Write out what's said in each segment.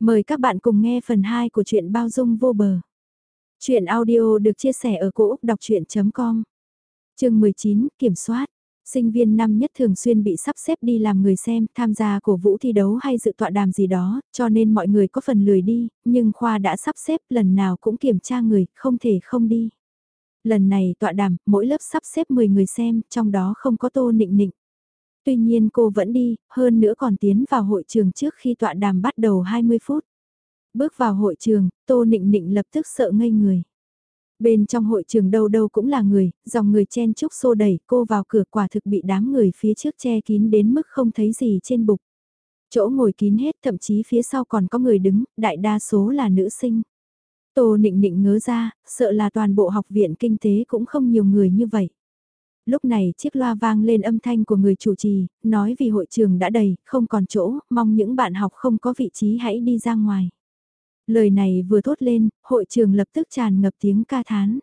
Mời các bạn cùng nghe phần 2 của truyện bao dung vô bờ. Chuyện audio được chia sẻ ở cỗ đọc chuyện.com Trường 19, Kiểm soát Sinh viên năm nhất thường xuyên bị sắp xếp đi làm người xem, tham gia cổ vũ thi đấu hay dự tọa đàm gì đó, cho nên mọi người có phần lười đi, nhưng khoa đã sắp xếp lần nào cũng kiểm tra người, không thể không đi. Lần này tọa đàm, mỗi lớp sắp xếp 10 người xem, trong đó không có tô nịnh nịnh. Tuy nhiên cô vẫn đi, hơn nữa còn tiến vào hội trường trước khi tọa đàm bắt đầu 20 phút. Bước vào hội trường, Tô Nịnh Nịnh lập tức sợ ngây người. Bên trong hội trường đâu đâu cũng là người, dòng người chen chúc xô đẩy cô vào cửa quả thực bị đám người phía trước che kín đến mức không thấy gì trên bục. Chỗ ngồi kín hết thậm chí phía sau còn có người đứng, đại đa số là nữ sinh. Tô nịnh nịnh ngớ ra, sợ là toàn bộ học viện kinh tế cũng không nhiều người như vậy. Lúc này chiếc loa vang lên âm thanh của người chủ trì, nói vì hội trường đã đầy, không còn chỗ, mong những bạn học không có vị trí hãy đi ra ngoài. Lời này vừa thốt lên, hội trường lập tức tràn ngập tiếng ca thán.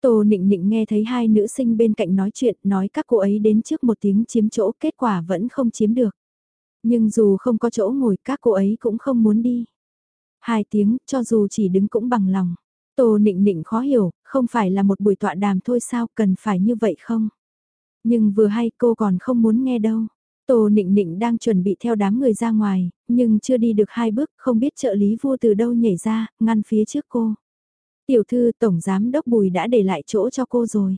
Tô nịnh nịnh nghe thấy hai nữ sinh bên cạnh nói chuyện, nói các cô ấy đến trước một tiếng chiếm chỗ, kết quả vẫn không chiếm được. Nhưng dù không có chỗ ngồi các cô ấy cũng không muốn đi. Hai tiếng, cho dù chỉ đứng cũng bằng lòng. Tô nịnh nịnh khó hiểu, không phải là một buổi tọa đàm thôi sao cần phải như vậy không? Nhưng vừa hay cô còn không muốn nghe đâu. Tô nịnh nịnh đang chuẩn bị theo đám người ra ngoài, nhưng chưa đi được hai bước không biết trợ lý vua từ đâu nhảy ra, ngăn phía trước cô. Tiểu thư tổng giám đốc bùi đã để lại chỗ cho cô rồi.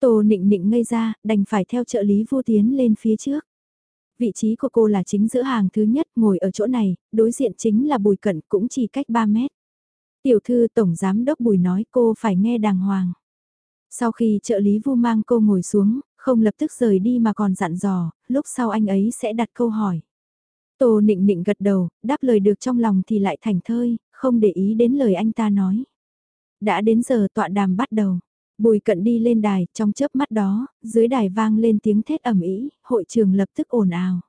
Tô nịnh nịnh ngây ra, đành phải theo trợ lý vua tiến lên phía trước. Vị trí của cô là chính giữa hàng thứ nhất ngồi ở chỗ này, đối diện chính là bùi cận cũng chỉ cách 3 mét. Tiểu thư tổng giám đốc bùi nói cô phải nghe đàng hoàng. Sau khi trợ lý vu mang cô ngồi xuống, không lập tức rời đi mà còn dặn dò, lúc sau anh ấy sẽ đặt câu hỏi. Tô nịnh nịnh gật đầu, đáp lời được trong lòng thì lại thành thơi, không để ý đến lời anh ta nói. Đã đến giờ tọa đàm bắt đầu. Bùi cận đi lên đài, trong chớp mắt đó, dưới đài vang lên tiếng thét ẩm ý, hội trường lập tức ồn ào.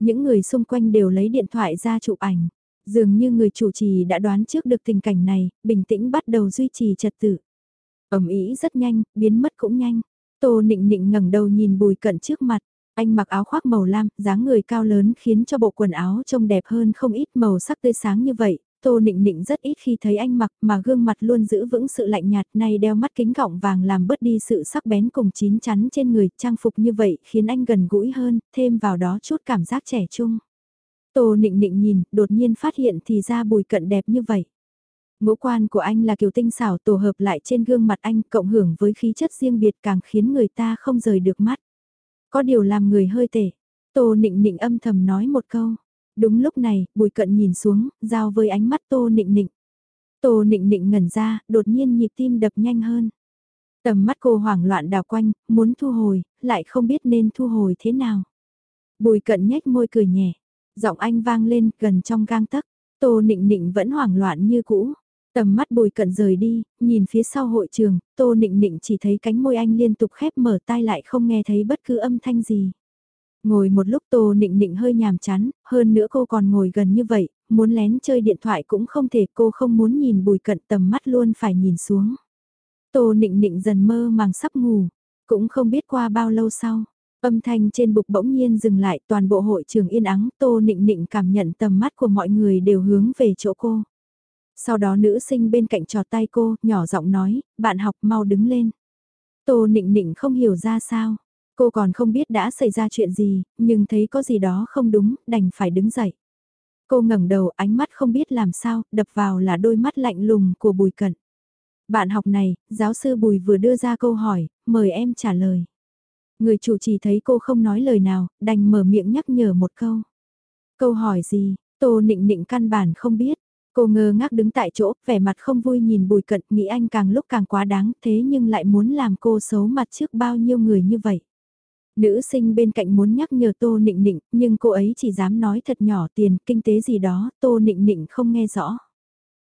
Những người xung quanh đều lấy điện thoại ra chụp ảnh. Dường như người chủ trì đã đoán trước được tình cảnh này, bình tĩnh bắt đầu duy trì trật tự. ẩm ý rất nhanh, biến mất cũng nhanh. Tô nịnh nịnh ngẩng đầu nhìn bùi cận trước mặt. Anh mặc áo khoác màu lam, dáng người cao lớn khiến cho bộ quần áo trông đẹp hơn không ít màu sắc tươi sáng như vậy. Tô nịnh nịnh rất ít khi thấy anh mặc mà gương mặt luôn giữ vững sự lạnh nhạt này đeo mắt kính gọng vàng làm bớt đi sự sắc bén cùng chín chắn trên người. Trang phục như vậy khiến anh gần gũi hơn, thêm vào đó chút cảm giác trẻ trung. Tô nịnh nịnh nhìn, đột nhiên phát hiện thì ra bùi cận đẹp như vậy. Ngũ quan của anh là kiểu tinh xảo tổ hợp lại trên gương mặt anh cộng hưởng với khí chất riêng biệt càng khiến người ta không rời được mắt. Có điều làm người hơi tệ. Tô nịnh nịnh âm thầm nói một câu. Đúng lúc này, bùi cận nhìn xuống, giao với ánh mắt tô nịnh nịnh. Tô nịnh nịnh ngẩn ra, đột nhiên nhịp tim đập nhanh hơn. Tầm mắt cô hoảng loạn đào quanh, muốn thu hồi, lại không biết nên thu hồi thế nào. Bùi cận nhếch môi cười nhẹ, giọng anh vang lên gần trong gang tấc. Tô nịnh nịnh vẫn hoảng loạn như cũ. Tầm mắt bùi cận rời đi, nhìn phía sau hội trường, tô nịnh nịnh chỉ thấy cánh môi anh liên tục khép mở tai lại không nghe thấy bất cứ âm thanh gì. Ngồi một lúc tô nịnh nịnh hơi nhàm chán, hơn nữa cô còn ngồi gần như vậy, muốn lén chơi điện thoại cũng không thể cô không muốn nhìn bùi cận tầm mắt luôn phải nhìn xuống. Tô nịnh nịnh dần mơ màng sắp ngủ, cũng không biết qua bao lâu sau. Âm thanh trên bục bỗng nhiên dừng lại toàn bộ hội trường yên ắng tô nịnh nịnh cảm nhận tầm mắt của mọi người đều hướng về chỗ cô. Sau đó nữ sinh bên cạnh trò tay cô, nhỏ giọng nói, bạn học mau đứng lên. Tô nịnh nịnh không hiểu ra sao. Cô còn không biết đã xảy ra chuyện gì, nhưng thấy có gì đó không đúng, đành phải đứng dậy. Cô ngẩng đầu ánh mắt không biết làm sao, đập vào là đôi mắt lạnh lùng của Bùi Cận. Bạn học này, giáo sư Bùi vừa đưa ra câu hỏi, mời em trả lời. Người chủ trì thấy cô không nói lời nào, đành mở miệng nhắc nhở một câu. Câu hỏi gì, Tô Nịnh Nịnh căn bản không biết. Cô ngơ ngác đứng tại chỗ, vẻ mặt không vui nhìn bùi cận, nghĩ anh càng lúc càng quá đáng, thế nhưng lại muốn làm cô xấu mặt trước bao nhiêu người như vậy. Nữ sinh bên cạnh muốn nhắc nhở Tô Nịnh Nịnh, nhưng cô ấy chỉ dám nói thật nhỏ tiền, kinh tế gì đó, Tô Nịnh Nịnh không nghe rõ.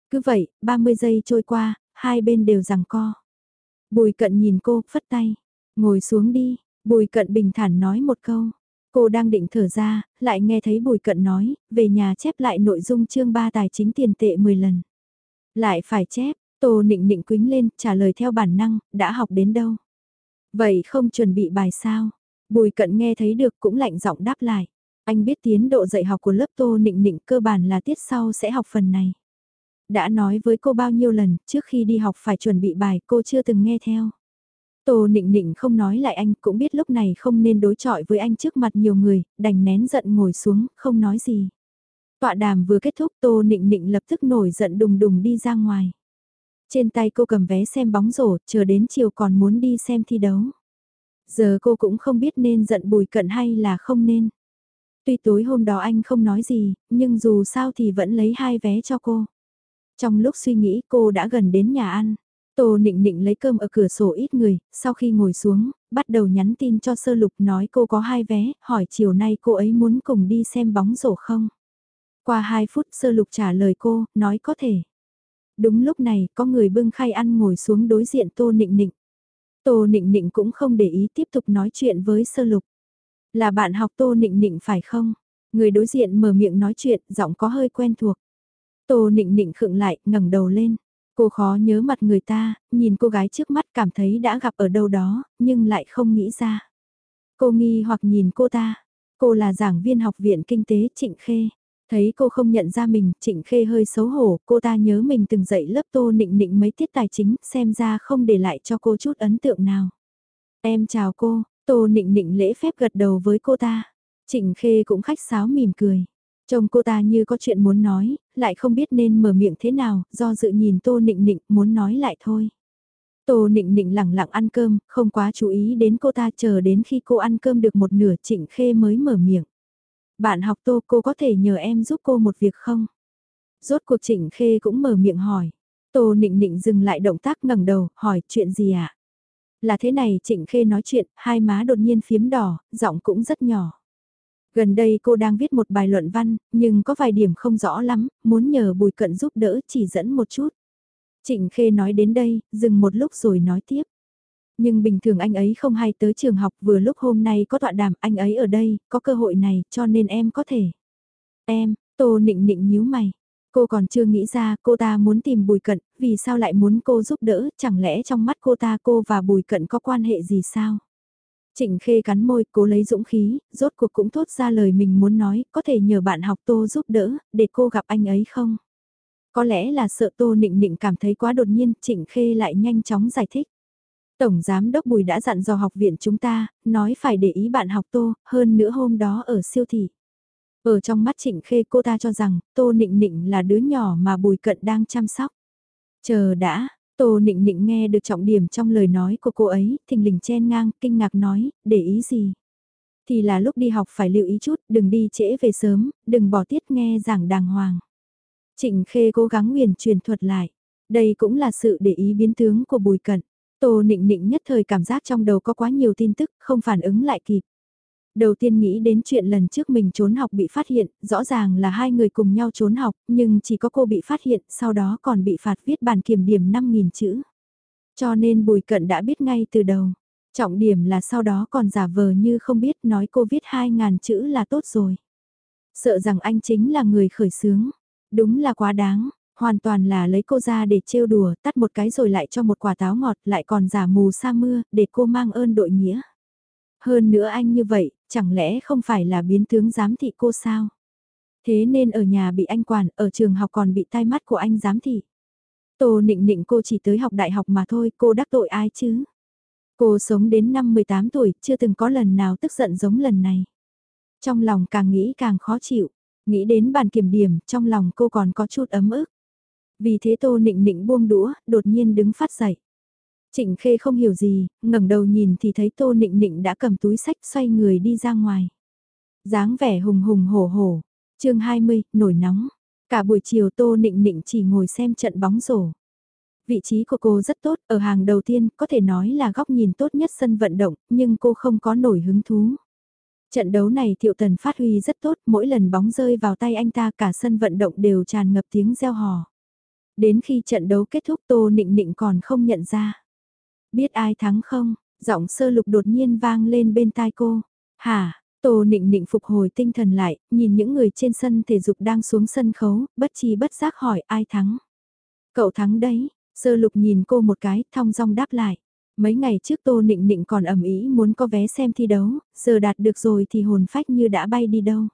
Cứ vậy, 30 giây trôi qua, hai bên đều rằng co. Bùi cận nhìn cô, phất tay. Ngồi xuống đi, bùi cận bình thản nói một câu. Cô đang định thở ra, lại nghe thấy Bùi Cận nói, về nhà chép lại nội dung chương 3 tài chính tiền tệ 10 lần. Lại phải chép, Tô Nịnh Nịnh quính lên, trả lời theo bản năng, đã học đến đâu. Vậy không chuẩn bị bài sao? Bùi Cận nghe thấy được cũng lạnh giọng đáp lại. Anh biết tiến độ dạy học của lớp Tô Nịnh Nịnh cơ bản là tiết sau sẽ học phần này. Đã nói với cô bao nhiêu lần, trước khi đi học phải chuẩn bị bài, cô chưa từng nghe theo. Tô Nịnh Nịnh không nói lại anh, cũng biết lúc này không nên đối chọi với anh trước mặt nhiều người, đành nén giận ngồi xuống, không nói gì. Tọa đàm vừa kết thúc Tô Nịnh Nịnh lập tức nổi giận đùng đùng đi ra ngoài. Trên tay cô cầm vé xem bóng rổ, chờ đến chiều còn muốn đi xem thi đấu. Giờ cô cũng không biết nên giận bùi cận hay là không nên. Tuy tối hôm đó anh không nói gì, nhưng dù sao thì vẫn lấy hai vé cho cô. Trong lúc suy nghĩ cô đã gần đến nhà ăn. Tô nịnh nịnh lấy cơm ở cửa sổ ít người, sau khi ngồi xuống, bắt đầu nhắn tin cho sơ lục nói cô có hai vé, hỏi chiều nay cô ấy muốn cùng đi xem bóng rổ không. Qua hai phút sơ lục trả lời cô, nói có thể. Đúng lúc này có người bưng khay ăn ngồi xuống đối diện tô nịnh nịnh. Tô nịnh nịnh cũng không để ý tiếp tục nói chuyện với sơ lục. Là bạn học tô nịnh nịnh phải không? Người đối diện mở miệng nói chuyện, giọng có hơi quen thuộc. Tô nịnh nịnh khựng lại, ngẩng đầu lên. Cô khó nhớ mặt người ta, nhìn cô gái trước mắt cảm thấy đã gặp ở đâu đó, nhưng lại không nghĩ ra. Cô nghi hoặc nhìn cô ta. Cô là giảng viên học viện kinh tế Trịnh Khê. Thấy cô không nhận ra mình, Trịnh Khê hơi xấu hổ, cô ta nhớ mình từng dạy lớp tô nịnh nịnh mấy tiết tài chính, xem ra không để lại cho cô chút ấn tượng nào. Em chào cô, tô nịnh nịnh lễ phép gật đầu với cô ta. Trịnh Khê cũng khách sáo mỉm cười. Trông cô ta như có chuyện muốn nói, lại không biết nên mở miệng thế nào, do dự nhìn Tô Nịnh Nịnh muốn nói lại thôi. Tô Nịnh Nịnh lẳng lặng ăn cơm, không quá chú ý đến cô ta chờ đến khi cô ăn cơm được một nửa Trịnh Khê mới mở miệng. Bạn học Tô cô có thể nhờ em giúp cô một việc không? Rốt cuộc Trịnh Khê cũng mở miệng hỏi. Tô Nịnh Nịnh dừng lại động tác ngẩng đầu, hỏi chuyện gì ạ? À? Là thế này Trịnh Khê nói chuyện, hai má đột nhiên phiếm đỏ, giọng cũng rất nhỏ. Gần đây cô đang viết một bài luận văn, nhưng có vài điểm không rõ lắm, muốn nhờ Bùi Cận giúp đỡ chỉ dẫn một chút. Trịnh Khê nói đến đây, dừng một lúc rồi nói tiếp. Nhưng bình thường anh ấy không hay tới trường học vừa lúc hôm nay có tọa đàm anh ấy ở đây, có cơ hội này cho nên em có thể. Em, Tô Nịnh Nịnh nhíu mày. Cô còn chưa nghĩ ra cô ta muốn tìm Bùi Cận, vì sao lại muốn cô giúp đỡ, chẳng lẽ trong mắt cô ta cô và Bùi Cận có quan hệ gì sao? Trịnh Khê cắn môi, cố lấy dũng khí, rốt cuộc cũng thốt ra lời mình muốn nói, có thể nhờ bạn học Tô giúp đỡ, để cô gặp anh ấy không? Có lẽ là sợ Tô Nịnh Nịnh cảm thấy quá đột nhiên, Trịnh Khê lại nhanh chóng giải thích. Tổng Giám Đốc Bùi đã dặn dò học viện chúng ta, nói phải để ý bạn học Tô, hơn nữa hôm đó ở siêu thị. Ở trong mắt Trịnh Khê cô ta cho rằng, Tô Nịnh Nịnh là đứa nhỏ mà Bùi Cận đang chăm sóc. Chờ đã, Tô Nịnh Nịnh nghe được trọng điểm trong lời nói của cô ấy, thình lình chen ngang, kinh ngạc nói, để ý gì? Thì là lúc đi học phải lưu ý chút, đừng đi trễ về sớm, đừng bỏ tiết nghe giảng đàng hoàng. Trịnh Khê cố gắng nguyền truyền thuật lại. Đây cũng là sự để ý biến tướng của Bùi Cận. Tô Nịnh Nịnh nhất thời cảm giác trong đầu có quá nhiều tin tức, không phản ứng lại kịp. Đầu tiên nghĩ đến chuyện lần trước mình trốn học bị phát hiện, rõ ràng là hai người cùng nhau trốn học, nhưng chỉ có cô bị phát hiện, sau đó còn bị phạt viết bản kiểm điểm 5.000 chữ. Cho nên Bùi Cận đã biết ngay từ đầu. Trọng điểm là sau đó còn giả vờ như không biết nói cô viết 2.000 chữ là tốt rồi. Sợ rằng anh chính là người khởi sướng. Đúng là quá đáng, hoàn toàn là lấy cô ra để trêu đùa, tắt một cái rồi lại cho một quả táo ngọt, lại còn giả mù sa mưa, để cô mang ơn đội nghĩa. Hơn nữa anh như vậy, chẳng lẽ không phải là biến tướng giám thị cô sao? Thế nên ở nhà bị anh quản, ở trường học còn bị tai mắt của anh giám thị. Tô nịnh nịnh cô chỉ tới học đại học mà thôi, cô đắc tội ai chứ? Cô sống đến năm 18 tuổi, chưa từng có lần nào tức giận giống lần này. Trong lòng càng nghĩ càng khó chịu, nghĩ đến bàn kiểm điểm, trong lòng cô còn có chút ấm ức. Vì thế Tô Nịnh Nịnh buông đũa, đột nhiên đứng phát dậy. Trịnh Khê không hiểu gì, ngẩng đầu nhìn thì thấy Tô Nịnh Nịnh đã cầm túi sách xoay người đi ra ngoài. dáng vẻ hùng hùng hổ hổ. chương 20, nổi nóng. Cả buổi chiều Tô Nịnh Nịnh chỉ ngồi xem trận bóng rổ. Vị trí của cô rất tốt, ở hàng đầu tiên, có thể nói là góc nhìn tốt nhất sân vận động, nhưng cô không có nổi hứng thú. Trận đấu này Thiệu Tần phát huy rất tốt, mỗi lần bóng rơi vào tay anh ta cả sân vận động đều tràn ngập tiếng reo hò. Đến khi trận đấu kết thúc Tô Nịnh Nịnh còn không nhận ra. Biết ai thắng không? Giọng sơ lục đột nhiên vang lên bên tai cô. Hả? Tô nịnh nịnh phục hồi tinh thần lại, nhìn những người trên sân thể dục đang xuống sân khấu, bất chi bất giác hỏi ai thắng. Cậu thắng đấy, sơ lục nhìn cô một cái, thong dong đáp lại. Mấy ngày trước Tô Nịnh Nịnh còn ẩm ý muốn có vé xem thi đấu, giờ đạt được rồi thì hồn phách như đã bay đi đâu.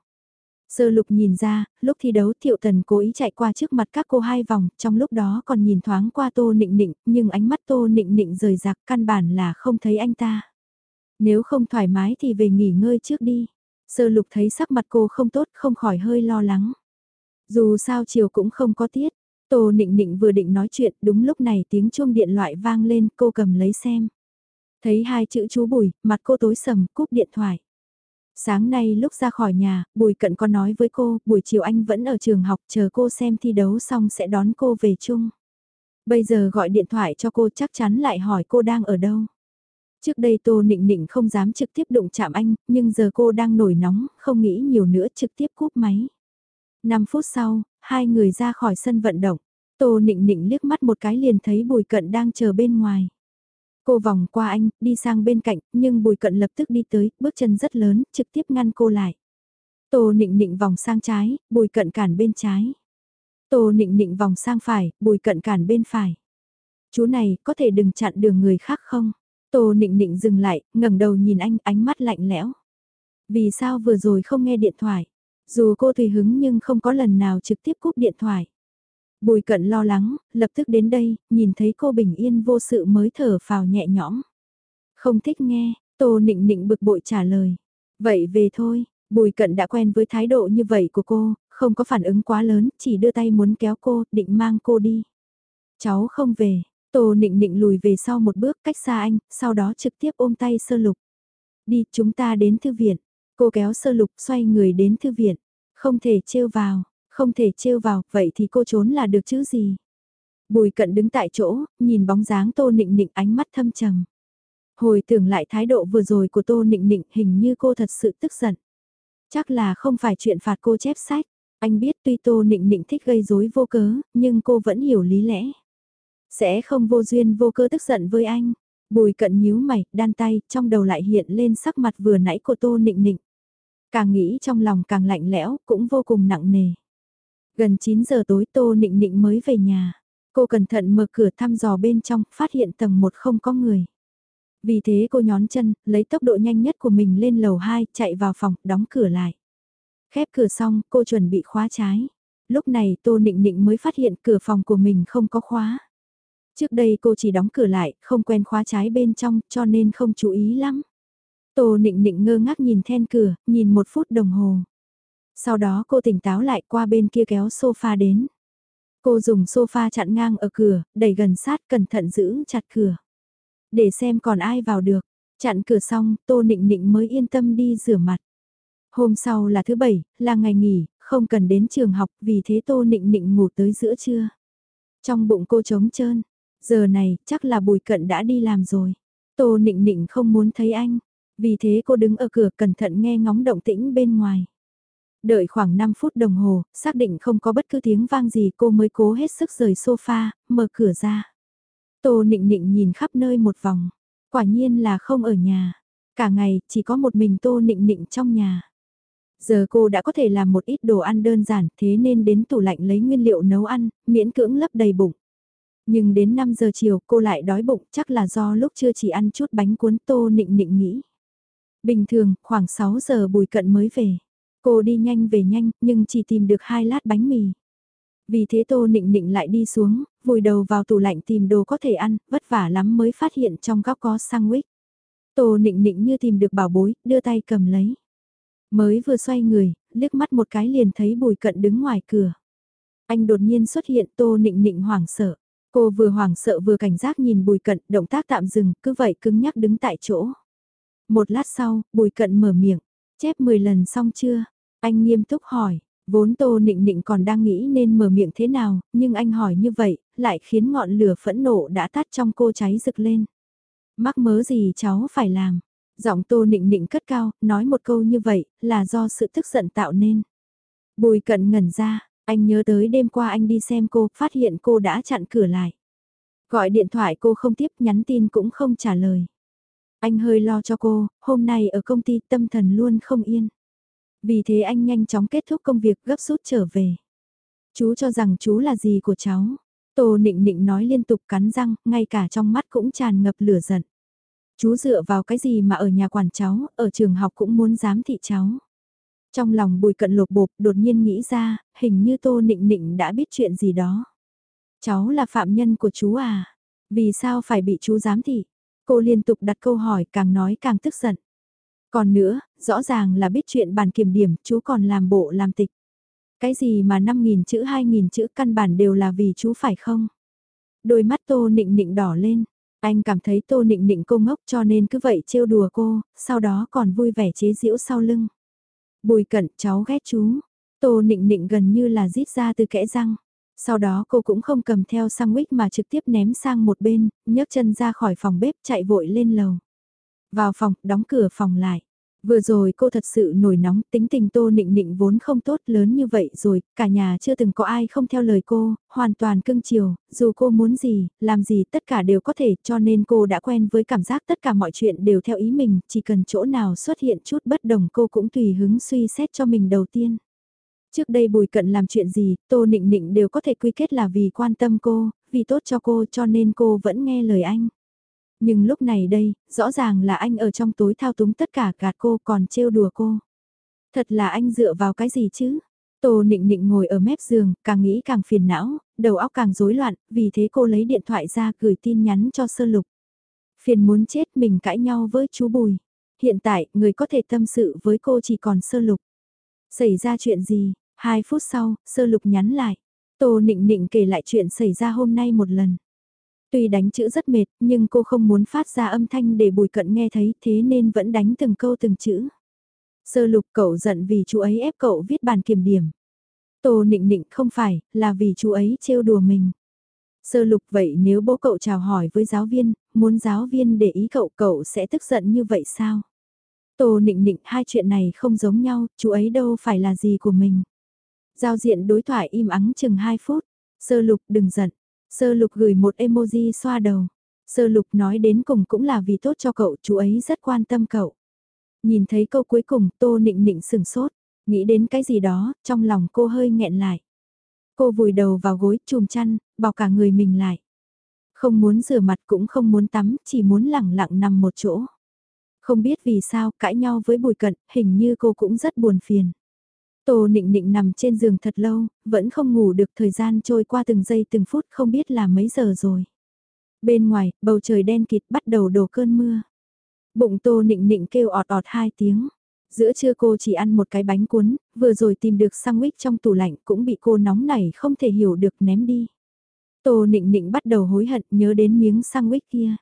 Sơ lục nhìn ra, lúc thi đấu thiệu tần cố ý chạy qua trước mặt các cô hai vòng, trong lúc đó còn nhìn thoáng qua tô nịnh nịnh, nhưng ánh mắt tô nịnh nịnh rời rạc căn bản là không thấy anh ta. Nếu không thoải mái thì về nghỉ ngơi trước đi. Sơ lục thấy sắc mặt cô không tốt không khỏi hơi lo lắng. Dù sao chiều cũng không có tiết. Tô nịnh nịnh vừa định nói chuyện đúng lúc này tiếng chuông điện loại vang lên cô cầm lấy xem. Thấy hai chữ chú Bùi, mặt cô tối sầm cúp điện thoại. Sáng nay lúc ra khỏi nhà, Bùi Cận có nói với cô, buổi chiều anh vẫn ở trường học chờ cô xem thi đấu xong sẽ đón cô về chung. Bây giờ gọi điện thoại cho cô chắc chắn lại hỏi cô đang ở đâu. Trước đây Tô Nịnh Nịnh không dám trực tiếp đụng chạm anh, nhưng giờ cô đang nổi nóng, không nghĩ nhiều nữa trực tiếp cúp máy. 5 phút sau, hai người ra khỏi sân vận động. Tô Nịnh Nịnh liếc mắt một cái liền thấy Bùi Cận đang chờ bên ngoài. Cô vòng qua anh, đi sang bên cạnh, nhưng Bùi Cận lập tức đi tới, bước chân rất lớn, trực tiếp ngăn cô lại. Tô Nịnh Nịnh vòng sang trái, Bùi Cận cản bên trái. Tô Nịnh Nịnh vòng sang phải, Bùi Cận cản bên phải. Chú này, có thể đừng chặn đường người khác không? Tô Nịnh Nịnh dừng lại, ngẩng đầu nhìn anh, ánh mắt lạnh lẽo. Vì sao vừa rồi không nghe điện thoại? Dù cô tùy hứng nhưng không có lần nào trực tiếp cúp điện thoại. Bùi cận lo lắng, lập tức đến đây, nhìn thấy cô bình yên vô sự mới thở phào nhẹ nhõm. Không thích nghe, Tô Nịnh Nịnh bực bội trả lời. Vậy về thôi, Bùi cận đã quen với thái độ như vậy của cô, không có phản ứng quá lớn, chỉ đưa tay muốn kéo cô, định mang cô đi. Cháu không về, Tô Nịnh Nịnh lùi về sau một bước cách xa anh, sau đó trực tiếp ôm tay sơ lục. Đi, chúng ta đến thư viện. Cô kéo sơ lục xoay người đến thư viện. Không thể trêu vào, không thể trêu vào, vậy thì cô trốn là được chứ gì. Bùi cận đứng tại chỗ, nhìn bóng dáng Tô Nịnh Nịnh ánh mắt thâm trầm. Hồi tưởng lại thái độ vừa rồi của Tô Nịnh Nịnh hình như cô thật sự tức giận. Chắc là không phải chuyện phạt cô chép sách. Anh biết tuy Tô Nịnh Nịnh thích gây rối vô cớ, nhưng cô vẫn hiểu lý lẽ. Sẽ không vô duyên vô cơ tức giận với anh. Bùi cận nhíu mày, đan tay, trong đầu lại hiện lên sắc mặt vừa nãy của Tô Nịnh Nịnh. Càng nghĩ trong lòng càng lạnh lẽo, cũng vô cùng nặng nề. Gần 9 giờ tối Tô Nịnh Nịnh mới về nhà. Cô cẩn thận mở cửa thăm dò bên trong, phát hiện tầng 1 không có người. Vì thế cô nhón chân, lấy tốc độ nhanh nhất của mình lên lầu 2, chạy vào phòng, đóng cửa lại. Khép cửa xong, cô chuẩn bị khóa trái. Lúc này Tô Nịnh Nịnh mới phát hiện cửa phòng của mình không có khóa. Trước đây cô chỉ đóng cửa lại, không quen khóa trái bên trong, cho nên không chú ý lắm. Tô nịnh nịnh ngơ ngác nhìn then cửa, nhìn một phút đồng hồ. Sau đó cô tỉnh táo lại qua bên kia kéo sofa đến. Cô dùng sofa chặn ngang ở cửa, đẩy gần sát cẩn thận giữ chặt cửa. Để xem còn ai vào được. Chặn cửa xong, Tô Nịnh Nịnh mới yên tâm đi rửa mặt. Hôm sau là thứ bảy, là ngày nghỉ, không cần đến trường học, vì thế Tô Nịnh Nịnh ngủ tới giữa trưa. Trong bụng cô trống trơn, giờ này chắc là Bùi Cận đã đi làm rồi. Tô Nịnh Nịnh không muốn thấy anh, vì thế cô đứng ở cửa cẩn thận nghe ngóng động tĩnh bên ngoài. Đợi khoảng 5 phút đồng hồ, xác định không có bất cứ tiếng vang gì cô mới cố hết sức rời sofa, mở cửa ra. Tô nịnh nịnh nhìn khắp nơi một vòng, quả nhiên là không ở nhà. Cả ngày chỉ có một mình tô nịnh nịnh trong nhà. Giờ cô đã có thể làm một ít đồ ăn đơn giản thế nên đến tủ lạnh lấy nguyên liệu nấu ăn, miễn cưỡng lấp đầy bụng. Nhưng đến 5 giờ chiều cô lại đói bụng chắc là do lúc chưa chỉ ăn chút bánh cuốn tô nịnh nịnh nghĩ. Bình thường, khoảng 6 giờ bùi cận mới về. Cô đi nhanh về nhanh, nhưng chỉ tìm được hai lát bánh mì. Vì thế Tô Nịnh Nịnh lại đi xuống, vùi đầu vào tủ lạnh tìm đồ có thể ăn, vất vả lắm mới phát hiện trong góc có sandwich. Tô Nịnh Nịnh như tìm được bảo bối, đưa tay cầm lấy. Mới vừa xoay người, liếc mắt một cái liền thấy bùi cận đứng ngoài cửa. Anh đột nhiên xuất hiện Tô Nịnh Nịnh hoảng sợ. Cô vừa hoảng sợ vừa cảnh giác nhìn bùi cận, động tác tạm dừng, cứ vậy cứng nhắc đứng tại chỗ. Một lát sau, bùi cận mở miệng, chép 10 lần xong chưa? Anh nghiêm túc hỏi, vốn tô nịnh nịnh còn đang nghĩ nên mở miệng thế nào, nhưng anh hỏi như vậy, lại khiến ngọn lửa phẫn nộ đã tắt trong cô cháy rực lên. Mắc mớ gì cháu phải làm? Giọng tô nịnh nịnh cất cao, nói một câu như vậy, là do sự tức giận tạo nên. Bùi cận ngẩn ra, anh nhớ tới đêm qua anh đi xem cô, phát hiện cô đã chặn cửa lại. Gọi điện thoại cô không tiếp, nhắn tin cũng không trả lời. Anh hơi lo cho cô, hôm nay ở công ty tâm thần luôn không yên. Vì thế anh nhanh chóng kết thúc công việc gấp rút trở về. Chú cho rằng chú là gì của cháu. Tô nịnh nịnh nói liên tục cắn răng, ngay cả trong mắt cũng tràn ngập lửa giận. Chú dựa vào cái gì mà ở nhà quản cháu, ở trường học cũng muốn giám thị cháu. Trong lòng bùi cận lột bột đột nhiên nghĩ ra, hình như tô nịnh nịnh đã biết chuyện gì đó. Cháu là phạm nhân của chú à? Vì sao phải bị chú giám thị? Cô liên tục đặt câu hỏi càng nói càng tức giận. Còn nữa, rõ ràng là biết chuyện bản kiểm điểm, chú còn làm bộ làm tịch. Cái gì mà 5.000 chữ 2.000 chữ căn bản đều là vì chú phải không? Đôi mắt tô nịnh nịnh đỏ lên. Anh cảm thấy tô nịnh nịnh cô ngốc cho nên cứ vậy trêu đùa cô, sau đó còn vui vẻ chế giễu sau lưng. Bùi cận cháu ghét chú. Tô nịnh nịnh gần như là rít ra từ kẽ răng. Sau đó cô cũng không cầm theo sandwich mà trực tiếp ném sang một bên, nhấc chân ra khỏi phòng bếp chạy vội lên lầu. Vào phòng, đóng cửa phòng lại. Vừa rồi cô thật sự nổi nóng, tính tình tô nịnh nịnh vốn không tốt lớn như vậy rồi, cả nhà chưa từng có ai không theo lời cô, hoàn toàn cưng chiều, dù cô muốn gì, làm gì tất cả đều có thể cho nên cô đã quen với cảm giác tất cả mọi chuyện đều theo ý mình, chỉ cần chỗ nào xuất hiện chút bất đồng cô cũng tùy hứng suy xét cho mình đầu tiên. Trước đây Bùi Cận làm chuyện gì, Tô Nịnh Nịnh đều có thể quy kết là vì quan tâm cô, vì tốt cho cô cho nên cô vẫn nghe lời anh. Nhưng lúc này đây, rõ ràng là anh ở trong tối thao túng tất cả gạt cô còn trêu đùa cô. Thật là anh dựa vào cái gì chứ? Tô nịnh nịnh ngồi ở mép giường, càng nghĩ càng phiền não, đầu óc càng rối loạn, vì thế cô lấy điện thoại ra gửi tin nhắn cho sơ lục. Phiền muốn chết mình cãi nhau với chú Bùi. Hiện tại, người có thể tâm sự với cô chỉ còn sơ lục. Xảy ra chuyện gì? Hai phút sau, sơ lục nhắn lại. Tô nịnh nịnh kể lại chuyện xảy ra hôm nay một lần. Tuy đánh chữ rất mệt, nhưng cô không muốn phát ra âm thanh để bùi cận nghe thấy thế nên vẫn đánh từng câu từng chữ. Sơ lục cậu giận vì chú ấy ép cậu viết bàn kiểm điểm. Tô nịnh nịnh không phải, là vì chú ấy trêu đùa mình. Sơ lục vậy nếu bố cậu chào hỏi với giáo viên, muốn giáo viên để ý cậu cậu sẽ tức giận như vậy sao? Tô nịnh nịnh hai chuyện này không giống nhau, chú ấy đâu phải là gì của mình. Giao diện đối thoại im ắng chừng 2 phút. Sơ lục đừng giận. Sơ lục gửi một emoji xoa đầu. Sơ lục nói đến cùng cũng là vì tốt cho cậu, chú ấy rất quan tâm cậu. Nhìn thấy câu cuối cùng, tô nịnh nịnh sừng sốt, nghĩ đến cái gì đó, trong lòng cô hơi nghẹn lại. Cô vùi đầu vào gối, chùm chăn, bọc cả người mình lại. Không muốn rửa mặt cũng không muốn tắm, chỉ muốn lẳng lặng nằm một chỗ. Không biết vì sao, cãi nhau với bùi cận, hình như cô cũng rất buồn phiền. Tô nịnh nịnh nằm trên giường thật lâu, vẫn không ngủ được thời gian trôi qua từng giây từng phút không biết là mấy giờ rồi. Bên ngoài, bầu trời đen kịt bắt đầu đổ cơn mưa. Bụng tô nịnh nịnh kêu ọt ọt hai tiếng. Giữa trưa cô chỉ ăn một cái bánh cuốn, vừa rồi tìm được sandwich trong tủ lạnh cũng bị cô nóng nảy không thể hiểu được ném đi. Tô nịnh nịnh bắt đầu hối hận nhớ đến miếng sandwich kia.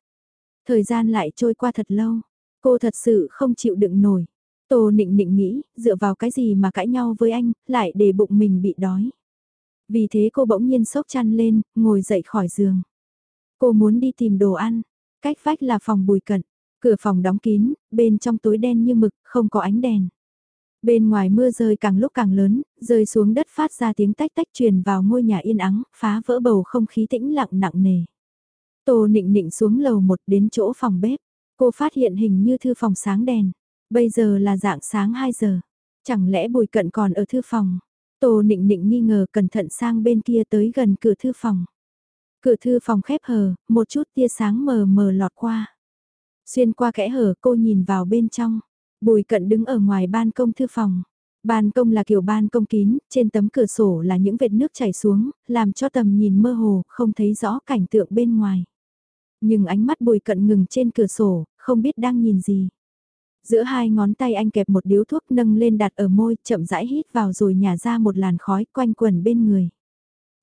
Thời gian lại trôi qua thật lâu, cô thật sự không chịu đựng nổi. Tô nịnh nịnh nghĩ, dựa vào cái gì mà cãi nhau với anh, lại để bụng mình bị đói. Vì thế cô bỗng nhiên sốc chăn lên, ngồi dậy khỏi giường. Cô muốn đi tìm đồ ăn, cách vách là phòng bùi cận, cửa phòng đóng kín, bên trong tối đen như mực, không có ánh đèn. Bên ngoài mưa rơi càng lúc càng lớn, rơi xuống đất phát ra tiếng tách tách truyền vào ngôi nhà yên ắng, phá vỡ bầu không khí tĩnh lặng nặng nề. Tô nịnh nịnh xuống lầu một đến chỗ phòng bếp, cô phát hiện hình như thư phòng sáng đèn. Bây giờ là dạng sáng 2 giờ. Chẳng lẽ bùi cận còn ở thư phòng? Tô nịnh nịnh nghi ngờ cẩn thận sang bên kia tới gần cửa thư phòng. Cửa thư phòng khép hờ, một chút tia sáng mờ mờ lọt qua. Xuyên qua kẽ hở cô nhìn vào bên trong. Bùi cận đứng ở ngoài ban công thư phòng. Ban công là kiểu ban công kín, trên tấm cửa sổ là những vệt nước chảy xuống, làm cho tầm nhìn mơ hồ, không thấy rõ cảnh tượng bên ngoài. Nhưng ánh mắt bùi cận ngừng trên cửa sổ, không biết đang nhìn gì. Giữa hai ngón tay anh kẹp một điếu thuốc nâng lên đặt ở môi, chậm rãi hít vào rồi nhả ra một làn khói quanh quần bên người.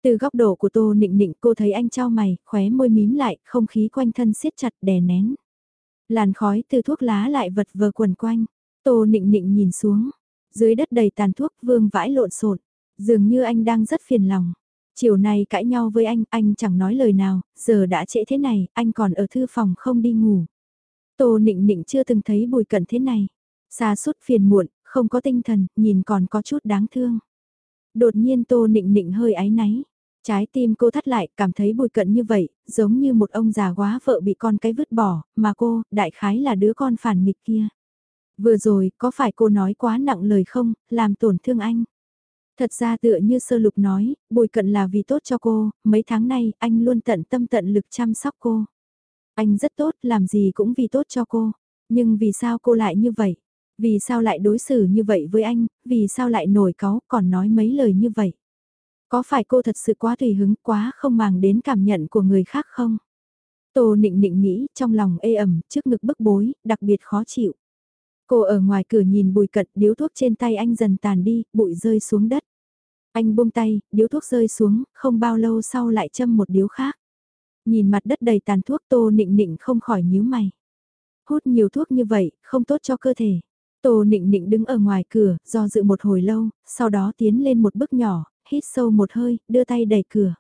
Từ góc độ của Tô Nịnh Nịnh cô thấy anh trao mày, khóe môi mím lại, không khí quanh thân siết chặt đè nén. Làn khói từ thuốc lá lại vật vờ quần quanh. Tô Nịnh Nịnh nhìn xuống. Dưới đất đầy tàn thuốc vương vãi lộn xộn Dường như anh đang rất phiền lòng. Chiều này cãi nhau với anh, anh chẳng nói lời nào, giờ đã trễ thế này, anh còn ở thư phòng không đi ngủ. Tô nịnh nịnh chưa từng thấy bùi cận thế này. Xa suốt phiền muộn, không có tinh thần, nhìn còn có chút đáng thương. Đột nhiên tô nịnh nịnh hơi áy náy. Trái tim cô thắt lại, cảm thấy bùi cận như vậy, giống như một ông già quá vợ bị con cái vứt bỏ, mà cô, đại khái là đứa con phản nghịch kia. Vừa rồi, có phải cô nói quá nặng lời không, làm tổn thương anh? Thật ra tựa như sơ lục nói, bùi cận là vì tốt cho cô, mấy tháng nay anh luôn tận tâm tận lực chăm sóc cô. Anh rất tốt, làm gì cũng vì tốt cho cô. Nhưng vì sao cô lại như vậy? Vì sao lại đối xử như vậy với anh, vì sao lại nổi cáu còn nói mấy lời như vậy? Có phải cô thật sự quá tùy hứng quá không màng đến cảm nhận của người khác không? Tô nịnh nịnh nghĩ trong lòng ê ẩm trước ngực bức bối, đặc biệt khó chịu. Cô ở ngoài cửa nhìn bùi cận điếu thuốc trên tay anh dần tàn đi, bụi rơi xuống đất. Anh buông tay, điếu thuốc rơi xuống, không bao lâu sau lại châm một điếu khác. Nhìn mặt đất đầy tàn thuốc tô nịnh nịnh không khỏi nhíu mày. Hút nhiều thuốc như vậy, không tốt cho cơ thể. Tô nịnh nịnh đứng ở ngoài cửa, do dự một hồi lâu, sau đó tiến lên một bước nhỏ, hít sâu một hơi, đưa tay đẩy cửa.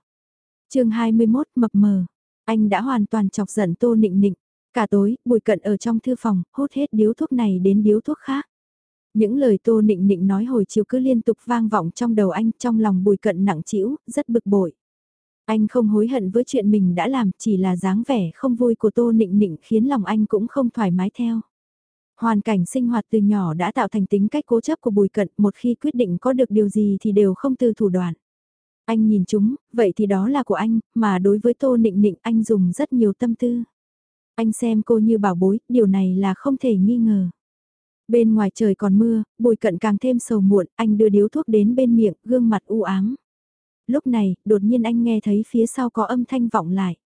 chương 21 mập mờ, anh đã hoàn toàn chọc giận tô nịnh nịnh. Cả tối, bùi cận ở trong thư phòng, hút hết điếu thuốc này đến điếu thuốc khác. Những lời tô nịnh nịnh nói hồi chiều cứ liên tục vang vọng trong đầu anh, trong lòng bùi cận nặng trĩu, rất bực bội. Anh không hối hận với chuyện mình đã làm, chỉ là dáng vẻ không vui của tô nịnh nịnh khiến lòng anh cũng không thoải mái theo. Hoàn cảnh sinh hoạt từ nhỏ đã tạo thành tính cách cố chấp của Bùi Cận, một khi quyết định có được điều gì thì đều không từ thủ đoạn. Anh nhìn chúng, vậy thì đó là của anh, mà đối với Tô Nịnh Nịnh anh dùng rất nhiều tâm tư. Anh xem cô như bảo bối, điều này là không thể nghi ngờ. Bên ngoài trời còn mưa, Bùi Cận càng thêm sầu muộn, anh đưa điếu thuốc đến bên miệng, gương mặt u ám. Lúc này, đột nhiên anh nghe thấy phía sau có âm thanh vọng lại.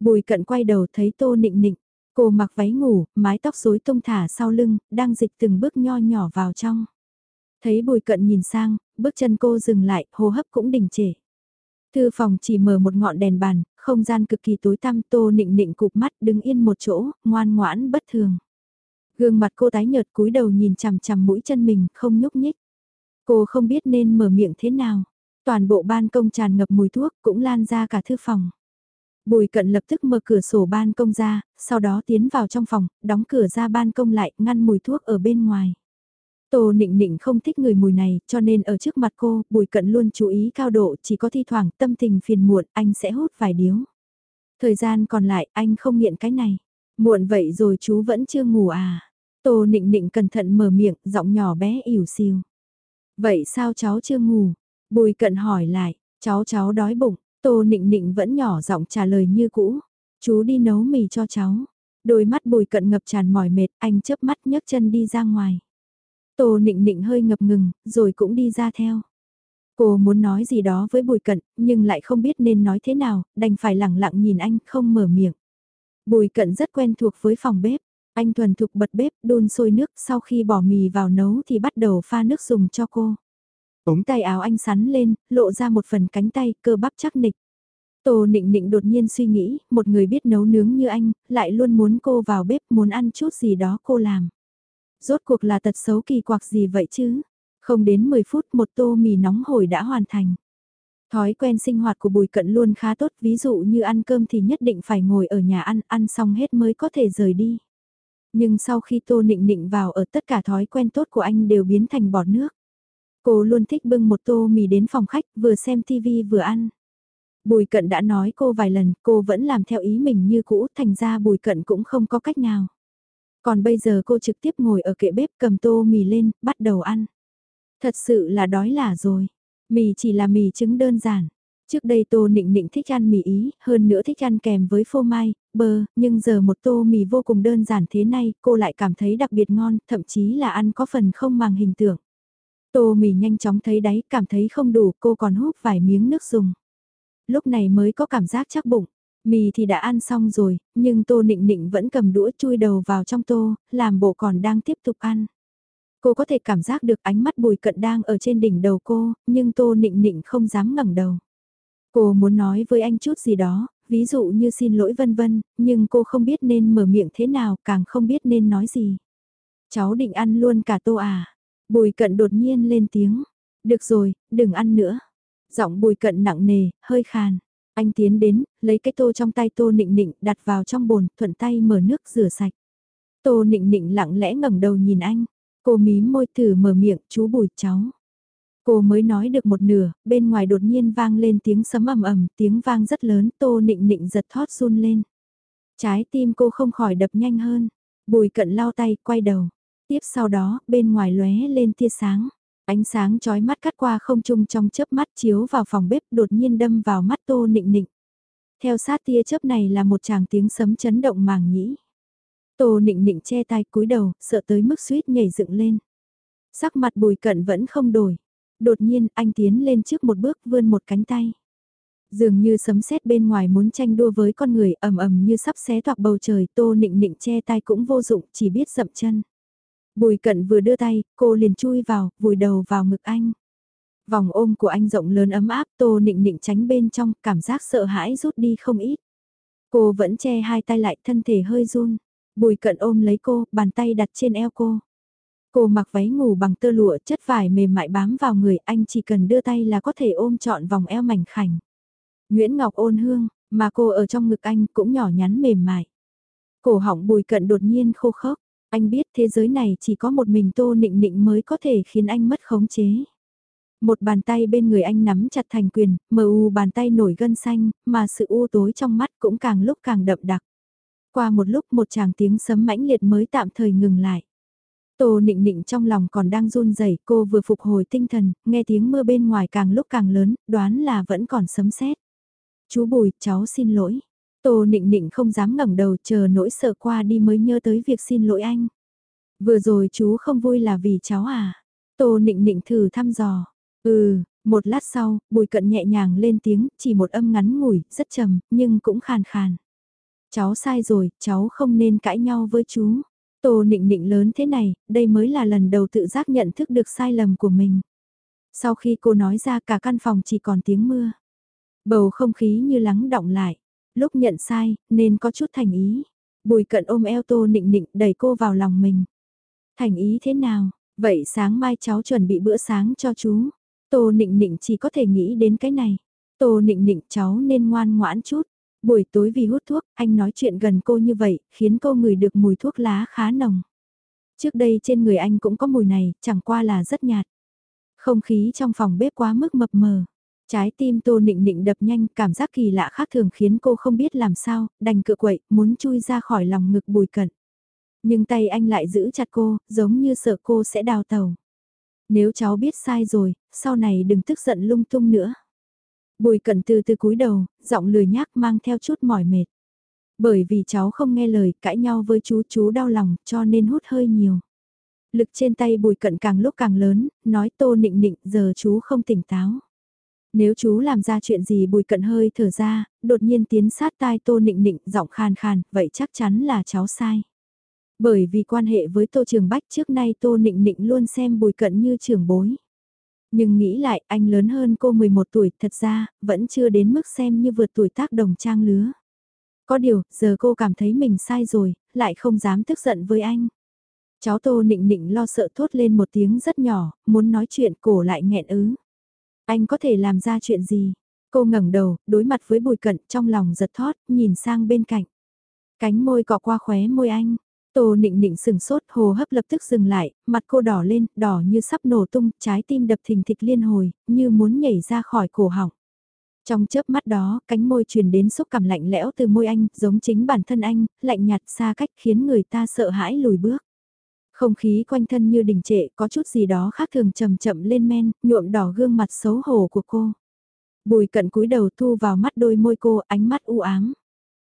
Bùi Cận quay đầu thấy Tô Nịnh Nịnh, Cô mặc váy ngủ, mái tóc rối tung thả sau lưng, đang dịch từng bước nho nhỏ vào trong. Thấy bùi cận nhìn sang, bước chân cô dừng lại, hô hấp cũng đình trệ. Thư phòng chỉ mở một ngọn đèn bàn, không gian cực kỳ tối tăm tô nịnh nịnh cụp mắt đứng yên một chỗ, ngoan ngoãn bất thường. Gương mặt cô tái nhợt cúi đầu nhìn chằm chằm mũi chân mình, không nhúc nhích. Cô không biết nên mở miệng thế nào. Toàn bộ ban công tràn ngập mùi thuốc cũng lan ra cả thư phòng. Bùi cận lập tức mở cửa sổ ban công ra, sau đó tiến vào trong phòng, đóng cửa ra ban công lại, ngăn mùi thuốc ở bên ngoài. Tô nịnh nịnh không thích người mùi này, cho nên ở trước mặt cô, bùi cận luôn chú ý cao độ, chỉ có thi thoảng tâm tình phiền muộn, anh sẽ hút vài điếu. Thời gian còn lại, anh không nghiện cái này. Muộn vậy rồi chú vẫn chưa ngủ à? Tô nịnh nịnh cẩn thận mở miệng, giọng nhỏ bé ỉu xìu. Vậy sao cháu chưa ngủ? Bùi cận hỏi lại, cháu cháu đói bụng, Tô nịnh nịnh vẫn nhỏ giọng trả lời như cũ. Chú đi nấu mì cho cháu. Đôi mắt bùi cận ngập tràn mỏi mệt, anh chớp mắt nhấc chân đi ra ngoài. Tô nịnh nịnh hơi ngập ngừng, rồi cũng đi ra theo. Cô muốn nói gì đó với bùi cận, nhưng lại không biết nên nói thế nào, đành phải lẳng lặng nhìn anh, không mở miệng. Bùi cận rất quen thuộc với phòng bếp. Anh thuần thục bật bếp, đun sôi nước, sau khi bỏ mì vào nấu thì bắt đầu pha nước dùng cho cô. Ống tay áo anh sắn lên, lộ ra một phần cánh tay, cơ bắp chắc nịch. Tô nịnh nịnh đột nhiên suy nghĩ, một người biết nấu nướng như anh, lại luôn muốn cô vào bếp muốn ăn chút gì đó cô làm. Rốt cuộc là tật xấu kỳ quặc gì vậy chứ? Không đến 10 phút một tô mì nóng hổi đã hoàn thành. Thói quen sinh hoạt của Bùi Cận luôn khá tốt, ví dụ như ăn cơm thì nhất định phải ngồi ở nhà ăn, ăn xong hết mới có thể rời đi. Nhưng sau khi Tô Nịnh Nịnh vào ở tất cả thói quen tốt của anh đều biến thành bọt nước. Cô luôn thích bưng một tô mì đến phòng khách vừa xem TV vừa ăn. Bùi cận đã nói cô vài lần, cô vẫn làm theo ý mình như cũ, thành ra bùi cận cũng không có cách nào. Còn bây giờ cô trực tiếp ngồi ở kệ bếp cầm tô mì lên, bắt đầu ăn. Thật sự là đói là rồi. Mì chỉ là mì trứng đơn giản. Trước đây Tô Nịnh Nịnh thích ăn mì Ý, hơn nữa thích ăn kèm với phô mai, bơ, nhưng giờ một tô mì vô cùng đơn giản thế này, cô lại cảm thấy đặc biệt ngon, thậm chí là ăn có phần không màng hình tượng. Tô mì nhanh chóng thấy đáy, cảm thấy không đủ, cô còn hút vài miếng nước dùng. Lúc này mới có cảm giác chắc bụng. Mì thì đã ăn xong rồi, nhưng tô nịnh nịnh vẫn cầm đũa chui đầu vào trong tô, làm bộ còn đang tiếp tục ăn. Cô có thể cảm giác được ánh mắt bùi cận đang ở trên đỉnh đầu cô, nhưng tô nịnh nịnh không dám ngẩng đầu. Cô muốn nói với anh chút gì đó, ví dụ như xin lỗi vân vân, nhưng cô không biết nên mở miệng thế nào, càng không biết nên nói gì. Cháu định ăn luôn cả tô à? Bùi cận đột nhiên lên tiếng. Được rồi, đừng ăn nữa. Giọng bùi cận nặng nề, hơi khàn. Anh tiến đến, lấy cái tô trong tay tô nịnh nịnh đặt vào trong bồn, thuận tay mở nước rửa sạch. Tô nịnh nịnh lặng lẽ ngẩng đầu nhìn anh. Cô mí môi thử mở miệng, chú bùi cháu. Cô mới nói được một nửa, bên ngoài đột nhiên vang lên tiếng sấm ầm ầm, tiếng vang rất lớn, tô nịnh nịnh giật thót run lên. Trái tim cô không khỏi đập nhanh hơn. Bùi cận lao tay, quay đầu. Tiếp sau đó, bên ngoài lóe lên tia sáng. Ánh sáng chói mắt cắt qua không trung trong chớp mắt chiếu vào phòng bếp đột nhiên đâm vào mắt tô nịnh nịnh. Theo sát tia chớp này là một chàng tiếng sấm chấn động màng nhĩ. Tô nịnh nịnh che tay cúi đầu, sợ tới mức suýt nhảy dựng lên. Sắc mặt bùi cận vẫn không đổi. Đột nhiên anh tiến lên trước một bước vươn một cánh tay. Dường như sấm sét bên ngoài muốn tranh đua với con người ầm ầm như sắp xé toạc bầu trời tô nịnh nịnh che tay cũng vô dụng chỉ biết dậm chân. Bùi cận vừa đưa tay, cô liền chui vào, vùi đầu vào ngực anh. Vòng ôm của anh rộng lớn ấm áp tô nịnh nịnh tránh bên trong, cảm giác sợ hãi rút đi không ít. Cô vẫn che hai tay lại thân thể hơi run. Bùi cận ôm lấy cô, bàn tay đặt trên eo cô. Cô mặc váy ngủ bằng tơ lụa chất vải mềm mại bám vào người anh chỉ cần đưa tay là có thể ôm trọn vòng eo mảnh khảnh. Nguyễn Ngọc ôn hương, mà cô ở trong ngực anh cũng nhỏ nhắn mềm mại. Cổ họng bùi cận đột nhiên khô khốc, anh biết thế giới này chỉ có một mình tô nịnh nịnh mới có thể khiến anh mất khống chế. Một bàn tay bên người anh nắm chặt thành quyền, mờ u bàn tay nổi gân xanh, mà sự u tối trong mắt cũng càng lúc càng đậm đặc. Qua một lúc một chàng tiếng sấm mãnh liệt mới tạm thời ngừng lại. Tô nịnh nịnh trong lòng còn đang run rẩy cô vừa phục hồi tinh thần, nghe tiếng mưa bên ngoài càng lúc càng lớn, đoán là vẫn còn sấm sét. Chú Bùi, cháu xin lỗi. Tô nịnh nịnh không dám ngẩng đầu chờ nỗi sợ qua đi mới nhớ tới việc xin lỗi anh. Vừa rồi chú không vui là vì cháu à? Tô nịnh nịnh thử thăm dò. Ừ, một lát sau, bùi cận nhẹ nhàng lên tiếng, chỉ một âm ngắn ngủi, rất trầm, nhưng cũng khàn khàn. Cháu sai rồi, cháu không nên cãi nhau với chú. Tô nịnh nịnh lớn thế này, đây mới là lần đầu tự giác nhận thức được sai lầm của mình. Sau khi cô nói ra cả căn phòng chỉ còn tiếng mưa. Bầu không khí như lắng động lại. Lúc nhận sai, nên có chút thành ý. Bùi cận ôm eo tô nịnh nịnh đẩy cô vào lòng mình. Thành ý thế nào? Vậy sáng mai cháu chuẩn bị bữa sáng cho chú. Tô nịnh nịnh chỉ có thể nghĩ đến cái này. Tô nịnh nịnh cháu nên ngoan ngoãn chút. Buổi tối vì hút thuốc, anh nói chuyện gần cô như vậy, khiến cô ngửi được mùi thuốc lá khá nồng. Trước đây trên người anh cũng có mùi này, chẳng qua là rất nhạt. Không khí trong phòng bếp quá mức mập mờ. Trái tim tô nịnh nịnh đập nhanh, cảm giác kỳ lạ khác thường khiến cô không biết làm sao, đành cựa quậy, muốn chui ra khỏi lòng ngực bùi cận. Nhưng tay anh lại giữ chặt cô, giống như sợ cô sẽ đào tàu. Nếu cháu biết sai rồi, sau này đừng tức giận lung tung nữa. Bùi cận từ từ cúi đầu, giọng lười nhác mang theo chút mỏi mệt. Bởi vì cháu không nghe lời, cãi nhau với chú, chú đau lòng, cho nên hút hơi nhiều. Lực trên tay bùi cận càng lúc càng lớn, nói tô nịnh nịnh, giờ chú không tỉnh táo. Nếu chú làm ra chuyện gì bùi cận hơi thở ra, đột nhiên tiến sát tai tô nịnh nịnh, giọng khàn khàn, vậy chắc chắn là cháu sai. Bởi vì quan hệ với Tô Trường Bách trước nay Tô Nịnh Nịnh luôn xem Bùi Cận như trưởng bối. Nhưng nghĩ lại anh lớn hơn cô 11 tuổi thật ra vẫn chưa đến mức xem như vượt tuổi tác đồng trang lứa. Có điều, giờ cô cảm thấy mình sai rồi, lại không dám tức giận với anh. Cháu Tô Nịnh Nịnh lo sợ thốt lên một tiếng rất nhỏ, muốn nói chuyện cổ lại nghẹn ứ. Anh có thể làm ra chuyện gì? Cô ngẩng đầu, đối mặt với bùi cận trong lòng giật thót, nhìn sang bên cạnh. Cánh môi cọ qua khóe môi anh. Tô nịnh nịnh sừng sốt hồ hấp lập tức dừng lại, mặt cô đỏ lên, đỏ như sắp nổ tung, trái tim đập thình thịch liên hồi, như muốn nhảy ra khỏi cổ họng. Trong chớp mắt đó, cánh môi truyền đến xúc cảm lạnh lẽo từ môi anh, giống chính bản thân anh, lạnh nhạt xa cách khiến người ta sợ hãi lùi bước. Không khí quanh thân như đình trệ, có chút gì đó khác thường chậm chậm lên men, nhuộm đỏ gương mặt xấu hổ của cô. Bùi cận cúi đầu thu vào mắt đôi môi cô, ánh mắt u ám.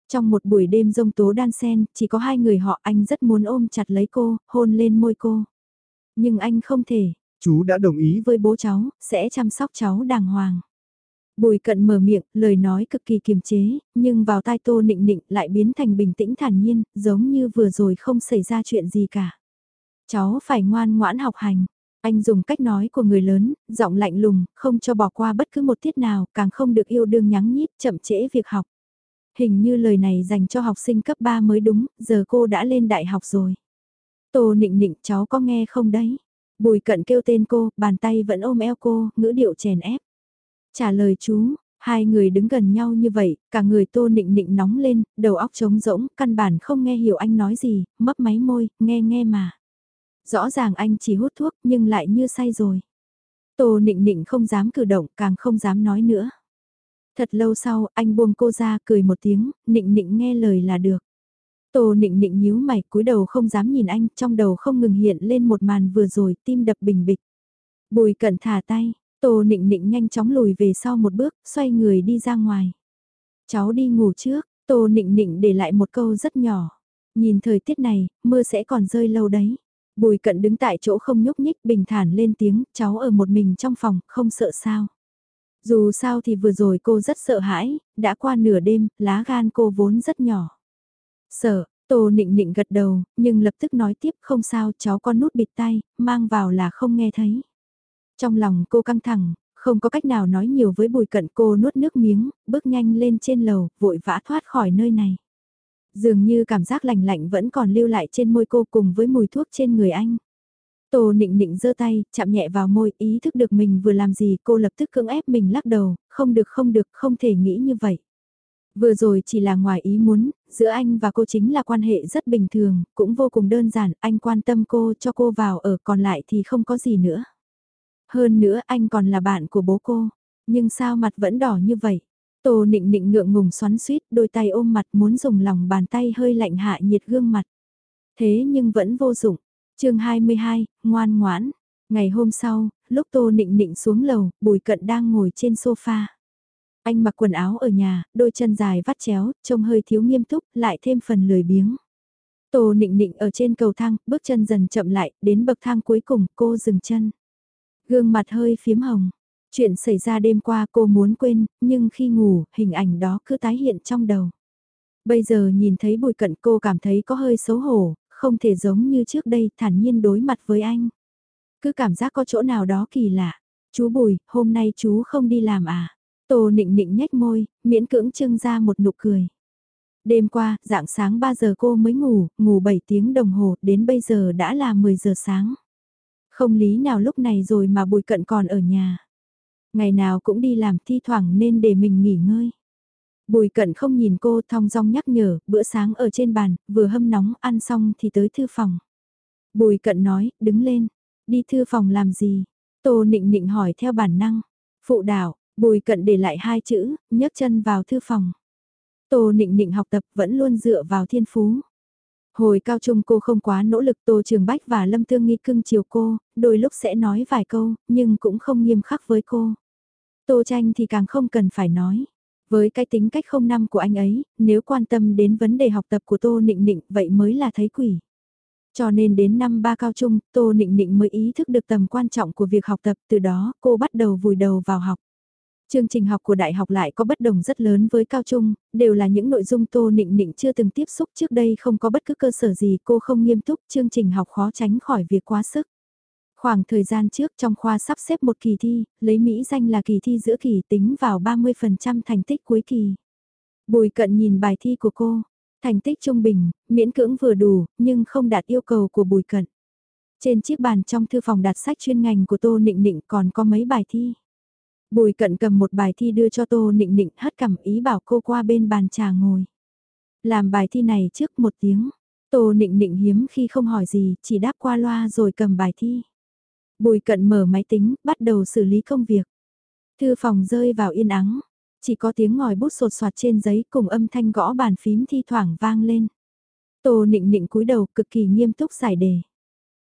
Trong một buổi đêm rông tố đan sen, chỉ có hai người họ anh rất muốn ôm chặt lấy cô, hôn lên môi cô. Nhưng anh không thể. Chú đã đồng ý với bố cháu, sẽ chăm sóc cháu đàng hoàng. Bùi cận mở miệng, lời nói cực kỳ kiềm chế, nhưng vào tai tô nịnh nịnh lại biến thành bình tĩnh thản nhiên, giống như vừa rồi không xảy ra chuyện gì cả. Cháu phải ngoan ngoãn học hành. Anh dùng cách nói của người lớn, giọng lạnh lùng, không cho bỏ qua bất cứ một tiết nào, càng không được yêu đương nhắng nhít, chậm trễ việc học. Hình như lời này dành cho học sinh cấp 3 mới đúng, giờ cô đã lên đại học rồi. Tô nịnh nịnh cháu có nghe không đấy? Bùi cận kêu tên cô, bàn tay vẫn ôm eo cô, ngữ điệu chèn ép. Trả lời chú, hai người đứng gần nhau như vậy, cả người tô nịnh nịnh nóng lên, đầu óc trống rỗng, căn bản không nghe hiểu anh nói gì, mấp máy môi, nghe nghe mà. Rõ ràng anh chỉ hút thuốc nhưng lại như say rồi. Tô nịnh nịnh không dám cử động, càng không dám nói nữa. Thật lâu sau, anh buông cô ra cười một tiếng, nịnh nịnh nghe lời là được. Tô nịnh nịnh nhíu mày cúi đầu không dám nhìn anh, trong đầu không ngừng hiện lên một màn vừa rồi, tim đập bình bịch. Bùi cẩn thả tay, tô nịnh nịnh nhanh chóng lùi về sau một bước, xoay người đi ra ngoài. Cháu đi ngủ trước, tô nịnh nịnh để lại một câu rất nhỏ. Nhìn thời tiết này, mưa sẽ còn rơi lâu đấy. Bùi cận đứng tại chỗ không nhúc nhích bình thản lên tiếng, cháu ở một mình trong phòng, không sợ sao. Dù sao thì vừa rồi cô rất sợ hãi, đã qua nửa đêm, lá gan cô vốn rất nhỏ. Sợ, Tô nịnh nịnh gật đầu, nhưng lập tức nói tiếp không sao cháu con nút bịt tay, mang vào là không nghe thấy. Trong lòng cô căng thẳng, không có cách nào nói nhiều với bùi cận cô nuốt nước miếng, bước nhanh lên trên lầu, vội vã thoát khỏi nơi này. Dường như cảm giác lành lạnh vẫn còn lưu lại trên môi cô cùng với mùi thuốc trên người anh. Tô nịnh nịnh giơ tay, chạm nhẹ vào môi, ý thức được mình vừa làm gì, cô lập tức cưỡng ép mình lắc đầu, không được không được, không thể nghĩ như vậy. Vừa rồi chỉ là ngoài ý muốn, giữa anh và cô chính là quan hệ rất bình thường, cũng vô cùng đơn giản, anh quan tâm cô cho cô vào ở còn lại thì không có gì nữa. Hơn nữa anh còn là bạn của bố cô, nhưng sao mặt vẫn đỏ như vậy? Tô nịnh nịnh ngượng ngùng xoắn suýt, đôi tay ôm mặt muốn dùng lòng bàn tay hơi lạnh hạ nhiệt gương mặt. Thế nhưng vẫn vô dụng. chương 22, ngoan ngoãn. Ngày hôm sau, lúc Tô nịnh nịnh xuống lầu, Bùi Cận đang ngồi trên sofa. Anh mặc quần áo ở nhà, đôi chân dài vắt chéo, trông hơi thiếu nghiêm túc, lại thêm phần lười biếng. Tô nịnh nịnh ở trên cầu thang, bước chân dần chậm lại, đến bậc thang cuối cùng, cô dừng chân. Gương mặt hơi phím hồng. Chuyện xảy ra đêm qua cô muốn quên, nhưng khi ngủ, hình ảnh đó cứ tái hiện trong đầu. Bây giờ nhìn thấy bùi cận cô cảm thấy có hơi xấu hổ, không thể giống như trước đây thản nhiên đối mặt với anh. Cứ cảm giác có chỗ nào đó kỳ lạ. Chú Bùi, hôm nay chú không đi làm à? Tô nịnh nịnh nhếch môi, miễn cưỡng trưng ra một nụ cười. Đêm qua, dạng sáng 3 giờ cô mới ngủ, ngủ 7 tiếng đồng hồ, đến bây giờ đã là 10 giờ sáng. Không lý nào lúc này rồi mà bùi cận còn ở nhà. Ngày nào cũng đi làm thi thoảng nên để mình nghỉ ngơi. Bùi cận không nhìn cô thong dong nhắc nhở, bữa sáng ở trên bàn, vừa hâm nóng ăn xong thì tới thư phòng. Bùi cận nói, đứng lên, đi thư phòng làm gì? Tô nịnh nịnh hỏi theo bản năng. Phụ đạo, bùi cận để lại hai chữ, nhấc chân vào thư phòng. Tô nịnh nịnh học tập vẫn luôn dựa vào thiên phú. Hồi cao trung cô không quá nỗ lực Tô Trường Bách và Lâm Thương Nghi cưng chiều cô, đôi lúc sẽ nói vài câu, nhưng cũng không nghiêm khắc với cô. Tô Tranh thì càng không cần phải nói. Với cái tính cách không năm của anh ấy, nếu quan tâm đến vấn đề học tập của Tô Nịnh Nịnh vậy mới là thấy quỷ. Cho nên đến năm ba cao trung, Tô Nịnh Nịnh mới ý thức được tầm quan trọng của việc học tập, từ đó cô bắt đầu vùi đầu vào học. Chương trình học của đại học lại có bất đồng rất lớn với cao trung, đều là những nội dung Tô Nịnh Nịnh chưa từng tiếp xúc trước đây không có bất cứ cơ sở gì cô không nghiêm túc, chương trình học khó tránh khỏi việc quá sức. Khoảng thời gian trước trong khoa sắp xếp một kỳ thi, lấy Mỹ danh là kỳ thi giữa kỳ tính vào 30% thành tích cuối kỳ. Bùi cận nhìn bài thi của cô, thành tích trung bình, miễn cưỡng vừa đủ, nhưng không đạt yêu cầu của bùi cận. Trên chiếc bàn trong thư phòng đặt sách chuyên ngành của Tô Nịnh Nịnh còn có mấy bài thi. Bùi cận cầm một bài thi đưa cho Tô Nịnh Nịnh hất cầm ý bảo cô qua bên bàn trà ngồi. Làm bài thi này trước một tiếng. Tô Nịnh Nịnh hiếm khi không hỏi gì, chỉ đáp qua loa rồi cầm bài thi. Bùi cận mở máy tính, bắt đầu xử lý công việc. Thư phòng rơi vào yên ắng. Chỉ có tiếng ngòi bút sột soạt trên giấy cùng âm thanh gõ bàn phím thi thoảng vang lên. Tô nịnh nịnh cúi đầu cực kỳ nghiêm túc giải đề.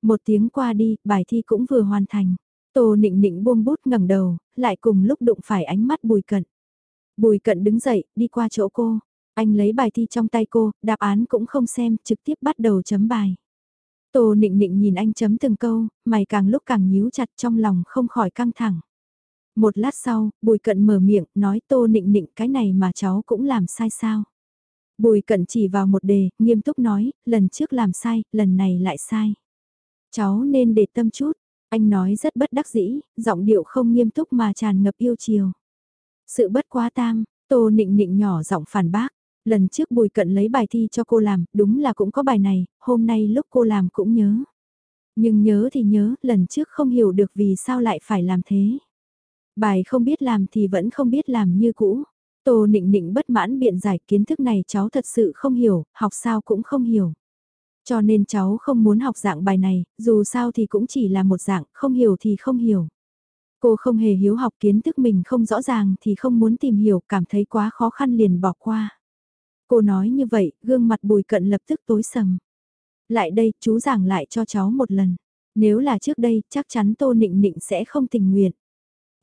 Một tiếng qua đi, bài thi cũng vừa hoàn thành. Tô nịnh nịnh buông bút ngẩng đầu, lại cùng lúc đụng phải ánh mắt bùi cận. Bùi cận đứng dậy, đi qua chỗ cô. Anh lấy bài thi trong tay cô, đáp án cũng không xem, trực tiếp bắt đầu chấm bài. Tô nịnh nịnh nhìn anh chấm từng câu, mày càng lúc càng nhíu chặt trong lòng không khỏi căng thẳng. Một lát sau, bùi cận mở miệng, nói tô nịnh nịnh cái này mà cháu cũng làm sai sao. Bùi cận chỉ vào một đề, nghiêm túc nói, lần trước làm sai, lần này lại sai. Cháu nên để tâm chút, anh nói rất bất đắc dĩ, giọng điệu không nghiêm túc mà tràn ngập yêu chiều. Sự bất quá tam, tô nịnh nịnh nhỏ giọng phản bác, lần trước bùi cận lấy bài thi cho cô làm, đúng là cũng có bài này, hôm nay lúc cô làm cũng nhớ. Nhưng nhớ thì nhớ, lần trước không hiểu được vì sao lại phải làm thế. Bài không biết làm thì vẫn không biết làm như cũ. Tô nịnh nịnh bất mãn biện giải kiến thức này cháu thật sự không hiểu, học sao cũng không hiểu. Cho nên cháu không muốn học dạng bài này, dù sao thì cũng chỉ là một dạng, không hiểu thì không hiểu. Cô không hề hiếu học kiến thức mình không rõ ràng thì không muốn tìm hiểu, cảm thấy quá khó khăn liền bỏ qua. Cô nói như vậy, gương mặt bùi cận lập tức tối sầm. Lại đây, chú giảng lại cho cháu một lần. Nếu là trước đây, chắc chắn Tô Nịnh Nịnh sẽ không tình nguyện.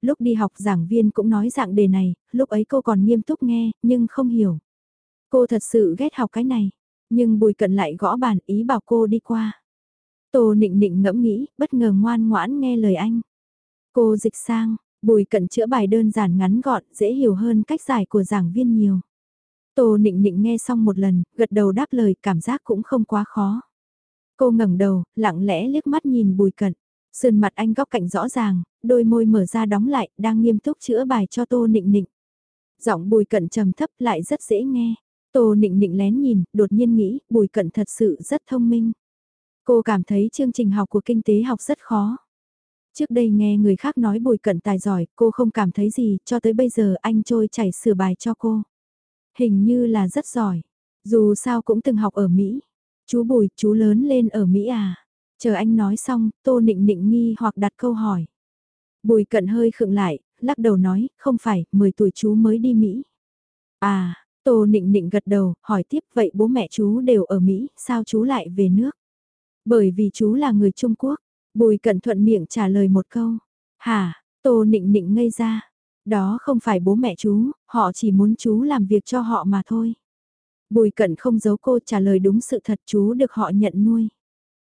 Lúc đi học giảng viên cũng nói dạng đề này, lúc ấy cô còn nghiêm túc nghe, nhưng không hiểu. Cô thật sự ghét học cái này. Nhưng bùi cận lại gõ bàn ý bảo cô đi qua. Tô nịnh nịnh ngẫm nghĩ, bất ngờ ngoan ngoãn nghe lời anh. Cô dịch sang, bùi cận chữa bài đơn giản ngắn gọn, dễ hiểu hơn cách giải của giảng viên nhiều. Tô nịnh nịnh nghe xong một lần, gật đầu đáp lời, cảm giác cũng không quá khó. Cô ngẩng đầu, lặng lẽ liếc mắt nhìn bùi cận. Sườn mặt anh góc cạnh rõ ràng, đôi môi mở ra đóng lại, đang nghiêm túc chữa bài cho tô nịnh nịnh. Giọng bùi cận trầm thấp lại rất dễ nghe. Tô nịnh nịnh lén nhìn, đột nhiên nghĩ, bùi cận thật sự rất thông minh. Cô cảm thấy chương trình học của kinh tế học rất khó. Trước đây nghe người khác nói bùi cận tài giỏi, cô không cảm thấy gì, cho tới bây giờ anh trôi chảy sửa bài cho cô. Hình như là rất giỏi. Dù sao cũng từng học ở Mỹ. Chú bùi, chú lớn lên ở Mỹ à? Chờ anh nói xong, tô nịnh nịnh nghi hoặc đặt câu hỏi. Bùi cận hơi khựng lại, lắc đầu nói, không phải, 10 tuổi chú mới đi Mỹ. À, tô nịnh nịnh gật đầu, hỏi tiếp vậy bố mẹ chú đều ở Mỹ, sao chú lại về nước? Bởi vì chú là người Trung Quốc. Bùi cận thuận miệng trả lời một câu. Hả, tô nịnh nịnh ngây ra. Đó không phải bố mẹ chú, họ chỉ muốn chú làm việc cho họ mà thôi. Bùi cận không giấu cô trả lời đúng sự thật chú được họ nhận nuôi.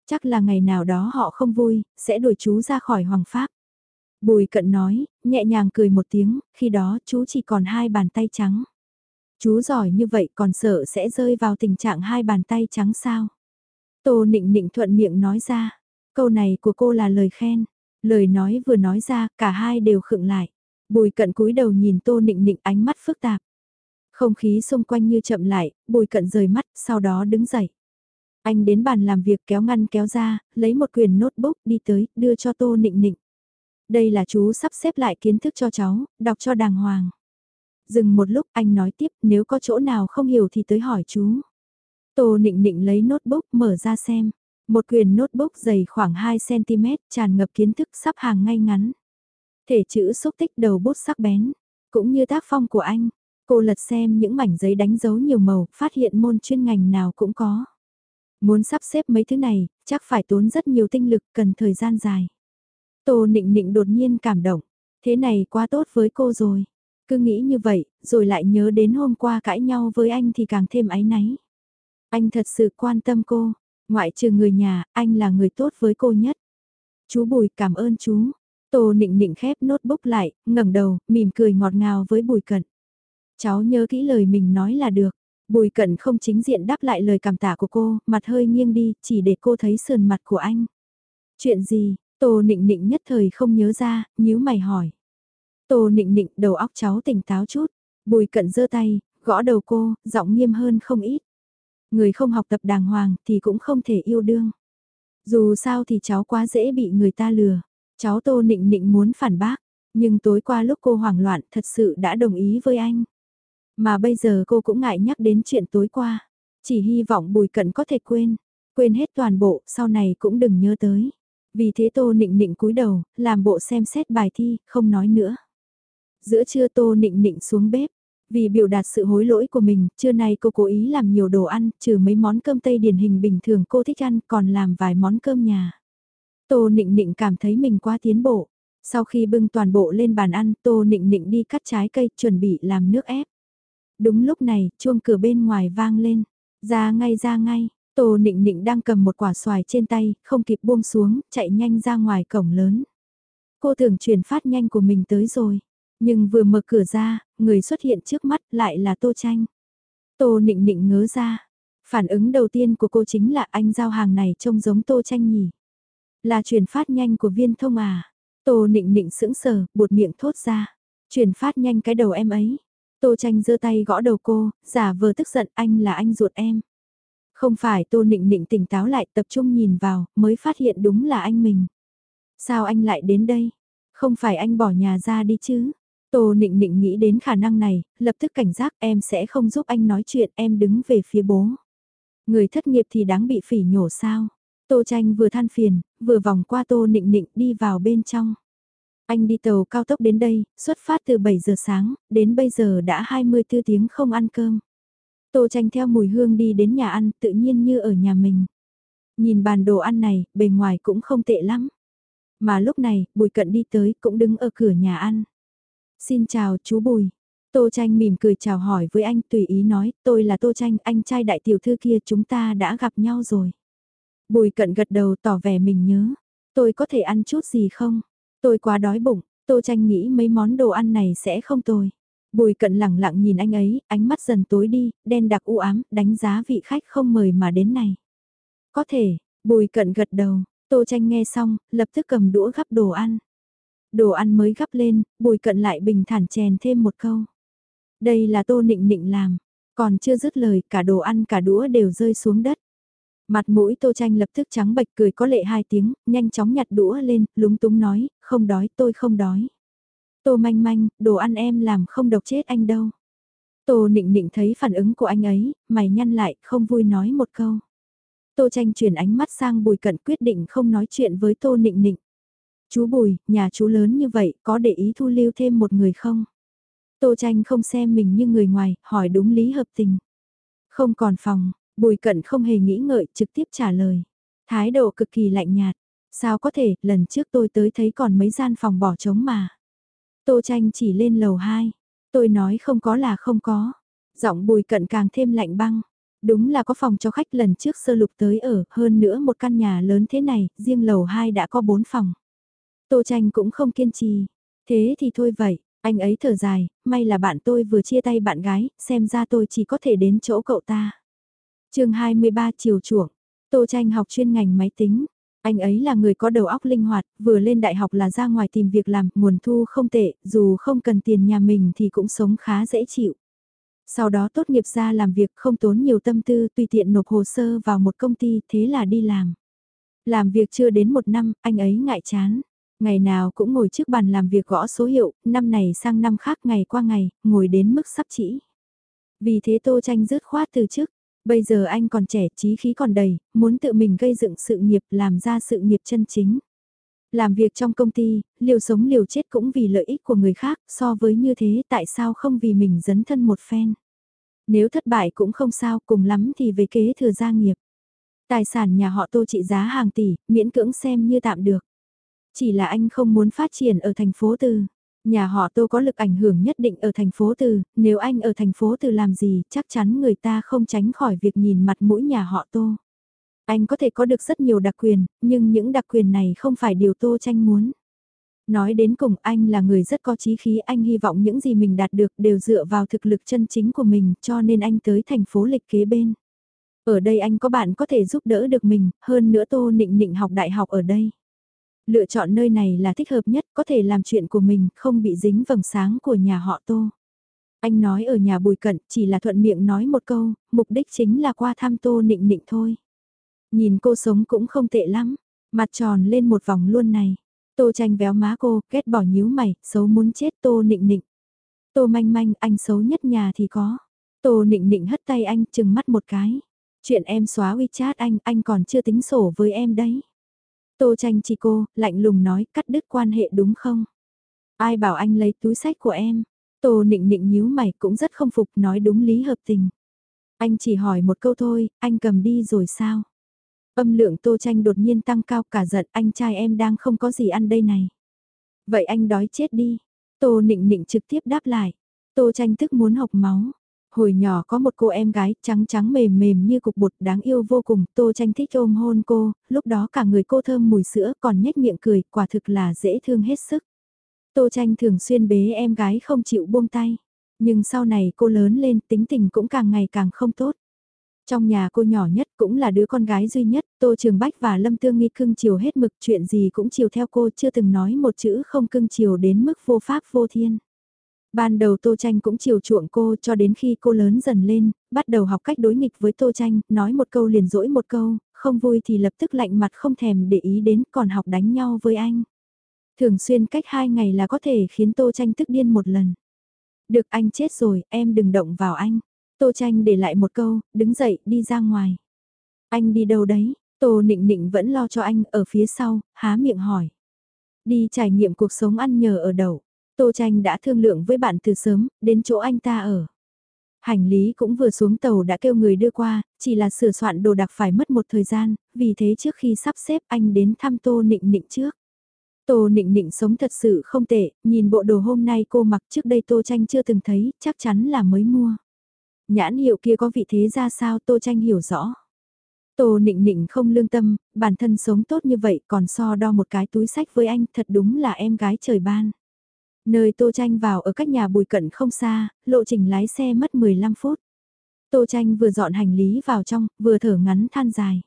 Chắc là ngày nào đó họ không vui, sẽ đuổi chú ra khỏi hoàng pháp. Bùi cận nói, nhẹ nhàng cười một tiếng, khi đó chú chỉ còn hai bàn tay trắng. Chú giỏi như vậy còn sợ sẽ rơi vào tình trạng hai bàn tay trắng sao? Tô nịnh nịnh thuận miệng nói ra, câu này của cô là lời khen. Lời nói vừa nói ra, cả hai đều khựng lại. Bùi cận cúi đầu nhìn tô nịnh nịnh ánh mắt phức tạp. Không khí xung quanh như chậm lại, bùi cận rời mắt, sau đó đứng dậy. Anh đến bàn làm việc kéo ngăn kéo ra, lấy một quyển notebook đi tới, đưa cho tô nịnh nịnh. Đây là chú sắp xếp lại kiến thức cho cháu, đọc cho đàng hoàng. Dừng một lúc anh nói tiếp nếu có chỗ nào không hiểu thì tới hỏi chú. Tô nịnh nịnh lấy notebook mở ra xem. Một quyển notebook dày khoảng 2cm tràn ngập kiến thức sắp hàng ngay ngắn. Thể chữ xúc tích đầu bút sắc bén, cũng như tác phong của anh. Cô lật xem những mảnh giấy đánh dấu nhiều màu, phát hiện môn chuyên ngành nào cũng có. Muốn sắp xếp mấy thứ này, chắc phải tốn rất nhiều tinh lực, cần thời gian dài. Tô nịnh nịnh đột nhiên cảm động. Thế này quá tốt với cô rồi. Cứ nghĩ như vậy, rồi lại nhớ đến hôm qua cãi nhau với anh thì càng thêm áy náy. Anh thật sự quan tâm cô. Ngoại trừ người nhà, anh là người tốt với cô nhất. Chú Bùi cảm ơn chú. Tô nịnh nịnh khép notebook lại, ngẩng đầu, mỉm cười ngọt ngào với Bùi Cận. Cháu nhớ kỹ lời mình nói là được. Bùi Cận không chính diện đáp lại lời cảm tạ của cô, mặt hơi nghiêng đi, chỉ để cô thấy sườn mặt của anh. Chuyện gì, Tô nịnh nịnh nhất thời không nhớ ra, nhíu mày hỏi. Tô nịnh nịnh đầu óc cháu tỉnh táo chút, bùi cận giơ tay, gõ đầu cô, giọng nghiêm hơn không ít. Người không học tập đàng hoàng thì cũng không thể yêu đương. Dù sao thì cháu quá dễ bị người ta lừa. Cháu Tô Nịnh Nịnh muốn phản bác, nhưng tối qua lúc cô hoảng loạn thật sự đã đồng ý với anh. Mà bây giờ cô cũng ngại nhắc đến chuyện tối qua. Chỉ hy vọng Bùi Cận có thể quên, quên hết toàn bộ, sau này cũng đừng nhớ tới. Vì thế Tô Nịnh Nịnh cúi đầu, làm bộ xem xét bài thi, không nói nữa. Giữa trưa Tô Nịnh Nịnh xuống bếp, vì biểu đạt sự hối lỗi của mình, trưa nay cô cố ý làm nhiều đồ ăn, trừ mấy món cơm tây điển hình bình thường cô thích ăn, còn làm vài món cơm nhà. Tô Nịnh Nịnh cảm thấy mình quá tiến bộ. Sau khi bưng toàn bộ lên bàn ăn, Tô Nịnh Nịnh đi cắt trái cây, chuẩn bị làm nước ép. Đúng lúc này, chuông cửa bên ngoài vang lên. Ra ngay ra ngay, Tô Nịnh Nịnh đang cầm một quả xoài trên tay, không kịp buông xuống, chạy nhanh ra ngoài cổng lớn. Cô tưởng truyền phát nhanh của mình tới rồi. Nhưng vừa mở cửa ra, người xuất hiện trước mắt lại là Tô Tranh. Tô Nịnh Nịnh ngớ ra. Phản ứng đầu tiên của cô chính là anh giao hàng này trông giống Tô Tranh nhỉ. Là truyền phát nhanh của viên thông à. Tô Nịnh Nịnh sững sờ, buột miệng thốt ra. Truyền phát nhanh cái đầu em ấy. Tô Tranh giơ tay gõ đầu cô, giả vờ tức giận anh là anh ruột em. Không phải Tô Nịnh Nịnh tỉnh táo lại tập trung nhìn vào, mới phát hiện đúng là anh mình. Sao anh lại đến đây? Không phải anh bỏ nhà ra đi chứ? Tô Nịnh Nịnh nghĩ đến khả năng này, lập tức cảnh giác em sẽ không giúp anh nói chuyện em đứng về phía bố. Người thất nghiệp thì đáng bị phỉ nhổ sao? Tô Tranh vừa than phiền, vừa vòng qua Tô Nịnh Nịnh đi vào bên trong. Anh đi tàu cao tốc đến đây, xuất phát từ 7 giờ sáng, đến bây giờ đã 24 tiếng không ăn cơm. Tô Tranh theo mùi hương đi đến nhà ăn tự nhiên như ở nhà mình. Nhìn bàn đồ ăn này, bề ngoài cũng không tệ lắm. Mà lúc này, Bùi Cận đi tới cũng đứng ở cửa nhà ăn. Xin chào chú Bùi. Tô Tranh mỉm cười chào hỏi với anh tùy ý nói, tôi là Tô Tranh, anh trai đại tiểu thư kia chúng ta đã gặp nhau rồi. Bùi cận gật đầu tỏ vẻ mình nhớ, tôi có thể ăn chút gì không? Tôi quá đói bụng, Tô Tranh nghĩ mấy món đồ ăn này sẽ không tồi. Bùi cận lẳng lặng nhìn anh ấy, ánh mắt dần tối đi, đen đặc u ám, đánh giá vị khách không mời mà đến này. Có thể, bùi cận gật đầu, Tô Tranh nghe xong, lập tức cầm đũa gắp đồ ăn. Đồ ăn mới gắp lên, bùi cận lại bình thản chèn thêm một câu. Đây là tô nịnh nịnh làm, còn chưa dứt lời cả đồ ăn cả đũa đều rơi xuống đất. Mặt mũi tô tranh lập tức trắng bệch cười có lệ hai tiếng, nhanh chóng nhặt đũa lên, lúng túng nói, không đói tôi không đói. Tô manh manh, đồ ăn em làm không độc chết anh đâu. Tô nịnh nịnh thấy phản ứng của anh ấy, mày nhăn lại, không vui nói một câu. Tô tranh chuyển ánh mắt sang bùi cận quyết định không nói chuyện với tô nịnh nịnh. Chú bùi, nhà chú lớn như vậy, có để ý thu lưu thêm một người không? Tô tranh không xem mình như người ngoài, hỏi đúng lý hợp tình. Không còn phòng, bùi cận không hề nghĩ ngợi, trực tiếp trả lời. Thái độ cực kỳ lạnh nhạt. Sao có thể, lần trước tôi tới thấy còn mấy gian phòng bỏ trống mà. Tô tranh chỉ lên lầu 2. Tôi nói không có là không có. Giọng bùi cận càng thêm lạnh băng. Đúng là có phòng cho khách lần trước sơ lục tới ở, hơn nữa một căn nhà lớn thế này, riêng lầu 2 đã có 4 phòng. Tô tranh cũng không kiên trì. Thế thì thôi vậy, anh ấy thở dài, may là bạn tôi vừa chia tay bạn gái, xem ra tôi chỉ có thể đến chỗ cậu ta. chương 23 chiều chuộng, Tô Tranh học chuyên ngành máy tính. Anh ấy là người có đầu óc linh hoạt, vừa lên đại học là ra ngoài tìm việc làm, nguồn thu không tệ, dù không cần tiền nhà mình thì cũng sống khá dễ chịu. Sau đó tốt nghiệp ra làm việc không tốn nhiều tâm tư tùy tiện nộp hồ sơ vào một công ty thế là đi làm. Làm việc chưa đến một năm, anh ấy ngại chán. Ngày nào cũng ngồi trước bàn làm việc gõ số hiệu, năm này sang năm khác ngày qua ngày, ngồi đến mức sắp chỉ. Vì thế Tô Tranh rứt khoát từ chức, bây giờ anh còn trẻ, trí khí còn đầy, muốn tự mình gây dựng sự nghiệp, làm ra sự nghiệp chân chính. Làm việc trong công ty, liều sống liều chết cũng vì lợi ích của người khác, so với như thế tại sao không vì mình dấn thân một phen. Nếu thất bại cũng không sao, cùng lắm thì về kế thừa gia nghiệp. Tài sản nhà họ tô trị giá hàng tỷ, miễn cưỡng xem như tạm được. Chỉ là anh không muốn phát triển ở thành phố Từ. Nhà họ Tô có lực ảnh hưởng nhất định ở thành phố Từ, nếu anh ở thành phố Từ làm gì, chắc chắn người ta không tránh khỏi việc nhìn mặt mũi nhà họ Tô. Anh có thể có được rất nhiều đặc quyền, nhưng những đặc quyền này không phải điều Tô tranh muốn. Nói đến cùng anh là người rất có chí khí anh hy vọng những gì mình đạt được đều dựa vào thực lực chân chính của mình cho nên anh tới thành phố lịch kế bên. Ở đây anh có bạn có thể giúp đỡ được mình, hơn nữa Tô Nịnh Nịnh học đại học ở đây. Lựa chọn nơi này là thích hợp nhất, có thể làm chuyện của mình, không bị dính vầng sáng của nhà họ Tô. Anh nói ở nhà Bùi Cận, chỉ là thuận miệng nói một câu, mục đích chính là qua thăm Tô Nịnh Nịnh thôi. Nhìn cô sống cũng không tệ lắm, mặt tròn lên một vòng luôn này. Tô tranh véo má cô, ghét bỏ nhíu mày, xấu muốn chết Tô Nịnh Nịnh. Tô manh manh, anh xấu nhất nhà thì có. Tô Nịnh Nịnh hất tay anh, chừng mắt một cái. Chuyện em xóa WeChat anh, anh còn chưa tính sổ với em đấy. Tô tranh chỉ cô, lạnh lùng nói, cắt đứt quan hệ đúng không? Ai bảo anh lấy túi sách của em? Tô nịnh nịnh nhíu mày cũng rất không phục nói đúng lý hợp tình. Anh chỉ hỏi một câu thôi, anh cầm đi rồi sao? Âm lượng tô tranh đột nhiên tăng cao cả giận anh trai em đang không có gì ăn đây này. Vậy anh đói chết đi. Tô nịnh nịnh trực tiếp đáp lại. Tô tranh tức muốn học máu. Hồi nhỏ có một cô em gái trắng trắng mềm mềm như cục bột đáng yêu vô cùng, Tô Tranh thích ôm hôn cô, lúc đó cả người cô thơm mùi sữa còn nhếch miệng cười, quả thực là dễ thương hết sức. Tô Tranh thường xuyên bế em gái không chịu buông tay, nhưng sau này cô lớn lên tính tình cũng càng ngày càng không tốt. Trong nhà cô nhỏ nhất cũng là đứa con gái duy nhất, Tô Trường Bách và Lâm Tương Nghi cưng chiều hết mực chuyện gì cũng chiều theo cô chưa từng nói một chữ không cưng chiều đến mức vô pháp vô thiên. Ban đầu Tô Tranh cũng chiều chuộng cô cho đến khi cô lớn dần lên, bắt đầu học cách đối nghịch với Tô Tranh, nói một câu liền dỗi một câu, không vui thì lập tức lạnh mặt không thèm để ý đến còn học đánh nhau với anh. Thường xuyên cách hai ngày là có thể khiến Tô Tranh tức điên một lần. Được anh chết rồi, em đừng động vào anh. Tô Tranh để lại một câu, đứng dậy, đi ra ngoài. Anh đi đâu đấy? Tô Nịnh Nịnh vẫn lo cho anh ở phía sau, há miệng hỏi. Đi trải nghiệm cuộc sống ăn nhờ ở đậu. Tô Tranh đã thương lượng với bạn từ sớm, đến chỗ anh ta ở. Hành lý cũng vừa xuống tàu đã kêu người đưa qua, chỉ là sửa soạn đồ đặc phải mất một thời gian, vì thế trước khi sắp xếp anh đến thăm Tô Nịnh Nịnh trước. Tô nịnh nịnh sống thật sự không tệ, nhìn bộ đồ hôm nay cô mặc trước đây Tô Tranh chưa từng thấy, chắc chắn là mới mua. Nhãn hiệu kia có vị thế ra sao Tô Tranh hiểu rõ. Tô nịnh nịnh không lương tâm, bản thân sống tốt như vậy còn so đo một cái túi sách với anh thật đúng là em gái trời ban. Nơi Tô Tranh vào ở cách nhà bùi cận không xa, lộ trình lái xe mất 15 phút. Tô Tranh vừa dọn hành lý vào trong, vừa thở ngắn than dài.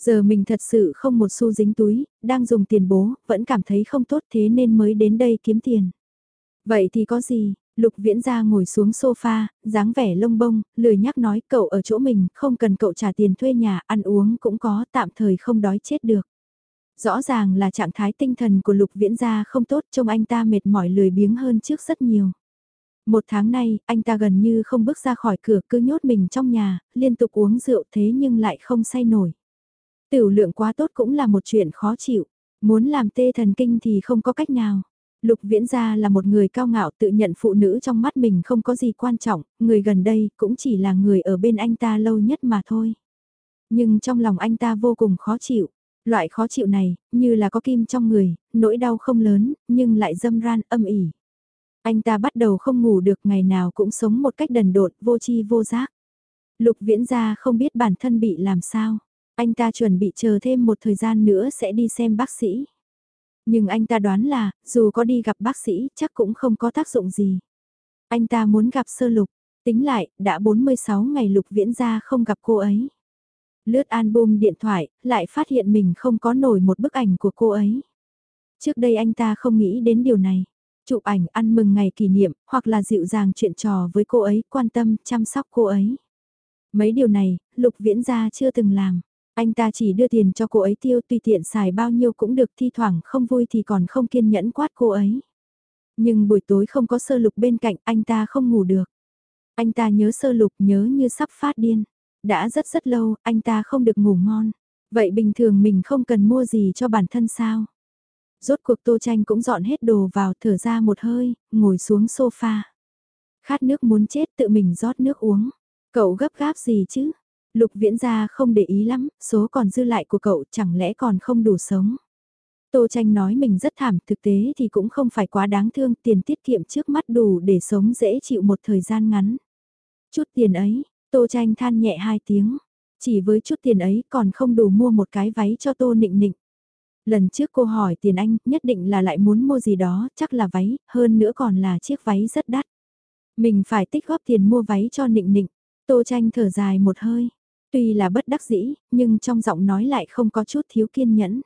Giờ mình thật sự không một xu dính túi, đang dùng tiền bố, vẫn cảm thấy không tốt thế nên mới đến đây kiếm tiền. Vậy thì có gì, Lục viễn ra ngồi xuống sofa, dáng vẻ lông bông, lười nhắc nói cậu ở chỗ mình, không cần cậu trả tiền thuê nhà, ăn uống cũng có, tạm thời không đói chết được. Rõ ràng là trạng thái tinh thần của lục viễn gia không tốt, trông anh ta mệt mỏi lười biếng hơn trước rất nhiều. Một tháng nay, anh ta gần như không bước ra khỏi cửa cứ nhốt mình trong nhà, liên tục uống rượu thế nhưng lại không say nổi. Tiểu lượng quá tốt cũng là một chuyện khó chịu, muốn làm tê thần kinh thì không có cách nào. Lục viễn gia là một người cao ngạo tự nhận phụ nữ trong mắt mình không có gì quan trọng, người gần đây cũng chỉ là người ở bên anh ta lâu nhất mà thôi. Nhưng trong lòng anh ta vô cùng khó chịu. Loại khó chịu này, như là có kim trong người, nỗi đau không lớn, nhưng lại dâm ran âm ỉ. Anh ta bắt đầu không ngủ được ngày nào cũng sống một cách đần độn, vô chi vô giác. Lục viễn gia không biết bản thân bị làm sao. Anh ta chuẩn bị chờ thêm một thời gian nữa sẽ đi xem bác sĩ. Nhưng anh ta đoán là, dù có đi gặp bác sĩ, chắc cũng không có tác dụng gì. Anh ta muốn gặp sơ lục, tính lại, đã 46 ngày lục viễn ra không gặp cô ấy. Lướt album điện thoại, lại phát hiện mình không có nổi một bức ảnh của cô ấy. Trước đây anh ta không nghĩ đến điều này. Chụp ảnh ăn mừng ngày kỷ niệm, hoặc là dịu dàng chuyện trò với cô ấy, quan tâm, chăm sóc cô ấy. Mấy điều này, lục viễn gia chưa từng làm. Anh ta chỉ đưa tiền cho cô ấy tiêu tùy tiện xài bao nhiêu cũng được thi thoảng không vui thì còn không kiên nhẫn quát cô ấy. Nhưng buổi tối không có sơ lục bên cạnh anh ta không ngủ được. Anh ta nhớ sơ lục nhớ như sắp phát điên. Đã rất rất lâu anh ta không được ngủ ngon. Vậy bình thường mình không cần mua gì cho bản thân sao? Rốt cuộc tô tranh cũng dọn hết đồ vào thở ra một hơi, ngồi xuống sofa. Khát nước muốn chết tự mình rót nước uống. Cậu gấp gáp gì chứ? Lục viễn gia không để ý lắm, số còn dư lại của cậu chẳng lẽ còn không đủ sống. Tô tranh nói mình rất thảm, thực tế thì cũng không phải quá đáng thương, tiền tiết kiệm trước mắt đủ để sống dễ chịu một thời gian ngắn. Chút tiền ấy, tô tranh than nhẹ hai tiếng, chỉ với chút tiền ấy còn không đủ mua một cái váy cho tô nịnh nịnh. Lần trước cô hỏi tiền anh, nhất định là lại muốn mua gì đó, chắc là váy, hơn nữa còn là chiếc váy rất đắt. Mình phải tích góp tiền mua váy cho nịnh nịnh. Tô tranh thở dài một hơi. Tuy là bất đắc dĩ, nhưng trong giọng nói lại không có chút thiếu kiên nhẫn.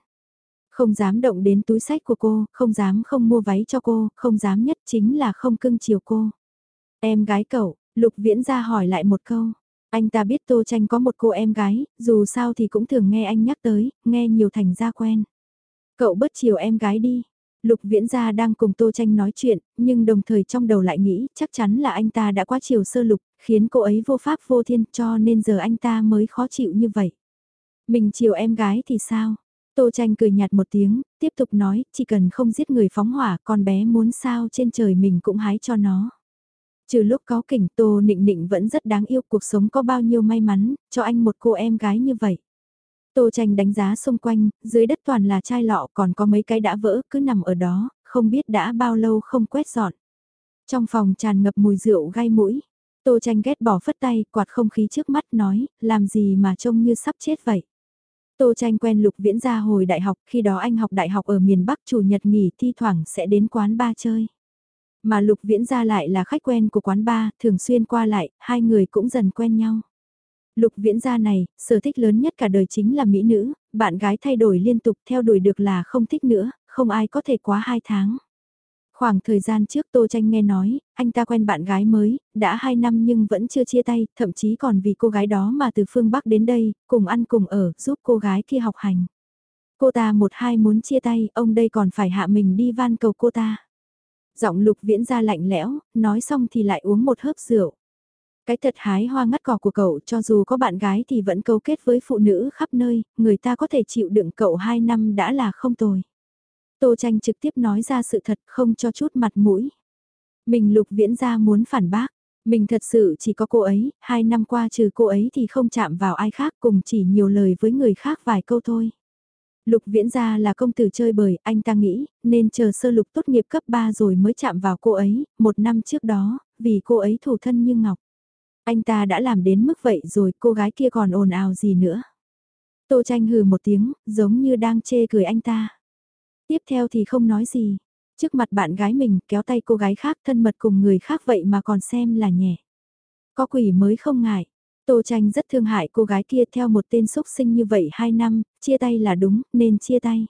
Không dám động đến túi sách của cô, không dám không mua váy cho cô, không dám nhất chính là không cưng chiều cô. Em gái cậu, Lục Viễn ra hỏi lại một câu. Anh ta biết Tô Tranh có một cô em gái, dù sao thì cũng thường nghe anh nhắc tới, nghe nhiều thành ra quen. Cậu bớt chiều em gái đi. Lục Viễn Gia đang cùng Tô Tranh nói chuyện, nhưng đồng thời trong đầu lại nghĩ chắc chắn là anh ta đã quá chiều sơ lục, khiến cô ấy vô pháp vô thiên cho nên giờ anh ta mới khó chịu như vậy. Mình chiều em gái thì sao? Tô tranh cười nhạt một tiếng, tiếp tục nói, chỉ cần không giết người phóng hỏa, con bé muốn sao trên trời mình cũng hái cho nó. Trừ lúc có kỉnh Tô Nịnh Nịnh vẫn rất đáng yêu cuộc sống có bao nhiêu may mắn, cho anh một cô em gái như vậy. Tô tranh đánh giá xung quanh, dưới đất toàn là chai lọ còn có mấy cái đã vỡ cứ nằm ở đó, không biết đã bao lâu không quét dọn. Trong phòng tràn ngập mùi rượu gai mũi, Tô tranh ghét bỏ phất tay, quạt không khí trước mắt nói, làm gì mà trông như sắp chết vậy. Tô tranh quen lục viễn ra hồi đại học, khi đó anh học đại học ở miền Bắc chủ nhật nghỉ thi thoảng sẽ đến quán ba chơi. Mà lục viễn ra lại là khách quen của quán ba, thường xuyên qua lại, hai người cũng dần quen nhau. Lục viễn gia này, sở thích lớn nhất cả đời chính là mỹ nữ, bạn gái thay đổi liên tục theo đuổi được là không thích nữa, không ai có thể quá hai tháng. Khoảng thời gian trước Tô Tranh nghe nói, anh ta quen bạn gái mới, đã 2 năm nhưng vẫn chưa chia tay, thậm chí còn vì cô gái đó mà từ phương Bắc đến đây, cùng ăn cùng ở, giúp cô gái kia học hành. Cô ta một hai muốn chia tay, ông đây còn phải hạ mình đi van cầu cô ta. Giọng lục viễn ra lạnh lẽo, nói xong thì lại uống một hớp rượu. Cái thật hái hoa ngắt cỏ của cậu cho dù có bạn gái thì vẫn câu kết với phụ nữ khắp nơi, người ta có thể chịu đựng cậu 2 năm đã là không tồi. Tô Tranh trực tiếp nói ra sự thật không cho chút mặt mũi. Mình lục viễn ra muốn phản bác, mình thật sự chỉ có cô ấy, hai năm qua trừ cô ấy thì không chạm vào ai khác cùng chỉ nhiều lời với người khác vài câu thôi. Lục viễn gia là công tử chơi bời, anh ta nghĩ, nên chờ sơ lục tốt nghiệp cấp 3 rồi mới chạm vào cô ấy, một năm trước đó, vì cô ấy thủ thân như ngọc. Anh ta đã làm đến mức vậy rồi, cô gái kia còn ồn ào gì nữa. Tô tranh hừ một tiếng, giống như đang chê cười anh ta. Tiếp theo thì không nói gì. Trước mặt bạn gái mình kéo tay cô gái khác thân mật cùng người khác vậy mà còn xem là nhẹ. Có quỷ mới không ngại. Tô tranh rất thương hại cô gái kia theo một tên xúc sinh như vậy 2 năm, chia tay là đúng, nên chia tay.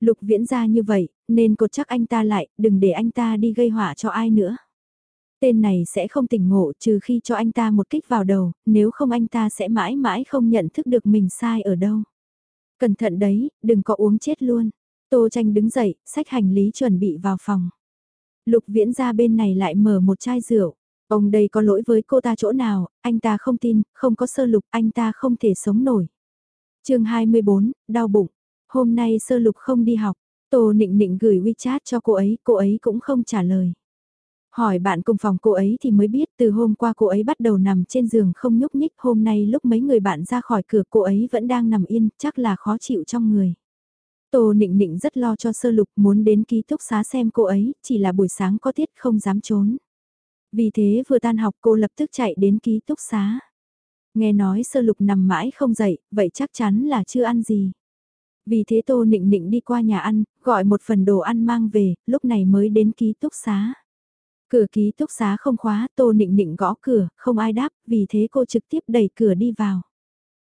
Lục viễn ra như vậy, nên cột chắc anh ta lại, đừng để anh ta đi gây họa cho ai nữa. Tên này sẽ không tỉnh ngộ trừ khi cho anh ta một kích vào đầu, nếu không anh ta sẽ mãi mãi không nhận thức được mình sai ở đâu. Cẩn thận đấy, đừng có uống chết luôn. Tô tranh đứng dậy, xách hành lý chuẩn bị vào phòng. Lục viễn ra bên này lại mở một chai rượu. Ông đây có lỗi với cô ta chỗ nào, anh ta không tin, không có sơ lục, anh ta không thể sống nổi. chương 24, đau bụng. Hôm nay sơ lục không đi học, Tô Nịnh Nịnh gửi WeChat cho cô ấy, cô ấy cũng không trả lời. Hỏi bạn cùng phòng cô ấy thì mới biết từ hôm qua cô ấy bắt đầu nằm trên giường không nhúc nhích hôm nay lúc mấy người bạn ra khỏi cửa cô ấy vẫn đang nằm yên chắc là khó chịu trong người. Tô Nịnh Nịnh rất lo cho sơ lục muốn đến ký túc xá xem cô ấy, chỉ là buổi sáng có tiết không dám trốn. Vì thế vừa tan học cô lập tức chạy đến ký túc xá. Nghe nói sơ lục nằm mãi không dậy, vậy chắc chắn là chưa ăn gì. Vì thế Tô Nịnh Nịnh đi qua nhà ăn, gọi một phần đồ ăn mang về, lúc này mới đến ký túc xá. Cửa ký túc xá không khóa, Tô Nịnh Nịnh gõ cửa, không ai đáp, vì thế cô trực tiếp đẩy cửa đi vào.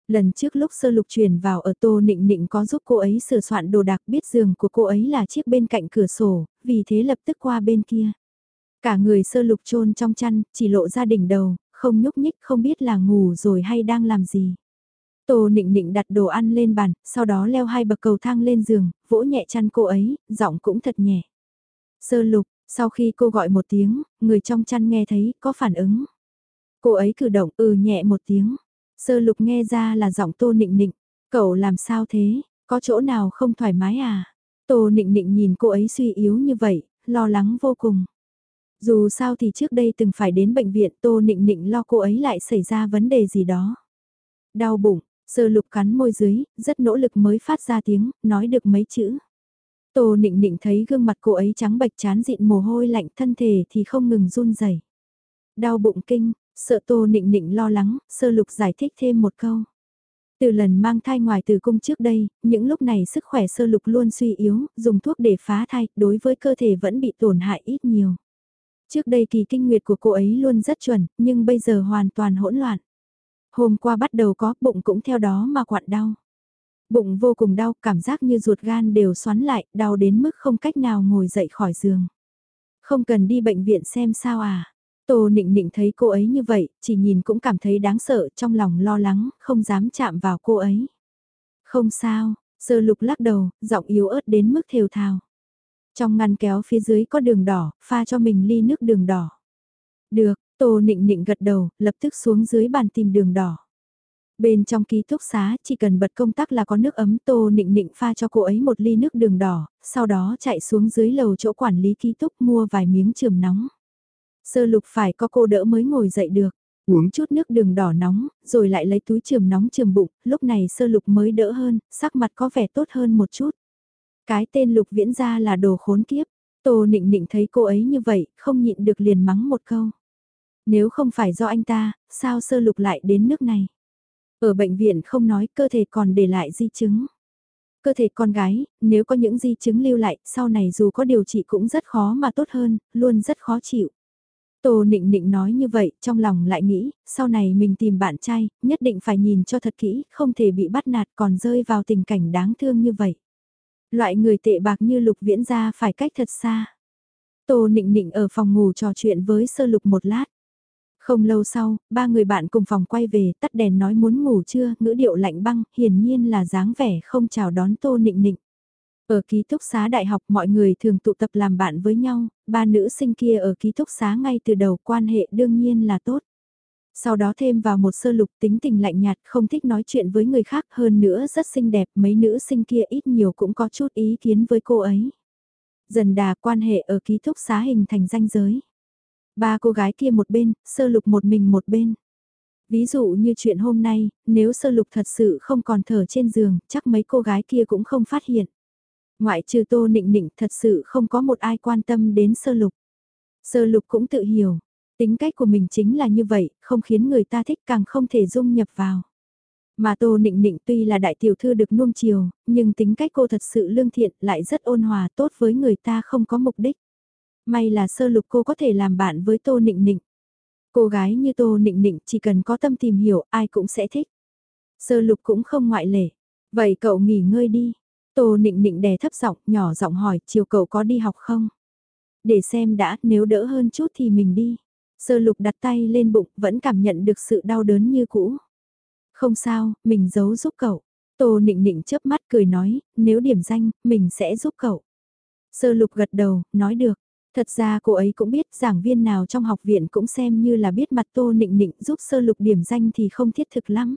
Lần trước lúc sơ lục truyền vào ở Tô Nịnh Nịnh có giúp cô ấy sửa soạn đồ đạc biết giường của cô ấy là chiếc bên cạnh cửa sổ, vì thế lập tức qua bên kia. Cả người sơ lục chôn trong chăn, chỉ lộ ra đỉnh đầu, không nhúc nhích không biết là ngủ rồi hay đang làm gì. Tô nịnh nịnh đặt đồ ăn lên bàn, sau đó leo hai bậc cầu thang lên giường, vỗ nhẹ chăn cô ấy, giọng cũng thật nhẹ. Sơ lục, sau khi cô gọi một tiếng, người trong chăn nghe thấy, có phản ứng. Cô ấy cử động ừ nhẹ một tiếng. Sơ lục nghe ra là giọng tô nịnh nịnh. Cậu làm sao thế, có chỗ nào không thoải mái à? Tô nịnh nịnh nhìn cô ấy suy yếu như vậy, lo lắng vô cùng. Dù sao thì trước đây từng phải đến bệnh viện Tô Nịnh Nịnh lo cô ấy lại xảy ra vấn đề gì đó. Đau bụng, sơ lục cắn môi dưới, rất nỗ lực mới phát ra tiếng, nói được mấy chữ. Tô Nịnh Nịnh thấy gương mặt cô ấy trắng bạch chán dịn mồ hôi lạnh thân thể thì không ngừng run rẩy. Đau bụng kinh, sợ Tô Nịnh Nịnh lo lắng, sơ lục giải thích thêm một câu. Từ lần mang thai ngoài từ cung trước đây, những lúc này sức khỏe sơ lục luôn suy yếu, dùng thuốc để phá thai, đối với cơ thể vẫn bị tổn hại ít nhiều. Trước đây kỳ kinh nguyệt của cô ấy luôn rất chuẩn, nhưng bây giờ hoàn toàn hỗn loạn. Hôm qua bắt đầu có, bụng cũng theo đó mà quặn đau. Bụng vô cùng đau, cảm giác như ruột gan đều xoắn lại, đau đến mức không cách nào ngồi dậy khỏi giường. Không cần đi bệnh viện xem sao à. Tô nịnh nịnh thấy cô ấy như vậy, chỉ nhìn cũng cảm thấy đáng sợ, trong lòng lo lắng, không dám chạm vào cô ấy. Không sao, sơ lục lắc đầu, giọng yếu ớt đến mức thều thào. Trong ngăn kéo phía dưới có đường đỏ, pha cho mình ly nước đường đỏ. Được, Tô Nịnh Nịnh gật đầu, lập tức xuống dưới bàn tìm đường đỏ. Bên trong ký túc xá, chỉ cần bật công tắc là có nước ấm Tô Nịnh Nịnh pha cho cô ấy một ly nước đường đỏ, sau đó chạy xuống dưới lầu chỗ quản lý ký túc mua vài miếng trường nóng. Sơ lục phải có cô đỡ mới ngồi dậy được, uống chút nước đường đỏ nóng, rồi lại lấy túi trường nóng trường bụng, lúc này sơ lục mới đỡ hơn, sắc mặt có vẻ tốt hơn một chút. Cái tên lục viễn ra là đồ khốn kiếp. Tô nịnh nịnh thấy cô ấy như vậy, không nhịn được liền mắng một câu. Nếu không phải do anh ta, sao sơ lục lại đến nước này? Ở bệnh viện không nói cơ thể còn để lại di chứng. Cơ thể con gái, nếu có những di chứng lưu lại, sau này dù có điều trị cũng rất khó mà tốt hơn, luôn rất khó chịu. Tô nịnh nịnh nói như vậy, trong lòng lại nghĩ, sau này mình tìm bạn trai, nhất định phải nhìn cho thật kỹ, không thể bị bắt nạt còn rơi vào tình cảnh đáng thương như vậy. Loại người tệ bạc như lục viễn ra phải cách thật xa. Tô nịnh nịnh ở phòng ngủ trò chuyện với sơ lục một lát. Không lâu sau, ba người bạn cùng phòng quay về, tắt đèn nói muốn ngủ chưa, ngữ điệu lạnh băng, hiển nhiên là dáng vẻ không chào đón tô nịnh nịnh. Ở ký túc xá đại học mọi người thường tụ tập làm bạn với nhau, ba nữ sinh kia ở ký túc xá ngay từ đầu quan hệ đương nhiên là tốt. Sau đó thêm vào một sơ lục tính tình lạnh nhạt không thích nói chuyện với người khác hơn nữa rất xinh đẹp mấy nữ sinh kia ít nhiều cũng có chút ý kiến với cô ấy. Dần đà quan hệ ở ký túc xá hình thành danh giới. Ba cô gái kia một bên, sơ lục một mình một bên. Ví dụ như chuyện hôm nay, nếu sơ lục thật sự không còn thở trên giường, chắc mấy cô gái kia cũng không phát hiện. Ngoại trừ tô nịnh nịnh thật sự không có một ai quan tâm đến sơ lục. Sơ lục cũng tự hiểu, tính cách của mình chính là như vậy, không khiến người ta thích càng không thể dung nhập vào. Mà Tô Nịnh Nịnh tuy là đại tiểu thư được nuông chiều, nhưng tính cách cô thật sự lương thiện lại rất ôn hòa tốt với người ta không có mục đích. May là sơ lục cô có thể làm bạn với Tô Nịnh Nịnh. Cô gái như Tô Nịnh Nịnh chỉ cần có tâm tìm hiểu ai cũng sẽ thích. Sơ lục cũng không ngoại lệ. Vậy cậu nghỉ ngơi đi. Tô Nịnh Nịnh đè thấp giọng, nhỏ giọng hỏi chiều cậu có đi học không? Để xem đã, nếu đỡ hơn chút thì mình đi. Sơ lục đặt tay lên bụng, vẫn cảm nhận được sự đau đớn như cũ. Không sao, mình giấu giúp cậu. Tô nịnh nịnh chớp mắt cười nói, nếu điểm danh, mình sẽ giúp cậu. Sơ lục gật đầu, nói được. Thật ra cô ấy cũng biết giảng viên nào trong học viện cũng xem như là biết mặt Tô Nịnh Nịnh giúp sơ lục điểm danh thì không thiết thực lắm.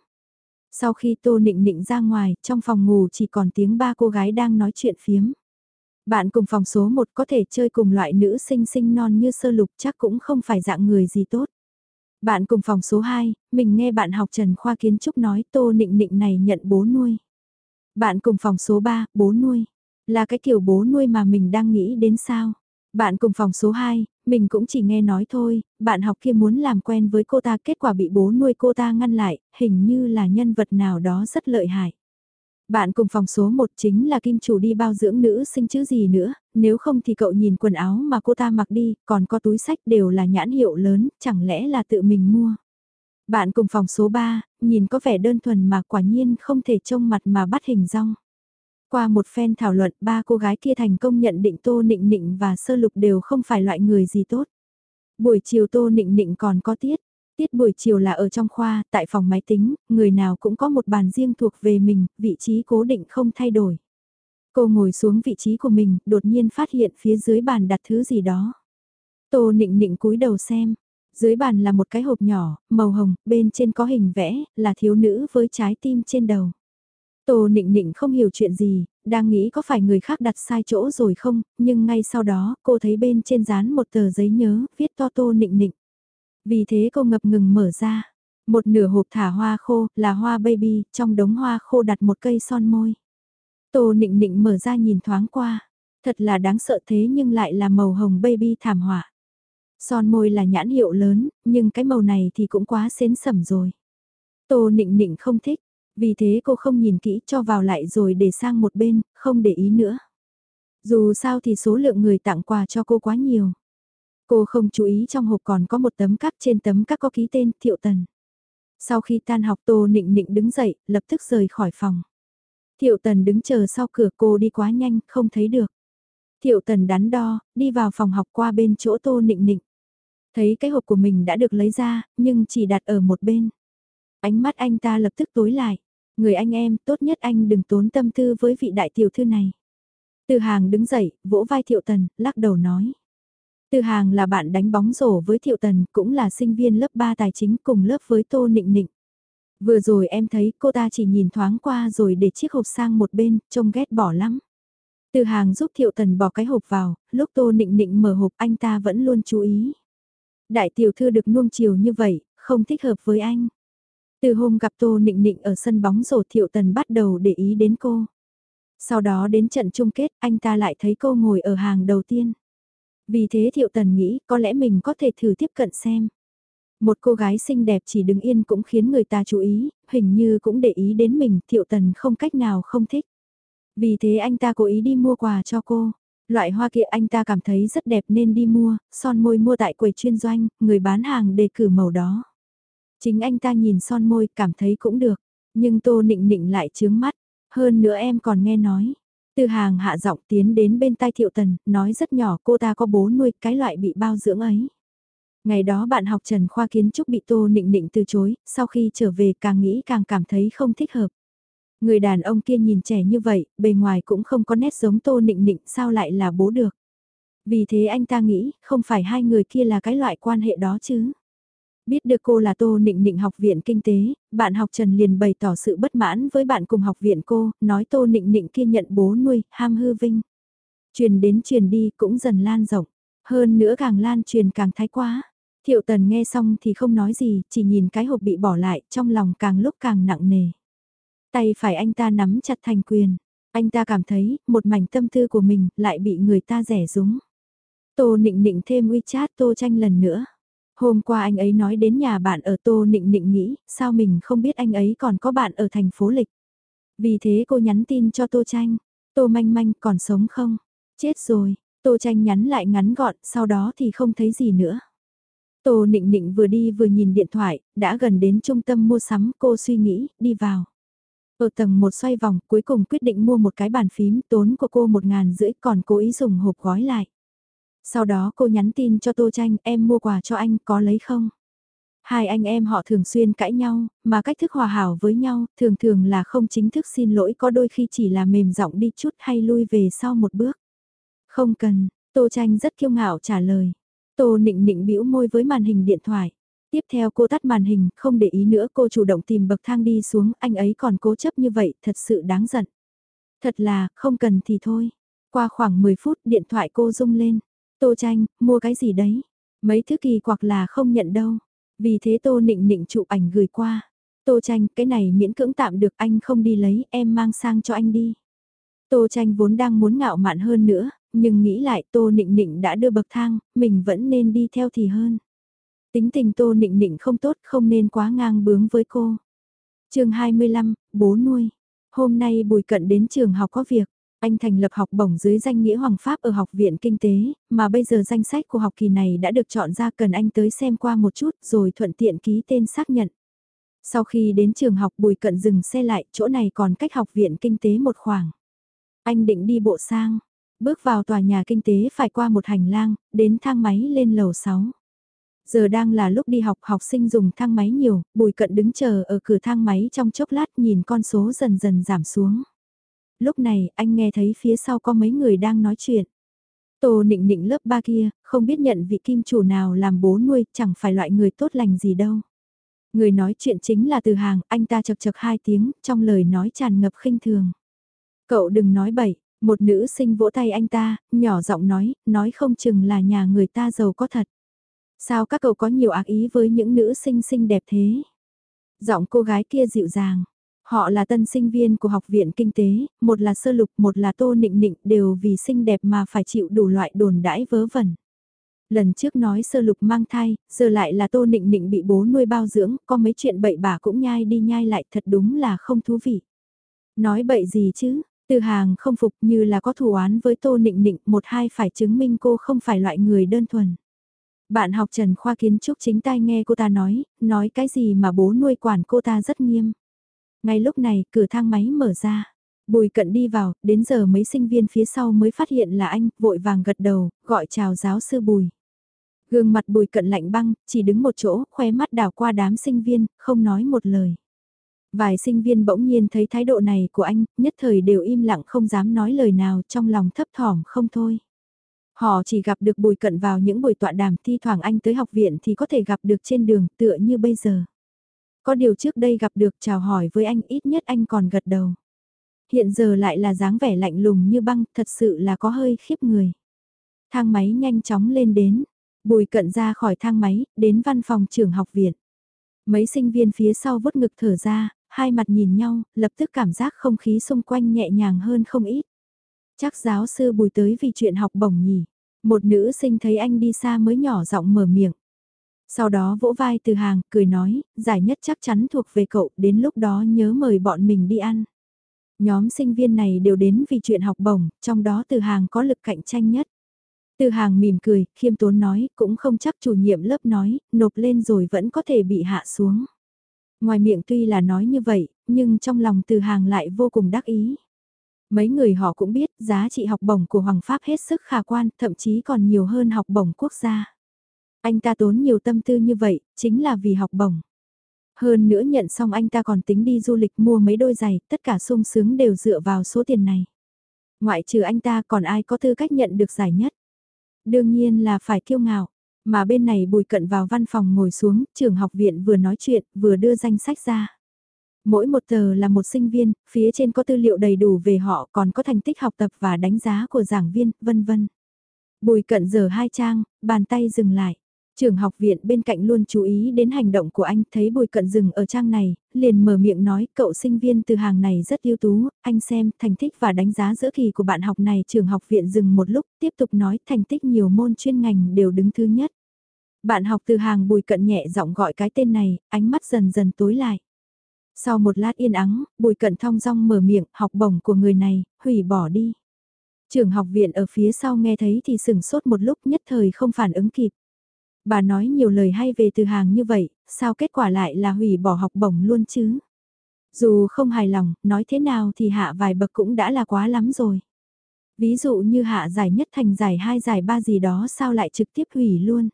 Sau khi Tô Nịnh Nịnh ra ngoài, trong phòng ngủ chỉ còn tiếng ba cô gái đang nói chuyện phiếm. Bạn cùng phòng số 1 có thể chơi cùng loại nữ sinh sinh non như sơ lục chắc cũng không phải dạng người gì tốt. Bạn cùng phòng số 2, mình nghe bạn học Trần Khoa Kiến Trúc nói Tô Nịnh Nịnh này nhận bố nuôi. Bạn cùng phòng số 3, bố nuôi. Là cái kiểu bố nuôi mà mình đang nghĩ đến sao? Bạn cùng phòng số 2, mình cũng chỉ nghe nói thôi, bạn học kia muốn làm quen với cô ta kết quả bị bố nuôi cô ta ngăn lại, hình như là nhân vật nào đó rất lợi hại. Bạn cùng phòng số 1 chính là kim chủ đi bao dưỡng nữ sinh chữ gì nữa, nếu không thì cậu nhìn quần áo mà cô ta mặc đi, còn có túi sách đều là nhãn hiệu lớn, chẳng lẽ là tự mình mua. Bạn cùng phòng số 3, nhìn có vẻ đơn thuần mà quả nhiên không thể trông mặt mà bắt hình rong. Qua một phen thảo luận ba cô gái kia thành công nhận định Tô Nịnh Nịnh và Sơ Lục đều không phải loại người gì tốt. Buổi chiều Tô Nịnh Nịnh còn có tiết, Tiết buổi chiều là ở trong khoa, tại phòng máy tính, người nào cũng có một bàn riêng thuộc về mình, vị trí cố định không thay đổi. Cô ngồi xuống vị trí của mình, đột nhiên phát hiện phía dưới bàn đặt thứ gì đó. Tô nịnh nịnh cúi đầu xem. Dưới bàn là một cái hộp nhỏ, màu hồng, bên trên có hình vẽ, là thiếu nữ với trái tim trên đầu. Tô nịnh nịnh không hiểu chuyện gì, đang nghĩ có phải người khác đặt sai chỗ rồi không, nhưng ngay sau đó cô thấy bên trên dán một tờ giấy nhớ, viết to tô nịnh nịnh. Vì thế cô ngập ngừng mở ra. Một nửa hộp thả hoa khô, là hoa baby, trong đống hoa khô đặt một cây son môi. Tô nịnh nịnh mở ra nhìn thoáng qua. Thật là đáng sợ thế nhưng lại là màu hồng baby thảm họa. Son môi là nhãn hiệu lớn, nhưng cái màu này thì cũng quá xến sẩm rồi. Tô nịnh nịnh không thích, vì thế cô không nhìn kỹ cho vào lại rồi để sang một bên, không để ý nữa. Dù sao thì số lượng người tặng quà cho cô quá nhiều. Cô không chú ý trong hộp còn có một tấm cắt trên tấm cắt có ký tên Thiệu Tần. Sau khi tan học Tô Nịnh Nịnh đứng dậy, lập tức rời khỏi phòng. Thiệu Tần đứng chờ sau cửa cô đi quá nhanh, không thấy được. Thiệu Tần đắn đo, đi vào phòng học qua bên chỗ Tô Nịnh Nịnh. Thấy cái hộp của mình đã được lấy ra, nhưng chỉ đặt ở một bên. Ánh mắt anh ta lập tức tối lại. Người anh em, tốt nhất anh đừng tốn tâm tư với vị đại tiểu thư này. Từ hàng đứng dậy, vỗ vai Thiệu Tần, lắc đầu nói. Từ hàng là bạn đánh bóng rổ với Thiệu Tần, cũng là sinh viên lớp 3 tài chính cùng lớp với Tô Nịnh Nịnh. Vừa rồi em thấy cô ta chỉ nhìn thoáng qua rồi để chiếc hộp sang một bên, trông ghét bỏ lắm. Từ hàng giúp Thiệu Tần bỏ cái hộp vào, lúc Tô Nịnh Nịnh mở hộp anh ta vẫn luôn chú ý. Đại tiểu thư được nuông chiều như vậy, không thích hợp với anh. Từ hôm gặp Tô Nịnh Nịnh ở sân bóng rổ Thiệu Tần bắt đầu để ý đến cô. Sau đó đến trận chung kết anh ta lại thấy cô ngồi ở hàng đầu tiên. Vì thế Thiệu Tần nghĩ có lẽ mình có thể thử tiếp cận xem. Một cô gái xinh đẹp chỉ đứng yên cũng khiến người ta chú ý, hình như cũng để ý đến mình, Thiệu Tần không cách nào không thích. Vì thế anh ta cố ý đi mua quà cho cô. Loại hoa kia anh ta cảm thấy rất đẹp nên đi mua, son môi mua tại quầy chuyên doanh, người bán hàng đề cử màu đó. Chính anh ta nhìn son môi cảm thấy cũng được, nhưng tô nịnh nịnh lại chướng mắt. Hơn nữa em còn nghe nói, từ hàng hạ giọng tiến đến bên tai thiệu tần, nói rất nhỏ cô ta có bố nuôi cái loại bị bao dưỡng ấy. Ngày đó bạn học Trần Khoa Kiến Trúc bị Tô Nịnh Nịnh từ chối, sau khi trở về càng nghĩ càng cảm thấy không thích hợp. Người đàn ông kia nhìn trẻ như vậy, bề ngoài cũng không có nét giống Tô Nịnh Nịnh sao lại là bố được. Vì thế anh ta nghĩ, không phải hai người kia là cái loại quan hệ đó chứ. Biết được cô là Tô Nịnh Nịnh học viện kinh tế, bạn học Trần liền bày tỏ sự bất mãn với bạn cùng học viện cô, nói Tô Nịnh Nịnh kia nhận bố nuôi, ham hư vinh. Truyền đến truyền đi cũng dần lan rộng, hơn nữa càng lan truyền càng thái quá. Thiệu tần nghe xong thì không nói gì, chỉ nhìn cái hộp bị bỏ lại, trong lòng càng lúc càng nặng nề. Tay phải anh ta nắm chặt thành quyền. Anh ta cảm thấy, một mảnh tâm tư của mình lại bị người ta rẻ rúng. Tô nịnh nịnh thêm WeChat Tô tranh lần nữa. Hôm qua anh ấy nói đến nhà bạn ở Tô nịnh nịnh nghĩ, sao mình không biết anh ấy còn có bạn ở thành phố Lịch. Vì thế cô nhắn tin cho Tô tranh. Tô manh manh còn sống không? Chết rồi, Tô tranh nhắn lại ngắn gọn, sau đó thì không thấy gì nữa. Tô nịnh nịnh vừa đi vừa nhìn điện thoại, đã gần đến trung tâm mua sắm, cô suy nghĩ, đi vào. Ở tầng một xoay vòng, cuối cùng quyết định mua một cái bàn phím tốn của cô một ngàn rưỡi còn cố ý dùng hộp gói lại. Sau đó cô nhắn tin cho Tô Tranh, em mua quà cho anh, có lấy không? Hai anh em họ thường xuyên cãi nhau, mà cách thức hòa hảo với nhau, thường thường là không chính thức xin lỗi có đôi khi chỉ là mềm giọng đi chút hay lui về sau một bước. Không cần, Tô Tranh rất kiêu ngạo trả lời. Tô nịnh nịnh bĩu môi với màn hình điện thoại. Tiếp theo cô tắt màn hình, không để ý nữa cô chủ động tìm bậc thang đi xuống, anh ấy còn cố chấp như vậy, thật sự đáng giận. Thật là, không cần thì thôi. Qua khoảng 10 phút điện thoại cô rung lên. Tô tranh, mua cái gì đấy? Mấy thứ kỳ quặc là không nhận đâu. Vì thế tô nịnh nịnh chụp ảnh gửi qua. Tô tranh, cái này miễn cưỡng tạm được anh không đi lấy, em mang sang cho anh đi. Tô tranh vốn đang muốn ngạo mạn hơn nữa, nhưng nghĩ lại tô nịnh nịnh đã đưa bậc thang, mình vẫn nên đi theo thì hơn. Tính tình tô nịnh nịnh không tốt không nên quá ngang bướng với cô. chương 25, bố nuôi. Hôm nay Bùi Cận đến trường học có việc. Anh thành lập học bổng dưới danh nghĩa Hoàng Pháp ở Học viện Kinh tế, mà bây giờ danh sách của học kỳ này đã được chọn ra cần anh tới xem qua một chút rồi thuận tiện ký tên xác nhận. Sau khi đến trường học Bùi Cận dừng xe lại, chỗ này còn cách Học viện Kinh tế một khoảng. Anh định đi bộ sang, bước vào tòa nhà kinh tế phải qua một hành lang, đến thang máy lên lầu 6. Giờ đang là lúc đi học học sinh dùng thang máy nhiều, bùi cận đứng chờ ở cửa thang máy trong chốc lát nhìn con số dần dần giảm xuống. Lúc này anh nghe thấy phía sau có mấy người đang nói chuyện. Tô nịnh nịnh lớp ba kia, không biết nhận vị kim chủ nào làm bố nuôi, chẳng phải loại người tốt lành gì đâu. Người nói chuyện chính là từ hàng, anh ta chật chật hai tiếng, trong lời nói tràn ngập khinh thường. Cậu đừng nói bậy, một nữ sinh vỗ tay anh ta, nhỏ giọng nói, nói không chừng là nhà người ta giàu có thật. Sao các cậu có nhiều ác ý với những nữ sinh xinh đẹp thế? Giọng cô gái kia dịu dàng. Họ là tân sinh viên của học viện kinh tế, một là sơ lục, một là tô nịnh nịnh, đều vì xinh đẹp mà phải chịu đủ loại đồn đãi vớ vẩn. Lần trước nói sơ lục mang thai, giờ lại là tô nịnh nịnh bị bố nuôi bao dưỡng, có mấy chuyện bậy bạ cũng nhai đi nhai lại thật đúng là không thú vị. Nói bậy gì chứ, từ hàng không phục như là có thù oán với tô nịnh nịnh, một hai phải chứng minh cô không phải loại người đơn thuần. Bạn học Trần Khoa Kiến Trúc chính tai nghe cô ta nói, nói cái gì mà bố nuôi quản cô ta rất nghiêm. Ngay lúc này, cửa thang máy mở ra. Bùi cận đi vào, đến giờ mấy sinh viên phía sau mới phát hiện là anh, vội vàng gật đầu, gọi chào giáo sư Bùi. Gương mặt bùi cận lạnh băng, chỉ đứng một chỗ, khoe mắt đảo qua đám sinh viên, không nói một lời. Vài sinh viên bỗng nhiên thấy thái độ này của anh, nhất thời đều im lặng không dám nói lời nào trong lòng thấp thỏm không thôi. Họ chỉ gặp được bùi cận vào những buổi tọa đàm thi thoảng anh tới học viện thì có thể gặp được trên đường tựa như bây giờ. Có điều trước đây gặp được chào hỏi với anh ít nhất anh còn gật đầu. Hiện giờ lại là dáng vẻ lạnh lùng như băng, thật sự là có hơi khiếp người. Thang máy nhanh chóng lên đến, bùi cận ra khỏi thang máy, đến văn phòng trưởng học viện. Mấy sinh viên phía sau vút ngực thở ra, hai mặt nhìn nhau, lập tức cảm giác không khí xung quanh nhẹ nhàng hơn không ít. Chắc giáo sư bùi tới vì chuyện học bổng nhỉ. Một nữ sinh thấy anh đi xa mới nhỏ giọng mở miệng. Sau đó vỗ vai từ hàng, cười nói, giải nhất chắc chắn thuộc về cậu, đến lúc đó nhớ mời bọn mình đi ăn. Nhóm sinh viên này đều đến vì chuyện học bổng, trong đó từ hàng có lực cạnh tranh nhất. Từ hàng mỉm cười, khiêm tốn nói, cũng không chắc chủ nhiệm lớp nói, nộp lên rồi vẫn có thể bị hạ xuống. Ngoài miệng tuy là nói như vậy, nhưng trong lòng từ hàng lại vô cùng đắc ý. Mấy người họ cũng biết giá trị học bổng của Hoàng Pháp hết sức khả quan, thậm chí còn nhiều hơn học bổng quốc gia. Anh ta tốn nhiều tâm tư như vậy, chính là vì học bổng. Hơn nữa nhận xong anh ta còn tính đi du lịch mua mấy đôi giày, tất cả sung sướng đều dựa vào số tiền này. Ngoại trừ anh ta còn ai có tư cách nhận được giải nhất. Đương nhiên là phải kiêu ngạo. Mà bên này bùi cận vào văn phòng ngồi xuống, trường học viện vừa nói chuyện, vừa đưa danh sách ra. Mỗi một tờ là một sinh viên, phía trên có tư liệu đầy đủ về họ còn có thành tích học tập và đánh giá của giảng viên, vân vân. Bùi cận giờ hai trang, bàn tay dừng lại. Trường học viện bên cạnh luôn chú ý đến hành động của anh, thấy bùi cận dừng ở trang này, liền mở miệng nói cậu sinh viên từ hàng này rất ưu tú, anh xem thành tích và đánh giá giữa kỳ của bạn học này trường học viện dừng một lúc, tiếp tục nói thành tích nhiều môn chuyên ngành đều đứng thứ nhất. Bạn học từ hàng bùi cận nhẹ giọng gọi cái tên này, ánh mắt dần dần tối lại. Sau một lát yên ắng, bùi cận thong dong mở miệng, học bổng của người này, hủy bỏ đi. Trường học viện ở phía sau nghe thấy thì sừng sốt một lúc nhất thời không phản ứng kịp. Bà nói nhiều lời hay về từ hàng như vậy, sao kết quả lại là hủy bỏ học bổng luôn chứ? Dù không hài lòng, nói thế nào thì hạ vài bậc cũng đã là quá lắm rồi. Ví dụ như hạ giải nhất thành giải hai giải ba gì đó sao lại trực tiếp hủy luôn.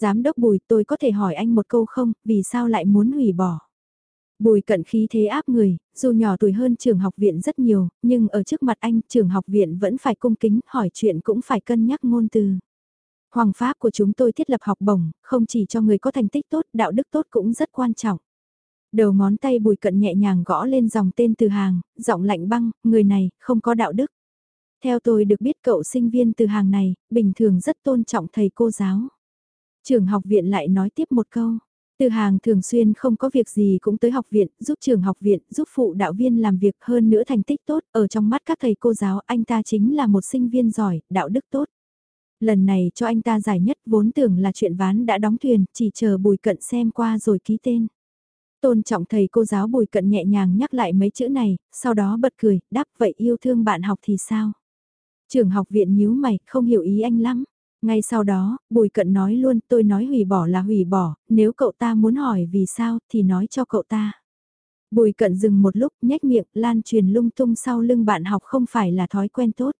Giám đốc Bùi tôi có thể hỏi anh một câu không, vì sao lại muốn hủy bỏ? Bùi cận khí thế áp người, dù nhỏ tuổi hơn trường học viện rất nhiều, nhưng ở trước mặt anh trường học viện vẫn phải cung kính, hỏi chuyện cũng phải cân nhắc ngôn từ. Hoàng pháp của chúng tôi thiết lập học bổng, không chỉ cho người có thành tích tốt, đạo đức tốt cũng rất quan trọng. Đầu ngón tay bùi cận nhẹ nhàng gõ lên dòng tên từ hàng, giọng lạnh băng, người này, không có đạo đức. Theo tôi được biết cậu sinh viên từ hàng này, bình thường rất tôn trọng thầy cô giáo. Trường học viện lại nói tiếp một câu. Từ hàng thường xuyên không có việc gì cũng tới học viện, giúp trường học viện, giúp phụ đạo viên làm việc hơn nữa thành tích tốt, ở trong mắt các thầy cô giáo anh ta chính là một sinh viên giỏi, đạo đức tốt. Lần này cho anh ta giải nhất vốn tưởng là chuyện ván đã đóng thuyền, chỉ chờ bùi cận xem qua rồi ký tên. Tôn trọng thầy cô giáo bùi cận nhẹ nhàng nhắc lại mấy chữ này, sau đó bật cười, đáp vậy yêu thương bạn học thì sao? Trường học viện nhíu mày, không hiểu ý anh lắm. Ngay sau đó, Bùi Cận nói luôn tôi nói hủy bỏ là hủy bỏ, nếu cậu ta muốn hỏi vì sao thì nói cho cậu ta. Bùi Cận dừng một lúc nhếch miệng lan truyền lung tung sau lưng bạn học không phải là thói quen tốt.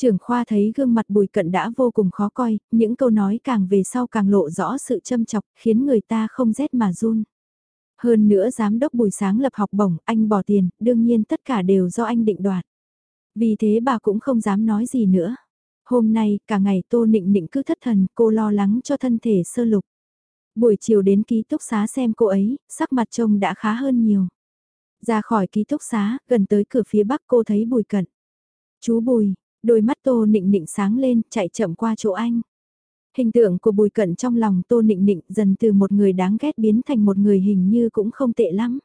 Trưởng khoa thấy gương mặt Bùi Cận đã vô cùng khó coi, những câu nói càng về sau càng lộ rõ sự châm chọc khiến người ta không rét mà run. Hơn nữa giám đốc Bùi sáng lập học bổng, anh bỏ tiền, đương nhiên tất cả đều do anh định đoạt. Vì thế bà cũng không dám nói gì nữa. Hôm nay, cả ngày Tô Nịnh Nịnh cứ thất thần, cô lo lắng cho thân thể sơ lục. Buổi chiều đến ký túc xá xem cô ấy, sắc mặt trông đã khá hơn nhiều. Ra khỏi ký túc xá, gần tới cửa phía bắc cô thấy Bùi Cận. Chú Bùi, đôi mắt Tô Nịnh Nịnh sáng lên, chạy chậm qua chỗ anh. Hình tượng của Bùi Cận trong lòng Tô Nịnh Nịnh dần từ một người đáng ghét biến thành một người hình như cũng không tệ lắm.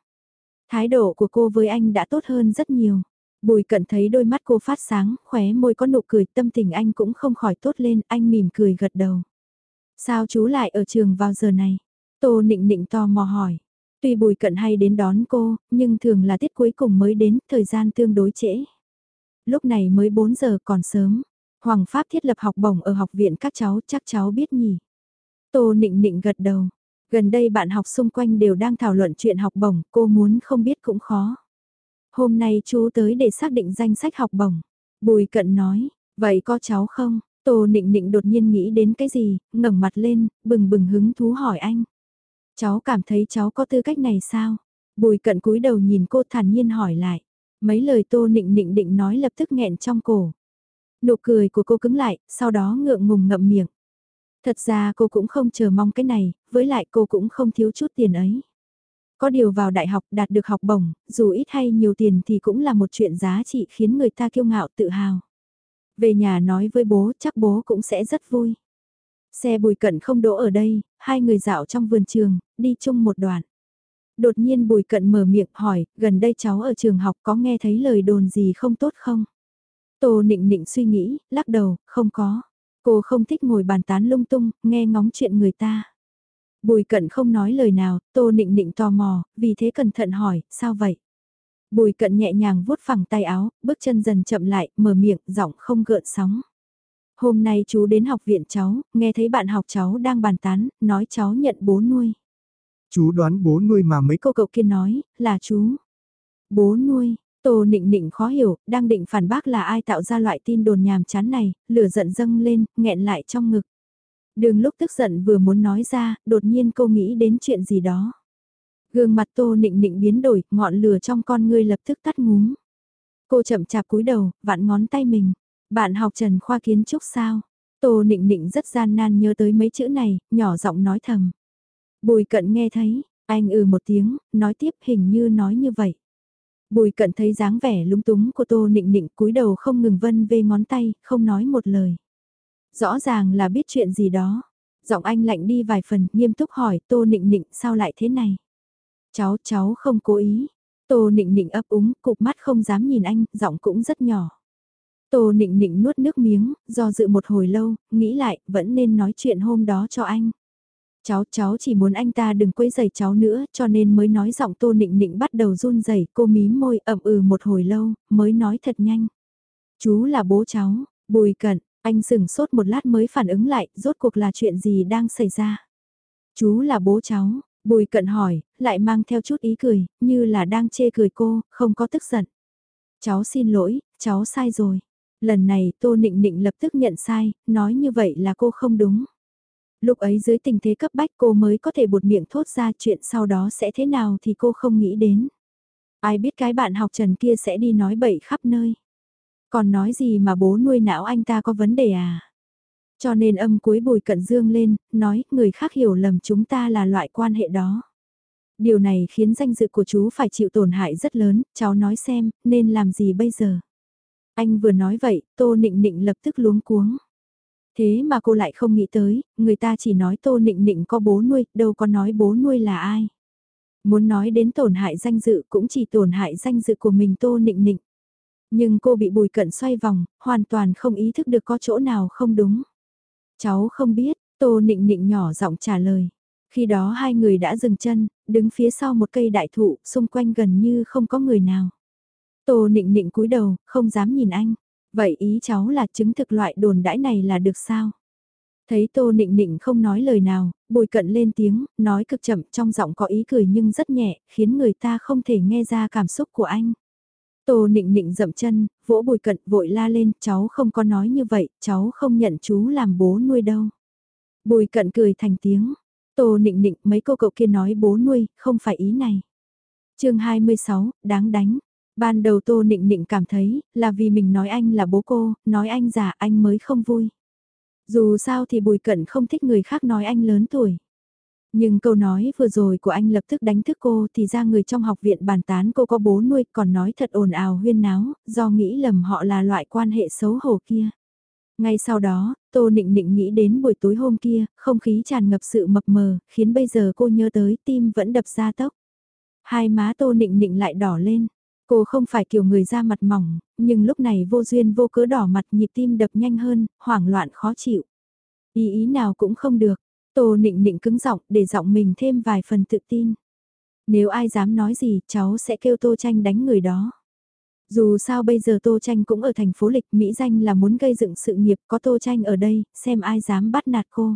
Thái độ của cô với anh đã tốt hơn rất nhiều. Bùi cận thấy đôi mắt cô phát sáng, khóe môi có nụ cười, tâm tình anh cũng không khỏi tốt lên, anh mỉm cười gật đầu. Sao chú lại ở trường vào giờ này? Tô nịnh nịnh to mò hỏi. Tuy bùi cận hay đến đón cô, nhưng thường là tiết cuối cùng mới đến, thời gian tương đối trễ. Lúc này mới 4 giờ còn sớm. Hoàng Pháp thiết lập học bổng ở học viện các cháu chắc cháu biết nhỉ. Tô nịnh nịnh gật đầu. Gần đây bạn học xung quanh đều đang thảo luận chuyện học bổng, cô muốn không biết cũng khó. Hôm nay chú tới để xác định danh sách học bổng. Bùi cận nói, vậy có cháu không? Tô nịnh nịnh đột nhiên nghĩ đến cái gì, ngẩng mặt lên, bừng bừng hứng thú hỏi anh. Cháu cảm thấy cháu có tư cách này sao? Bùi cận cúi đầu nhìn cô thản nhiên hỏi lại. Mấy lời tô nịnh nịnh định nói lập tức nghẹn trong cổ. Nụ cười của cô cứng lại, sau đó ngượng ngùng ngậm miệng. Thật ra cô cũng không chờ mong cái này, với lại cô cũng không thiếu chút tiền ấy. Có điều vào đại học đạt được học bổng, dù ít hay nhiều tiền thì cũng là một chuyện giá trị khiến người ta kiêu ngạo tự hào. Về nhà nói với bố chắc bố cũng sẽ rất vui. Xe bùi cận không đỗ ở đây, hai người dạo trong vườn trường, đi chung một đoạn. Đột nhiên bùi cận mở miệng hỏi, gần đây cháu ở trường học có nghe thấy lời đồn gì không tốt không? Tô nịnh nịnh suy nghĩ, lắc đầu, không có. Cô không thích ngồi bàn tán lung tung, nghe ngóng chuyện người ta. Bùi cận không nói lời nào, tô nịnh nịnh tò mò, vì thế cẩn thận hỏi, sao vậy? Bùi cận nhẹ nhàng vuốt phẳng tay áo, bước chân dần chậm lại, mở miệng, giọng không gợn sóng. Hôm nay chú đến học viện cháu, nghe thấy bạn học cháu đang bàn tán, nói cháu nhận bố nuôi. Chú đoán bố nuôi mà mấy cô cậu kia nói, là chú. Bố nuôi, Tô nịnh nịnh khó hiểu, đang định phản bác là ai tạo ra loại tin đồn nhàm chán này, lửa giận dâng lên, nghẹn lại trong ngực. Đường lúc tức giận vừa muốn nói ra, đột nhiên cô nghĩ đến chuyện gì đó. Gương mặt tô nịnh nịnh biến đổi, ngọn lửa trong con ngươi lập tức tắt ngúm. Cô chậm chạp cúi đầu, vặn ngón tay mình. Bạn học Trần Khoa Kiến Trúc sao? Tô nịnh nịnh rất gian nan nhớ tới mấy chữ này, nhỏ giọng nói thầm. Bùi cận nghe thấy, anh ừ một tiếng, nói tiếp hình như nói như vậy. Bùi cận thấy dáng vẻ lúng túng của tô nịnh nịnh cúi đầu không ngừng vân về ngón tay, không nói một lời. Rõ ràng là biết chuyện gì đó. Giọng anh lạnh đi vài phần, nghiêm túc hỏi, Tô Nịnh Nịnh sao lại thế này? Cháu, cháu không cố ý. Tô Nịnh Nịnh ấp úng, cục mắt không dám nhìn anh, giọng cũng rất nhỏ. Tô Nịnh Nịnh nuốt nước miếng, do dự một hồi lâu, nghĩ lại, vẫn nên nói chuyện hôm đó cho anh. Cháu, cháu chỉ muốn anh ta đừng quấy giày cháu nữa, cho nên mới nói giọng Tô Nịnh Nịnh bắt đầu run rẩy cô mím môi ậm ừ một hồi lâu, mới nói thật nhanh. Chú là bố cháu, bùi cận, anh sừng sốt một lát mới phản ứng lại, rốt cuộc là chuyện gì đang xảy ra. Chú là bố cháu, bùi cận hỏi, lại mang theo chút ý cười, như là đang chê cười cô, không có tức giận. Cháu xin lỗi, cháu sai rồi. Lần này Tô Nịnh Nịnh lập tức nhận sai, nói như vậy là cô không đúng. Lúc ấy dưới tình thế cấp bách cô mới có thể buột miệng thốt ra chuyện sau đó sẽ thế nào thì cô không nghĩ đến. Ai biết cái bạn học trần kia sẽ đi nói bậy khắp nơi. Còn nói gì mà bố nuôi não anh ta có vấn đề à? Cho nên âm cuối bùi cận dương lên, nói người khác hiểu lầm chúng ta là loại quan hệ đó. Điều này khiến danh dự của chú phải chịu tổn hại rất lớn, cháu nói xem, nên làm gì bây giờ? Anh vừa nói vậy, Tô Nịnh Nịnh lập tức luống cuống. Thế mà cô lại không nghĩ tới, người ta chỉ nói Tô Nịnh Nịnh có bố nuôi, đâu có nói bố nuôi là ai. Muốn nói đến tổn hại danh dự cũng chỉ tổn hại danh dự của mình Tô Nịnh Nịnh. Nhưng cô bị bùi cận xoay vòng, hoàn toàn không ý thức được có chỗ nào không đúng. Cháu không biết, Tô Nịnh Nịnh nhỏ giọng trả lời. Khi đó hai người đã dừng chân, đứng phía sau một cây đại thụ, xung quanh gần như không có người nào. Tô Nịnh Nịnh cúi đầu, không dám nhìn anh. Vậy ý cháu là chứng thực loại đồn đãi này là được sao? Thấy Tô Nịnh Nịnh không nói lời nào, bùi cận lên tiếng, nói cực chậm trong giọng có ý cười nhưng rất nhẹ, khiến người ta không thể nghe ra cảm xúc của anh. Tô Nịnh Nịnh dậm chân, vỗ bùi cận vội la lên, cháu không có nói như vậy, cháu không nhận chú làm bố nuôi đâu. Bùi cận cười thành tiếng, Tô Nịnh Nịnh mấy cô cậu kia nói bố nuôi, không phải ý này. chương 26, đáng đánh. Ban đầu Tô Nịnh Nịnh cảm thấy, là vì mình nói anh là bố cô, nói anh già anh mới không vui. Dù sao thì Bùi Cận không thích người khác nói anh lớn tuổi. Nhưng câu nói vừa rồi của anh lập tức đánh thức cô thì ra người trong học viện bàn tán cô có bố nuôi còn nói thật ồn ào huyên náo, do nghĩ lầm họ là loại quan hệ xấu hổ kia. Ngay sau đó, Tô Nịnh Nịnh nghĩ đến buổi tối hôm kia, không khí tràn ngập sự mập mờ, khiến bây giờ cô nhớ tới tim vẫn đập ra tốc. Hai má Tô Nịnh Nịnh lại đỏ lên, Cô không phải kiểu người da mặt mỏng, nhưng lúc này vô duyên vô cớ đỏ mặt nhịp tim đập nhanh hơn, hoảng loạn khó chịu. Ý ý nào cũng không được, Tô nịnh nịnh cứng giọng để giọng mình thêm vài phần tự tin. Nếu ai dám nói gì cháu sẽ kêu Tô Tranh đánh người đó. Dù sao bây giờ Tô Tranh cũng ở thành phố lịch Mỹ danh là muốn gây dựng sự nghiệp có Tô Tranh ở đây, xem ai dám bắt nạt cô.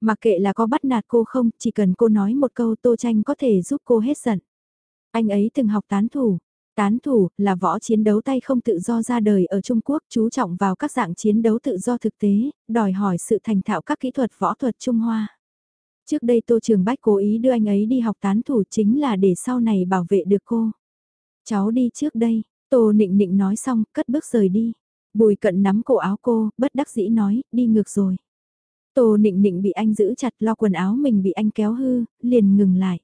Mặc kệ là có bắt nạt cô không, chỉ cần cô nói một câu Tô Tranh có thể giúp cô hết giận. Anh ấy từng học tán thủ, Tán thủ là võ chiến đấu tay không tự do ra đời ở Trung Quốc chú trọng vào các dạng chiến đấu tự do thực tế, đòi hỏi sự thành thạo các kỹ thuật võ thuật Trung Hoa. Trước đây Tô Trường Bách cố ý đưa anh ấy đi học tán thủ chính là để sau này bảo vệ được cô. Cháu đi trước đây, Tô Nịnh Nịnh nói xong, cất bước rời đi. Bùi cận nắm cổ áo cô, bất đắc dĩ nói, đi ngược rồi. Tô Nịnh Nịnh bị anh giữ chặt lo quần áo mình bị anh kéo hư, liền ngừng lại.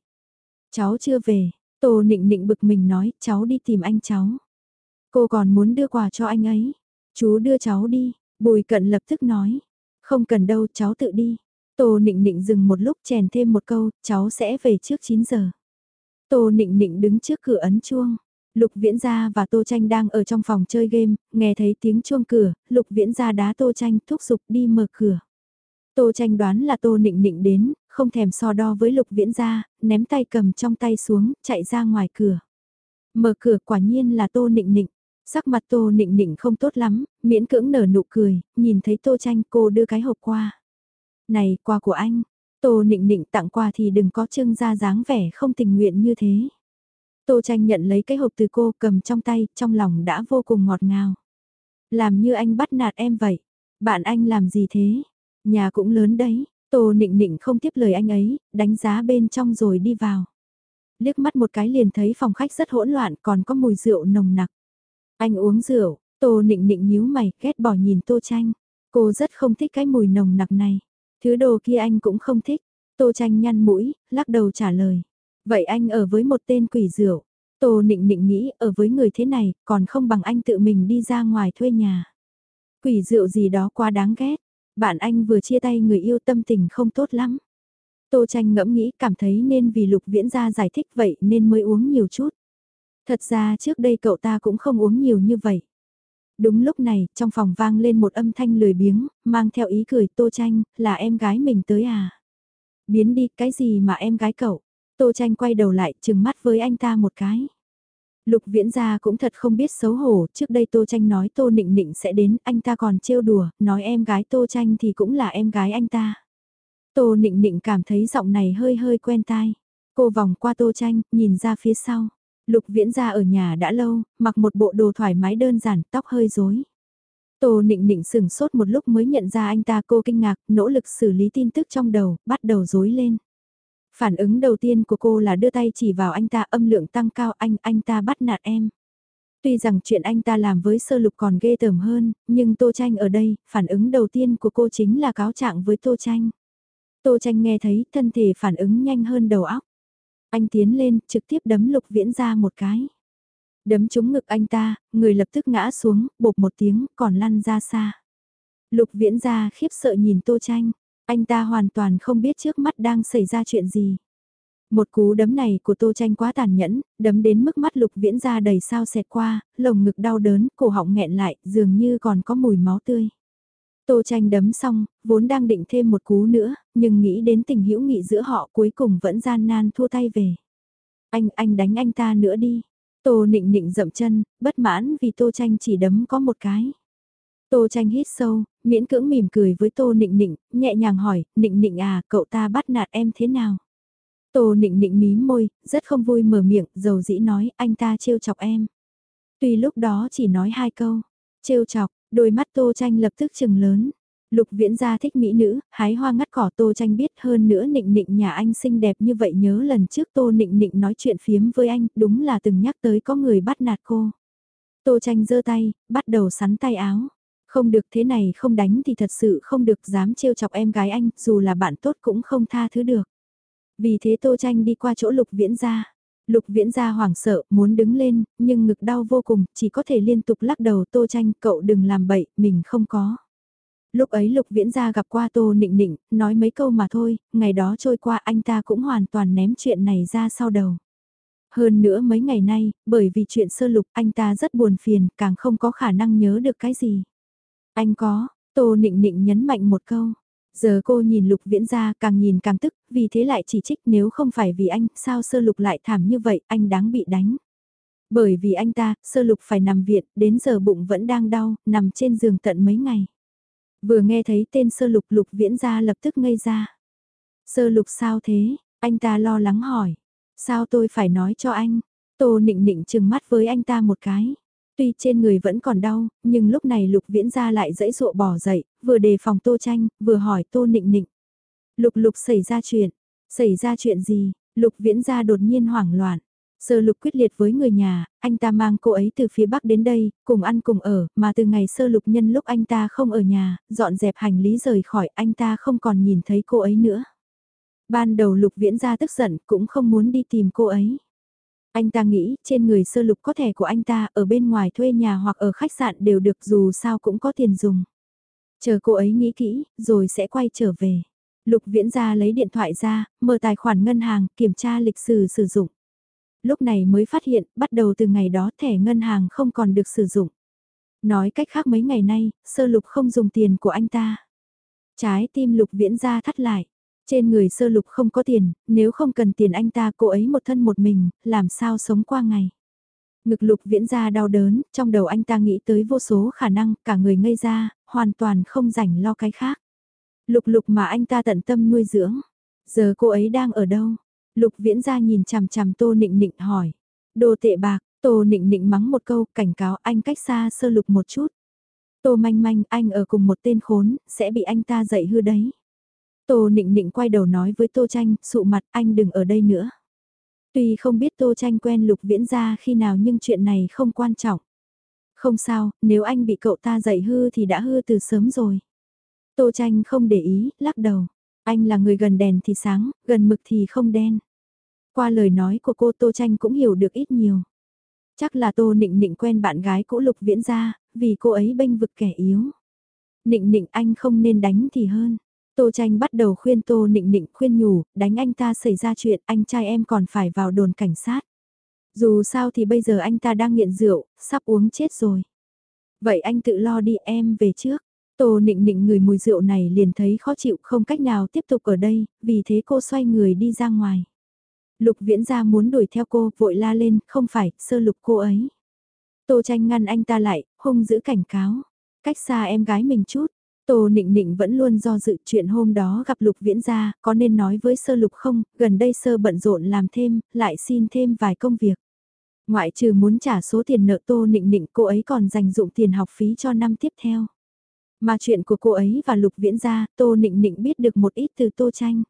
Cháu chưa về, Tô nịnh nịnh bực mình nói, cháu đi tìm anh cháu. Cô còn muốn đưa quà cho anh ấy. Chú đưa cháu đi, bùi cận lập tức nói. Không cần đâu, cháu tự đi. Tô nịnh nịnh dừng một lúc chèn thêm một câu, cháu sẽ về trước 9 giờ. Tô nịnh nịnh đứng trước cửa ấn chuông. Lục Viễn Gia và Tô Tranh đang ở trong phòng chơi game, nghe thấy tiếng chuông cửa, Lục Viễn Gia đá Tô Tranh thúc giục đi mở cửa. Tô Tranh đoán là Tô Nịnh Nịnh đến, không thèm so đo với Lục Viễn gia, ném tay cầm trong tay xuống, chạy ra ngoài cửa. Mở cửa quả nhiên là Tô Nịnh Nịnh. Sắc mặt Tô Nịnh Nịnh không tốt lắm, miễn cưỡng nở nụ cười, nhìn thấy Tô Tranh cô đưa cái hộp qua. Này, quà của anh. Tô Nịnh Nịnh tặng quà thì đừng có trưng ra dáng vẻ không tình nguyện như thế. Tô Tranh nhận lấy cái hộp từ cô cầm trong tay, trong lòng đã vô cùng ngọt ngào. Làm như anh bắt nạt em vậy. Bạn anh làm gì thế? Nhà cũng lớn đấy, Tô Nịnh Nịnh không tiếp lời anh ấy, đánh giá bên trong rồi đi vào. Liếc mắt một cái liền thấy phòng khách rất hỗn loạn còn có mùi rượu nồng nặc. Anh uống rượu, Tô Nịnh Nịnh nhíu mày, ghét bỏ nhìn Tô Tranh. Cô rất không thích cái mùi nồng nặc này. Thứ đồ kia anh cũng không thích. Tô Tranh nhăn mũi, lắc đầu trả lời. Vậy anh ở với một tên quỷ rượu. Tô Nịnh Nịnh nghĩ ở với người thế này còn không bằng anh tự mình đi ra ngoài thuê nhà. Quỷ rượu gì đó quá đáng ghét. Bạn anh vừa chia tay người yêu tâm tình không tốt lắm. Tô tranh ngẫm nghĩ cảm thấy nên vì lục viễn ra giải thích vậy nên mới uống nhiều chút. Thật ra trước đây cậu ta cũng không uống nhiều như vậy. Đúng lúc này, trong phòng vang lên một âm thanh lười biếng, mang theo ý cười Tô Tranh, là em gái mình tới à? Biến đi, cái gì mà em gái cậu? Tô Tranh quay đầu lại, chừng mắt với anh ta một cái. Lục viễn gia cũng thật không biết xấu hổ, trước đây Tô Tranh nói Tô Nịnh Nịnh sẽ đến, anh ta còn trêu đùa, nói em gái Tô Tranh thì cũng là em gái anh ta. Tô Nịnh Nịnh cảm thấy giọng này hơi hơi quen tai. Cô vòng qua Tô Tranh, nhìn ra phía sau. Lục viễn gia ở nhà đã lâu, mặc một bộ đồ thoải mái đơn giản, tóc hơi rối. Tô nịnh nịnh sửng sốt một lúc mới nhận ra anh ta cô kinh ngạc, nỗ lực xử lý tin tức trong đầu, bắt đầu rối lên. Phản ứng đầu tiên của cô là đưa tay chỉ vào anh ta âm lượng tăng cao anh, anh ta bắt nạt em. Tuy rằng chuyện anh ta làm với sơ lục còn ghê tởm hơn, nhưng Tô Tranh ở đây, phản ứng đầu tiên của cô chính là cáo trạng với Tô Tranh. Tô Tranh nghe thấy thân thể phản ứng nhanh hơn đầu óc. Anh tiến lên, trực tiếp đấm lục viễn ra một cái. Đấm trúng ngực anh ta, người lập tức ngã xuống, bột một tiếng, còn lăn ra xa. Lục viễn ra khiếp sợ nhìn tô tranh, anh ta hoàn toàn không biết trước mắt đang xảy ra chuyện gì. Một cú đấm này của tô tranh quá tàn nhẫn, đấm đến mức mắt lục viễn ra đầy sao xẹt qua, lồng ngực đau đớn, cổ họng nghẹn lại, dường như còn có mùi máu tươi. Tô tranh đấm xong, vốn đang định thêm một cú nữa, nhưng nghĩ đến tình hữu nghị giữa họ cuối cùng vẫn gian nan thua tay về. Anh, anh đánh anh ta nữa đi. Tô nịnh nịnh dậm chân, bất mãn vì tô tranh chỉ đấm có một cái. Tô tranh hít sâu, miễn cưỡng mỉm cười với tô nịnh nịnh, nhẹ nhàng hỏi, nịnh nịnh à, cậu ta bắt nạt em thế nào? Tô nịnh nịnh mí môi, rất không vui mở miệng, dầu dĩ nói, anh ta trêu chọc em. Tuy lúc đó chỉ nói hai câu, trêu chọc, đôi mắt tô tranh lập tức chừng lớn. Lục viễn gia thích mỹ nữ, hái hoa ngắt cỏ tô tranh biết hơn nữa nịnh nịnh nhà anh xinh đẹp như vậy nhớ lần trước tô nịnh nịnh nói chuyện phiếm với anh, đúng là từng nhắc tới có người bắt nạt cô. Tô tranh giơ tay, bắt đầu sắn tay áo. Không được thế này không đánh thì thật sự không được dám trêu chọc em gái anh, dù là bạn tốt cũng không tha thứ được. Vì thế tô tranh đi qua chỗ lục viễn gia. Lục viễn gia hoảng sợ, muốn đứng lên, nhưng ngực đau vô cùng, chỉ có thể liên tục lắc đầu tô tranh, cậu đừng làm bậy, mình không có. Lúc ấy Lục Viễn Gia gặp qua Tô Nịnh Nịnh, nói mấy câu mà thôi, ngày đó trôi qua anh ta cũng hoàn toàn ném chuyện này ra sau đầu. Hơn nữa mấy ngày nay, bởi vì chuyện sơ lục anh ta rất buồn phiền, càng không có khả năng nhớ được cái gì. Anh có, Tô Nịnh Nịnh nhấn mạnh một câu. Giờ cô nhìn Lục Viễn Gia càng nhìn càng tức, vì thế lại chỉ trích nếu không phải vì anh, sao sơ lục lại thảm như vậy, anh đáng bị đánh. Bởi vì anh ta, sơ lục phải nằm viện, đến giờ bụng vẫn đang đau, nằm trên giường tận mấy ngày. Vừa nghe thấy tên sơ lục lục viễn ra lập tức ngây ra. Sơ lục sao thế? Anh ta lo lắng hỏi. Sao tôi phải nói cho anh? Tô nịnh nịnh chừng mắt với anh ta một cái. Tuy trên người vẫn còn đau, nhưng lúc này lục viễn ra lại dãy dụa bỏ dậy, vừa đề phòng tô tranh, vừa hỏi tô nịnh nịnh. Lục lục xảy ra chuyện. Xảy ra chuyện gì? Lục viễn ra đột nhiên hoảng loạn. Sơ lục quyết liệt với người nhà, anh ta mang cô ấy từ phía Bắc đến đây, cùng ăn cùng ở, mà từ ngày sơ lục nhân lúc anh ta không ở nhà, dọn dẹp hành lý rời khỏi anh ta không còn nhìn thấy cô ấy nữa. Ban đầu lục viễn ra tức giận cũng không muốn đi tìm cô ấy. Anh ta nghĩ trên người sơ lục có thẻ của anh ta ở bên ngoài thuê nhà hoặc ở khách sạn đều được dù sao cũng có tiền dùng. Chờ cô ấy nghĩ kỹ, rồi sẽ quay trở về. Lục viễn ra lấy điện thoại ra, mở tài khoản ngân hàng, kiểm tra lịch sử sử dụng lúc này mới phát hiện, bắt đầu từ ngày đó thẻ ngân hàng không còn được sử dụng. Nói cách khác mấy ngày nay, sơ lục không dùng tiền của anh ta. Trái tim lục viễn ra thắt lại. Trên người sơ lục không có tiền, nếu không cần tiền anh ta cô ấy một thân một mình, làm sao sống qua ngày. Ngực lục viễn ra đau đớn, trong đầu anh ta nghĩ tới vô số khả năng, cả người ngây ra, hoàn toàn không rảnh lo cái khác. Lục lục mà anh ta tận tâm nuôi dưỡng. Giờ cô ấy đang ở đâu? Lục viễn ra nhìn chằm chằm tô nịnh nịnh hỏi. Đồ tệ bạc, tô nịnh nịnh mắng một câu cảnh cáo anh cách xa sơ lục một chút. Tô manh manh anh ở cùng một tên khốn, sẽ bị anh ta dạy hư đấy. Tô nịnh nịnh quay đầu nói với tô tranh, sụ mặt anh đừng ở đây nữa. Tuy không biết tô tranh quen lục viễn ra khi nào nhưng chuyện này không quan trọng. Không sao, nếu anh bị cậu ta dạy hư thì đã hư từ sớm rồi. Tô tranh không để ý, lắc đầu. Anh là người gần đèn thì sáng, gần mực thì không đen. Qua lời nói của cô Tô Tranh cũng hiểu được ít nhiều. Chắc là Tô Nịnh Nịnh quen bạn gái cũ Lục Viễn gia, vì cô ấy bênh vực kẻ yếu. Nịnh nịnh anh không nên đánh thì hơn. Tô tranh bắt đầu khuyên tô nịnh nịnh khuyên nhủ, đánh anh ta xảy ra chuyện, anh trai em còn phải vào đồn cảnh sát. Dù sao thì bây giờ anh ta đang nghiện rượu, sắp uống chết rồi. Vậy anh tự lo đi em về trước. Tô nịnh nịnh người mùi rượu này liền thấy khó chịu không cách nào tiếp tục ở đây, vì thế cô xoay người đi ra ngoài. Lục viễn ra muốn đuổi theo cô, vội la lên, không phải, sơ lục cô ấy. Tô tranh ngăn anh ta lại, hung giữ cảnh cáo. Cách xa em gái mình chút, Tô Nịnh Nịnh vẫn luôn do dự chuyện hôm đó gặp Lục Viễn gia, có nên nói với Sơ Lục không, gần đây Sơ bận rộn làm thêm, lại xin thêm vài công việc. Ngoại trừ muốn trả số tiền nợ Tô Nịnh Nịnh cô ấy còn dành dụng tiền học phí cho năm tiếp theo. Mà chuyện của cô ấy và Lục Viễn gia, Tô Nịnh Nịnh biết được một ít từ Tô Tranh.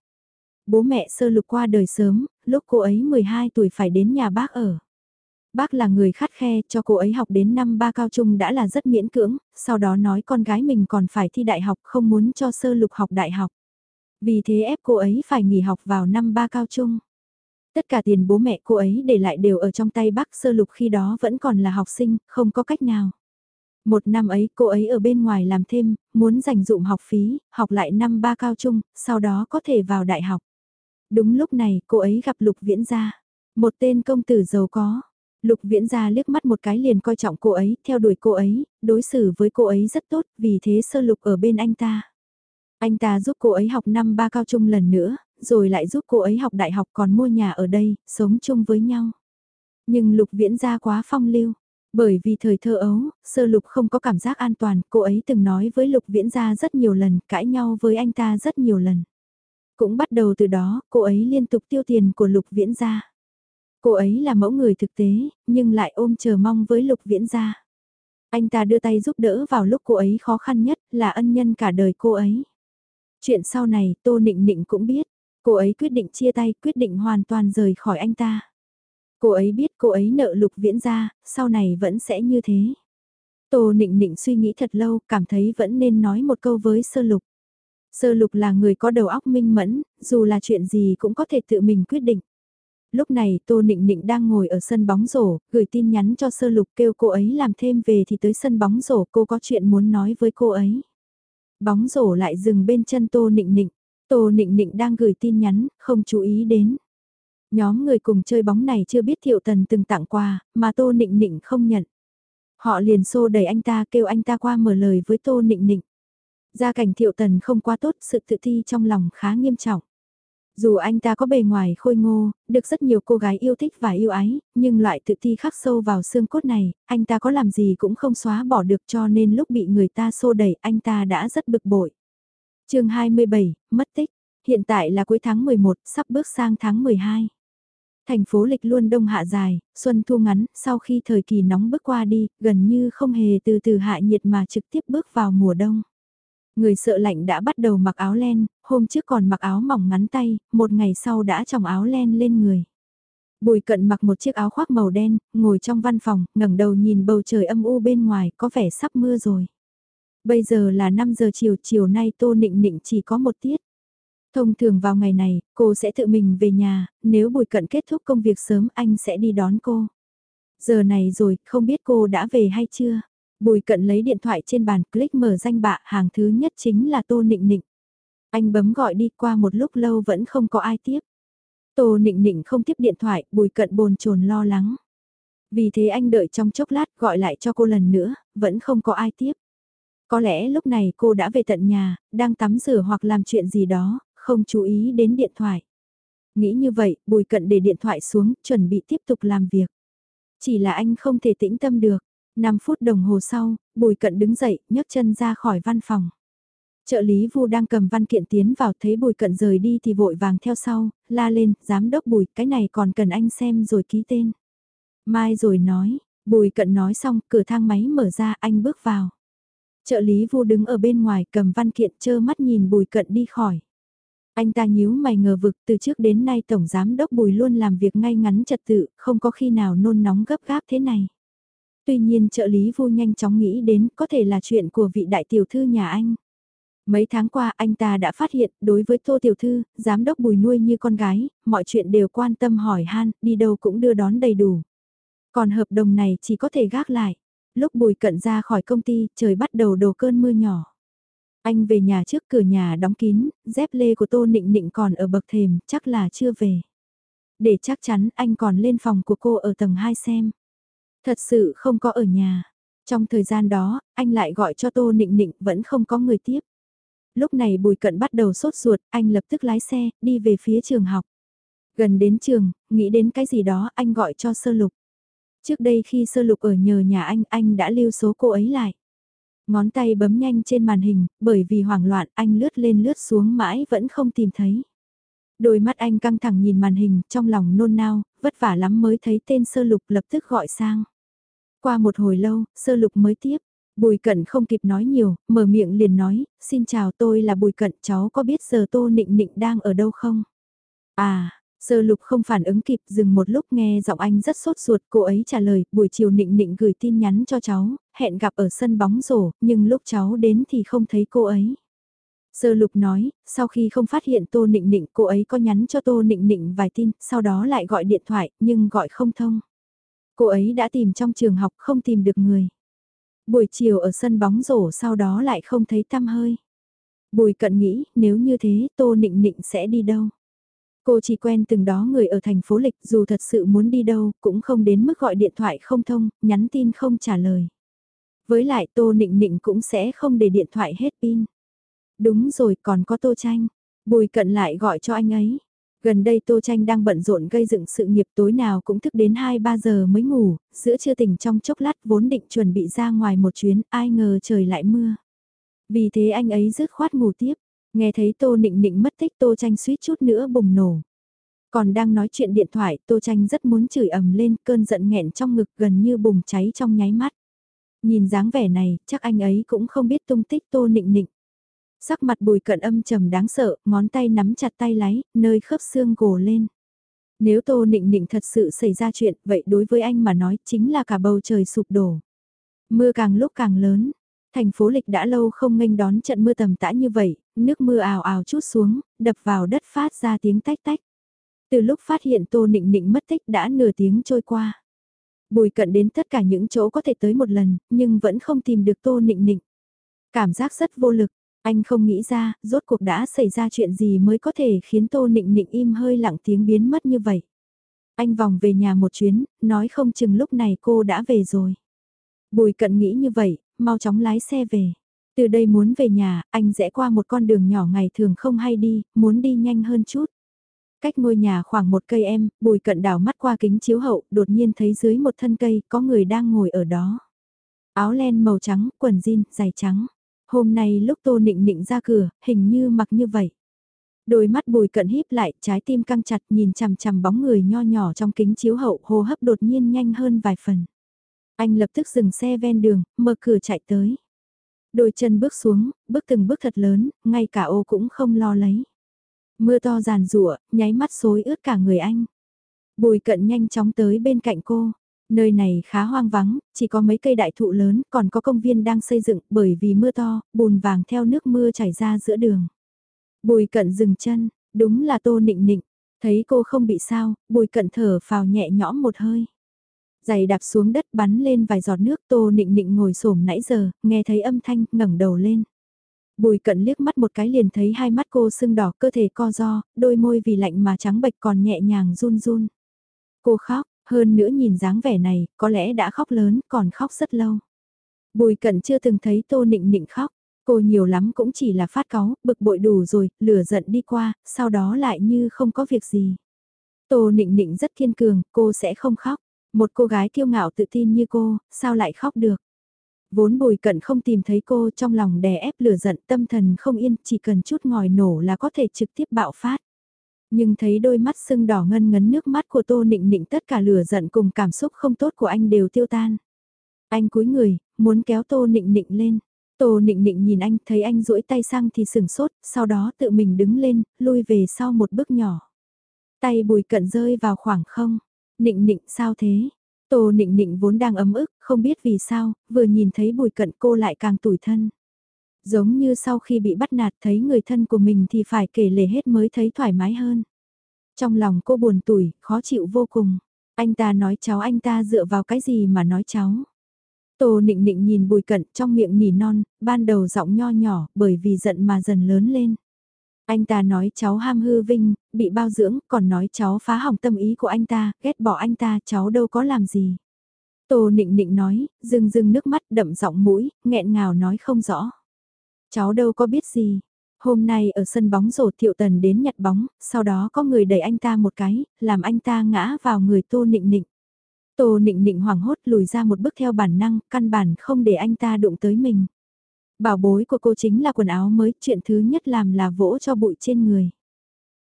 Bố mẹ Sơ Lục qua đời sớm, lúc cô ấy 12 tuổi phải đến nhà bác ở. Bác là người khắt khe cho cô ấy học đến năm ba cao trung đã là rất miễn cưỡng, sau đó nói con gái mình còn phải thi đại học không muốn cho sơ lục học đại học. Vì thế ép cô ấy phải nghỉ học vào năm ba cao trung. Tất cả tiền bố mẹ cô ấy để lại đều ở trong tay bác sơ lục khi đó vẫn còn là học sinh, không có cách nào. Một năm ấy cô ấy ở bên ngoài làm thêm, muốn dành dụng học phí, học lại năm ba cao trung, sau đó có thể vào đại học. Đúng lúc này cô ấy gặp Lục Viễn Gia, một tên công tử giàu có. Lục viễn ra liếc mắt một cái liền coi trọng cô ấy, theo đuổi cô ấy, đối xử với cô ấy rất tốt, vì thế sơ lục ở bên anh ta. Anh ta giúp cô ấy học năm ba cao trung lần nữa, rồi lại giúp cô ấy học đại học còn mua nhà ở đây, sống chung với nhau. Nhưng lục viễn ra quá phong lưu. Bởi vì thời thơ ấu, sơ lục không có cảm giác an toàn, cô ấy từng nói với lục viễn ra rất nhiều lần, cãi nhau với anh ta rất nhiều lần. Cũng bắt đầu từ đó, cô ấy liên tục tiêu tiền của lục viễn ra. Cô ấy là mẫu người thực tế, nhưng lại ôm chờ mong với lục viễn gia. Anh ta đưa tay giúp đỡ vào lúc cô ấy khó khăn nhất, là ân nhân cả đời cô ấy. Chuyện sau này, Tô Nịnh Nịnh cũng biết, cô ấy quyết định chia tay, quyết định hoàn toàn rời khỏi anh ta. Cô ấy biết cô ấy nợ lục viễn gia, sau này vẫn sẽ như thế. Tô Nịnh Nịnh suy nghĩ thật lâu, cảm thấy vẫn nên nói một câu với sơ lục. Sơ lục là người có đầu óc minh mẫn, dù là chuyện gì cũng có thể tự mình quyết định lúc này Tô Nịnh Nịnh đang ngồi ở sân bóng rổ, gửi tin nhắn cho Sơ Lục kêu cô ấy làm thêm về thì tới sân bóng rổ cô có chuyện muốn nói với cô ấy. Bóng rổ lại dừng bên chân Tô Nịnh Nịnh, Tô Nịnh Nịnh đang gửi tin nhắn, không chú ý đến. Nhóm người cùng chơi bóng này chưa biết Thiệu Tần từng tặng quà, mà Tô Nịnh Nịnh không nhận. Họ liền xô đẩy anh ta kêu anh ta qua mở lời với Tô Nịnh Nịnh. Gia cảnh Thiệu Tần không quá tốt, sự tự thi trong lòng khá nghiêm trọng. Dù anh ta có bề ngoài khôi ngô, được rất nhiều cô gái yêu thích và yêu ái, nhưng loại tự ti khắc sâu vào xương cốt này, anh ta có làm gì cũng không xóa bỏ được cho nên lúc bị người ta xô đẩy anh ta đã rất bực bội. chương 27, mất tích. Hiện tại là cuối tháng 11, sắp bước sang tháng 12. Thành phố lịch luôn đông hạ dài, xuân thu ngắn, sau khi thời kỳ nóng bước qua đi, gần như không hề từ từ hạ nhiệt mà trực tiếp bước vào mùa đông. Người sợ lạnh đã bắt đầu mặc áo len, hôm trước còn mặc áo mỏng ngắn tay, một ngày sau đã tròng áo len lên người. Bùi cận mặc một chiếc áo khoác màu đen, ngồi trong văn phòng, ngẩng đầu nhìn bầu trời âm u bên ngoài, có vẻ sắp mưa rồi. Bây giờ là 5 giờ chiều, chiều nay Tô Nịnh Nịnh chỉ có một tiết. Thông thường vào ngày này, cô sẽ tự mình về nhà, nếu bùi cận kết thúc công việc sớm anh sẽ đi đón cô. Giờ này rồi, không biết cô đã về hay chưa? Bùi cận lấy điện thoại trên bàn click mở danh bạ hàng thứ nhất chính là Tô Nịnh Nịnh. Anh bấm gọi đi qua một lúc lâu vẫn không có ai tiếp. Tô Nịnh Nịnh không tiếp điện thoại, bùi cận bồn chồn lo lắng. Vì thế anh đợi trong chốc lát gọi lại cho cô lần nữa, vẫn không có ai tiếp. Có lẽ lúc này cô đã về tận nhà, đang tắm rửa hoặc làm chuyện gì đó, không chú ý đến điện thoại. Nghĩ như vậy, bùi cận để điện thoại xuống, chuẩn bị tiếp tục làm việc. Chỉ là anh không thể tĩnh tâm được. 5 phút đồng hồ sau, Bùi Cận đứng dậy, nhấc chân ra khỏi văn phòng. Trợ lý Vu đang cầm văn kiện tiến vào thấy Bùi Cận rời đi thì vội vàng theo sau, la lên, giám đốc Bùi, cái này còn cần anh xem rồi ký tên. Mai rồi nói, Bùi Cận nói xong, cửa thang máy mở ra, anh bước vào. Trợ lý Vu đứng ở bên ngoài cầm văn kiện chơ mắt nhìn Bùi Cận đi khỏi. Anh ta nhíu mày ngờ vực từ trước đến nay Tổng Giám Đốc Bùi luôn làm việc ngay ngắn trật tự, không có khi nào nôn nóng gấp gáp thế này. Tuy nhiên trợ lý vô nhanh chóng nghĩ đến có thể là chuyện của vị đại tiểu thư nhà anh. Mấy tháng qua anh ta đã phát hiện đối với Tô Tiểu Thư, giám đốc bùi nuôi như con gái, mọi chuyện đều quan tâm hỏi han, đi đâu cũng đưa đón đầy đủ. Còn hợp đồng này chỉ có thể gác lại. Lúc bùi cận ra khỏi công ty, trời bắt đầu đổ cơn mưa nhỏ. Anh về nhà trước cửa nhà đóng kín, dép lê của Tô Nịnh Nịnh còn ở bậc thềm, chắc là chưa về. Để chắc chắn anh còn lên phòng của cô ở tầng 2 xem. Thật sự không có ở nhà. Trong thời gian đó, anh lại gọi cho Tô Nịnh Nịnh vẫn không có người tiếp. Lúc này Bùi Cận bắt đầu sốt ruột, anh lập tức lái xe, đi về phía trường học. Gần đến trường, nghĩ đến cái gì đó anh gọi cho sơ lục. Trước đây khi sơ lục ở nhờ nhà anh, anh đã lưu số cô ấy lại. Ngón tay bấm nhanh trên màn hình, bởi vì hoảng loạn anh lướt lên lướt xuống mãi vẫn không tìm thấy. Đôi mắt anh căng thẳng nhìn màn hình, trong lòng nôn nao, vất vả lắm mới thấy tên sơ lục lập tức gọi sang. Qua một hồi lâu, sơ lục mới tiếp. Bùi cận không kịp nói nhiều, mở miệng liền nói, xin chào tôi là Bùi cận cháu có biết giờ tô nịnh nịnh đang ở đâu không? À, Sơ lục không phản ứng kịp dừng một lúc nghe giọng anh rất sốt ruột, cô ấy trả lời, buổi chiều nịnh nịnh gửi tin nhắn cho cháu, hẹn gặp ở sân bóng rổ, nhưng lúc cháu đến thì không thấy cô ấy. Sơ lục nói, sau khi không phát hiện Tô Nịnh Nịnh cô ấy có nhắn cho Tô Nịnh Nịnh vài tin, sau đó lại gọi điện thoại, nhưng gọi không thông. Cô ấy đã tìm trong trường học không tìm được người. Buổi chiều ở sân bóng rổ sau đó lại không thấy tăm hơi. Bùi cận nghĩ, nếu như thế Tô Nịnh Nịnh sẽ đi đâu? Cô chỉ quen từng đó người ở thành phố lịch dù thật sự muốn đi đâu cũng không đến mức gọi điện thoại không thông, nhắn tin không trả lời. Với lại Tô Nịnh Nịnh cũng sẽ không để điện thoại hết pin. Đúng rồi còn có Tô Tranh. Bùi cận lại gọi cho anh ấy. Gần đây Tô Tranh đang bận rộn gây dựng sự nghiệp tối nào cũng thức đến 2-3 giờ mới ngủ, giữa trưa tỉnh trong chốc lát vốn định chuẩn bị ra ngoài một chuyến, ai ngờ trời lại mưa. Vì thế anh ấy rứt khoát ngủ tiếp, Nghe thấy Tô Nịnh Nịnh mất tích Tô Tranh suýt chút nữa bùng nổ. Còn đang nói chuyện điện thoại Tô Tranh rất muốn chửi ầm lên cơn giận nghẹn trong ngực gần như bùng cháy trong nháy mắt. Nhìn dáng vẻ này chắc anh ấy cũng không biết tung tích Tô Nịnh Nịnh. Sắc mặt bùi cận âm trầm đáng sợ, ngón tay nắm chặt tay lái, nơi khớp xương gồ lên. Nếu Tô Nịnh Nịnh thật sự xảy ra chuyện, vậy đối với anh mà nói chính là cả bầu trời sụp đổ. Mưa càng lúc càng lớn, Thành phố lịch đã lâu không nghênh đón trận mưa tầm tã như vậy, nước mưa ào ào chút xuống, đập vào đất phát ra tiếng tách tách. Từ lúc phát hiện Tô Nịnh Nịnh mất tích đã nửa tiếng trôi qua. Bùi cận đến tất cả những chỗ có thể tới một lần, nhưng vẫn không tìm được Tô Nịnh Nịnh. Cảm giác rất vô lực, anh không nghĩ ra, rốt cuộc đã xảy ra chuyện gì mới có thể khiến Tô Nịnh Nịnh im hơi lặng tiếng biến mất như vậy. Anh vòng về nhà một chuyến, nói không chừng lúc này cô đã về rồi. Bùi cận nghĩ như vậy, mau chóng lái xe về. Từ đây muốn về nhà, anh rẽ qua một con đường nhỏ ngày thường không hay đi, muốn đi nhanh hơn chút. Cách ngôi nhà khoảng một cây em, bùi cận đảo mắt qua kính chiếu hậu, đột nhiên thấy dưới một thân cây có người đang ngồi ở đó. Áo len màu trắng, quần jean, giày trắng. Hôm nay lúc tô nịnh nịnh ra cửa, hình như mặc như vậy. Đôi mắt bùi cận híp lại, trái tim căng chặt nhìn chằm chằm bóng người nho nhỏ trong kính chiếu hậu hô hấp đột nhiên nhanh hơn vài phần. Anh lập tức dừng xe ven đường, mở cửa chạy tới. Đôi chân bước xuống, bước từng bước thật lớn, ngay cả ô cũng không lo lấy. Mưa to giàn rụa, nháy mắt xối ướt cả người anh. Bùi cận nhanh chóng tới bên cạnh cô. Nơi này khá hoang vắng, chỉ có mấy cây đại thụ lớn, còn có công viên đang xây dựng bởi vì mưa to, bùn vàng theo nước mưa chảy ra giữa đường. Bùi cận dừng chân, đúng là tô nịnh nịnh, thấy cô không bị sao, bùi cận thở phào nhẹ nhõm một hơi. Giày đạp xuống đất bắn lên vài giọt nước tô nịnh nịnh ngồi xổm nãy giờ, nghe thấy âm thanh, ngẩng đầu lên. Bùi cận liếc mắt một cái liền thấy hai mắt cô sưng đỏ cơ thể co do, đôi môi vì lạnh mà trắng bệch còn nhẹ nhàng run run. Cô khóc, hơn nữa nhìn dáng vẻ này, có lẽ đã khóc lớn, còn khóc rất lâu. Bùi cận chưa từng thấy tô nịnh nịnh khóc, cô nhiều lắm cũng chỉ là phát cáu, bực bội đủ rồi, lửa giận đi qua, sau đó lại như không có việc gì. Tô nịnh nịnh rất kiên cường, cô sẽ không khóc. Một cô gái kiêu ngạo tự tin như cô, sao lại khóc được? Vốn bùi cận không tìm thấy cô trong lòng đè ép lửa giận tâm thần không yên, chỉ cần chút ngòi nổ là có thể trực tiếp bạo phát. Nhưng thấy đôi mắt sưng đỏ ngân ngấn nước mắt của tô nịnh nịnh tất cả lửa giận cùng cảm xúc không tốt của anh đều tiêu tan. Anh cúi người, muốn kéo tô nịnh nịnh lên. Tô nịnh nịnh nhìn anh, thấy anh duỗi tay sang thì sừng sốt, sau đó tự mình đứng lên, lui về sau một bước nhỏ. Tay bùi cận rơi vào khoảng không. Nịnh nịnh sao thế? Tô nịnh nịnh vốn đang ấm ức, không biết vì sao, vừa nhìn thấy bùi cận cô lại càng tủi thân. Giống như sau khi bị bắt nạt thấy người thân của mình thì phải kể lể hết mới thấy thoải mái hơn. Trong lòng cô buồn tủi, khó chịu vô cùng. Anh ta nói cháu anh ta dựa vào cái gì mà nói cháu. Tô nịnh nịnh nhìn bùi cận trong miệng nỉ non, ban đầu giọng nho nhỏ bởi vì giận mà dần lớn lên. Anh ta nói cháu ham hư vinh, bị bao dưỡng, còn nói cháu phá hỏng tâm ý của anh ta, ghét bỏ anh ta, cháu đâu có làm gì. Tô nịnh nịnh nói, rưng rưng nước mắt đậm giọng mũi, nghẹn ngào nói không rõ. Cháu đâu có biết gì. Hôm nay ở sân bóng rổ thiệu tần đến nhặt bóng, sau đó có người đẩy anh ta một cái, làm anh ta ngã vào người tô nịnh nịnh. Tô nịnh nịnh hoảng hốt lùi ra một bước theo bản năng, căn bản không để anh ta đụng tới mình. Bảo bối của cô chính là quần áo mới, chuyện thứ nhất làm là vỗ cho bụi trên người.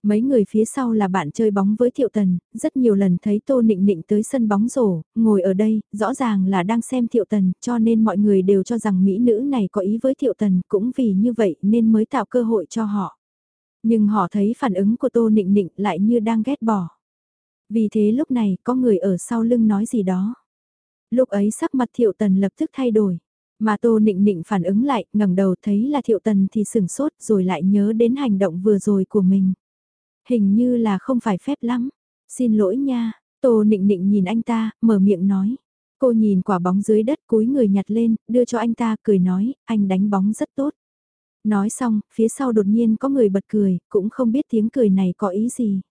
Mấy người phía sau là bạn chơi bóng với Thiệu Tần, rất nhiều lần thấy Tô Nịnh Nịnh tới sân bóng rổ, ngồi ở đây, rõ ràng là đang xem Thiệu Tần, cho nên mọi người đều cho rằng mỹ nữ này có ý với Thiệu Tần, cũng vì như vậy nên mới tạo cơ hội cho họ. Nhưng họ thấy phản ứng của Tô Nịnh Nịnh lại như đang ghét bỏ. Vì thế lúc này có người ở sau lưng nói gì đó. Lúc ấy sắc mặt Thiệu Tần lập tức thay đổi. Mà Tô Nịnh Nịnh phản ứng lại, ngẩng đầu thấy là Thiệu Tần thì sửng sốt rồi lại nhớ đến hành động vừa rồi của mình. Hình như là không phải phép lắm. Xin lỗi nha, Tô Nịnh Nịnh nhìn anh ta, mở miệng nói. Cô nhìn quả bóng dưới đất cúi người nhặt lên, đưa cho anh ta cười nói, anh đánh bóng rất tốt. Nói xong, phía sau đột nhiên có người bật cười, cũng không biết tiếng cười này có ý gì.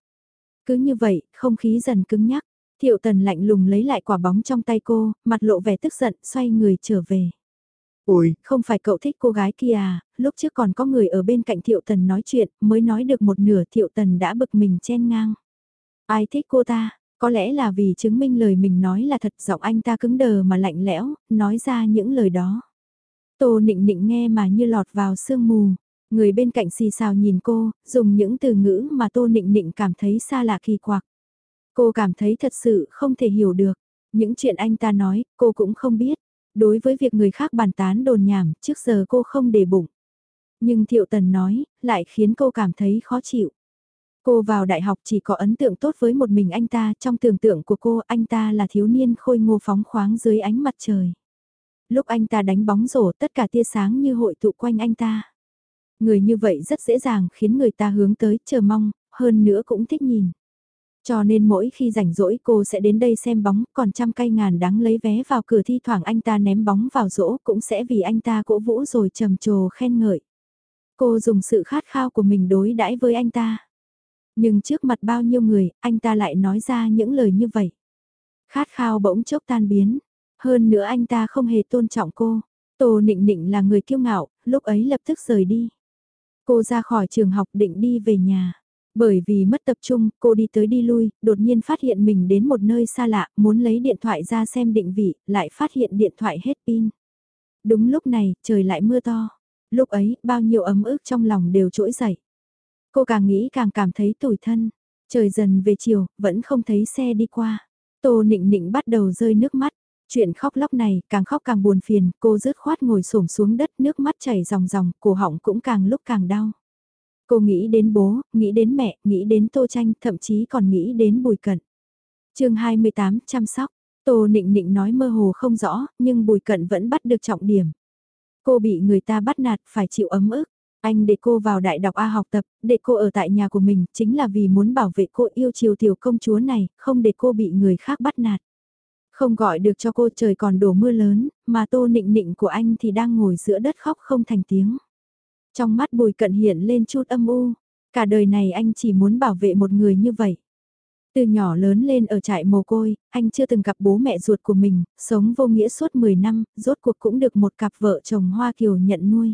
Cứ như vậy, không khí dần cứng nhắc. Thiệu tần lạnh lùng lấy lại quả bóng trong tay cô, mặt lộ vẻ tức giận, xoay người trở về. Ôi, không phải cậu thích cô gái kia à, lúc trước còn có người ở bên cạnh Thiệu Tần nói chuyện, mới nói được một nửa Thiệu Tần đã bực mình chen ngang. Ai thích cô ta, có lẽ là vì chứng minh lời mình nói là thật giọng anh ta cứng đờ mà lạnh lẽo, nói ra những lời đó. Tô nịnh nịnh nghe mà như lọt vào sương mù, người bên cạnh xì xào nhìn cô, dùng những từ ngữ mà tô nịnh nịnh cảm thấy xa lạ kỳ quặc. Cô cảm thấy thật sự không thể hiểu được, những chuyện anh ta nói, cô cũng không biết. Đối với việc người khác bàn tán đồn nhảm, trước giờ cô không để bụng. Nhưng Thiệu Tần nói, lại khiến cô cảm thấy khó chịu. Cô vào đại học chỉ có ấn tượng tốt với một mình anh ta, trong tưởng tượng của cô anh ta là thiếu niên khôi ngô phóng khoáng dưới ánh mặt trời. Lúc anh ta đánh bóng rổ tất cả tia sáng như hội tụ quanh anh ta. Người như vậy rất dễ dàng khiến người ta hướng tới, chờ mong, hơn nữa cũng thích nhìn. Cho nên mỗi khi rảnh rỗi cô sẽ đến đây xem bóng, còn trăm cây ngàn đáng lấy vé vào cửa thi thoảng anh ta ném bóng vào rỗ cũng sẽ vì anh ta cổ vũ rồi trầm trồ khen ngợi. Cô dùng sự khát khao của mình đối đãi với anh ta. Nhưng trước mặt bao nhiêu người, anh ta lại nói ra những lời như vậy. Khát khao bỗng chốc tan biến. Hơn nữa anh ta không hề tôn trọng cô. Tô Nịnh Nịnh là người kiêu ngạo, lúc ấy lập tức rời đi. Cô ra khỏi trường học định đi về nhà. Bởi vì mất tập trung, cô đi tới đi lui, đột nhiên phát hiện mình đến một nơi xa lạ, muốn lấy điện thoại ra xem định vị, lại phát hiện điện thoại hết pin. Đúng lúc này, trời lại mưa to. Lúc ấy, bao nhiêu ấm ức trong lòng đều trỗi dậy. Cô càng nghĩ càng cảm thấy tủi thân. Trời dần về chiều, vẫn không thấy xe đi qua. Tô nịnh nịnh bắt đầu rơi nước mắt. Chuyện khóc lóc này, càng khóc càng buồn phiền, cô rớt khoát ngồi xổm xuống đất nước mắt chảy ròng ròng, cổ họng cũng càng lúc càng đau. Cô nghĩ đến bố, nghĩ đến mẹ, nghĩ đến Tô Tranh, thậm chí còn nghĩ đến Bùi Cận. chương 28, chăm sóc. Tô Nịnh Nịnh nói mơ hồ không rõ, nhưng Bùi Cận vẫn bắt được trọng điểm. Cô bị người ta bắt nạt, phải chịu ấm ức. Anh để cô vào đại đọc A học tập, để cô ở tại nhà của mình, chính là vì muốn bảo vệ cô yêu chiều tiểu công chúa này, không để cô bị người khác bắt nạt. Không gọi được cho cô trời còn đổ mưa lớn, mà tô nịnh nịnh của anh thì đang ngồi giữa đất khóc không thành tiếng. Trong mắt bùi cận hiện lên chút âm u, cả đời này anh chỉ muốn bảo vệ một người như vậy. Từ nhỏ lớn lên ở trại mồ côi, anh chưa từng gặp bố mẹ ruột của mình, sống vô nghĩa suốt 10 năm, rốt cuộc cũng được một cặp vợ chồng Hoa Kiều nhận nuôi.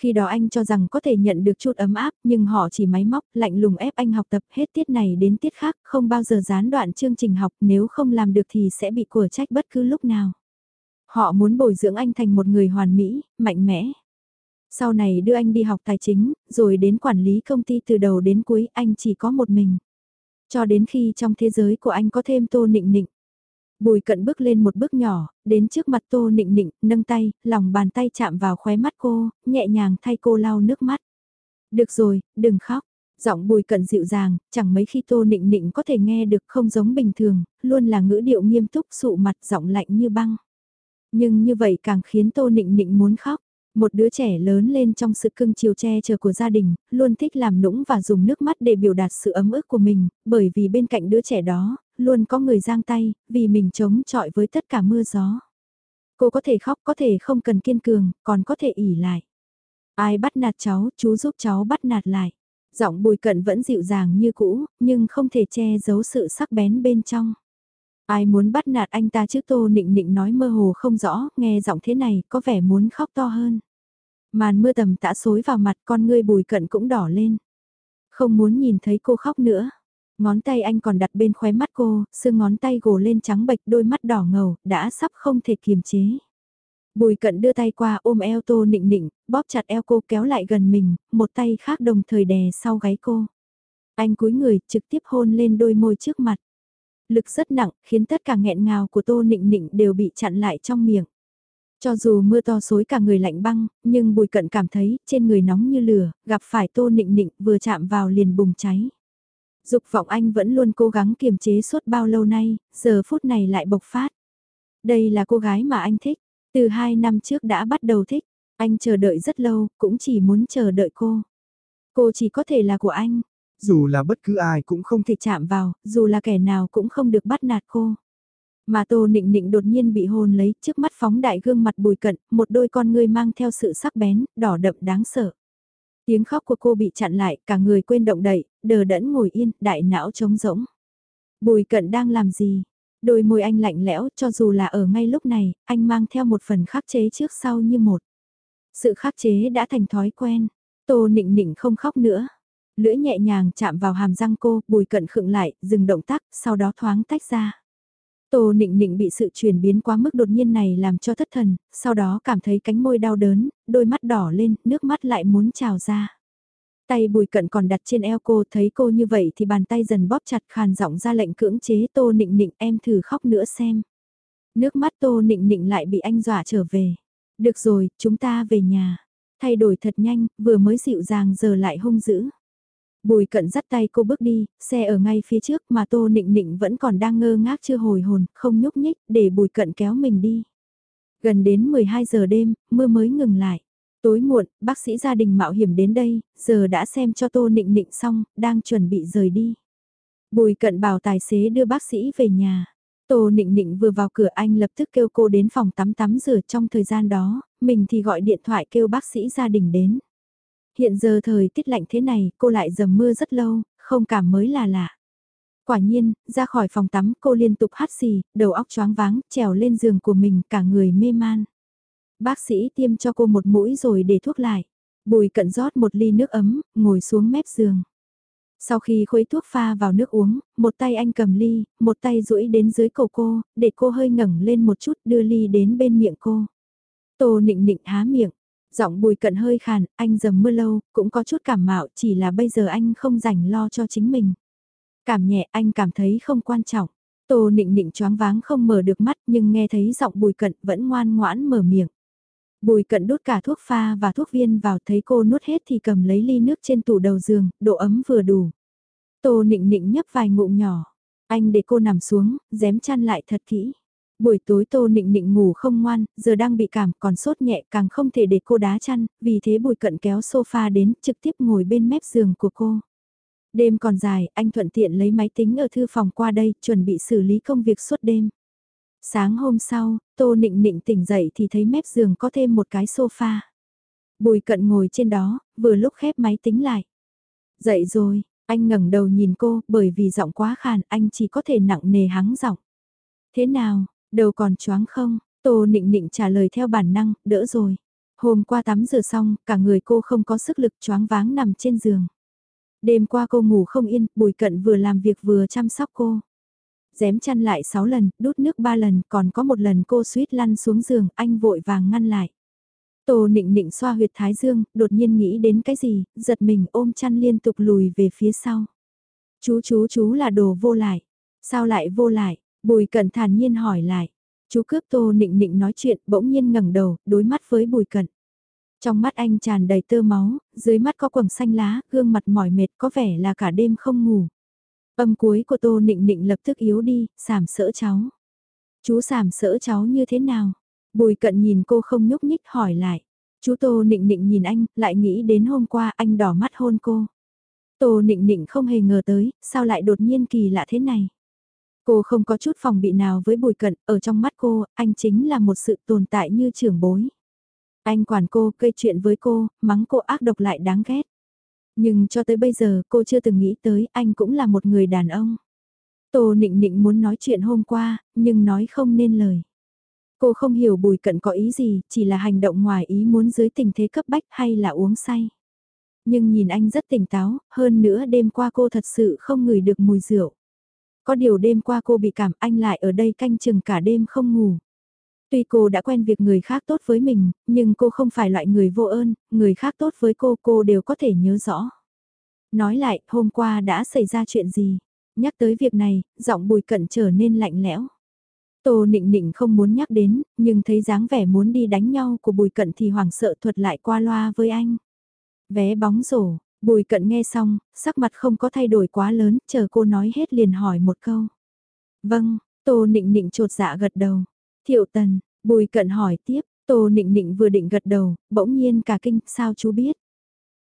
Khi đó anh cho rằng có thể nhận được chút ấm áp nhưng họ chỉ máy móc, lạnh lùng ép anh học tập hết tiết này đến tiết khác, không bao giờ gián đoạn chương trình học nếu không làm được thì sẽ bị của trách bất cứ lúc nào. Họ muốn bồi dưỡng anh thành một người hoàn mỹ, mạnh mẽ. Sau này đưa anh đi học tài chính, rồi đến quản lý công ty từ đầu đến cuối anh chỉ có một mình. Cho đến khi trong thế giới của anh có thêm tô nịnh nịnh. Bùi cận bước lên một bước nhỏ, đến trước mặt tô nịnh nịnh, nâng tay, lòng bàn tay chạm vào khóe mắt cô, nhẹ nhàng thay cô lau nước mắt. Được rồi, đừng khóc. Giọng bùi cận dịu dàng, chẳng mấy khi tô nịnh nịnh có thể nghe được không giống bình thường, luôn là ngữ điệu nghiêm túc sụ mặt giọng lạnh như băng. Nhưng như vậy càng khiến tô nịnh nịnh muốn khóc. Một đứa trẻ lớn lên trong sự cưng chiều che chở của gia đình, luôn thích làm nũng và dùng nước mắt để biểu đạt sự ấm ức của mình, bởi vì bên cạnh đứa trẻ đó, luôn có người giang tay, vì mình chống chọi với tất cả mưa gió. Cô có thể khóc, có thể không cần kiên cường, còn có thể ỉ lại. Ai bắt nạt cháu, chú giúp cháu bắt nạt lại. Giọng bùi cận vẫn dịu dàng như cũ, nhưng không thể che giấu sự sắc bén bên trong. Ai muốn bắt nạt anh ta chứ tô nịnh nịnh nói mơ hồ không rõ, nghe giọng thế này có vẻ muốn khóc to hơn. Màn mưa tầm tã xối vào mặt con ngươi bùi cận cũng đỏ lên. Không muốn nhìn thấy cô khóc nữa. Ngón tay anh còn đặt bên khóe mắt cô, xương ngón tay gồ lên trắng bệch đôi mắt đỏ ngầu, đã sắp không thể kiềm chế. Bùi cận đưa tay qua ôm eo tô nịnh nịnh, bóp chặt eo cô kéo lại gần mình, một tay khác đồng thời đè sau gáy cô. Anh cúi người trực tiếp hôn lên đôi môi trước mặt. Lực rất nặng khiến tất cả nghẹn ngào của tô nịnh nịnh đều bị chặn lại trong miệng. Cho dù mưa to xối cả người lạnh băng, nhưng bùi cận cảm thấy trên người nóng như lửa, gặp phải tô nịnh nịnh vừa chạm vào liền bùng cháy. Dục vọng anh vẫn luôn cố gắng kiềm chế suốt bao lâu nay, giờ phút này lại bộc phát. Đây là cô gái mà anh thích, từ hai năm trước đã bắt đầu thích, anh chờ đợi rất lâu, cũng chỉ muốn chờ đợi cô. Cô chỉ có thể là của anh. Dù là bất cứ ai cũng không thể chạm vào, dù là kẻ nào cũng không được bắt nạt cô. Mà Tô Nịnh Nịnh đột nhiên bị hôn lấy, trước mắt phóng đại gương mặt bùi cận, một đôi con ngươi mang theo sự sắc bén, đỏ đậm đáng sợ. Tiếng khóc của cô bị chặn lại, cả người quên động đậy, đờ đẫn ngồi yên, đại não trống rỗng. Bùi cận đang làm gì? Đôi môi anh lạnh lẽo, cho dù là ở ngay lúc này, anh mang theo một phần khắc chế trước sau như một. Sự khắc chế đã thành thói quen. Tô nịnh nịnh không khóc nữa. Lưỡi nhẹ nhàng chạm vào hàm răng cô, bùi cận khựng lại, dừng động tác, sau đó thoáng tách ra. Tô nịnh nịnh bị sự chuyển biến quá mức đột nhiên này làm cho thất thần, sau đó cảm thấy cánh môi đau đớn, đôi mắt đỏ lên, nước mắt lại muốn trào ra. Tay bùi cận còn đặt trên eo cô thấy cô như vậy thì bàn tay dần bóp chặt khàn giọng ra lệnh cưỡng chế tô nịnh nịnh em thử khóc nữa xem. Nước mắt tô nịnh nịnh lại bị anh dọa trở về. Được rồi, chúng ta về nhà. Thay đổi thật nhanh, vừa mới dịu dàng giờ lại hung dữ. Bùi cận dắt tay cô bước đi, xe ở ngay phía trước mà tô nịnh nịnh vẫn còn đang ngơ ngác chưa hồi hồn, không nhúc nhích, để bùi cận kéo mình đi. Gần đến 12 giờ đêm, mưa mới ngừng lại. Tối muộn, bác sĩ gia đình mạo hiểm đến đây, giờ đã xem cho tô nịnh nịnh xong, đang chuẩn bị rời đi. Bùi cận bảo tài xế đưa bác sĩ về nhà. Tô nịnh nịnh vừa vào cửa anh lập tức kêu cô đến phòng tắm tắm rửa trong thời gian đó, mình thì gọi điện thoại kêu bác sĩ gia đình đến. Hiện giờ thời tiết lạnh thế này, cô lại dầm mưa rất lâu, không cảm mới là lạ. Quả nhiên, ra khỏi phòng tắm cô liên tục hát xì, đầu óc choáng váng, trèo lên giường của mình cả người mê man. Bác sĩ tiêm cho cô một mũi rồi để thuốc lại. Bùi cận rót một ly nước ấm, ngồi xuống mép giường. Sau khi khuấy thuốc pha vào nước uống, một tay anh cầm ly, một tay duỗi đến dưới cổ cô, để cô hơi ngẩng lên một chút đưa ly đến bên miệng cô. Tô nịnh nịnh há miệng, giọng bùi cận hơi khàn, anh dầm mưa lâu, cũng có chút cảm mạo, chỉ là bây giờ anh không rảnh lo cho chính mình. Cảm nhẹ anh cảm thấy không quan trọng. Tô nịnh nịnh choáng váng không mở được mắt nhưng nghe thấy giọng bùi cận vẫn ngoan ngoãn mở miệng. Bùi cận đút cả thuốc pha và thuốc viên vào thấy cô nuốt hết thì cầm lấy ly nước trên tủ đầu giường, độ ấm vừa đủ. Tô nịnh nịnh nhấp vài ngụm nhỏ. Anh để cô nằm xuống, dém chăn lại thật kỹ. Buổi tối tô nịnh nịnh ngủ không ngoan, giờ đang bị cảm còn sốt nhẹ càng không thể để cô đá chăn, vì thế bùi cận kéo sofa đến trực tiếp ngồi bên mép giường của cô. Đêm còn dài, anh thuận tiện lấy máy tính ở thư phòng qua đây, chuẩn bị xử lý công việc suốt đêm. Sáng hôm sau, Tô Nịnh Nịnh tỉnh dậy thì thấy mép giường có thêm một cái sofa. Bùi cận ngồi trên đó, vừa lúc khép máy tính lại. Dậy rồi, anh ngẩng đầu nhìn cô, bởi vì giọng quá khàn, anh chỉ có thể nặng nề hắng giọng. Thế nào, đầu còn choáng không? Tô Nịnh Nịnh trả lời theo bản năng, đỡ rồi. Hôm qua tắm rửa xong, cả người cô không có sức lực choáng váng nằm trên giường. Đêm qua cô ngủ không yên, bùi cận vừa làm việc vừa chăm sóc cô. Dém chăn lại 6 lần, đút nước 3 lần, còn có một lần cô suýt lăn xuống giường, anh vội vàng ngăn lại. Tô nịnh nịnh xoa huyệt thái dương, đột nhiên nghĩ đến cái gì, giật mình ôm chăn liên tục lùi về phía sau. Chú chú chú là đồ vô lại. Sao lại vô lại? Bùi cẩn thản nhiên hỏi lại. Chú cướp tô nịnh nịnh nói chuyện bỗng nhiên ngẩng đầu, đối mắt với bùi cẩn. Trong mắt anh tràn đầy tơ máu, dưới mắt có quầng xanh lá, gương mặt mỏi mệt có vẻ là cả đêm không ngủ. Âm cuối của Tô Nịnh Nịnh lập tức yếu đi, sảm sỡ cháu. Chú sảm sỡ cháu như thế nào? Bùi cận nhìn cô không nhúc nhích hỏi lại. Chú Tô Nịnh Nịnh nhìn anh, lại nghĩ đến hôm qua anh đỏ mắt hôn cô. Tô Nịnh Nịnh không hề ngờ tới, sao lại đột nhiên kỳ lạ thế này? Cô không có chút phòng bị nào với bùi cận, ở trong mắt cô, anh chính là một sự tồn tại như trưởng bối. Anh quản cô, gây chuyện với cô, mắng cô ác độc lại đáng ghét. Nhưng cho tới bây giờ cô chưa từng nghĩ tới anh cũng là một người đàn ông. Tô nịnh nịnh muốn nói chuyện hôm qua, nhưng nói không nên lời. Cô không hiểu bùi cận có ý gì, chỉ là hành động ngoài ý muốn dưới tình thế cấp bách hay là uống say. Nhưng nhìn anh rất tỉnh táo, hơn nữa đêm qua cô thật sự không ngửi được mùi rượu. Có điều đêm qua cô bị cảm anh lại ở đây canh chừng cả đêm không ngủ. Tuy cô đã quen việc người khác tốt với mình, nhưng cô không phải loại người vô ơn, người khác tốt với cô cô đều có thể nhớ rõ. Nói lại, hôm qua đã xảy ra chuyện gì? Nhắc tới việc này, giọng bùi cận trở nên lạnh lẽo. Tô nịnh nịnh không muốn nhắc đến, nhưng thấy dáng vẻ muốn đi đánh nhau của bùi cận thì hoảng sợ thuật lại qua loa với anh. Vé bóng rổ, bùi cận nghe xong, sắc mặt không có thay đổi quá lớn, chờ cô nói hết liền hỏi một câu. Vâng, tô nịnh nịnh trột dạ gật đầu. Thiệu tần, bùi cận hỏi tiếp, tô nịnh nịnh vừa định gật đầu, bỗng nhiên cả kinh, sao chú biết?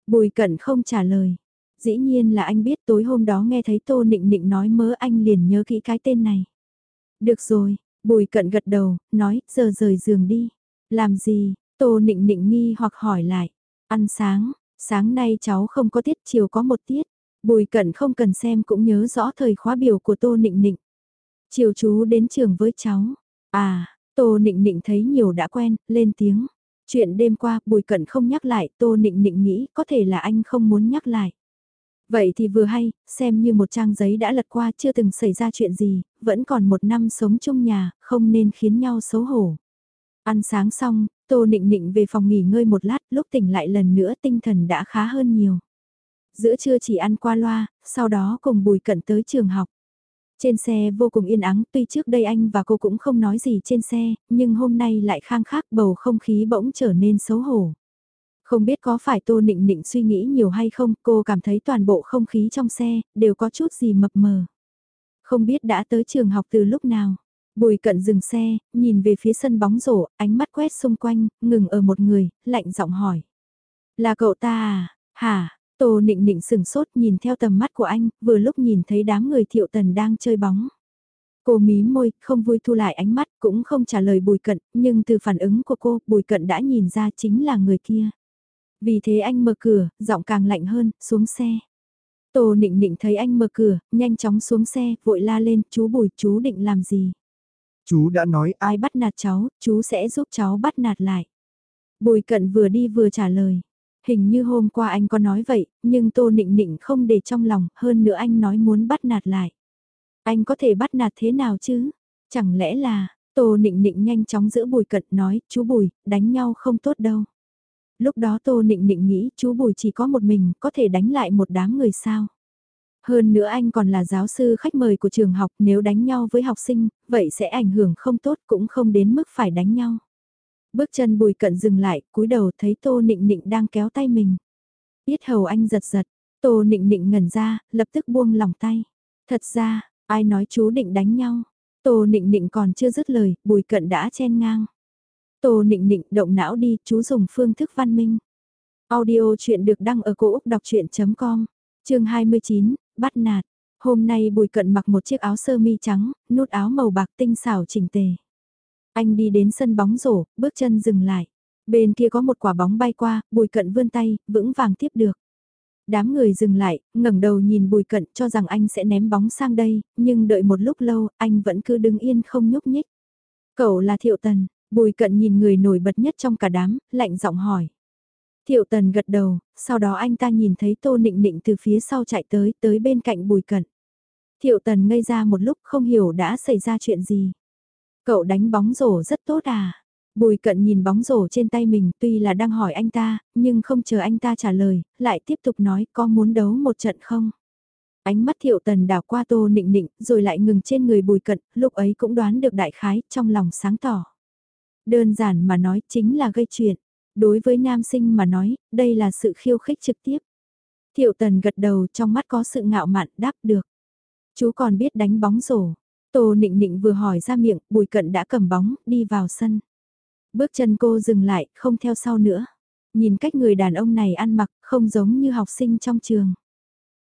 Bùi cận không trả lời. Dĩ nhiên là anh biết tối hôm đó nghe thấy tô nịnh nịnh nói mớ anh liền nhớ kỹ cái tên này. Được rồi, bùi cận gật đầu, nói, giờ rời giường đi. Làm gì, tô nịnh nịnh nghi hoặc hỏi lại. Ăn sáng, sáng nay cháu không có tiết, chiều có một tiết. Bùi cận không cần xem cũng nhớ rõ thời khóa biểu của tô nịnh nịnh. Chiều chú đến trường với cháu. À, Tô Nịnh Nịnh thấy nhiều đã quen, lên tiếng. Chuyện đêm qua, Bùi Cận không nhắc lại, Tô Nịnh Nịnh nghĩ có thể là anh không muốn nhắc lại. Vậy thì vừa hay, xem như một trang giấy đã lật qua chưa từng xảy ra chuyện gì, vẫn còn một năm sống chung nhà, không nên khiến nhau xấu hổ. Ăn sáng xong, Tô Nịnh Nịnh về phòng nghỉ ngơi một lát, lúc tỉnh lại lần nữa tinh thần đã khá hơn nhiều. Giữa trưa chỉ ăn qua loa, sau đó cùng Bùi Cận tới trường học. Trên xe vô cùng yên ắng, tuy trước đây anh và cô cũng không nói gì trên xe, nhưng hôm nay lại khang khác bầu không khí bỗng trở nên xấu hổ. Không biết có phải Tô Nịnh Nịnh suy nghĩ nhiều hay không, cô cảm thấy toàn bộ không khí trong xe, đều có chút gì mập mờ. Không biết đã tới trường học từ lúc nào. Bùi cận dừng xe, nhìn về phía sân bóng rổ, ánh mắt quét xung quanh, ngừng ở một người, lạnh giọng hỏi. Là cậu ta à? Hả? Tô nịnh nịnh sừng sốt nhìn theo tầm mắt của anh, vừa lúc nhìn thấy đám người thiệu tần đang chơi bóng. Cô mí môi, không vui thu lại ánh mắt, cũng không trả lời bùi cận, nhưng từ phản ứng của cô, bùi cận đã nhìn ra chính là người kia. Vì thế anh mở cửa, giọng càng lạnh hơn, xuống xe. Tô nịnh nịnh thấy anh mở cửa, nhanh chóng xuống xe, vội la lên, chú bùi, chú định làm gì? Chú đã nói ai bắt nạt cháu, chú sẽ giúp cháu bắt nạt lại. Bùi cận vừa đi vừa trả lời. Hình như hôm qua anh có nói vậy, nhưng Tô Nịnh Nịnh không để trong lòng, hơn nữa anh nói muốn bắt nạt lại. Anh có thể bắt nạt thế nào chứ? Chẳng lẽ là, Tô Nịnh Nịnh nhanh chóng giữ Bùi Cận nói, chú Bùi, đánh nhau không tốt đâu. Lúc đó Tô Nịnh Nịnh nghĩ chú Bùi chỉ có một mình, có thể đánh lại một đám người sao. Hơn nữa anh còn là giáo sư khách mời của trường học, nếu đánh nhau với học sinh, vậy sẽ ảnh hưởng không tốt cũng không đến mức phải đánh nhau. Bước chân bùi cận dừng lại, cúi đầu thấy tô nịnh nịnh đang kéo tay mình. Biết hầu anh giật giật, tô nịnh nịnh ngẩn ra, lập tức buông lòng tay. Thật ra, ai nói chú định đánh nhau. Tô nịnh nịnh còn chưa dứt lời, bùi cận đã chen ngang. Tô nịnh nịnh động não đi, chú dùng phương thức văn minh. Audio chuyện được đăng ở cổ Úc đọc chuyện.com, chương 29, bắt nạt. Hôm nay Bùi Cận mặc một chiếc áo sơ mi trắng, nút áo màu bạc tinh xảo chỉnh tề. Anh đi đến sân bóng rổ, bước chân dừng lại. Bên kia có một quả bóng bay qua, bùi cận vươn tay, vững vàng tiếp được. Đám người dừng lại, ngẩng đầu nhìn bùi cận cho rằng anh sẽ ném bóng sang đây, nhưng đợi một lúc lâu, anh vẫn cứ đứng yên không nhúc nhích. Cậu là Thiệu Tần, bùi cận nhìn người nổi bật nhất trong cả đám, lạnh giọng hỏi. Thiệu Tần gật đầu, sau đó anh ta nhìn thấy Tô Nịnh Nịnh từ phía sau chạy tới, tới bên cạnh bùi cận. Thiệu Tần ngây ra một lúc không hiểu đã xảy ra chuyện gì. Cậu đánh bóng rổ rất tốt à? Bùi cận nhìn bóng rổ trên tay mình tuy là đang hỏi anh ta, nhưng không chờ anh ta trả lời, lại tiếp tục nói có muốn đấu một trận không? Ánh mắt thiệu tần đảo qua tô nịnh nịnh, rồi lại ngừng trên người bùi cận, lúc ấy cũng đoán được đại khái, trong lòng sáng tỏ. Đơn giản mà nói chính là gây chuyện. Đối với nam sinh mà nói, đây là sự khiêu khích trực tiếp. Thiệu tần gật đầu trong mắt có sự ngạo mạn đáp được. Chú còn biết đánh bóng rổ. Tô nịnh nịnh vừa hỏi ra miệng, bùi cận đã cầm bóng, đi vào sân. Bước chân cô dừng lại, không theo sau nữa. Nhìn cách người đàn ông này ăn mặc, không giống như học sinh trong trường.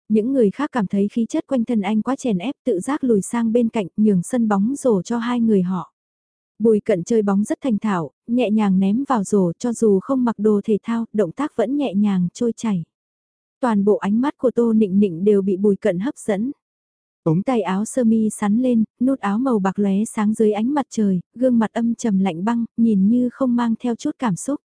Những người khác cảm thấy khí chất quanh thân anh quá chèn ép tự giác lùi sang bên cạnh nhường sân bóng rổ cho hai người họ. Bùi cận chơi bóng rất thành thạo, nhẹ nhàng ném vào rổ cho dù không mặc đồ thể thao, động tác vẫn nhẹ nhàng trôi chảy. Toàn bộ ánh mắt của Tô Nịnh Nịnh đều bị bùi cận hấp dẫn. Ống tay áo sơ mi sắn lên, nút áo màu bạc lóe sáng dưới ánh mặt trời, gương mặt âm trầm lạnh băng, nhìn như không mang theo chút cảm xúc.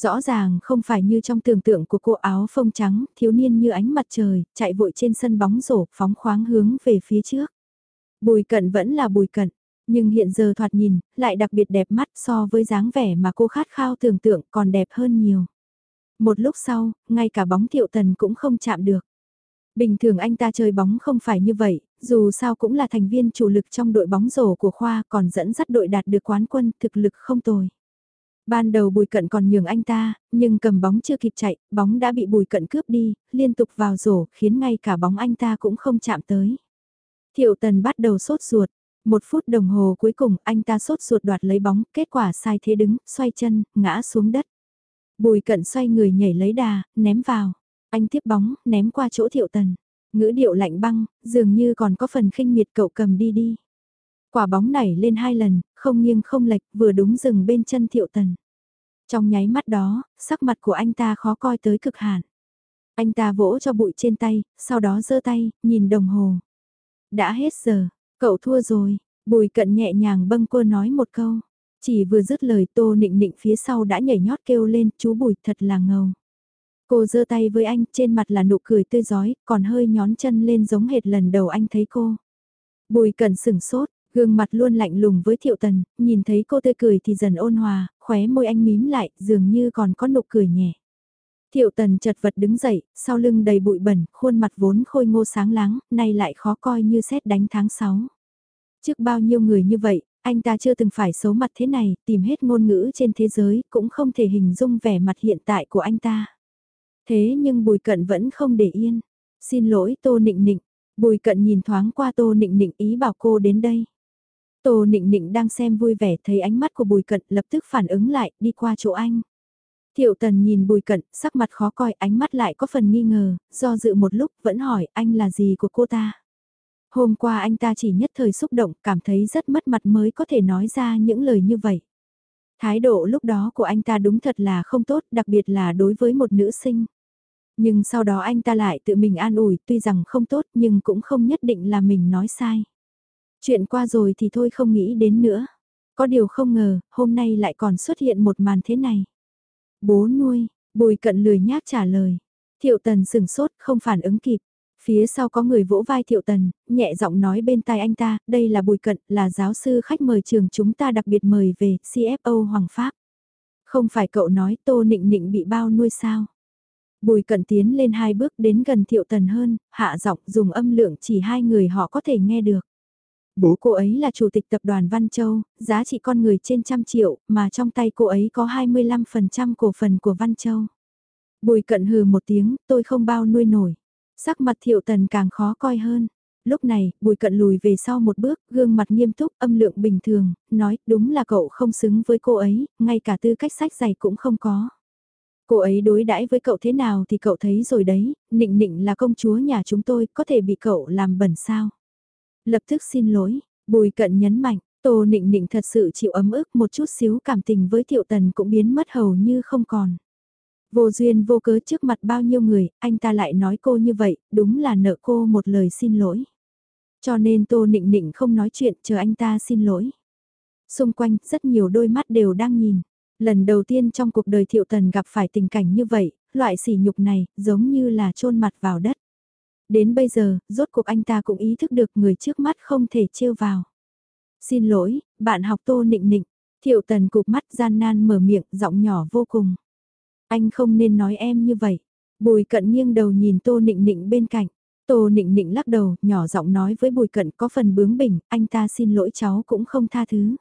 Rõ ràng không phải như trong tưởng tượng của cô áo phông trắng, thiếu niên như ánh mặt trời, chạy vội trên sân bóng rổ, phóng khoáng hướng về phía trước. Bùi cận vẫn là bùi cận, nhưng hiện giờ thoạt nhìn, lại đặc biệt đẹp mắt so với dáng vẻ mà cô khát khao tưởng tượng còn đẹp hơn nhiều. Một lúc sau, ngay cả bóng thiệu tần cũng không chạm được. Bình thường anh ta chơi bóng không phải như vậy, dù sao cũng là thành viên chủ lực trong đội bóng rổ của khoa còn dẫn dắt đội đạt được quán quân thực lực không tồi. Ban đầu bùi cận còn nhường anh ta, nhưng cầm bóng chưa kịp chạy, bóng đã bị bùi cận cướp đi, liên tục vào rổ, khiến ngay cả bóng anh ta cũng không chạm tới. Thiệu tần bắt đầu sốt ruột, một phút đồng hồ cuối cùng anh ta sốt ruột đoạt lấy bóng, kết quả sai thế đứng, xoay chân, ngã xuống đất. Bùi cận xoay người nhảy lấy đà, ném vào. Anh tiếp bóng, ném qua chỗ thiệu tần. Ngữ điệu lạnh băng, dường như còn có phần khinh miệt cậu cầm đi đi. Quả bóng nảy lên hai lần, không nghiêng không lệch, vừa đúng dừng bên chân thiệu tần. Trong nháy mắt đó, sắc mặt của anh ta khó coi tới cực hạn. Anh ta vỗ cho bụi trên tay, sau đó giơ tay, nhìn đồng hồ. Đã hết giờ, cậu thua rồi, bùi cận nhẹ nhàng bâng cô nói một câu. Chỉ vừa dứt lời tô nịnh nịnh phía sau đã nhảy nhót kêu lên, chú bùi thật là ngầu. Cô giơ tay với anh, trên mặt là nụ cười tươi giói, còn hơi nhón chân lên giống hệt lần đầu anh thấy cô. Bùi cận sửng sốt, gương mặt luôn lạnh lùng với thiệu tần, nhìn thấy cô tươi cười thì dần ôn hòa, khóe môi anh mím lại, dường như còn có nụ cười nhẹ. Thiệu tần chật vật đứng dậy, sau lưng đầy bụi bẩn, khuôn mặt vốn khôi ngô sáng láng, nay lại khó coi như xét đánh tháng 6. Trước bao nhiêu người như vậy, anh ta chưa từng phải xấu mặt thế này, tìm hết ngôn ngữ trên thế giới, cũng không thể hình dung vẻ mặt hiện tại của anh ta. Thế nhưng Bùi Cận vẫn không để yên. Xin lỗi Tô Nịnh Nịnh. Bùi Cận nhìn thoáng qua Tô Nịnh Nịnh ý bảo cô đến đây. Tô Nịnh Nịnh đang xem vui vẻ thấy ánh mắt của Bùi Cận lập tức phản ứng lại đi qua chỗ anh. Thiệu Tần nhìn Bùi Cận sắc mặt khó coi ánh mắt lại có phần nghi ngờ, do dự một lúc vẫn hỏi anh là gì của cô ta. Hôm qua anh ta chỉ nhất thời xúc động cảm thấy rất mất mặt mới có thể nói ra những lời như vậy. Thái độ lúc đó của anh ta đúng thật là không tốt đặc biệt là đối với một nữ sinh. Nhưng sau đó anh ta lại tự mình an ủi tuy rằng không tốt nhưng cũng không nhất định là mình nói sai. Chuyện qua rồi thì thôi không nghĩ đến nữa. Có điều không ngờ, hôm nay lại còn xuất hiện một màn thế này. Bố nuôi, bùi cận lười nhác trả lời. Thiệu tần sừng sốt không phản ứng kịp. Phía sau có người vỗ vai Thiệu Tần, nhẹ giọng nói bên tai anh ta, đây là Bùi Cận, là giáo sư khách mời trường chúng ta đặc biệt mời về, CFO Hoàng Pháp. Không phải cậu nói Tô Nịnh Nịnh bị bao nuôi sao? Bùi Cận tiến lên hai bước đến gần Thiệu Tần hơn, hạ giọng dùng âm lượng chỉ hai người họ có thể nghe được. Bố cô ấy là chủ tịch tập đoàn Văn Châu, giá trị con người trên trăm triệu, mà trong tay cô ấy có 25% cổ phần của Văn Châu. Bùi cận hừ một tiếng, tôi không bao nuôi nổi. Sắc mặt thiệu tần càng khó coi hơn. Lúc này, bùi cận lùi về sau một bước, gương mặt nghiêm túc, âm lượng bình thường, nói, đúng là cậu không xứng với cô ấy, ngay cả tư cách sách giày cũng không có. Cô ấy đối đãi với cậu thế nào thì cậu thấy rồi đấy, nịnh nịnh là công chúa nhà chúng tôi, có thể bị cậu làm bẩn sao. Lập tức xin lỗi, bùi cận nhấn mạnh, tô nịnh nịnh thật sự chịu ấm ức một chút xíu cảm tình với thiệu tần cũng biến mất hầu như không còn. Vô duyên vô cớ trước mặt bao nhiêu người, anh ta lại nói cô như vậy, đúng là nợ cô một lời xin lỗi. Cho nên Tô Nịnh Nịnh không nói chuyện chờ anh ta xin lỗi. Xung quanh rất nhiều đôi mắt đều đang nhìn. Lần đầu tiên trong cuộc đời Thiệu Tần gặp phải tình cảnh như vậy, loại sỉ nhục này giống như là chôn mặt vào đất. Đến bây giờ, rốt cuộc anh ta cũng ý thức được người trước mắt không thể trêu vào. Xin lỗi, bạn học Tô Nịnh Nịnh. Thiệu Tần cụp mắt gian nan mở miệng, giọng nhỏ vô cùng. Anh không nên nói em như vậy. Bùi cận nghiêng đầu nhìn Tô Nịnh Nịnh bên cạnh. Tô Nịnh Nịnh lắc đầu, nhỏ giọng nói với Bùi Cận có phần bướng bỉnh, anh ta xin lỗi cháu cũng không tha thứ.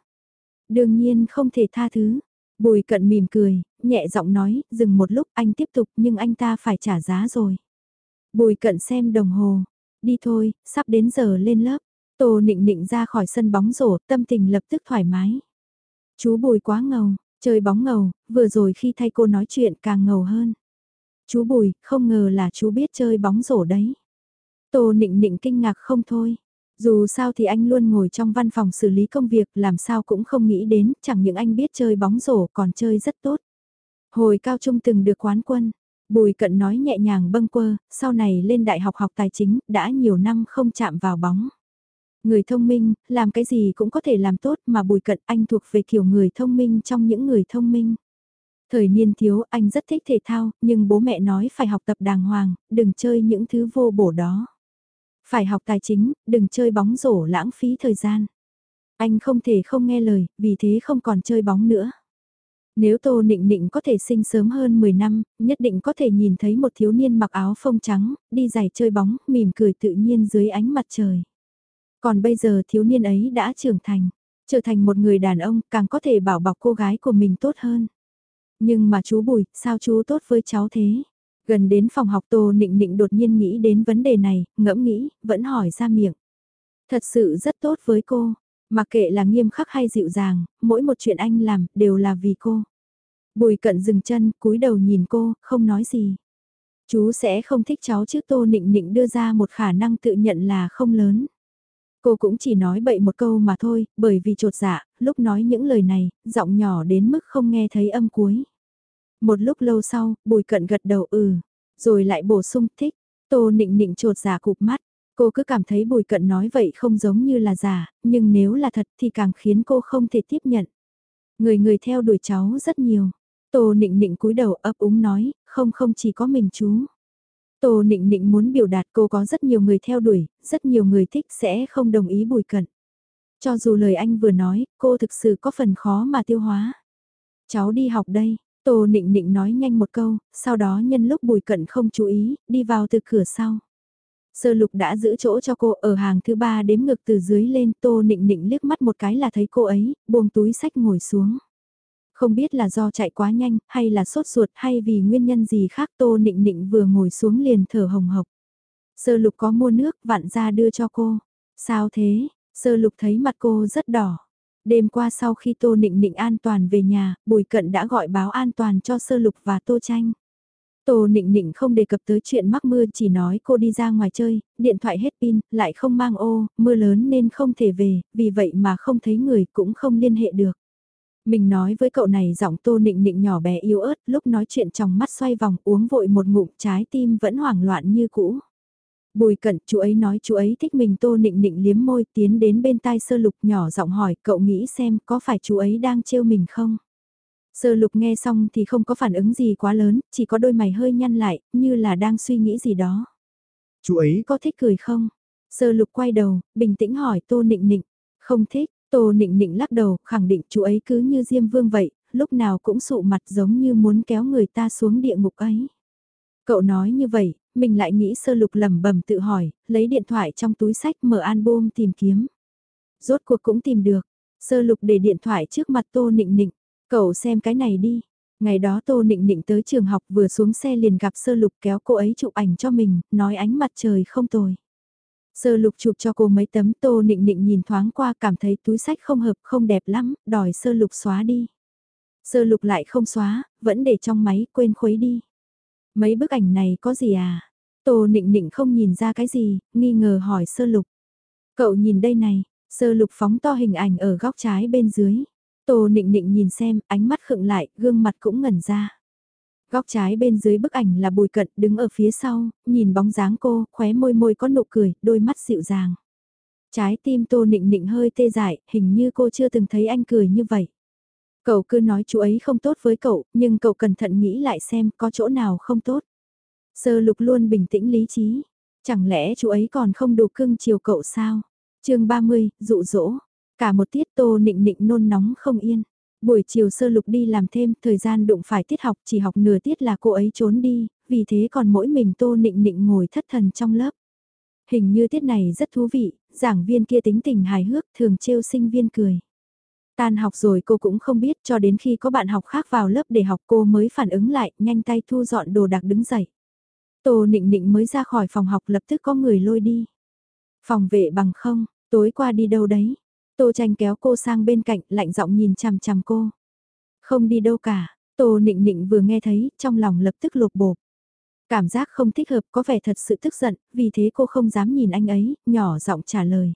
Đương nhiên không thể tha thứ. Bùi Cận mỉm cười, nhẹ giọng nói, dừng một lúc anh tiếp tục nhưng anh ta phải trả giá rồi. Bùi Cận xem đồng hồ, đi thôi, sắp đến giờ lên lớp. Tô Nịnh Nịnh ra khỏi sân bóng rổ, tâm tình lập tức thoải mái. Chú Bùi quá ngầu, Chơi bóng ngầu, vừa rồi khi thay cô nói chuyện càng ngầu hơn. Chú Bùi, không ngờ là chú biết chơi bóng rổ đấy. Tô nịnh nịnh kinh ngạc không thôi. Dù sao thì anh luôn ngồi trong văn phòng xử lý công việc làm sao cũng không nghĩ đến chẳng những anh biết chơi bóng rổ còn chơi rất tốt. Hồi cao trung từng được quán quân, Bùi cận nói nhẹ nhàng bâng quơ, sau này lên đại học học tài chính, đã nhiều năm không chạm vào bóng. Người thông minh, làm cái gì cũng có thể làm tốt mà bùi cận anh thuộc về kiểu người thông minh trong những người thông minh. Thời niên thiếu anh rất thích thể thao, nhưng bố mẹ nói phải học tập đàng hoàng, đừng chơi những thứ vô bổ đó. Phải học tài chính, đừng chơi bóng rổ lãng phí thời gian. Anh không thể không nghe lời, vì thế không còn chơi bóng nữa. Nếu Tô Nịnh Nịnh có thể sinh sớm hơn 10 năm, nhất định có thể nhìn thấy một thiếu niên mặc áo phông trắng, đi giày chơi bóng, mỉm cười tự nhiên dưới ánh mặt trời. Còn bây giờ thiếu niên ấy đã trưởng thành, trở thành một người đàn ông, càng có thể bảo bọc cô gái của mình tốt hơn. Nhưng mà chú Bùi, sao chú tốt với cháu thế? Gần đến phòng học Tô Nịnh Nịnh đột nhiên nghĩ đến vấn đề này, ngẫm nghĩ, vẫn hỏi ra miệng. Thật sự rất tốt với cô, Mặc kệ là nghiêm khắc hay dịu dàng, mỗi một chuyện anh làm đều là vì cô. Bùi cận dừng chân, cúi đầu nhìn cô, không nói gì. Chú sẽ không thích cháu chứ Tô Nịnh Nịnh đưa ra một khả năng tự nhận là không lớn. Cô cũng chỉ nói bậy một câu mà thôi, bởi vì trột dạ, lúc nói những lời này, giọng nhỏ đến mức không nghe thấy âm cuối. Một lúc lâu sau, bùi cận gật đầu ừ, rồi lại bổ sung thích. Tô Nịnh Nịnh trột dạ cụp mắt, Cô cứ cảm thấy bùi cận nói vậy không giống như là giả, nhưng nếu là thật thì càng khiến cô không thể tiếp nhận. Người người theo đuổi cháu rất nhiều. Tô nịnh nịnh cúi đầu ấp úng nói, không không chỉ có mình chú. Tô nịnh nịnh muốn biểu đạt cô có rất nhiều người theo đuổi, rất nhiều người thích sẽ không đồng ý bùi cận. Cho dù lời anh vừa nói, cô thực sự có phần khó mà tiêu hóa. Cháu đi học đây, Tô nịnh nịnh nói nhanh một câu, sau đó nhân lúc bùi cận không chú ý, đi vào từ cửa sau. Sơ lục đã giữ chỗ cho cô ở hàng thứ ba đếm ngược từ dưới lên tô nịnh nịnh liếc mắt một cái là thấy cô ấy, buông túi sách ngồi xuống. Không biết là do chạy quá nhanh, hay là sốt ruột hay vì nguyên nhân gì khác tô nịnh nịnh vừa ngồi xuống liền thở hồng hộc. Sơ lục có mua nước vặn ra đưa cho cô. Sao thế? Sơ lục thấy mặt cô rất đỏ. Đêm qua sau khi Tô Nịnh Nịnh an toàn về nhà, Bùi Cận đã gọi báo an toàn cho Sơ Lục và Tô Tranh. Tô Nịnh Nịnh không đề cập tới chuyện mắc mưa chỉ nói cô đi ra ngoài chơi, điện thoại hết pin, lại không mang ô, mưa lớn nên không thể về, vì vậy mà không thấy người cũng không liên hệ được. Mình nói với cậu này giọng Tô Nịnh Nịnh nhỏ bé yếu ớt, lúc nói chuyện trong mắt xoay vòng uống vội một ngụm trái tim vẫn hoảng loạn như cũ. Bùi cận, chú ấy nói chú ấy thích mình Tô Nịnh Nịnh liếm môi tiến đến bên tai sơ lục nhỏ giọng hỏi cậu nghĩ xem có phải chú ấy đang trêu mình không? Sơ lục nghe xong thì không có phản ứng gì quá lớn, chỉ có đôi mày hơi nhăn lại, như là đang suy nghĩ gì đó. Chú ấy có thích cười không? Sơ lục quay đầu, bình tĩnh hỏi Tô Nịnh Nịnh. Không thích, Tô Nịnh Nịnh lắc đầu, khẳng định chú ấy cứ như Diêm Vương vậy, lúc nào cũng sụ mặt giống như muốn kéo người ta xuống địa ngục ấy. Cậu nói như vậy, mình lại nghĩ sơ lục lầm bầm tự hỏi, lấy điện thoại trong túi sách mở album tìm kiếm. Rốt cuộc cũng tìm được, sơ lục để điện thoại trước mặt Tô Nịnh Nịnh. Cậu xem cái này đi. Ngày đó Tô Nịnh Nịnh tới trường học vừa xuống xe liền gặp Sơ Lục kéo cô ấy chụp ảnh cho mình, nói ánh mặt trời không tồi. Sơ Lục chụp cho cô mấy tấm Tô Nịnh Nịnh nhìn thoáng qua cảm thấy túi sách không hợp không đẹp lắm, đòi Sơ Lục xóa đi. Sơ Lục lại không xóa, vẫn để trong máy quên khuấy đi. Mấy bức ảnh này có gì à? Tô Nịnh Nịnh không nhìn ra cái gì, nghi ngờ hỏi Sơ Lục. Cậu nhìn đây này, Sơ Lục phóng to hình ảnh ở góc trái bên dưới. Tô nịnh nịnh nhìn xem, ánh mắt khựng lại, gương mặt cũng ngẩn ra. Góc trái bên dưới bức ảnh là bùi cận đứng ở phía sau, nhìn bóng dáng cô, khóe môi môi có nụ cười, đôi mắt dịu dàng. Trái tim tô nịnh nịnh hơi tê dại, hình như cô chưa từng thấy anh cười như vậy. Cậu cứ nói chú ấy không tốt với cậu, nhưng cậu cẩn thận nghĩ lại xem có chỗ nào không tốt. Sơ lục luôn bình tĩnh lý trí. Chẳng lẽ chú ấy còn không đủ cưng chiều cậu sao? chương 30, dụ dỗ. Cả một tiết tô nịnh nịnh nôn nóng không yên. Buổi chiều sơ lục đi làm thêm, thời gian đụng phải tiết học chỉ học nửa tiết là cô ấy trốn đi, vì thế còn mỗi mình tô nịnh nịnh ngồi thất thần trong lớp. Hình như tiết này rất thú vị, giảng viên kia tính tình hài hước thường trêu sinh viên cười. Tan học rồi cô cũng không biết cho đến khi có bạn học khác vào lớp để học cô mới phản ứng lại, nhanh tay thu dọn đồ đạc đứng dậy. Tô nịnh nịnh mới ra khỏi phòng học lập tức có người lôi đi. Phòng vệ bằng không, tối qua đi đâu đấy? Tô tranh kéo cô sang bên cạnh lạnh giọng nhìn chằm chằm cô. Không đi đâu cả, Tô nịnh nịnh vừa nghe thấy, trong lòng lập tức lột bột. Cảm giác không thích hợp có vẻ thật sự tức giận, vì thế cô không dám nhìn anh ấy, nhỏ giọng trả lời.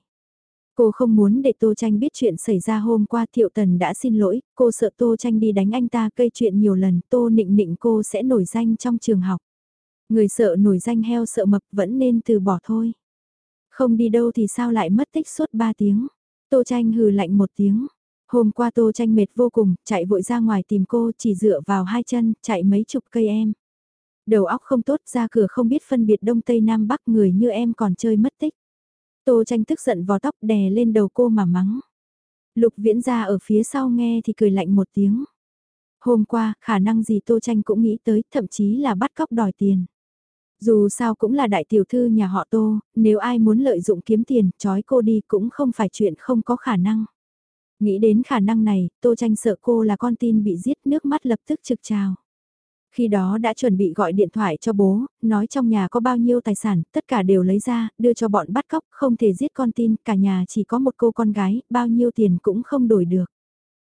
Cô không muốn để Tô Tranh biết chuyện xảy ra hôm qua Thiệu Tần đã xin lỗi, cô sợ Tô Tranh đi đánh anh ta gây chuyện nhiều lần, Tô nịnh nịnh cô sẽ nổi danh trong trường học. Người sợ nổi danh heo sợ mập vẫn nên từ bỏ thôi. Không đi đâu thì sao lại mất tích suốt 3 tiếng. Tô Tranh hừ lạnh một tiếng. Hôm qua Tô Tranh mệt vô cùng, chạy vội ra ngoài tìm cô chỉ dựa vào hai chân, chạy mấy chục cây em. Đầu óc không tốt ra cửa không biết phân biệt đông tây nam bắc người như em còn chơi mất tích. Tô tranh tức giận vò tóc đè lên đầu cô mà mắng. Lục viễn ra ở phía sau nghe thì cười lạnh một tiếng. Hôm qua, khả năng gì Tô tranh cũng nghĩ tới, thậm chí là bắt cóc đòi tiền. Dù sao cũng là đại tiểu thư nhà họ Tô, nếu ai muốn lợi dụng kiếm tiền, trói cô đi cũng không phải chuyện không có khả năng. Nghĩ đến khả năng này, Tô tranh sợ cô là con tin bị giết nước mắt lập tức trực trào. Khi đó đã chuẩn bị gọi điện thoại cho bố, nói trong nhà có bao nhiêu tài sản, tất cả đều lấy ra, đưa cho bọn bắt cóc, không thể giết con tin, cả nhà chỉ có một cô con gái, bao nhiêu tiền cũng không đổi được.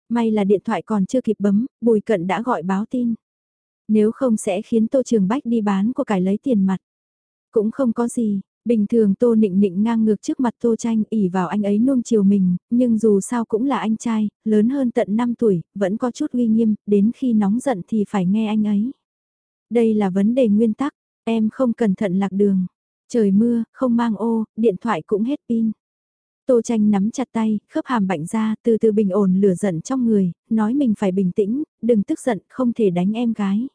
May là điện thoại còn chưa kịp bấm, Bùi Cận đã gọi báo tin. Nếu không sẽ khiến Tô Trường Bách đi bán của cải lấy tiền mặt. Cũng không có gì, bình thường Tô Nịnh Nịnh ngang ngược trước mặt Tô Tranh ỉ vào anh ấy nuông chiều mình, nhưng dù sao cũng là anh trai, lớn hơn tận 5 tuổi, vẫn có chút uy nghiêm, đến khi nóng giận thì phải nghe anh ấy. Đây là vấn đề nguyên tắc, em không cẩn thận lạc đường. Trời mưa, không mang ô, điện thoại cũng hết pin. Tô tranh nắm chặt tay, khớp hàm bạnh ra, từ từ bình ổn lửa giận trong người, nói mình phải bình tĩnh, đừng tức giận, không thể đánh em gái.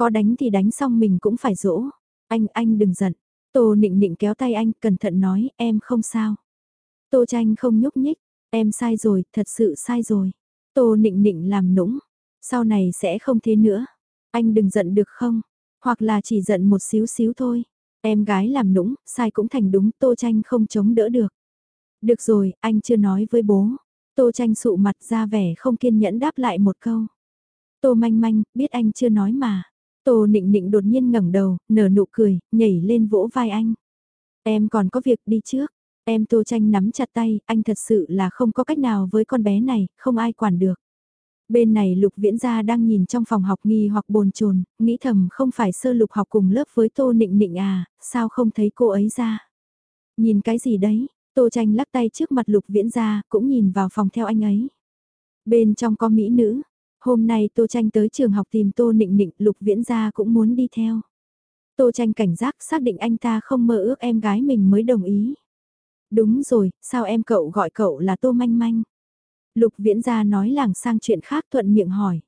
Có đánh thì đánh xong mình cũng phải dỗ. Anh, anh đừng giận. Tô nịnh nịnh kéo tay anh, cẩn thận nói, em không sao. Tô tranh không nhúc nhích, em sai rồi, thật sự sai rồi. Tô nịnh nịnh làm nũng, sau này sẽ không thế nữa. Anh đừng giận được không? Hoặc là chỉ giận một xíu xíu thôi. Em gái làm nũng, sai cũng thành đúng, Tô Tranh không chống đỡ được. Được rồi, anh chưa nói với bố. Tô Tranh sụ mặt ra vẻ không kiên nhẫn đáp lại một câu. Tô manh manh, biết anh chưa nói mà. Tô nịnh nịnh đột nhiên ngẩng đầu, nở nụ cười, nhảy lên vỗ vai anh. Em còn có việc đi trước. Em Tô Tranh nắm chặt tay, anh thật sự là không có cách nào với con bé này, không ai quản được. Bên này lục viễn gia đang nhìn trong phòng học nghi hoặc bồn chồn nghĩ thầm không phải sơ lục học cùng lớp với tô nịnh nịnh à, sao không thấy cô ấy ra. Nhìn cái gì đấy, tô tranh lắc tay trước mặt lục viễn gia cũng nhìn vào phòng theo anh ấy. Bên trong có mỹ nữ, hôm nay tô tranh tới trường học tìm tô nịnh nịnh lục viễn gia cũng muốn đi theo. Tô tranh cảnh giác xác định anh ta không mơ ước em gái mình mới đồng ý. Đúng rồi, sao em cậu gọi cậu là tô manh manh? Lục viễn gia nói làng sang chuyện khác thuận miệng hỏi.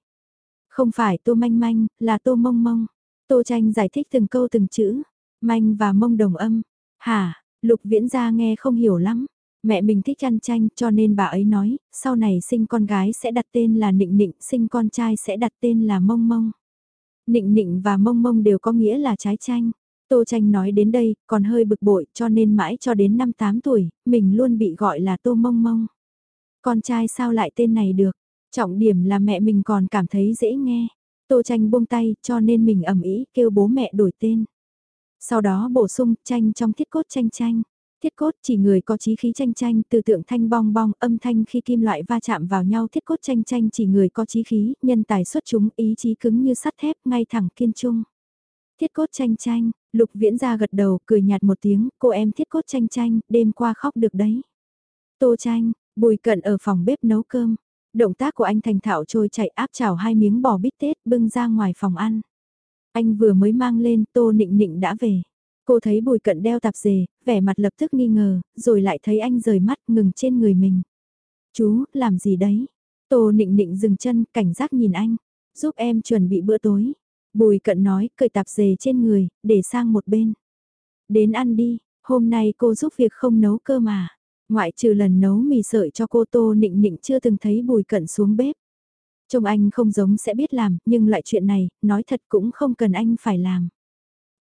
Không phải tô manh manh, là tô mông mông. Tô tranh giải thích từng câu từng chữ. Manh và mông đồng âm. Hả, lục viễn gia nghe không hiểu lắm. Mẹ mình thích ăn chanh cho nên bà ấy nói, sau này sinh con gái sẽ đặt tên là nịnh nịnh, sinh con trai sẽ đặt tên là mông mông. Nịnh nịnh và mông mông đều có nghĩa là trái chanh. Tô tranh nói đến đây, còn hơi bực bội cho nên mãi cho đến năm 8 tuổi, mình luôn bị gọi là tô mông mông. Con trai sao lại tên này được? Trọng điểm là mẹ mình còn cảm thấy dễ nghe. Tô tranh buông tay cho nên mình ẩm ý kêu bố mẹ đổi tên. Sau đó bổ sung tranh trong thiết cốt tranh tranh. Thiết cốt chỉ người có trí khí tranh tranh, từ tượng thanh bong bong, âm thanh khi kim loại va chạm vào nhau thiết cốt tranh tranh chỉ người có trí khí, nhân tài xuất chúng, ý chí cứng như sắt thép, ngay thẳng kiên trung. Thiết cốt tranh tranh, lục viễn ra gật đầu, cười nhạt một tiếng, cô em thiết cốt tranh tranh, đêm qua khóc được đấy. Tô tranh, Bùi cận ở phòng bếp nấu cơm. Động tác của anh thành thạo trôi chạy áp chảo hai miếng bò bít tết bưng ra ngoài phòng ăn. Anh vừa mới mang lên tô nịnh nịnh đã về. Cô thấy bùi cận đeo tạp dề, vẻ mặt lập tức nghi ngờ, rồi lại thấy anh rời mắt ngừng trên người mình. Chú, làm gì đấy? Tô nịnh nịnh dừng chân, cảnh giác nhìn anh. Giúp em chuẩn bị bữa tối. Bùi cận nói, cởi tạp dề trên người, để sang một bên. Đến ăn đi, hôm nay cô giúp việc không nấu cơ mà. Ngoại trừ lần nấu mì sợi cho cô Tô Nịnh Nịnh chưa từng thấy Bùi Cận xuống bếp. Trông anh không giống sẽ biết làm, nhưng lại chuyện này, nói thật cũng không cần anh phải làm.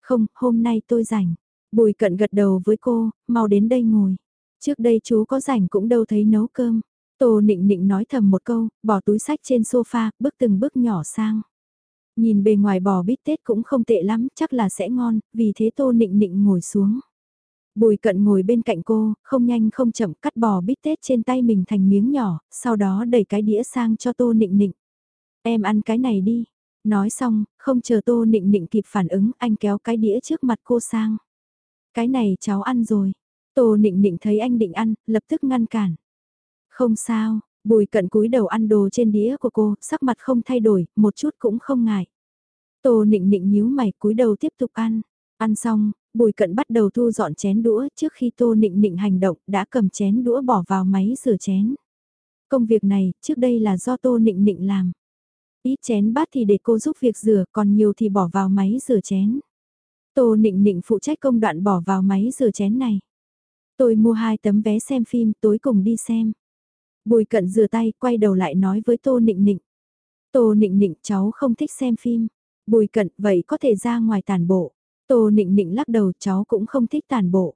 Không, hôm nay tôi rảnh. Bùi Cận gật đầu với cô, mau đến đây ngồi. Trước đây chú có rảnh cũng đâu thấy nấu cơm. Tô Nịnh Nịnh nói thầm một câu, bỏ túi sách trên sofa, bước từng bước nhỏ sang. Nhìn bề ngoài bò bít tết cũng không tệ lắm, chắc là sẽ ngon, vì thế Tô Nịnh Nịnh ngồi xuống. Bùi cận ngồi bên cạnh cô, không nhanh không chậm cắt bò bít tết trên tay mình thành miếng nhỏ, sau đó đẩy cái đĩa sang cho tô nịnh nịnh. Em ăn cái này đi. Nói xong, không chờ Tô Nịnh Nịnh kịp phản ứng, anh kéo cái đĩa trước mặt cô sang. Cái này cháu ăn rồi. Tô Nịnh Nịnh thấy anh định ăn, lập tức ngăn cản. Không sao, Bùi cận cúi đầu ăn đồ trên đĩa của cô, sắc mặt không thay đổi, một chút cũng không ngại. Tô nịnh nịnh nhíu mày cúi đầu tiếp tục ăn. Ăn xong, bùi cận bắt đầu thu dọn chén đũa trước khi tô nịnh nịnh hành động đã cầm chén đũa bỏ vào máy rửa chén. Công việc này, trước đây là do tô nịnh nịnh làm. Ít chén bát thì để cô giúp việc rửa, còn nhiều thì bỏ vào máy rửa chén. Tô nịnh nịnh phụ trách công đoạn bỏ vào máy rửa chén này. Tôi mua hai tấm vé xem phim tối cùng đi xem. Bùi cận rửa tay, quay đầu lại nói với Tô Nịnh Nịnh. Tô Nịnh Nịnh cháu không thích xem phim. Bùi cận, vậy có thể ra ngoài tàn bộ. Tô Nịnh Nịnh lắc đầu cháu cũng không thích tàn bộ.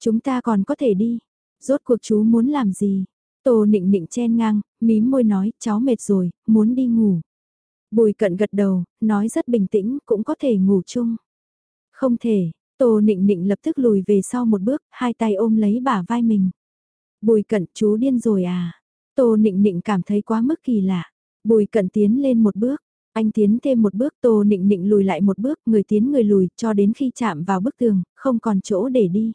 Chúng ta còn có thể đi. Rốt cuộc chú muốn làm gì? Tô Nịnh Nịnh chen ngang, mím môi nói, cháu mệt rồi, muốn đi ngủ. Bùi cận gật đầu, nói rất bình tĩnh, cũng có thể ngủ chung. Không thể, Tô Nịnh Nịnh lập tức lùi về sau một bước, hai tay ôm lấy bả vai mình. Bùi cận chú điên rồi à? Tô nịnh nịnh cảm thấy quá mức kỳ lạ. Bùi cận tiến lên một bước, anh tiến thêm một bước tô nịnh nịnh lùi lại một bước, người tiến người lùi cho đến khi chạm vào bức tường, không còn chỗ để đi.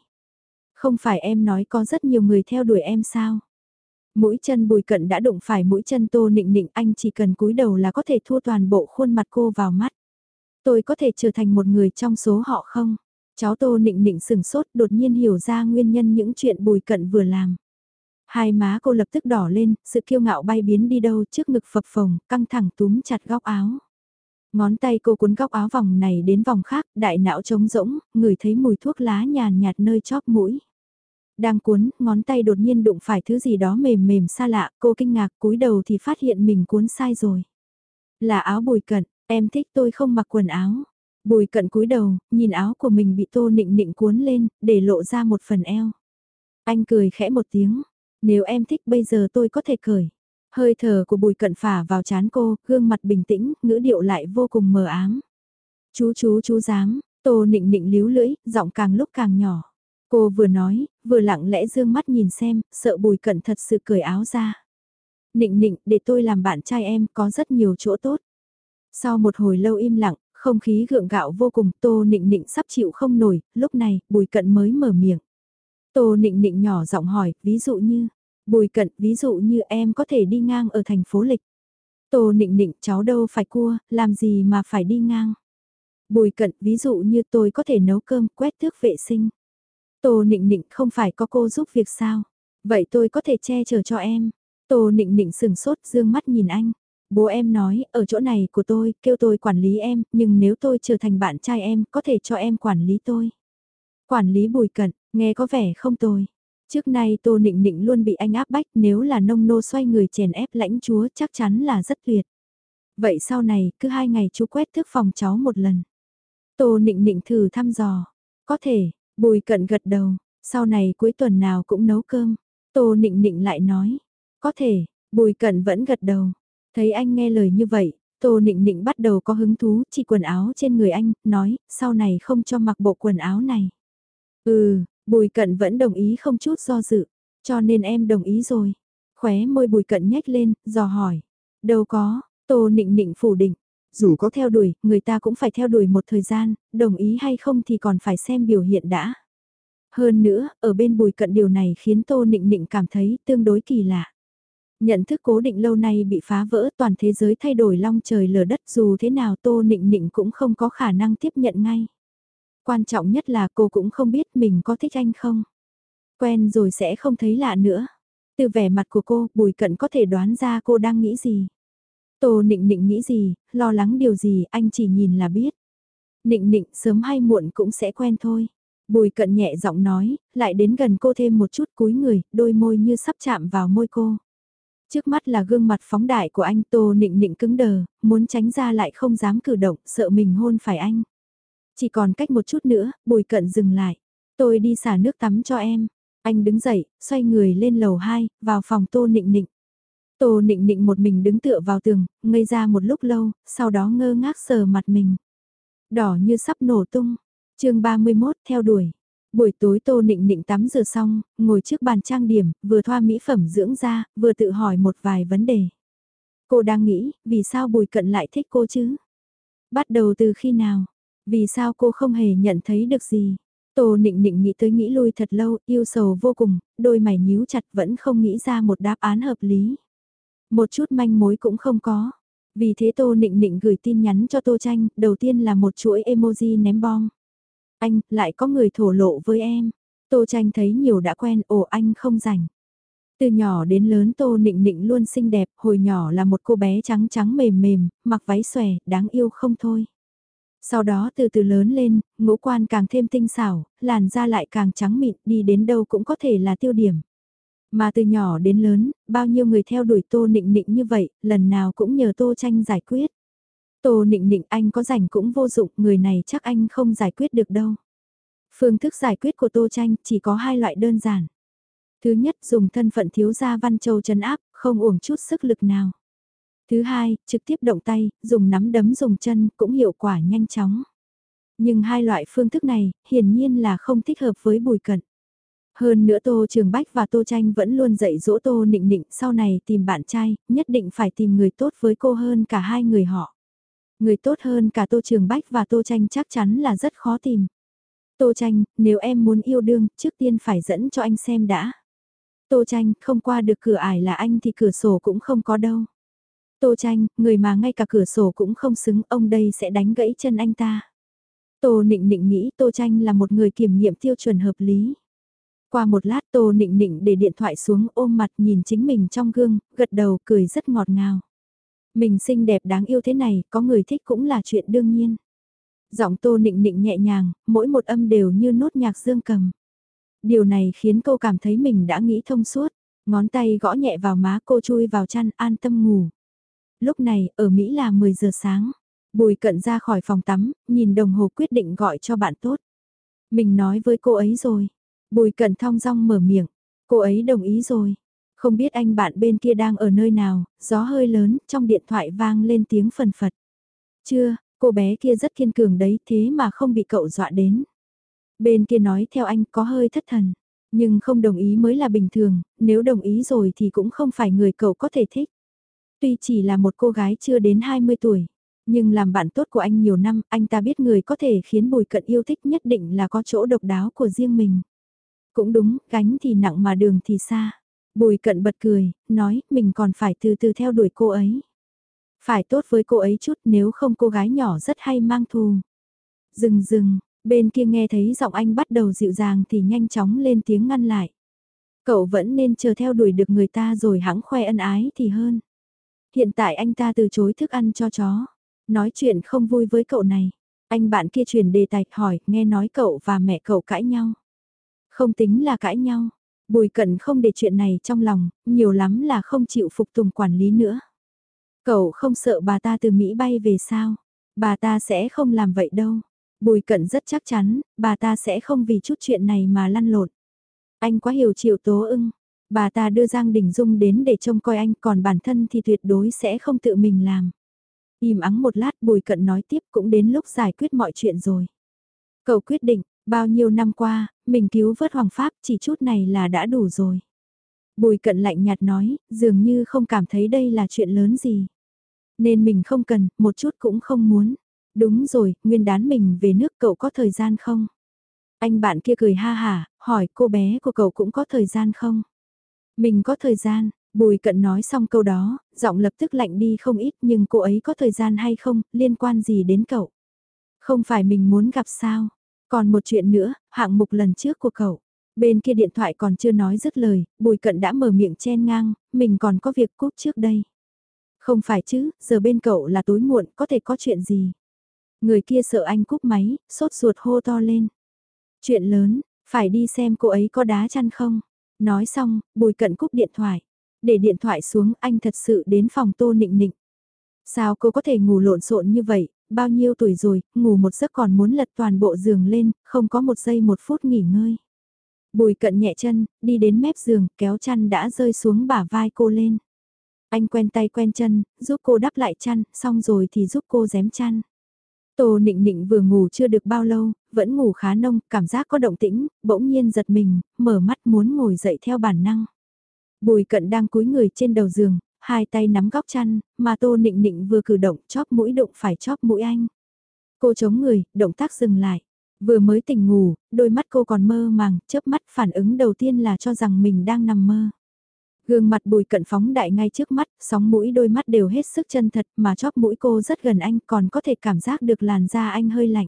Không phải em nói có rất nhiều người theo đuổi em sao? Mũi chân bùi cận đã đụng phải mũi chân tô nịnh nịnh anh chỉ cần cúi đầu là có thể thua toàn bộ khuôn mặt cô vào mắt. Tôi có thể trở thành một người trong số họ không? Cháu tô nịnh nịnh sừng sốt đột nhiên hiểu ra nguyên nhân những chuyện bùi cận vừa làm. Hai má cô lập tức đỏ lên, sự kiêu ngạo bay biến đi đâu trước ngực phập phồng, căng thẳng túm chặt góc áo. Ngón tay cô cuốn góc áo vòng này đến vòng khác, đại não trống rỗng, người thấy mùi thuốc lá nhàn nhạt nơi chóp mũi. Đang cuốn, ngón tay đột nhiên đụng phải thứ gì đó mềm mềm xa lạ, cô kinh ngạc cúi đầu thì phát hiện mình cuốn sai rồi. Là áo bùi cận, em thích tôi không mặc quần áo. Bùi cận cúi đầu, nhìn áo của mình bị tô nịnh nịnh cuốn lên, để lộ ra một phần eo. Anh cười khẽ một tiếng, nếu em thích bây giờ tôi có thể cười Hơi thở của bùi cận phả vào chán cô, gương mặt bình tĩnh, ngữ điệu lại vô cùng mờ ám. Chú chú chú dám, tô nịnh nịnh líu lưỡi, giọng càng lúc càng nhỏ. Cô vừa nói, vừa lặng lẽ dương mắt nhìn xem, sợ bùi cận thật sự cởi áo ra. Nịnh nịnh, để tôi làm bạn trai em, có rất nhiều chỗ tốt. Sau một hồi lâu im lặng, không khí gượng gạo vô cùng, tô nịnh nịnh sắp chịu không nổi, lúc này, bùi cận mới mở miệng. Tô nịnh nịnh nhỏ giọng hỏi, ví dụ như, bùi cận, ví dụ như em có thể đi ngang ở thành phố lịch. Tô nịnh nịnh, cháu đâu phải cua, làm gì mà phải đi ngang. Bùi cận, ví dụ như tôi có thể nấu cơm, quét thước vệ sinh. Tô nịnh nịnh, không phải có cô giúp việc sao? Vậy tôi có thể che chở cho em. Tô nịnh nịnh sừng sốt, dương mắt nhìn anh. Bố em nói, ở chỗ này của tôi, kêu tôi quản lý em, nhưng nếu tôi trở thành bạn trai em, có thể cho em quản lý tôi. Quản lý bùi cận, Nghe có vẻ không tồi. Trước nay Tô Nịnh Nịnh luôn bị anh áp bách nếu là nông nô xoay người chèn ép lãnh chúa chắc chắn là rất tuyệt. Vậy sau này cứ hai ngày chú quét thức phòng cháu một lần. Tô Nịnh Nịnh thử thăm dò. Có thể, bùi cận gật đầu, sau này cuối tuần nào cũng nấu cơm. Tô Nịnh Nịnh lại nói. Có thể, bùi cận vẫn gật đầu. Thấy anh nghe lời như vậy, Tô Nịnh Nịnh bắt đầu có hứng thú chỉ quần áo trên người anh, nói, sau này không cho mặc bộ quần áo này. Ừ, Bùi cận vẫn đồng ý không chút do dự, cho nên em đồng ý rồi. Khóe môi bùi cận nhếch lên, dò hỏi. Đâu có, tô nịnh nịnh phủ định. Dù có theo đuổi, người ta cũng phải theo đuổi một thời gian, đồng ý hay không thì còn phải xem biểu hiện đã. Hơn nữa, ở bên bùi cận điều này khiến tô nịnh nịnh cảm thấy tương đối kỳ lạ. Nhận thức cố định lâu nay bị phá vỡ toàn thế giới thay đổi long trời lở đất dù thế nào tô nịnh nịnh cũng không có khả năng tiếp nhận ngay. Quan trọng nhất là cô cũng không biết mình có thích anh không. Quen rồi sẽ không thấy lạ nữa. Từ vẻ mặt của cô, Bùi Cận có thể đoán ra cô đang nghĩ gì. Tô Nịnh Nịnh nghĩ gì, lo lắng điều gì, anh chỉ nhìn là biết. Nịnh Nịnh sớm hay muộn cũng sẽ quen thôi. Bùi Cận nhẹ giọng nói, lại đến gần cô thêm một chút cúi người, đôi môi như sắp chạm vào môi cô. Trước mắt là gương mặt phóng đại của anh Tô Nịnh Nịnh cứng đờ, muốn tránh ra lại không dám cử động, sợ mình hôn phải anh. Chỉ còn cách một chút nữa, bùi cận dừng lại. Tôi đi xả nước tắm cho em. Anh đứng dậy, xoay người lên lầu 2, vào phòng tô nịnh nịnh. Tô nịnh nịnh một mình đứng tựa vào tường, ngây ra một lúc lâu, sau đó ngơ ngác sờ mặt mình. Đỏ như sắp nổ tung. chương 31 theo đuổi. Buổi tối Tô Nịnh Nịnh tắm rửa xong, ngồi trước bàn trang điểm, vừa thoa mỹ phẩm dưỡng da, vừa tự hỏi một vài vấn đề. Cô đang nghĩ, vì sao Bùi Cận lại thích cô chứ? Bắt đầu từ khi nào? Vì sao cô không hề nhận thấy được gì? Tô nịnh nịnh nghĩ tới nghĩ lui thật lâu, yêu sầu vô cùng, đôi mày nhíu chặt vẫn không nghĩ ra một đáp án hợp lý. Một chút manh mối cũng không có. Vì thế Tô nịnh nịnh gửi tin nhắn cho Tô Tranh, đầu tiên là một chuỗi emoji ném bom. Anh, lại có người thổ lộ với em. Tô Tranh thấy nhiều đã quen, ồ anh không rảnh. Từ nhỏ đến lớn Tô Nịnh Nịnh luôn xinh đẹp, hồi nhỏ là một cô bé trắng trắng mềm mềm, mặc váy xòe, đáng yêu không thôi. Sau đó từ từ lớn lên, ngũ quan càng thêm tinh xảo, làn da lại càng trắng mịn, đi đến đâu cũng có thể là tiêu điểm. Mà từ nhỏ đến lớn, bao nhiêu người theo đuổi Tô Nịnh Nịnh như vậy, lần nào cũng nhờ Tô Tranh giải quyết. Tô Nịnh Nịnh anh có rảnh cũng vô dụng, người này chắc anh không giải quyết được đâu. Phương thức giải quyết của Tô Tranh chỉ có hai loại đơn giản. Thứ nhất dùng thân phận thiếu gia Văn Châu trấn áp, không uổng chút sức lực nào. Thứ hai, trực tiếp động tay, dùng nắm đấm dùng chân cũng hiệu quả nhanh chóng. Nhưng hai loại phương thức này, hiển nhiên là không thích hợp với bùi cận. Hơn nữa Tô Trường Bách và Tô Tranh vẫn luôn dạy dỗ Tô Nịnh Nịnh sau này tìm bạn trai, nhất định phải tìm người tốt với cô hơn cả hai người họ. Người tốt hơn cả Tô Trường Bách và Tô Tranh chắc chắn là rất khó tìm. Tô Tranh, nếu em muốn yêu đương, trước tiên phải dẫn cho anh xem đã. Tô Tranh, không qua được cửa ải là anh thì cửa sổ cũng không có đâu. Tô Tranh, người mà ngay cả cửa sổ cũng không xứng, ông đây sẽ đánh gãy chân anh ta. Tô Nịnh Nịnh nghĩ Tô Tranh là một người kiểm nghiệm tiêu chuẩn hợp lý. Qua một lát Tô Nịnh Nịnh để điện thoại xuống ôm mặt nhìn chính mình trong gương, gật đầu cười rất ngọt ngào. Mình xinh đẹp đáng yêu thế này, có người thích cũng là chuyện đương nhiên. Giọng Tô Nịnh Nịnh nhẹ nhàng, mỗi một âm đều như nốt nhạc dương cầm. Điều này khiến cô cảm thấy mình đã nghĩ thông suốt, ngón tay gõ nhẹ vào má cô chui vào chăn an tâm ngủ. Lúc này, ở Mỹ là 10 giờ sáng. Bùi cận ra khỏi phòng tắm, nhìn đồng hồ quyết định gọi cho bạn tốt. Mình nói với cô ấy rồi. Bùi Cẩn thong dong mở miệng. Cô ấy đồng ý rồi. Không biết anh bạn bên kia đang ở nơi nào, gió hơi lớn, trong điện thoại vang lên tiếng phần phật. Chưa, cô bé kia rất kiên cường đấy thế mà không bị cậu dọa đến. Bên kia nói theo anh có hơi thất thần, nhưng không đồng ý mới là bình thường, nếu đồng ý rồi thì cũng không phải người cậu có thể thích. Tuy chỉ là một cô gái chưa đến 20 tuổi, nhưng làm bạn tốt của anh nhiều năm, anh ta biết người có thể khiến Bùi Cận yêu thích nhất định là có chỗ độc đáo của riêng mình. Cũng đúng, gánh thì nặng mà đường thì xa. Bùi Cận bật cười, nói mình còn phải từ từ theo đuổi cô ấy. Phải tốt với cô ấy chút nếu không cô gái nhỏ rất hay mang thù. Dừng dừng, bên kia nghe thấy giọng anh bắt đầu dịu dàng thì nhanh chóng lên tiếng ngăn lại. Cậu vẫn nên chờ theo đuổi được người ta rồi hãng khoe ân ái thì hơn. Hiện tại anh ta từ chối thức ăn cho chó. Nói chuyện không vui với cậu này. Anh bạn kia chuyển đề tài hỏi, nghe nói cậu và mẹ cậu cãi nhau. Không tính là cãi nhau. Bùi cận không để chuyện này trong lòng, nhiều lắm là không chịu phục tùng quản lý nữa. Cậu không sợ bà ta từ Mỹ bay về sao? Bà ta sẽ không làm vậy đâu. Bùi cận rất chắc chắn, bà ta sẽ không vì chút chuyện này mà lăn lộn. Anh quá hiểu triệu tố ưng. Bà ta đưa Giang Đình Dung đến để trông coi anh còn bản thân thì tuyệt đối sẽ không tự mình làm. Im ắng một lát bùi cận nói tiếp cũng đến lúc giải quyết mọi chuyện rồi. Cậu quyết định, bao nhiêu năm qua, mình cứu vớt Hoàng Pháp chỉ chút này là đã đủ rồi. Bùi cận lạnh nhạt nói, dường như không cảm thấy đây là chuyện lớn gì. Nên mình không cần, một chút cũng không muốn. Đúng rồi, nguyên đán mình về nước cậu có thời gian không? Anh bạn kia cười ha hả, hỏi cô bé của cậu cũng có thời gian không? Mình có thời gian, Bùi cận nói xong câu đó, giọng lập tức lạnh đi không ít nhưng cô ấy có thời gian hay không, liên quan gì đến cậu? Không phải mình muốn gặp sao? Còn một chuyện nữa, hạng mục lần trước của cậu. Bên kia điện thoại còn chưa nói dứt lời, bùi cận đã mở miệng chen ngang, mình còn có việc cúp trước đây. Không phải chứ, giờ bên cậu là tối muộn, có thể có chuyện gì? Người kia sợ anh cúp máy, sốt ruột hô to lên. Chuyện lớn, phải đi xem cô ấy có đá chăn không? Nói xong, bùi cận cúp điện thoại. Để điện thoại xuống anh thật sự đến phòng tô nịnh nịnh. Sao cô có thể ngủ lộn xộn như vậy, bao nhiêu tuổi rồi, ngủ một giấc còn muốn lật toàn bộ giường lên, không có một giây một phút nghỉ ngơi. Bùi cận nhẹ chân, đi đến mép giường, kéo chăn đã rơi xuống bả vai cô lên. Anh quen tay quen chân, giúp cô đắp lại chăn, xong rồi thì giúp cô dém chăn. Tô nịnh nịnh vừa ngủ chưa được bao lâu, vẫn ngủ khá nông, cảm giác có động tĩnh, bỗng nhiên giật mình, mở mắt muốn ngồi dậy theo bản năng. Bùi cận đang cúi người trên đầu giường, hai tay nắm góc chăn, mà Tô Nịnh Nịnh vừa cử động chóp mũi đụng phải chóp mũi anh. Cô chống người, động tác dừng lại. Vừa mới tỉnh ngủ, đôi mắt cô còn mơ màng, chớp mắt phản ứng đầu tiên là cho rằng mình đang nằm mơ. Gương mặt bùi cận phóng đại ngay trước mắt, sóng mũi đôi mắt đều hết sức chân thật mà chóp mũi cô rất gần anh còn có thể cảm giác được làn da anh hơi lạnh.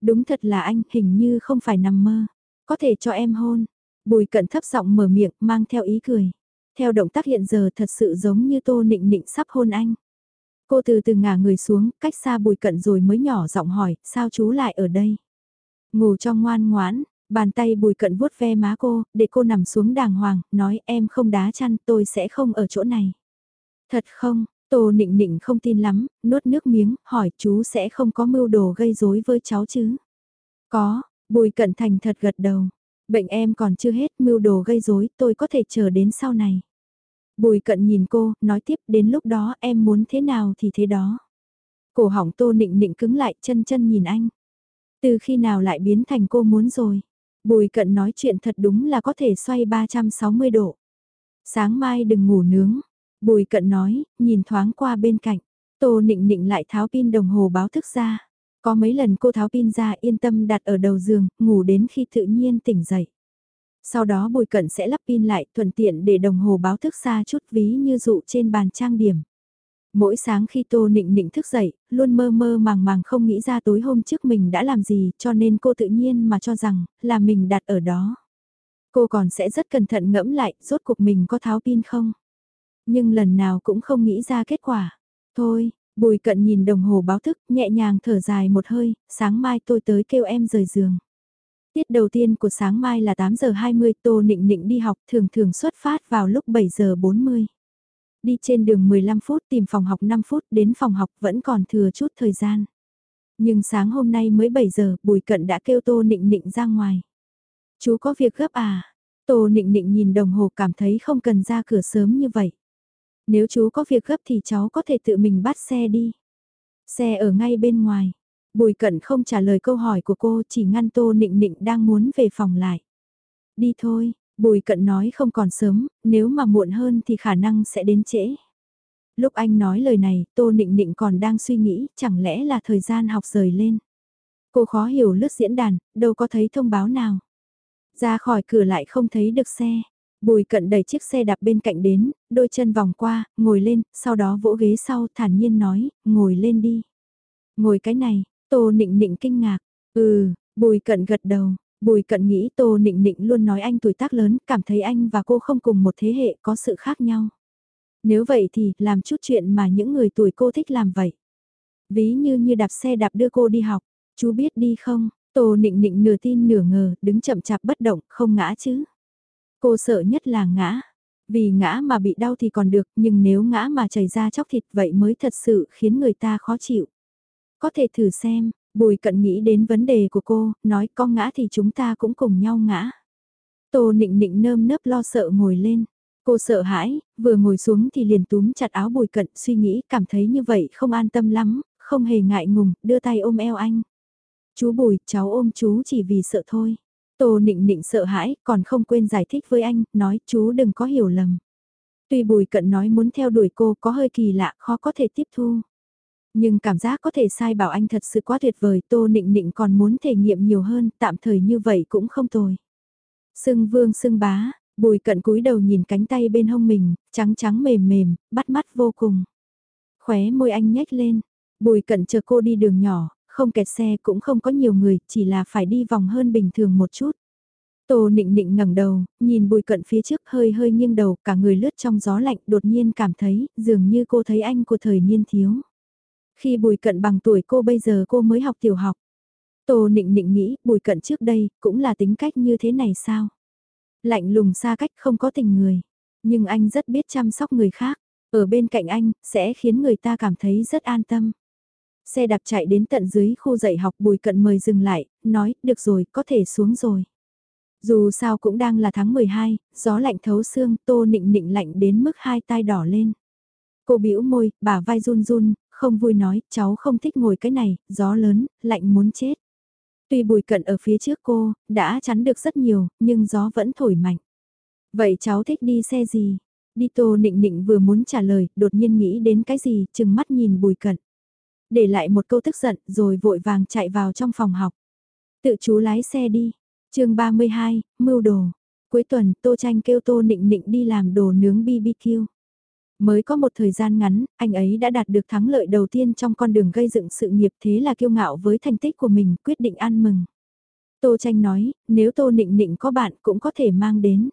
Đúng thật là anh, hình như không phải nằm mơ. Có thể cho em hôn. Bùi cận thấp giọng mở miệng, mang theo ý cười. Theo động tác hiện giờ thật sự giống như tô nịnh nịnh sắp hôn anh. Cô từ từ ngả người xuống, cách xa bùi cận rồi mới nhỏ giọng hỏi, sao chú lại ở đây? Ngủ cho ngoan ngoãn, bàn tay bùi cận vuốt ve má cô, để cô nằm xuống đàng hoàng, nói em không đá chăn, tôi sẽ không ở chỗ này. Thật không, Tô nịnh nịnh không tin lắm, nuốt nước miếng, hỏi chú sẽ không có mưu đồ gây rối với cháu chứ? Có, bùi cận thành thật gật đầu. Bệnh em còn chưa hết mưu đồ gây rối, tôi có thể chờ đến sau này. Bùi cận nhìn cô, nói tiếp đến lúc đó em muốn thế nào thì thế đó. Cổ hỏng tô nịnh nịnh cứng lại chân chân nhìn anh. Từ khi nào lại biến thành cô muốn rồi. Bùi cận nói chuyện thật đúng là có thể xoay 360 độ. Sáng mai đừng ngủ nướng. Bùi cận nói, nhìn thoáng qua bên cạnh. Tô nịnh nịnh lại tháo pin đồng hồ báo thức ra. Có mấy lần cô tháo pin ra yên tâm đặt ở đầu giường, ngủ đến khi tự nhiên tỉnh dậy. Sau đó bùi cận sẽ lắp pin lại thuận tiện để đồng hồ báo thức xa chút ví như dụ trên bàn trang điểm. Mỗi sáng khi Tô Nịnh Nịnh thức dậy, luôn mơ mơ màng màng không nghĩ ra tối hôm trước mình đã làm gì cho nên cô tự nhiên mà cho rằng là mình đặt ở đó. Cô còn sẽ rất cẩn thận ngẫm lại rốt cuộc mình có tháo pin không. Nhưng lần nào cũng không nghĩ ra kết quả. Thôi, bùi cận nhìn đồng hồ báo thức nhẹ nhàng thở dài một hơi, sáng mai tôi tới kêu em rời giường. Tiết đầu tiên của sáng mai là 8 giờ 20 Tô Nịnh Nịnh đi học thường thường xuất phát vào lúc 7 giờ 40. Đi trên đường 15 phút tìm phòng học 5 phút đến phòng học vẫn còn thừa chút thời gian. Nhưng sáng hôm nay mới 7 giờ Bùi Cận đã kêu Tô Nịnh Nịnh ra ngoài. Chú có việc gấp à? Tô Nịnh Nịnh nhìn đồng hồ cảm thấy không cần ra cửa sớm như vậy. Nếu chú có việc gấp thì cháu có thể tự mình bắt xe đi. Xe ở ngay bên ngoài. Bùi cận không trả lời câu hỏi của cô chỉ ngăn tô nịnh nịnh đang muốn về phòng lại. Đi thôi, bùi cận nói không còn sớm, nếu mà muộn hơn thì khả năng sẽ đến trễ. Lúc anh nói lời này, tô nịnh nịnh còn đang suy nghĩ chẳng lẽ là thời gian học rời lên. Cô khó hiểu lướt diễn đàn, đâu có thấy thông báo nào. Ra khỏi cửa lại không thấy được xe. Bùi cận đẩy chiếc xe đạp bên cạnh đến, đôi chân vòng qua, ngồi lên, sau đó vỗ ghế sau thản nhiên nói, ngồi lên đi. Ngồi cái này, Tô Nịnh Nịnh kinh ngạc, ừ, Bùi Cận gật đầu, Bùi Cận nghĩ Tô Nịnh Nịnh luôn nói anh tuổi tác lớn, cảm thấy anh và cô không cùng một thế hệ có sự khác nhau. Nếu vậy thì làm chút chuyện mà những người tuổi cô thích làm vậy. Ví như như đạp xe đạp đưa cô đi học, chú biết đi không? Tô Nịnh Nịnh nửa tin nửa ngờ, đứng chậm chạp bất động, không ngã chứ. Cô sợ nhất là ngã. Vì ngã mà bị đau thì còn được, nhưng nếu ngã mà chảy ra chóc thịt vậy mới thật sự khiến người ta khó chịu. Có thể thử xem, Bùi cận nghĩ đến vấn đề của cô, nói có ngã thì chúng ta cũng cùng nhau ngã. Tô nịnh nịnh nơm nớp lo sợ ngồi lên. Cô sợ hãi, vừa ngồi xuống thì liền túm chặt áo bùi cận suy nghĩ cảm thấy như vậy không an tâm lắm, không hề ngại ngùng, đưa tay ôm eo anh. Chú bùi, cháu ôm chú chỉ vì sợ thôi. Tô nịnh nịnh sợ hãi, còn không quên giải thích với anh, nói chú đừng có hiểu lầm. Tuy bùi cận nói muốn theo đuổi cô có hơi kỳ lạ, khó có thể tiếp thu. Nhưng cảm giác có thể sai bảo anh thật sự quá tuyệt vời, Tô Nịnh Nịnh còn muốn thể nghiệm nhiều hơn, tạm thời như vậy cũng không tồi. Sưng vương sưng bá, bùi cận cúi đầu nhìn cánh tay bên hông mình, trắng trắng mềm mềm, bắt mắt vô cùng. Khóe môi anh nhếch lên, bùi cận chờ cô đi đường nhỏ, không kẹt xe cũng không có nhiều người, chỉ là phải đi vòng hơn bình thường một chút. Tô nịnh nịnh ngẩng đầu, nhìn bùi cận phía trước hơi hơi nghiêng đầu, cả người lướt trong gió lạnh đột nhiên cảm thấy, dường như cô thấy anh của thời niên thiếu. Khi bùi cận bằng tuổi cô bây giờ cô mới học tiểu học. Tô nịnh nịnh nghĩ bùi cận trước đây cũng là tính cách như thế này sao? Lạnh lùng xa cách không có tình người. Nhưng anh rất biết chăm sóc người khác. Ở bên cạnh anh sẽ khiến người ta cảm thấy rất an tâm. Xe đạp chạy đến tận dưới khu dạy học bùi cận mời dừng lại, nói, được rồi, có thể xuống rồi. Dù sao cũng đang là tháng 12, gió lạnh thấu xương, tô nịnh nịnh lạnh đến mức hai tai đỏ lên. Cô bĩu môi, bà vai run run, không vui nói, cháu không thích ngồi cái này, gió lớn, lạnh muốn chết. Tuy bùi cận ở phía trước cô, đã chắn được rất nhiều, nhưng gió vẫn thổi mạnh. Vậy cháu thích đi xe gì? Đi Tô Nịnh Nịnh vừa muốn trả lời, đột nhiên nghĩ đến cái gì, chừng mắt nhìn Bùi Cận. Để lại một câu tức giận, rồi vội vàng chạy vào trong phòng học. Tự chú lái xe đi. chương 32, mưu đồ. Cuối tuần, Tô Tranh kêu Tô Nịnh Nịnh đi làm đồ nướng BBQ. Mới có một thời gian ngắn, anh ấy đã đạt được thắng lợi đầu tiên trong con đường gây dựng sự nghiệp thế là kiêu ngạo với thành tích của mình, quyết định ăn mừng. Tô Tranh nói, nếu Tô Nịnh Nịnh có bạn cũng có thể mang đến.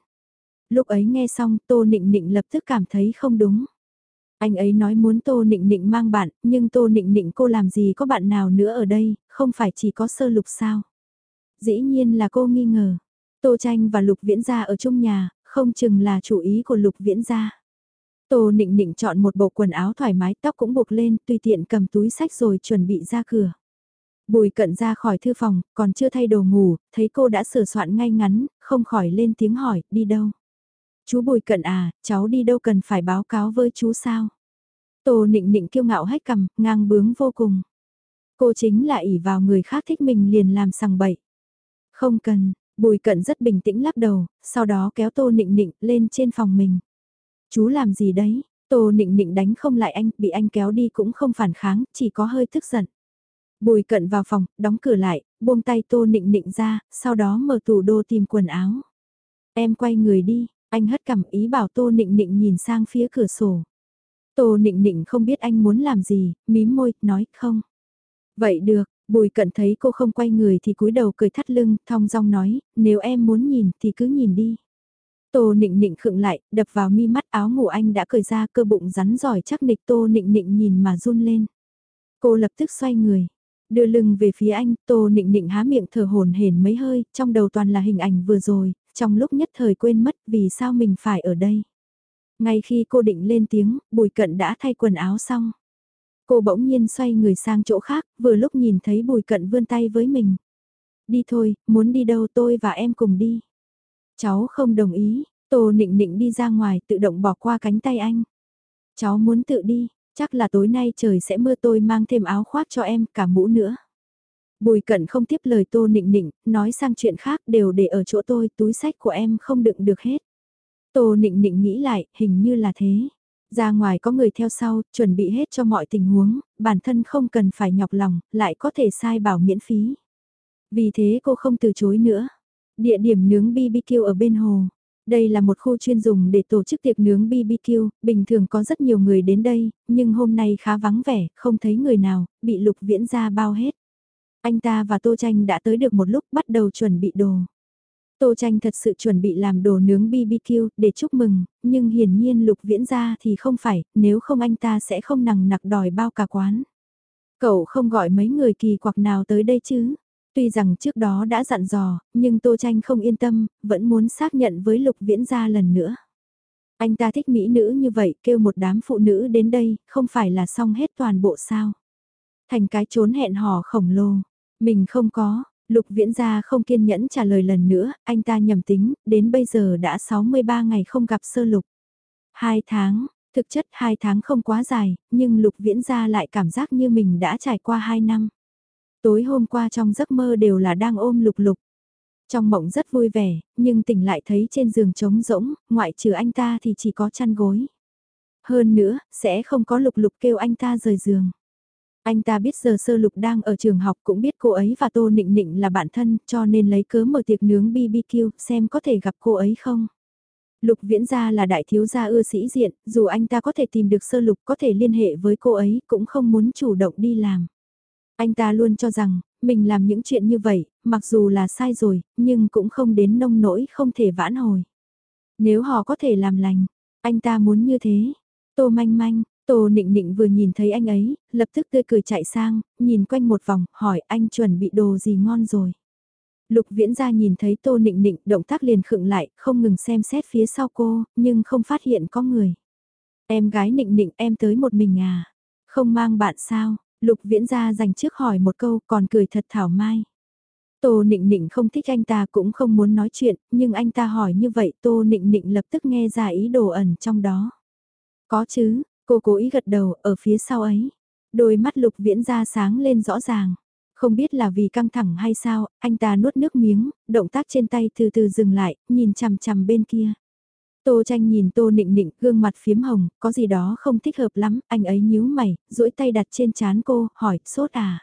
Lúc ấy nghe xong Tô Nịnh Nịnh lập tức cảm thấy không đúng. Anh ấy nói muốn Tô Nịnh Nịnh mang bạn, nhưng Tô Nịnh Nịnh cô làm gì có bạn nào nữa ở đây, không phải chỉ có sơ lục sao. Dĩ nhiên là cô nghi ngờ. Tô Tranh và Lục Viễn Gia ở chung nhà, không chừng là chủ ý của Lục Viễn Gia. Tô Nịnh Nịnh chọn một bộ quần áo thoải mái tóc cũng buộc lên, tùy tiện cầm túi sách rồi chuẩn bị ra cửa. Bùi cận ra khỏi thư phòng, còn chưa thay đồ ngủ, thấy cô đã sửa soạn ngay ngắn, không khỏi lên tiếng hỏi, đi đâu? Chú Bùi cận à, cháu đi đâu cần phải báo cáo với chú sao? Tô nịnh nịnh kiêu ngạo hết cầm, ngang bướng vô cùng. Cô chính là ỉ vào người khác thích mình liền làm sằng bậy. Không cần, Bùi cận rất bình tĩnh lắc đầu, sau đó kéo tô nịnh nịnh lên trên phòng mình. Chú làm gì đấy? Tô nịnh nịnh đánh không lại anh, bị anh kéo đi cũng không phản kháng, chỉ có hơi tức giận. Bùi cận vào phòng, đóng cửa lại, buông tay tô nịnh nịnh ra, sau đó mở tủ đồ tìm quần áo. Em quay người đi, anh hất cằm ý bảo tô nịnh nịnh nhìn sang phía cửa sổ. Tô nịnh nịnh không biết anh muốn làm gì, mím môi, nói không. Vậy được, bùi cận thấy cô không quay người thì cúi đầu cười thắt lưng, thong dong nói, nếu em muốn nhìn thì cứ nhìn đi. Tô nịnh nịnh khựng lại, đập vào mi mắt áo ngủ anh đã cởi ra cơ bụng rắn giỏi chắc nịch tô nịnh nịnh nhìn mà run lên. Cô lập tức xoay người, đưa lưng về phía anh, tô nịnh nịnh há miệng thở hồn hển mấy hơi, trong đầu toàn là hình ảnh vừa rồi, trong lúc nhất thời quên mất vì sao mình phải ở đây. Ngay khi cô định lên tiếng, bùi cận đã thay quần áo xong. Cô bỗng nhiên xoay người sang chỗ khác, vừa lúc nhìn thấy bùi cận vươn tay với mình. Đi thôi, muốn đi đâu tôi và em cùng đi. Cháu không đồng ý, Tô Nịnh Nịnh đi ra ngoài tự động bỏ qua cánh tay anh. Cháu muốn tự đi, chắc là tối nay trời sẽ mưa tôi mang thêm áo khoác cho em cả mũ nữa. Bùi cận không tiếp lời Tô Nịnh Nịnh, nói sang chuyện khác đều để ở chỗ tôi, túi sách của em không đựng được hết. Tô Nịnh Nịnh nghĩ lại, hình như là thế. Ra ngoài có người theo sau, chuẩn bị hết cho mọi tình huống, bản thân không cần phải nhọc lòng, lại có thể sai bảo miễn phí. Vì thế cô không từ chối nữa. Địa điểm nướng BBQ ở bên hồ. Đây là một khu chuyên dùng để tổ chức tiệc nướng BBQ, bình thường có rất nhiều người đến đây, nhưng hôm nay khá vắng vẻ, không thấy người nào, bị lục viễn ra bao hết. Anh ta và Tô Tranh đã tới được một lúc bắt đầu chuẩn bị đồ. Tô Tranh thật sự chuẩn bị làm đồ nướng BBQ để chúc mừng, nhưng hiển nhiên lục viễn ra thì không phải, nếu không anh ta sẽ không nằng nặc đòi bao cả quán. Cậu không gọi mấy người kỳ quặc nào tới đây chứ? Tuy rằng trước đó đã dặn dò, nhưng Tô Tranh không yên tâm, vẫn muốn xác nhận với Lục Viễn gia lần nữa. Anh ta thích mỹ nữ như vậy, kêu một đám phụ nữ đến đây, không phải là xong hết toàn bộ sao. Thành cái trốn hẹn hò khổng lồ. Mình không có, Lục Viễn gia không kiên nhẫn trả lời lần nữa, anh ta nhầm tính, đến bây giờ đã 63 ngày không gặp sơ lục. Hai tháng, thực chất hai tháng không quá dài, nhưng Lục Viễn gia lại cảm giác như mình đã trải qua hai năm. Tối hôm qua trong giấc mơ đều là đang ôm lục lục. Trong mộng rất vui vẻ, nhưng tỉnh lại thấy trên giường trống rỗng, ngoại trừ anh ta thì chỉ có chăn gối. Hơn nữa, sẽ không có lục lục kêu anh ta rời giường. Anh ta biết giờ sơ lục đang ở trường học cũng biết cô ấy và Tô Nịnh Nịnh là bạn thân cho nên lấy cớ mở tiệc nướng BBQ xem có thể gặp cô ấy không. Lục viễn gia là đại thiếu gia ưa sĩ diện, dù anh ta có thể tìm được sơ lục có thể liên hệ với cô ấy cũng không muốn chủ động đi làm. Anh ta luôn cho rằng, mình làm những chuyện như vậy, mặc dù là sai rồi, nhưng cũng không đến nông nỗi không thể vãn hồi. Nếu họ có thể làm lành, anh ta muốn như thế. Tô manh manh, Tô nịnh nịnh vừa nhìn thấy anh ấy, lập tức tươi cười chạy sang, nhìn quanh một vòng, hỏi anh chuẩn bị đồ gì ngon rồi. Lục viễn ra nhìn thấy tô nịnh nịnh, động tác liền khựng lại, không ngừng xem xét phía sau cô, nhưng không phát hiện có người. Em gái nịnh nịnh em tới một mình à? Không mang bạn sao? Lục viễn ra dành trước hỏi một câu còn cười thật thảo mai. Tô Nịnh Nịnh không thích anh ta cũng không muốn nói chuyện, nhưng anh ta hỏi như vậy Tô Nịnh Nịnh lập tức nghe ra ý đồ ẩn trong đó. Có chứ, cô cố ý gật đầu ở phía sau ấy. Đôi mắt lục viễn ra sáng lên rõ ràng. Không biết là vì căng thẳng hay sao, anh ta nuốt nước miếng, động tác trên tay từ từ dừng lại, nhìn chằm chằm bên kia. Tô tranh nhìn tô nịnh nịnh gương mặt phiếm hồng, có gì đó không thích hợp lắm, anh ấy nhíu mày, duỗi tay đặt trên chán cô, hỏi, sốt à?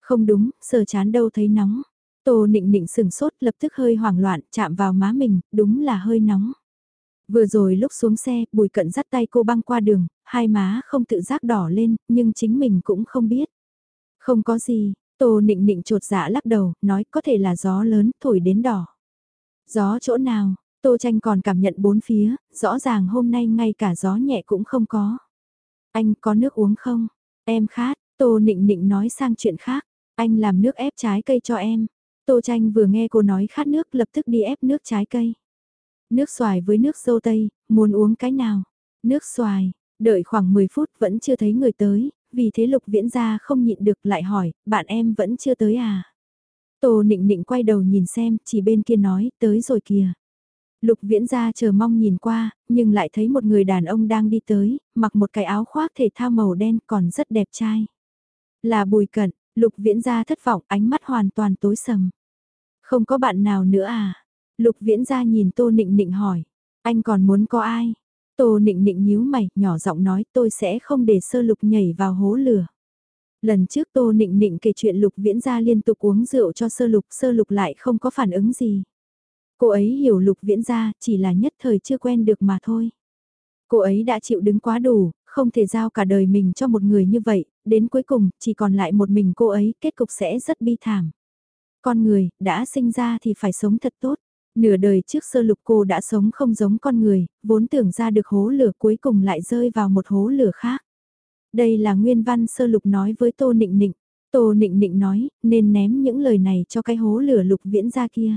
Không đúng, sờ chán đâu thấy nóng. Tô nịnh nịnh sừng sốt lập tức hơi hoảng loạn, chạm vào má mình, đúng là hơi nóng. Vừa rồi lúc xuống xe, bùi cận dắt tay cô băng qua đường, hai má không tự giác đỏ lên, nhưng chính mình cũng không biết. Không có gì, tô nịnh nịnh trột dạ lắc đầu, nói có thể là gió lớn, thổi đến đỏ. Gió chỗ nào, tô tranh còn cảm nhận bốn phía, rõ ràng hôm nay ngay cả gió nhẹ cũng không có. Anh có nước uống không? Em khát, tô nịnh nịnh nói sang chuyện khác, anh làm nước ép trái cây cho em. Tô tranh vừa nghe cô nói khát nước lập tức đi ép nước trái cây. Nước xoài với nước dâu tây, muốn uống cái nào? Nước xoài, đợi khoảng 10 phút vẫn chưa thấy người tới, vì thế lục viễn ra không nhịn được lại hỏi, bạn em vẫn chưa tới à? Tô nịnh nịnh quay đầu nhìn xem, chỉ bên kia nói, tới rồi kìa. Lục viễn ra chờ mong nhìn qua, nhưng lại thấy một người đàn ông đang đi tới, mặc một cái áo khoác thể thao màu đen còn rất đẹp trai. Là bùi cận, lục viễn ra thất vọng ánh mắt hoàn toàn tối sầm. Không có bạn nào nữa à? Lục viễn ra nhìn tô nịnh nịnh hỏi, anh còn muốn có ai? Tô nịnh nịnh nhíu mày, nhỏ giọng nói tôi sẽ không để sơ lục nhảy vào hố lửa. Lần trước Tô Nịnh Nịnh kể chuyện Lục Viễn ra liên tục uống rượu cho sơ lục, sơ lục lại không có phản ứng gì. Cô ấy hiểu Lục Viễn ra, chỉ là nhất thời chưa quen được mà thôi. Cô ấy đã chịu đứng quá đủ, không thể giao cả đời mình cho một người như vậy, đến cuối cùng chỉ còn lại một mình cô ấy, kết cục sẽ rất bi thảm. Con người, đã sinh ra thì phải sống thật tốt. Nửa đời trước sơ lục cô đã sống không giống con người, vốn tưởng ra được hố lửa cuối cùng lại rơi vào một hố lửa khác. Đây là nguyên văn sơ lục nói với Tô Nịnh Nịnh. Tô Nịnh Nịnh nói, nên ném những lời này cho cái hố lửa lục viễn ra kia.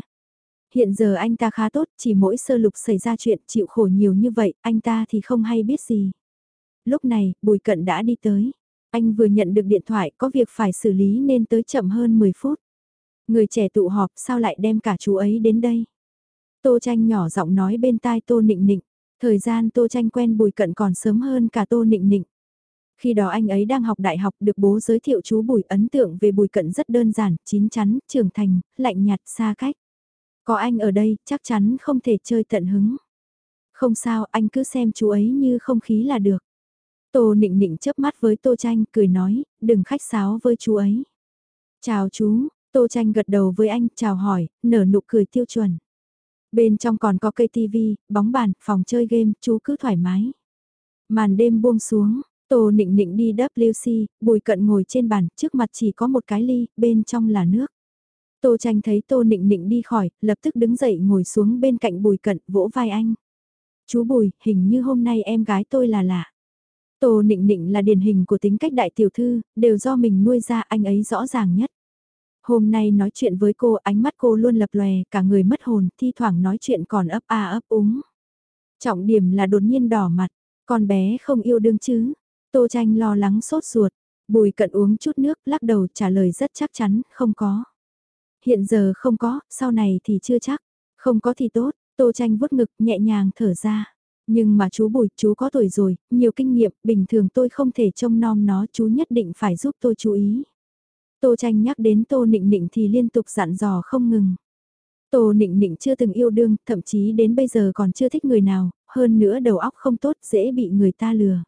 Hiện giờ anh ta khá tốt, chỉ mỗi sơ lục xảy ra chuyện chịu khổ nhiều như vậy, anh ta thì không hay biết gì. Lúc này, Bùi Cận đã đi tới. Anh vừa nhận được điện thoại có việc phải xử lý nên tới chậm hơn 10 phút. Người trẻ tụ họp sao lại đem cả chú ấy đến đây? Tô tranh nhỏ giọng nói bên tai Tô Nịnh Nịnh. Thời gian Tô tranh quen Bùi Cận còn sớm hơn cả Tô Nịnh Nịnh. Khi đó anh ấy đang học đại học được bố giới thiệu chú Bùi ấn tượng về Bùi Cận rất đơn giản, chín chắn, trưởng thành, lạnh nhạt, xa cách. Có anh ở đây, chắc chắn không thể chơi tận hứng. Không sao, anh cứ xem chú ấy như không khí là được. Tô nịnh nịnh chớp mắt với Tô Tranh, cười nói, đừng khách sáo với chú ấy. Chào chú, Tô Tranh gật đầu với anh, chào hỏi, nở nụ cười tiêu chuẩn. Bên trong còn có cây tivi, bóng bàn, phòng chơi game, chú cứ thoải mái. Màn đêm buông xuống, Tô nịnh nịnh đi WC, bùi cận ngồi trên bàn, trước mặt chỉ có một cái ly, bên trong là nước. Tô tranh thấy tô nịnh nịnh đi khỏi, lập tức đứng dậy ngồi xuống bên cạnh bùi cận, vỗ vai anh. Chú bùi, hình như hôm nay em gái tôi là lạ. Tô nịnh nịnh là điển hình của tính cách đại tiểu thư, đều do mình nuôi ra anh ấy rõ ràng nhất. Hôm nay nói chuyện với cô, ánh mắt cô luôn lập lòe, cả người mất hồn, thi thoảng nói chuyện còn ấp a ấp úng. Trọng điểm là đột nhiên đỏ mặt, con bé không yêu đương chứ, Tô tranh lo lắng sốt ruột, bùi cận uống chút nước lắc đầu trả lời rất chắc chắn, không có. Hiện giờ không có, sau này thì chưa chắc, không có thì tốt, tô tranh vuốt ngực nhẹ nhàng thở ra. Nhưng mà chú bùi, chú có tuổi rồi, nhiều kinh nghiệm, bình thường tôi không thể trông nom nó, chú nhất định phải giúp tôi chú ý. Tô tranh nhắc đến tô nịnh nịnh thì liên tục dặn dò không ngừng. Tô nịnh nịnh chưa từng yêu đương, thậm chí đến bây giờ còn chưa thích người nào, hơn nữa đầu óc không tốt, dễ bị người ta lừa.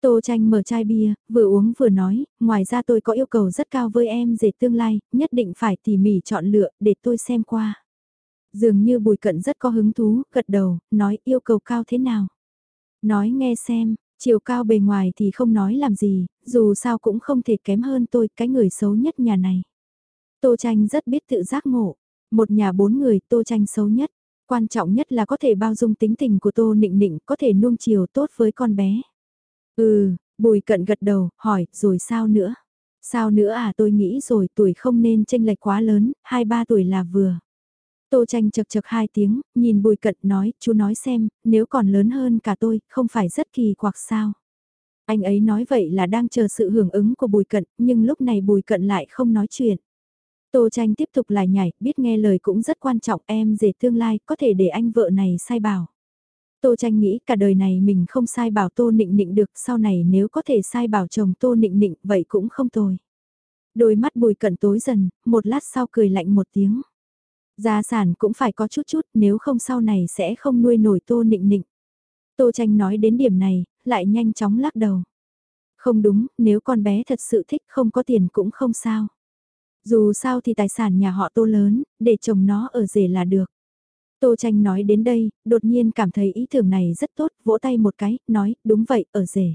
Tô tranh mở chai bia, vừa uống vừa nói, ngoài ra tôi có yêu cầu rất cao với em về tương lai, nhất định phải tỉ mỉ chọn lựa để tôi xem qua. Dường như bùi cận rất có hứng thú, gật đầu, nói yêu cầu cao thế nào. Nói nghe xem, chiều cao bề ngoài thì không nói làm gì, dù sao cũng không thể kém hơn tôi, cái người xấu nhất nhà này. Tô tranh rất biết tự giác ngộ, một nhà bốn người tô tranh xấu nhất, quan trọng nhất là có thể bao dung tính tình của tô nịnh nịnh, có thể nuông chiều tốt với con bé. Ừ, bùi cận gật đầu, hỏi, rồi sao nữa? Sao nữa à tôi nghĩ rồi tuổi không nên tranh lệch quá lớn, 2-3 tuổi là vừa. Tô tranh chật chật hai tiếng, nhìn bùi cận nói, chú nói xem, nếu còn lớn hơn cả tôi, không phải rất kỳ quặc sao? Anh ấy nói vậy là đang chờ sự hưởng ứng của bùi cận, nhưng lúc này bùi cận lại không nói chuyện. Tô tranh tiếp tục lại nhảy, biết nghe lời cũng rất quan trọng em về tương lai, có thể để anh vợ này sai bảo. Tô tranh nghĩ cả đời này mình không sai bảo tô nịnh nịnh được, sau này nếu có thể sai bảo chồng tô nịnh nịnh, vậy cũng không tồi. Đôi mắt bùi cận tối dần, một lát sau cười lạnh một tiếng. Gia sản cũng phải có chút chút nếu không sau này sẽ không nuôi nổi tô nịnh nịnh. Tô tranh nói đến điểm này, lại nhanh chóng lắc đầu. Không đúng, nếu con bé thật sự thích không có tiền cũng không sao. Dù sao thì tài sản nhà họ tô lớn, để chồng nó ở rể là được. Tô tranh nói đến đây, đột nhiên cảm thấy ý tưởng này rất tốt, vỗ tay một cái, nói, đúng vậy, ở rể.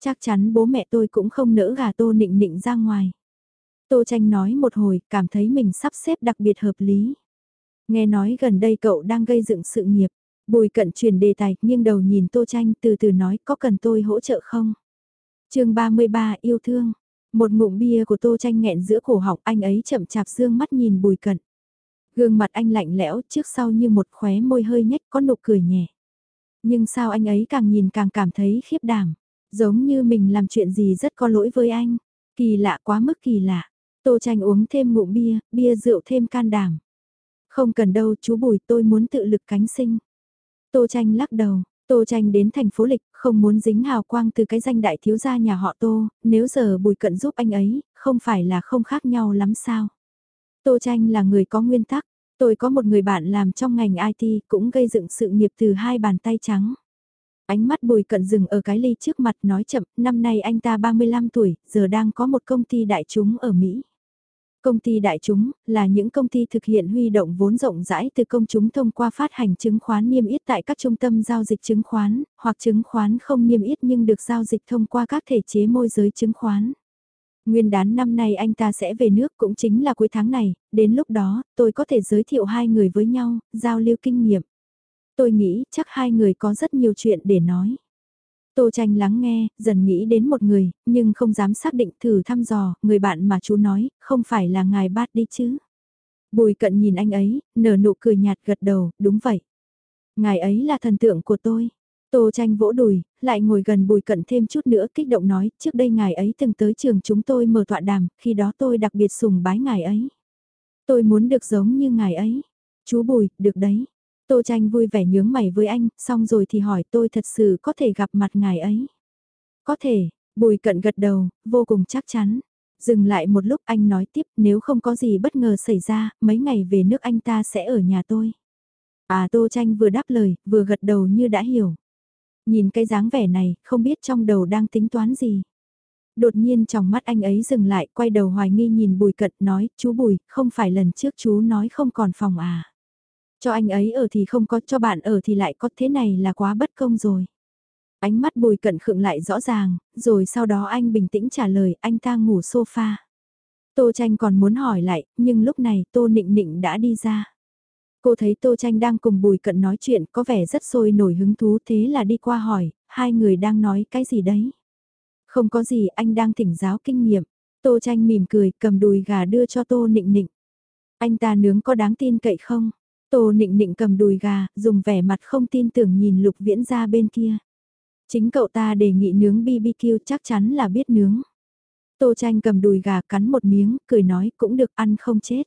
Chắc chắn bố mẹ tôi cũng không nỡ gà tô nịnh nịnh ra ngoài. Tô tranh nói một hồi, cảm thấy mình sắp xếp đặc biệt hợp lý. Nghe nói gần đây cậu đang gây dựng sự nghiệp. Bùi cận truyền đề tài, nghiêng đầu nhìn Tô tranh từ từ nói, có cần tôi hỗ trợ không? chương 33 yêu thương. Một ngụm bia của Tô tranh nghẹn giữa cổ họng anh ấy chậm chạp dương mắt nhìn bùi cận. Gương mặt anh lạnh lẽo trước sau như một khóe môi hơi nhếch có nụ cười nhẹ. Nhưng sao anh ấy càng nhìn càng cảm thấy khiếp đảm. Giống như mình làm chuyện gì rất có lỗi với anh. Kỳ lạ quá mức kỳ lạ. Tô tranh uống thêm ngụm bia, bia rượu thêm can đảm. Không cần đâu chú Bùi tôi muốn tự lực cánh sinh. Tô tranh lắc đầu, Tô tranh đến thành phố lịch không muốn dính hào quang từ cái danh đại thiếu gia nhà họ Tô, nếu giờ Bùi cận giúp anh ấy, không phải là không khác nhau lắm sao. Tô tranh là người có nguyên tắc, tôi có một người bạn làm trong ngành IT cũng gây dựng sự nghiệp từ hai bàn tay trắng. Ánh mắt bùi cận dừng ở cái ly trước mặt nói chậm, năm nay anh ta 35 tuổi, giờ đang có một công ty đại chúng ở Mỹ. Công ty đại chúng là những công ty thực hiện huy động vốn rộng rãi từ công chúng thông qua phát hành chứng khoán niêm yết tại các trung tâm giao dịch chứng khoán, hoặc chứng khoán không niêm yết nhưng được giao dịch thông qua các thể chế môi giới chứng khoán. Nguyên đán năm nay anh ta sẽ về nước cũng chính là cuối tháng này, đến lúc đó tôi có thể giới thiệu hai người với nhau, giao lưu kinh nghiệm. Tôi nghĩ chắc hai người có rất nhiều chuyện để nói. Tô tranh lắng nghe, dần nghĩ đến một người, nhưng không dám xác định thử thăm dò, người bạn mà chú nói, không phải là ngài bát đi chứ. Bùi cận nhìn anh ấy, nở nụ cười nhạt gật đầu, đúng vậy. Ngài ấy là thần tượng của tôi. Tô tranh vỗ đùi, lại ngồi gần bùi cận thêm chút nữa kích động nói, trước đây ngài ấy từng tới trường chúng tôi mở tọa đàm, khi đó tôi đặc biệt sùng bái ngài ấy. Tôi muốn được giống như ngài ấy. Chú bùi, được đấy. Tô tranh vui vẻ nhướng mày với anh, xong rồi thì hỏi tôi thật sự có thể gặp mặt ngài ấy. Có thể, bùi cận gật đầu, vô cùng chắc chắn. Dừng lại một lúc anh nói tiếp nếu không có gì bất ngờ xảy ra, mấy ngày về nước anh ta sẽ ở nhà tôi. À Tô Tranh vừa đáp lời, vừa gật đầu như đã hiểu. Nhìn cái dáng vẻ này, không biết trong đầu đang tính toán gì. Đột nhiên trong mắt anh ấy dừng lại, quay đầu hoài nghi nhìn Bùi Cận nói, chú Bùi, không phải lần trước chú nói không còn phòng à. Cho anh ấy ở thì không có, cho bạn ở thì lại có, thế này là quá bất công rồi. Ánh mắt bùi cận khựng lại rõ ràng, rồi sau đó anh bình tĩnh trả lời, anh ta ngủ sofa. Tô tranh còn muốn hỏi lại, nhưng lúc này Tô Nịnh Nịnh đã đi ra. Cô thấy Tô tranh đang cùng bùi cận nói chuyện có vẻ rất sôi nổi hứng thú thế là đi qua hỏi, hai người đang nói cái gì đấy. Không có gì anh đang thỉnh giáo kinh nghiệm. Tô tranh mỉm cười cầm đùi gà đưa cho Tô Nịnh Nịnh. Anh ta nướng có đáng tin cậy không? Tô nịnh nịnh cầm đùi gà, dùng vẻ mặt không tin tưởng nhìn lục viễn ra bên kia. Chính cậu ta đề nghị nướng BBQ chắc chắn là biết nướng. Tô tranh cầm đùi gà cắn một miếng, cười nói cũng được ăn không chết.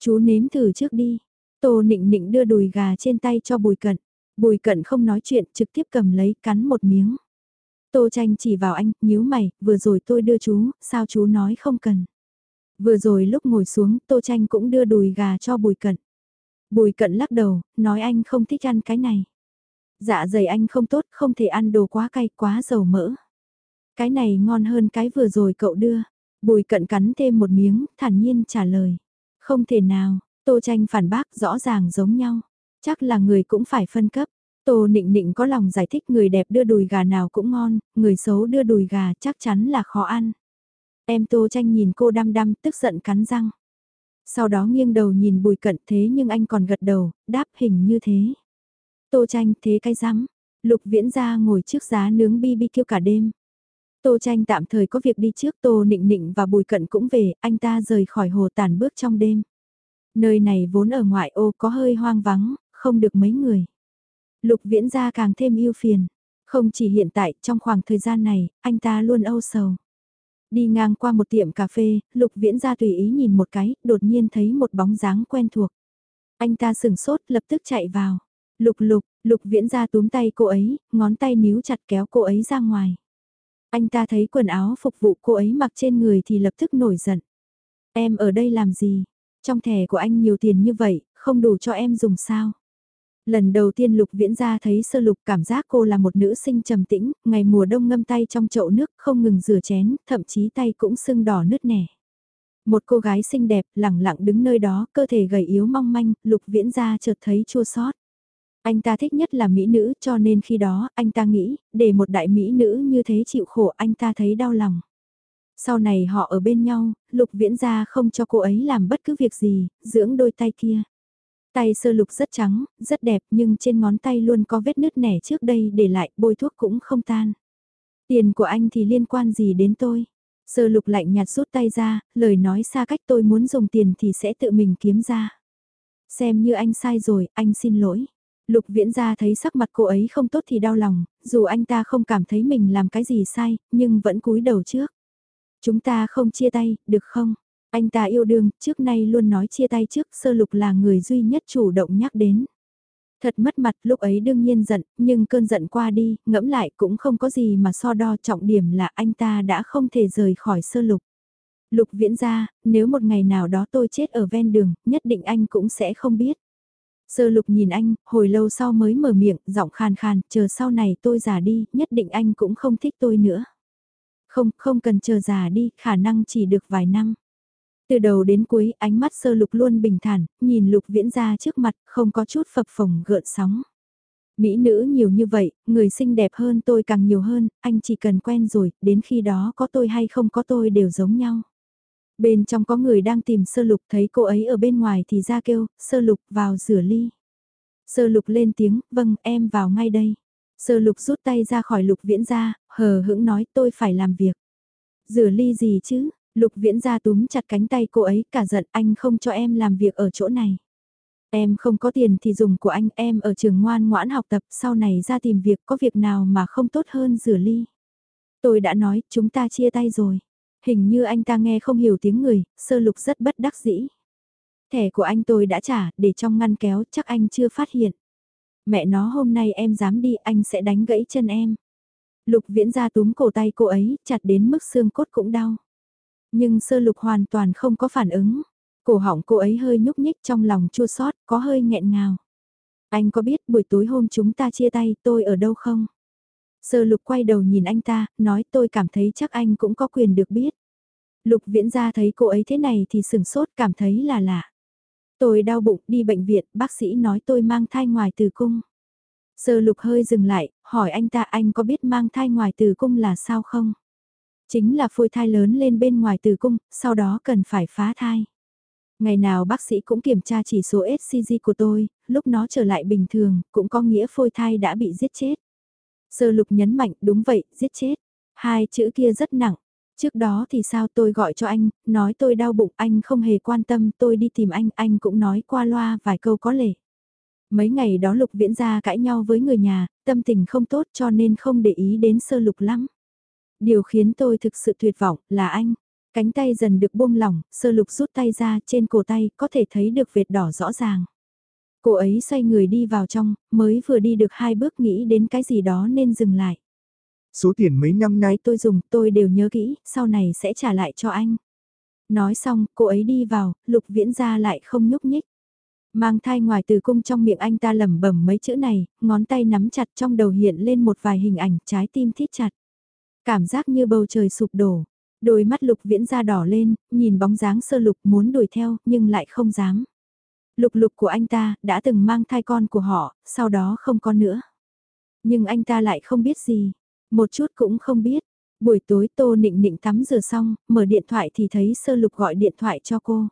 Chú nếm thử trước đi. Tô nịnh nịnh đưa đùi gà trên tay cho bùi cận. Bùi cận không nói chuyện trực tiếp cầm lấy cắn một miếng. Tô tranh chỉ vào anh, nhíu mày, vừa rồi tôi đưa chú, sao chú nói không cần. Vừa rồi lúc ngồi xuống, Tô tranh cũng đưa đùi gà cho bùi cận. Bùi cận lắc đầu, nói anh không thích ăn cái này. Dạ dày anh không tốt, không thể ăn đồ quá cay, quá dầu mỡ. Cái này ngon hơn cái vừa rồi cậu đưa. Bùi cận cắn thêm một miếng, thản nhiên trả lời. Không thể nào, tô tranh phản bác rõ ràng giống nhau. Chắc là người cũng phải phân cấp. Tô nịnh nịnh có lòng giải thích người đẹp đưa đùi gà nào cũng ngon, người xấu đưa đùi gà chắc chắn là khó ăn. Em tô tranh nhìn cô đăm đăm tức giận cắn răng. Sau đó nghiêng đầu nhìn bùi cận thế nhưng anh còn gật đầu, đáp hình như thế. Tô tranh thế cái rắm lục viễn ra ngồi trước giá nướng BBQ cả đêm. Tô tranh tạm thời có việc đi trước Tô Nịnh Nịnh và Bùi Cận cũng về, anh ta rời khỏi hồ tàn bước trong đêm. Nơi này vốn ở ngoại ô có hơi hoang vắng, không được mấy người. Lục viễn ra càng thêm yêu phiền. Không chỉ hiện tại, trong khoảng thời gian này, anh ta luôn âu sầu. Đi ngang qua một tiệm cà phê, Lục Viễn ra tùy ý nhìn một cái, đột nhiên thấy một bóng dáng quen thuộc. Anh ta sừng sốt, lập tức chạy vào. Lục lục, Lục Viễn ra túm tay cô ấy, ngón tay níu chặt kéo cô ấy ra ngoài. Anh ta thấy quần áo phục vụ cô ấy mặc trên người thì lập tức nổi giận. Em ở đây làm gì? trong thẻ của anh nhiều tiền như vậy, không đủ cho em dùng sao. Lần đầu tiên Lục Viễn ra thấy sơ lục cảm giác cô là một nữ sinh trầm tĩnh, ngày mùa đông ngâm tay trong chậu nước không ngừng rửa chén, thậm chí tay cũng sưng đỏ nứt nẻ. Một cô gái xinh đẹp lẳng lặng đứng nơi đó, cơ thể gầy yếu mong manh, Lục Viễn ra chợt thấy chua xót. Anh ta thích nhất là mỹ nữ cho nên khi đó anh ta nghĩ, để một đại mỹ nữ như thế chịu khổ anh ta thấy đau lòng. Sau này họ ở bên nhau, Lục Viễn ra không cho cô ấy làm bất cứ việc gì, dưỡng đôi tay kia. Tay sơ lục rất trắng, rất đẹp nhưng trên ngón tay luôn có vết nứt nẻ trước đây để lại bôi thuốc cũng không tan. Tiền của anh thì liên quan gì đến tôi? Sơ lục lạnh nhạt rút tay ra, lời nói xa cách tôi muốn dùng tiền thì sẽ tự mình kiếm ra. Xem như anh sai rồi, anh xin lỗi. Lục viễn ra thấy sắc mặt cô ấy không tốt thì đau lòng, dù anh ta không cảm thấy mình làm cái gì sai, nhưng vẫn cúi đầu trước. Chúng ta không chia tay, được không? Anh ta yêu đương, trước nay luôn nói chia tay trước, sơ lục là người duy nhất chủ động nhắc đến. Thật mất mặt, lúc ấy đương nhiên giận, nhưng cơn giận qua đi, ngẫm lại cũng không có gì mà so đo trọng điểm là anh ta đã không thể rời khỏi sơ lục. Lục viễn ra, nếu một ngày nào đó tôi chết ở ven đường, nhất định anh cũng sẽ không biết. Sơ lục nhìn anh, hồi lâu sau mới mở miệng, giọng khàn khàn, chờ sau này tôi già đi, nhất định anh cũng không thích tôi nữa. Không, không cần chờ già đi, khả năng chỉ được vài năm. Từ đầu đến cuối, ánh mắt sơ lục luôn bình thản, nhìn lục viễn ra trước mặt, không có chút phập phồng gợn sóng. Mỹ nữ nhiều như vậy, người xinh đẹp hơn tôi càng nhiều hơn, anh chỉ cần quen rồi, đến khi đó có tôi hay không có tôi đều giống nhau. Bên trong có người đang tìm sơ lục thấy cô ấy ở bên ngoài thì ra kêu, sơ lục vào rửa ly. Sơ lục lên tiếng, vâng em vào ngay đây. Sơ lục rút tay ra khỏi lục viễn ra, hờ hững nói tôi phải làm việc. Rửa ly gì chứ, lục viễn ra túm chặt cánh tay cô ấy cả giận anh không cho em làm việc ở chỗ này. Em không có tiền thì dùng của anh, em ở trường ngoan ngoãn học tập, sau này ra tìm việc có việc nào mà không tốt hơn rửa ly. Tôi đã nói, chúng ta chia tay rồi. Hình như anh ta nghe không hiểu tiếng người, sơ lục rất bất đắc dĩ. Thẻ của anh tôi đã trả, để trong ngăn kéo, chắc anh chưa phát hiện. Mẹ nó hôm nay em dám đi, anh sẽ đánh gãy chân em. Lục viễn ra túm cổ tay cô ấy, chặt đến mức xương cốt cũng đau. Nhưng sơ lục hoàn toàn không có phản ứng. Cổ họng cô ấy hơi nhúc nhích trong lòng chua xót có hơi nghẹn ngào. Anh có biết buổi tối hôm chúng ta chia tay tôi ở đâu không? Sơ lục quay đầu nhìn anh ta, nói tôi cảm thấy chắc anh cũng có quyền được biết. Lục viễn ra thấy cô ấy thế này thì sừng sốt cảm thấy là lạ. Tôi đau bụng đi bệnh viện, bác sĩ nói tôi mang thai ngoài từ cung. Sơ lục hơi dừng lại, hỏi anh ta anh có biết mang thai ngoài từ cung là sao không? Chính là phôi thai lớn lên bên ngoài tử cung, sau đó cần phải phá thai. Ngày nào bác sĩ cũng kiểm tra chỉ số SCG của tôi, lúc nó trở lại bình thường, cũng có nghĩa phôi thai đã bị giết chết. Sơ lục nhấn mạnh, đúng vậy, giết chết. Hai chữ kia rất nặng. Trước đó thì sao tôi gọi cho anh, nói tôi đau bụng, anh không hề quan tâm, tôi đi tìm anh, anh cũng nói qua loa vài câu có lệ. Mấy ngày đó lục viễn ra cãi nhau với người nhà, tâm tình không tốt cho nên không để ý đến sơ lục lắm. Điều khiến tôi thực sự tuyệt vọng là anh. Cánh tay dần được buông lỏng, sơ lục rút tay ra trên cổ tay có thể thấy được vệt đỏ rõ ràng. Cô ấy xoay người đi vào trong, mới vừa đi được hai bước nghĩ đến cái gì đó nên dừng lại. Số tiền mấy năm nay tôi dùng tôi đều nhớ kỹ, sau này sẽ trả lại cho anh. Nói xong, cô ấy đi vào, lục viễn ra lại không nhúc nhích. Mang thai ngoài từ cung trong miệng anh ta lẩm bẩm mấy chữ này, ngón tay nắm chặt trong đầu hiện lên một vài hình ảnh trái tim thít chặt. Cảm giác như bầu trời sụp đổ. Đôi mắt lục viễn ra đỏ lên, nhìn bóng dáng sơ lục muốn đuổi theo, nhưng lại không dám. Lục lục của anh ta đã từng mang thai con của họ, sau đó không con nữa. Nhưng anh ta lại không biết gì, một chút cũng không biết. Buổi tối Tô Nịnh Nịnh tắm rửa xong, mở điện thoại thì thấy sơ lục gọi điện thoại cho cô.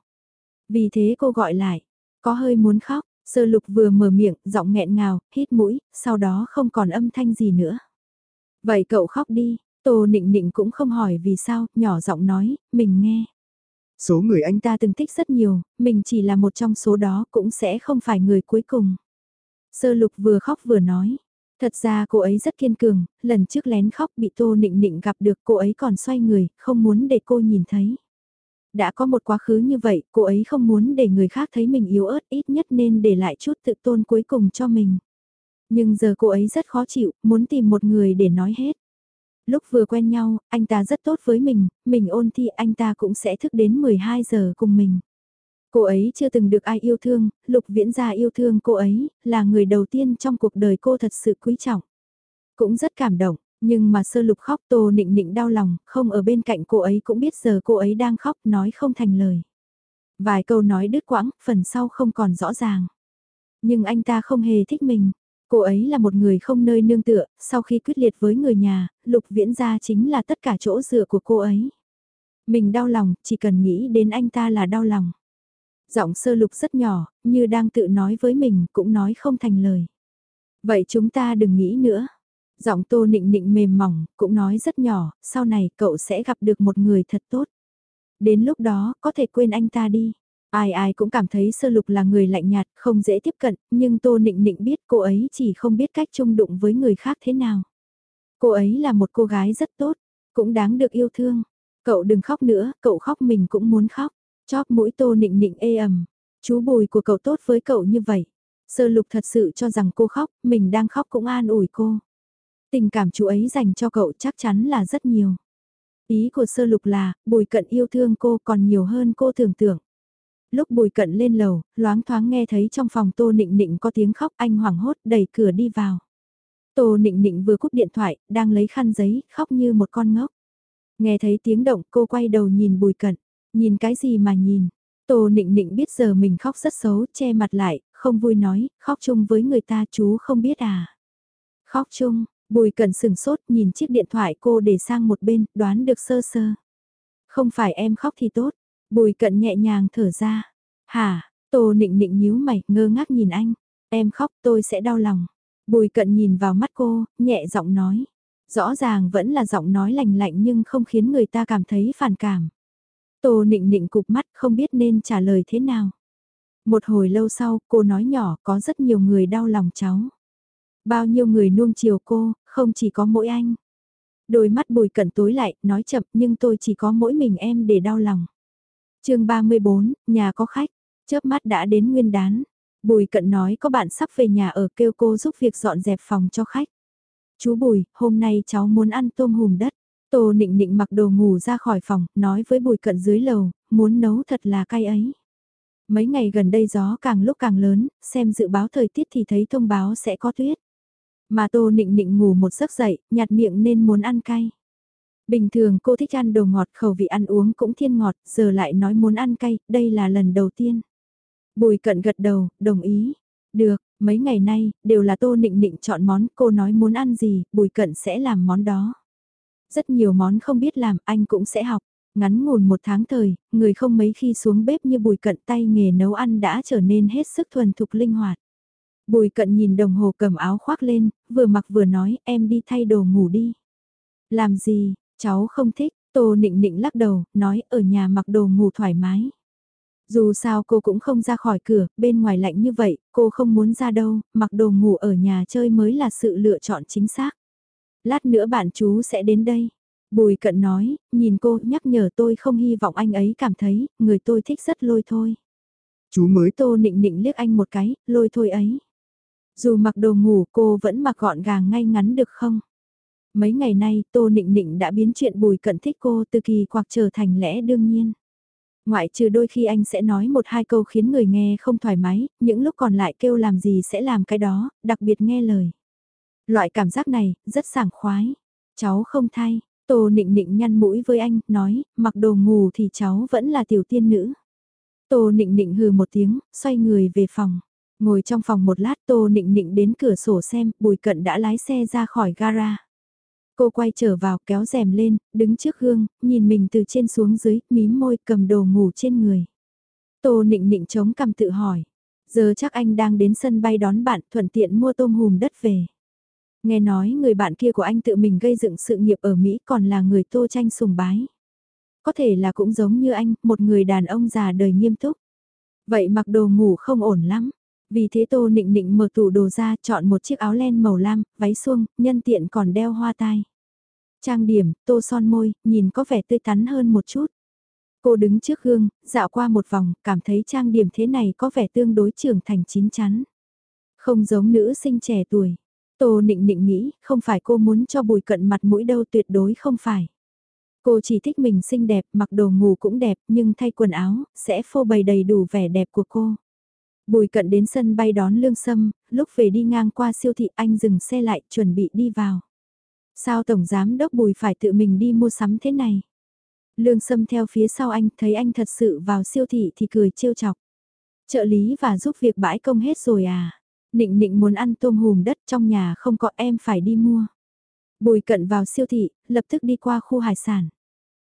Vì thế cô gọi lại, có hơi muốn khóc, sơ lục vừa mở miệng, giọng nghẹn ngào, hít mũi, sau đó không còn âm thanh gì nữa. Vậy cậu khóc đi, Tô Nịnh Nịnh cũng không hỏi vì sao, nhỏ giọng nói, mình nghe. Số người anh ta từng thích rất nhiều, mình chỉ là một trong số đó cũng sẽ không phải người cuối cùng. Sơ lục vừa khóc vừa nói. Thật ra cô ấy rất kiên cường, lần trước lén khóc bị Tô Nịnh Nịnh gặp được cô ấy còn xoay người, không muốn để cô nhìn thấy. Đã có một quá khứ như vậy, cô ấy không muốn để người khác thấy mình yếu ớt ít nhất nên để lại chút tự tôn cuối cùng cho mình. Nhưng giờ cô ấy rất khó chịu, muốn tìm một người để nói hết lúc vừa quen nhau, anh ta rất tốt với mình, mình ôn thi anh ta cũng sẽ thức đến 12 giờ cùng mình. Cô ấy chưa từng được ai yêu thương, Lục Viễn gia yêu thương cô ấy, là người đầu tiên trong cuộc đời cô thật sự quý trọng. Cũng rất cảm động, nhưng mà sơ lục khóc Tô Nịnh Nịnh đau lòng, không ở bên cạnh cô ấy cũng biết giờ cô ấy đang khóc, nói không thành lời. Vài câu nói đứt quãng, phần sau không còn rõ ràng. Nhưng anh ta không hề thích mình. Cô ấy là một người không nơi nương tựa, sau khi quyết liệt với người nhà, lục viễn gia chính là tất cả chỗ dựa của cô ấy. Mình đau lòng, chỉ cần nghĩ đến anh ta là đau lòng. Giọng sơ lục rất nhỏ, như đang tự nói với mình cũng nói không thành lời. Vậy chúng ta đừng nghĩ nữa. Giọng tô nịnh nịnh mềm mỏng, cũng nói rất nhỏ, sau này cậu sẽ gặp được một người thật tốt. Đến lúc đó, có thể quên anh ta đi. Ai ai cũng cảm thấy sơ lục là người lạnh nhạt, không dễ tiếp cận, nhưng tô nịnh nịnh biết cô ấy chỉ không biết cách chung đụng với người khác thế nào. Cô ấy là một cô gái rất tốt, cũng đáng được yêu thương. Cậu đừng khóc nữa, cậu khóc mình cũng muốn khóc. Chóp mũi tô nịnh nịnh ê ẩm. Chú bùi của cậu tốt với cậu như vậy. Sơ lục thật sự cho rằng cô khóc, mình đang khóc cũng an ủi cô. Tình cảm chú ấy dành cho cậu chắc chắn là rất nhiều. Ý của sơ lục là, bùi cận yêu thương cô còn nhiều hơn cô tưởng tượng. Lúc bùi cận lên lầu, loáng thoáng nghe thấy trong phòng tô nịnh nịnh có tiếng khóc anh hoảng hốt đẩy cửa đi vào. Tô nịnh nịnh vừa cúp điện thoại, đang lấy khăn giấy, khóc như một con ngốc. Nghe thấy tiếng động cô quay đầu nhìn bùi cận, nhìn cái gì mà nhìn. Tô nịnh nịnh biết giờ mình khóc rất xấu, che mặt lại, không vui nói, khóc chung với người ta chú không biết à. Khóc chung, bùi cận sừng sốt nhìn chiếc điện thoại cô để sang một bên, đoán được sơ sơ. Không phải em khóc thì tốt, Bùi cận nhẹ nhàng thở ra. Hả, tô nịnh nịnh nhíu mày, ngơ ngác nhìn anh. Em khóc tôi sẽ đau lòng. Bùi cận nhìn vào mắt cô, nhẹ giọng nói. Rõ ràng vẫn là giọng nói lành lạnh nhưng không khiến người ta cảm thấy phản cảm. Tô nịnh nịnh cục mắt không biết nên trả lời thế nào. Một hồi lâu sau, cô nói nhỏ có rất nhiều người đau lòng cháu. Bao nhiêu người nuông chiều cô, không chỉ có mỗi anh. Đôi mắt bùi cận tối lại, nói chậm nhưng tôi chỉ có mỗi mình em để đau lòng chương 34, nhà có khách, chớp mắt đã đến nguyên đán. Bùi cận nói có bạn sắp về nhà ở kêu cô giúp việc dọn dẹp phòng cho khách. Chú Bùi, hôm nay cháu muốn ăn tôm hùm đất. Tô nịnh nịnh mặc đồ ngủ ra khỏi phòng, nói với bùi cận dưới lầu, muốn nấu thật là cay ấy. Mấy ngày gần đây gió càng lúc càng lớn, xem dự báo thời tiết thì thấy thông báo sẽ có tuyết. Mà tô nịnh nịnh ngủ một giấc dậy, nhạt miệng nên muốn ăn cay. Bình thường cô thích ăn đồ ngọt khẩu vị ăn uống cũng thiên ngọt, giờ lại nói muốn ăn cay, đây là lần đầu tiên. Bùi cận gật đầu, đồng ý. Được, mấy ngày nay, đều là tô nịnh nịnh chọn món, cô nói muốn ăn gì, bùi cận sẽ làm món đó. Rất nhiều món không biết làm, anh cũng sẽ học. Ngắn ngủn một tháng thời, người không mấy khi xuống bếp như bùi cận tay nghề nấu ăn đã trở nên hết sức thuần thục linh hoạt. Bùi cận nhìn đồng hồ cầm áo khoác lên, vừa mặc vừa nói em đi thay đồ ngủ đi. Làm gì, Cháu không thích, Tô Nịnh Nịnh lắc đầu, nói ở nhà mặc đồ ngủ thoải mái. Dù sao cô cũng không ra khỏi cửa, bên ngoài lạnh như vậy, cô không muốn ra đâu, mặc đồ ngủ ở nhà chơi mới là sự lựa chọn chính xác. Lát nữa bạn chú sẽ đến đây. Bùi cận nói, nhìn cô nhắc nhở tôi không hy vọng anh ấy cảm thấy, người tôi thích rất lôi thôi. Chú mới tô nịnh nịnh liếc anh một cái, lôi thôi ấy. Dù mặc đồ ngủ cô vẫn mặc gọn gàng ngay ngắn được không? Mấy ngày nay Tô Nịnh Nịnh đã biến chuyện bùi cận thích cô từ kỳ quạc trở thành lẽ đương nhiên. Ngoại trừ đôi khi anh sẽ nói một hai câu khiến người nghe không thoải mái, những lúc còn lại kêu làm gì sẽ làm cái đó, đặc biệt nghe lời. Loại cảm giác này, rất sảng khoái. Cháu không thay, Tô Nịnh Nịnh nhăn mũi với anh, nói, mặc đồ ngủ thì cháu vẫn là tiểu tiên nữ. Tô Nịnh Nịnh hừ một tiếng, xoay người về phòng. Ngồi trong phòng một lát Tô Nịnh Nịnh đến cửa sổ xem, Bùi Cận đã lái xe ra khỏi gara. Cô quay trở vào kéo rèm lên, đứng trước gương, nhìn mình từ trên xuống dưới, mím môi cầm đồ ngủ trên người. Tô nịnh nịnh chống cầm tự hỏi. Giờ chắc anh đang đến sân bay đón bạn thuận tiện mua tôm hùm đất về. Nghe nói người bạn kia của anh tự mình gây dựng sự nghiệp ở Mỹ còn là người tô tranh sùng bái. Có thể là cũng giống như anh, một người đàn ông già đời nghiêm túc. Vậy mặc đồ ngủ không ổn lắm. Vì thế Tô Nịnh Nịnh mở tủ đồ ra chọn một chiếc áo len màu lam, váy suông nhân tiện còn đeo hoa tai. Trang điểm, tô son môi, nhìn có vẻ tươi tắn hơn một chút. Cô đứng trước gương, dạo qua một vòng, cảm thấy trang điểm thế này có vẻ tương đối trưởng thành chín chắn. Không giống nữ sinh trẻ tuổi. Tô Nịnh Nịnh nghĩ, không phải cô muốn cho bùi cận mặt mũi đâu tuyệt đối không phải. Cô chỉ thích mình xinh đẹp, mặc đồ ngủ cũng đẹp, nhưng thay quần áo, sẽ phô bày đầy đủ vẻ đẹp của cô. Bùi cận đến sân bay đón Lương Sâm, lúc về đi ngang qua siêu thị anh dừng xe lại, chuẩn bị đi vào. Sao Tổng Giám Đốc Bùi phải tự mình đi mua sắm thế này? Lương Sâm theo phía sau anh, thấy anh thật sự vào siêu thị thì cười trêu chọc. Trợ lý và giúp việc bãi công hết rồi à? Nịnh nịnh muốn ăn tôm hùm đất trong nhà không có em phải đi mua. Bùi cận vào siêu thị, lập tức đi qua khu hải sản.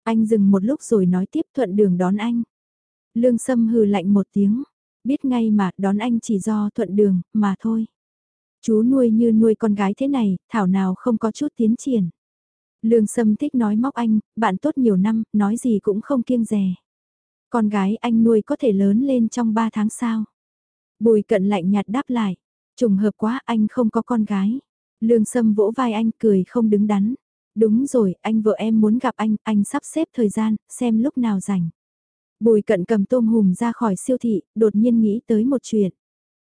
Anh dừng một lúc rồi nói tiếp thuận đường đón anh. Lương Sâm hừ lạnh một tiếng, biết ngay mà đón anh chỉ do thuận đường, mà thôi. Chú nuôi như nuôi con gái thế này, thảo nào không có chút tiến triển. Lương Sâm thích nói móc anh, bạn tốt nhiều năm, nói gì cũng không kiêng rè. Con gái anh nuôi có thể lớn lên trong 3 tháng sau. Bùi cận lạnh nhạt đáp lại, trùng hợp quá anh không có con gái. Lương Sâm vỗ vai anh cười không đứng đắn. Đúng rồi, anh vợ em muốn gặp anh, anh sắp xếp thời gian, xem lúc nào rảnh. Bùi cận cầm tôm hùm ra khỏi siêu thị, đột nhiên nghĩ tới một chuyện.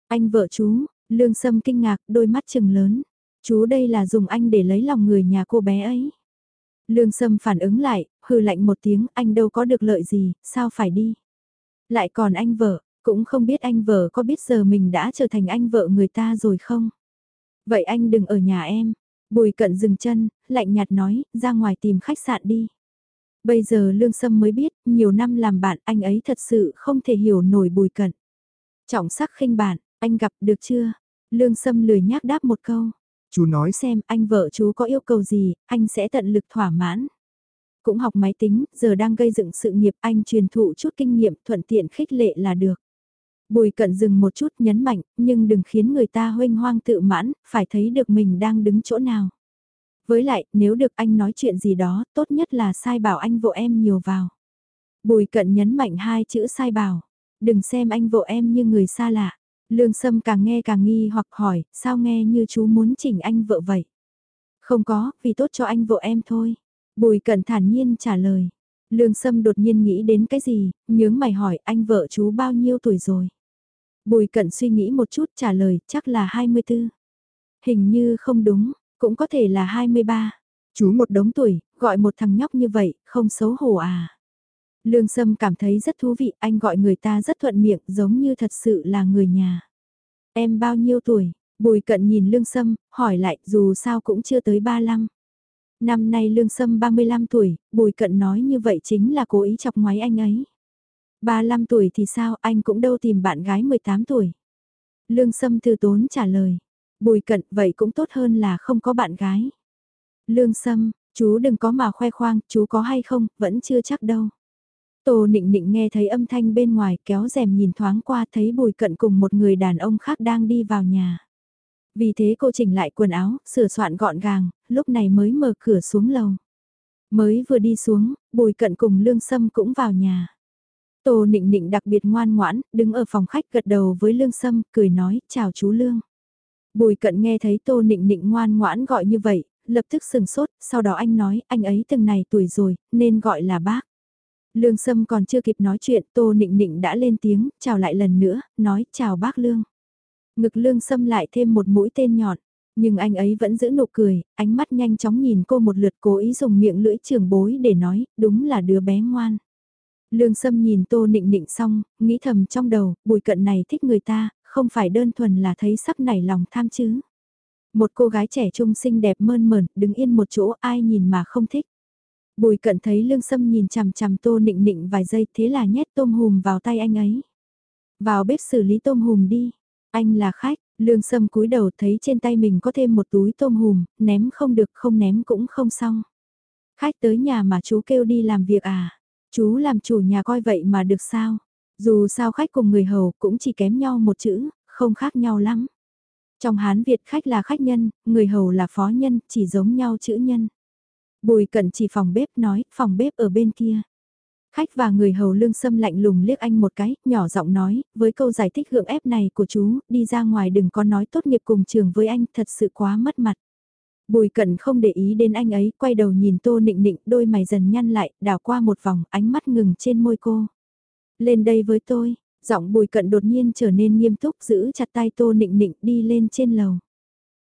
Anh vợ chú, lương sâm kinh ngạc, đôi mắt chừng lớn. Chú đây là dùng anh để lấy lòng người nhà cô bé ấy. Lương sâm phản ứng lại, hừ lạnh một tiếng, anh đâu có được lợi gì, sao phải đi. Lại còn anh vợ, cũng không biết anh vợ có biết giờ mình đã trở thành anh vợ người ta rồi không. Vậy anh đừng ở nhà em. Bùi cận dừng chân, lạnh nhạt nói, ra ngoài tìm khách sạn đi. Bây giờ Lương Sâm mới biết, nhiều năm làm bạn anh ấy thật sự không thể hiểu nổi bùi cận. Trọng sắc khinh bạn, anh gặp được chưa? Lương Sâm lười nhác đáp một câu. Chú nói xem anh vợ chú có yêu cầu gì, anh sẽ tận lực thỏa mãn. Cũng học máy tính, giờ đang gây dựng sự nghiệp anh truyền thụ chút kinh nghiệm thuận tiện khích lệ là được. Bùi cận dừng một chút nhấn mạnh, nhưng đừng khiến người ta huênh hoang tự mãn, phải thấy được mình đang đứng chỗ nào. Với lại, nếu được anh nói chuyện gì đó, tốt nhất là sai bảo anh vợ em nhiều vào. Bùi cận nhấn mạnh hai chữ sai bảo. Đừng xem anh vợ em như người xa lạ. Lương Sâm càng nghe càng nghi hoặc hỏi, sao nghe như chú muốn chỉnh anh vợ vậy? Không có, vì tốt cho anh vợ em thôi. Bùi cận thản nhiên trả lời. Lương Sâm đột nhiên nghĩ đến cái gì, nhướng mày hỏi anh vợ chú bao nhiêu tuổi rồi? Bùi cận suy nghĩ một chút trả lời, chắc là 24. Hình như không đúng, cũng có thể là 23. Chú một đống tuổi, gọi một thằng nhóc như vậy, không xấu hổ à. Lương Sâm cảm thấy rất thú vị, anh gọi người ta rất thuận miệng, giống như thật sự là người nhà. Em bao nhiêu tuổi? Bùi cận nhìn Lương Sâm, hỏi lại, dù sao cũng chưa tới 35. Năm nay Lương Sâm 35 tuổi, Bùi cận nói như vậy chính là cố ý chọc ngoái anh ấy. 35 tuổi thì sao, anh cũng đâu tìm bạn gái 18 tuổi. Lương Sâm từ tốn trả lời. Bùi cận vậy cũng tốt hơn là không có bạn gái. Lương Sâm, chú đừng có mà khoe khoang, chú có hay không, vẫn chưa chắc đâu. Tô nịnh nịnh nghe thấy âm thanh bên ngoài kéo rèm nhìn thoáng qua thấy bùi cận cùng một người đàn ông khác đang đi vào nhà. Vì thế cô chỉnh lại quần áo, sửa soạn gọn gàng, lúc này mới mở cửa xuống lầu. Mới vừa đi xuống, bùi cận cùng lương sâm cũng vào nhà. Tô nịnh nịnh đặc biệt ngoan ngoãn, đứng ở phòng khách gật đầu với lương sâm, cười nói, chào chú lương. Bùi cận nghe thấy tô nịnh nịnh ngoan ngoãn gọi như vậy, lập tức sừng sốt, sau đó anh nói, anh ấy từng này tuổi rồi, nên gọi là bác. Lương Sâm còn chưa kịp nói chuyện, Tô Nịnh Nịnh đã lên tiếng, chào lại lần nữa, nói chào bác Lương. Ngực Lương Sâm lại thêm một mũi tên nhọn, nhưng anh ấy vẫn giữ nụ cười, ánh mắt nhanh chóng nhìn cô một lượt cố ý dùng miệng lưỡi trường bối để nói, đúng là đứa bé ngoan. Lương Sâm nhìn Tô Nịnh Nịnh xong, nghĩ thầm trong đầu, bùi cận này thích người ta, không phải đơn thuần là thấy sắp nảy lòng tham chứ. Một cô gái trẻ trung xinh đẹp mơn mởn, đứng yên một chỗ ai nhìn mà không thích. Bùi cận thấy lương sâm nhìn chằm chằm tô nịnh nịnh vài giây thế là nhét tôm hùm vào tay anh ấy. Vào bếp xử lý tôm hùm đi, anh là khách, lương sâm cúi đầu thấy trên tay mình có thêm một túi tôm hùm, ném không được không ném cũng không xong. Khách tới nhà mà chú kêu đi làm việc à, chú làm chủ nhà coi vậy mà được sao? Dù sao khách cùng người hầu cũng chỉ kém nhau một chữ, không khác nhau lắm. Trong Hán Việt khách là khách nhân, người hầu là phó nhân, chỉ giống nhau chữ nhân. Bùi cận chỉ phòng bếp nói, phòng bếp ở bên kia. Khách và người hầu lương xâm lạnh lùng liếc anh một cái, nhỏ giọng nói, với câu giải thích gượng ép này của chú, đi ra ngoài đừng có nói tốt nghiệp cùng trường với anh, thật sự quá mất mặt. Bùi cận không để ý đến anh ấy, quay đầu nhìn tô nịnh nịnh, đôi mày dần nhăn lại, đảo qua một vòng, ánh mắt ngừng trên môi cô. Lên đây với tôi, giọng bùi cận đột nhiên trở nên nghiêm túc giữ chặt tay tô nịnh nịnh đi lên trên lầu.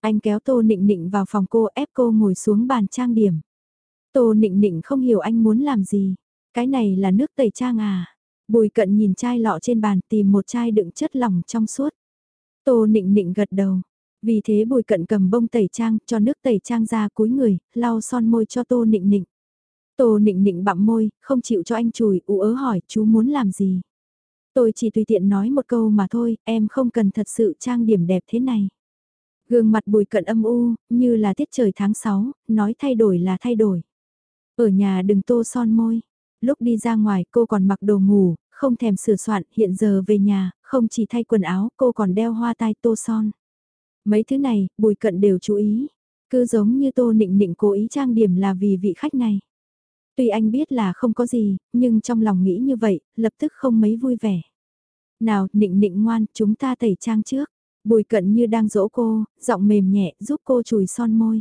Anh kéo tô nịnh nịnh vào phòng cô ép cô ngồi xuống bàn trang điểm. Tô nịnh nịnh không hiểu anh muốn làm gì. Cái này là nước tẩy trang à? Bùi cận nhìn chai lọ trên bàn tìm một chai đựng chất lỏng trong suốt. Tô nịnh nịnh gật đầu. Vì thế bùi cận cầm bông tẩy trang cho nước tẩy trang ra cúi người, lau son môi cho tô nịnh nịnh. Tô nịnh nịnh bặm môi, không chịu cho anh chùi, ú ớ hỏi chú muốn làm gì. Tôi chỉ tùy tiện nói một câu mà thôi, em không cần thật sự trang điểm đẹp thế này. Gương mặt bùi cận âm u, như là tiết trời tháng 6, nói thay đổi là thay đổi. Ở nhà đừng tô son môi. Lúc đi ra ngoài cô còn mặc đồ ngủ, không thèm sửa soạn, hiện giờ về nhà, không chỉ thay quần áo, cô còn đeo hoa tai tô son. Mấy thứ này, bùi cận đều chú ý. Cứ giống như tô nịnh nịnh cố ý trang điểm là vì vị khách này. Tuy anh biết là không có gì, nhưng trong lòng nghĩ như vậy, lập tức không mấy vui vẻ. Nào, nịnh nịnh ngoan, chúng ta tẩy trang trước. Bùi cận như đang dỗ cô, giọng mềm nhẹ giúp cô chùi son môi.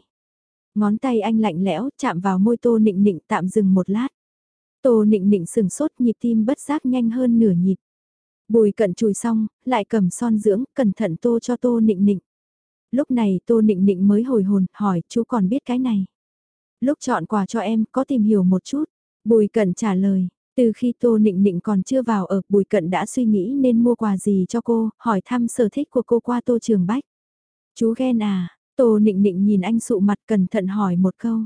Ngón tay anh lạnh lẽo chạm vào môi tô nịnh nịnh tạm dừng một lát. Tô nịnh nịnh sừng sốt nhịp tim bất giác nhanh hơn nửa nhịp. Bùi cận chùi xong, lại cầm son dưỡng, cẩn thận tô cho tô nịnh nịnh. Lúc này tô nịnh nịnh mới hồi hồn, hỏi chú còn biết cái này. Lúc chọn quà cho em, có tìm hiểu một chút. Bùi cận trả lời, từ khi Tô Nịnh Nịnh còn chưa vào ở, Bùi Cận đã suy nghĩ nên mua quà gì cho cô, hỏi thăm sở thích của cô qua Tô Trường Bách. Chú ghen à, Tô Nịnh Nịnh nhìn anh sụ mặt cẩn thận hỏi một câu.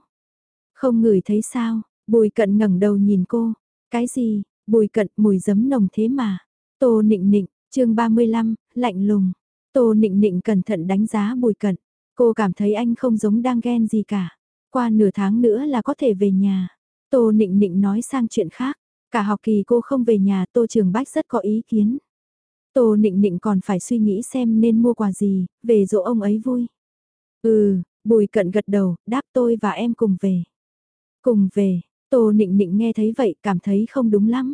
Không ngửi thấy sao, Bùi Cận ngẩng đầu nhìn cô. Cái gì, Bùi Cận mùi giấm nồng thế mà. Tô Nịnh Nịnh, chương 35, lạnh lùng. Tô Nịnh Nịnh cẩn thận đánh giá Bùi Cận. Cô cảm thấy anh không giống đang ghen gì cả. Qua nửa tháng nữa là có thể về nhà. Tô Nịnh Nịnh nói sang chuyện khác. Cả học kỳ cô không về nhà Tô Trường Bách rất có ý kiến. Tô Nịnh Nịnh còn phải suy nghĩ xem nên mua quà gì, về dỗ ông ấy vui. Ừ, Bùi Cận gật đầu, đáp tôi và em cùng về. Cùng về, Tô Nịnh Nịnh nghe thấy vậy cảm thấy không đúng lắm.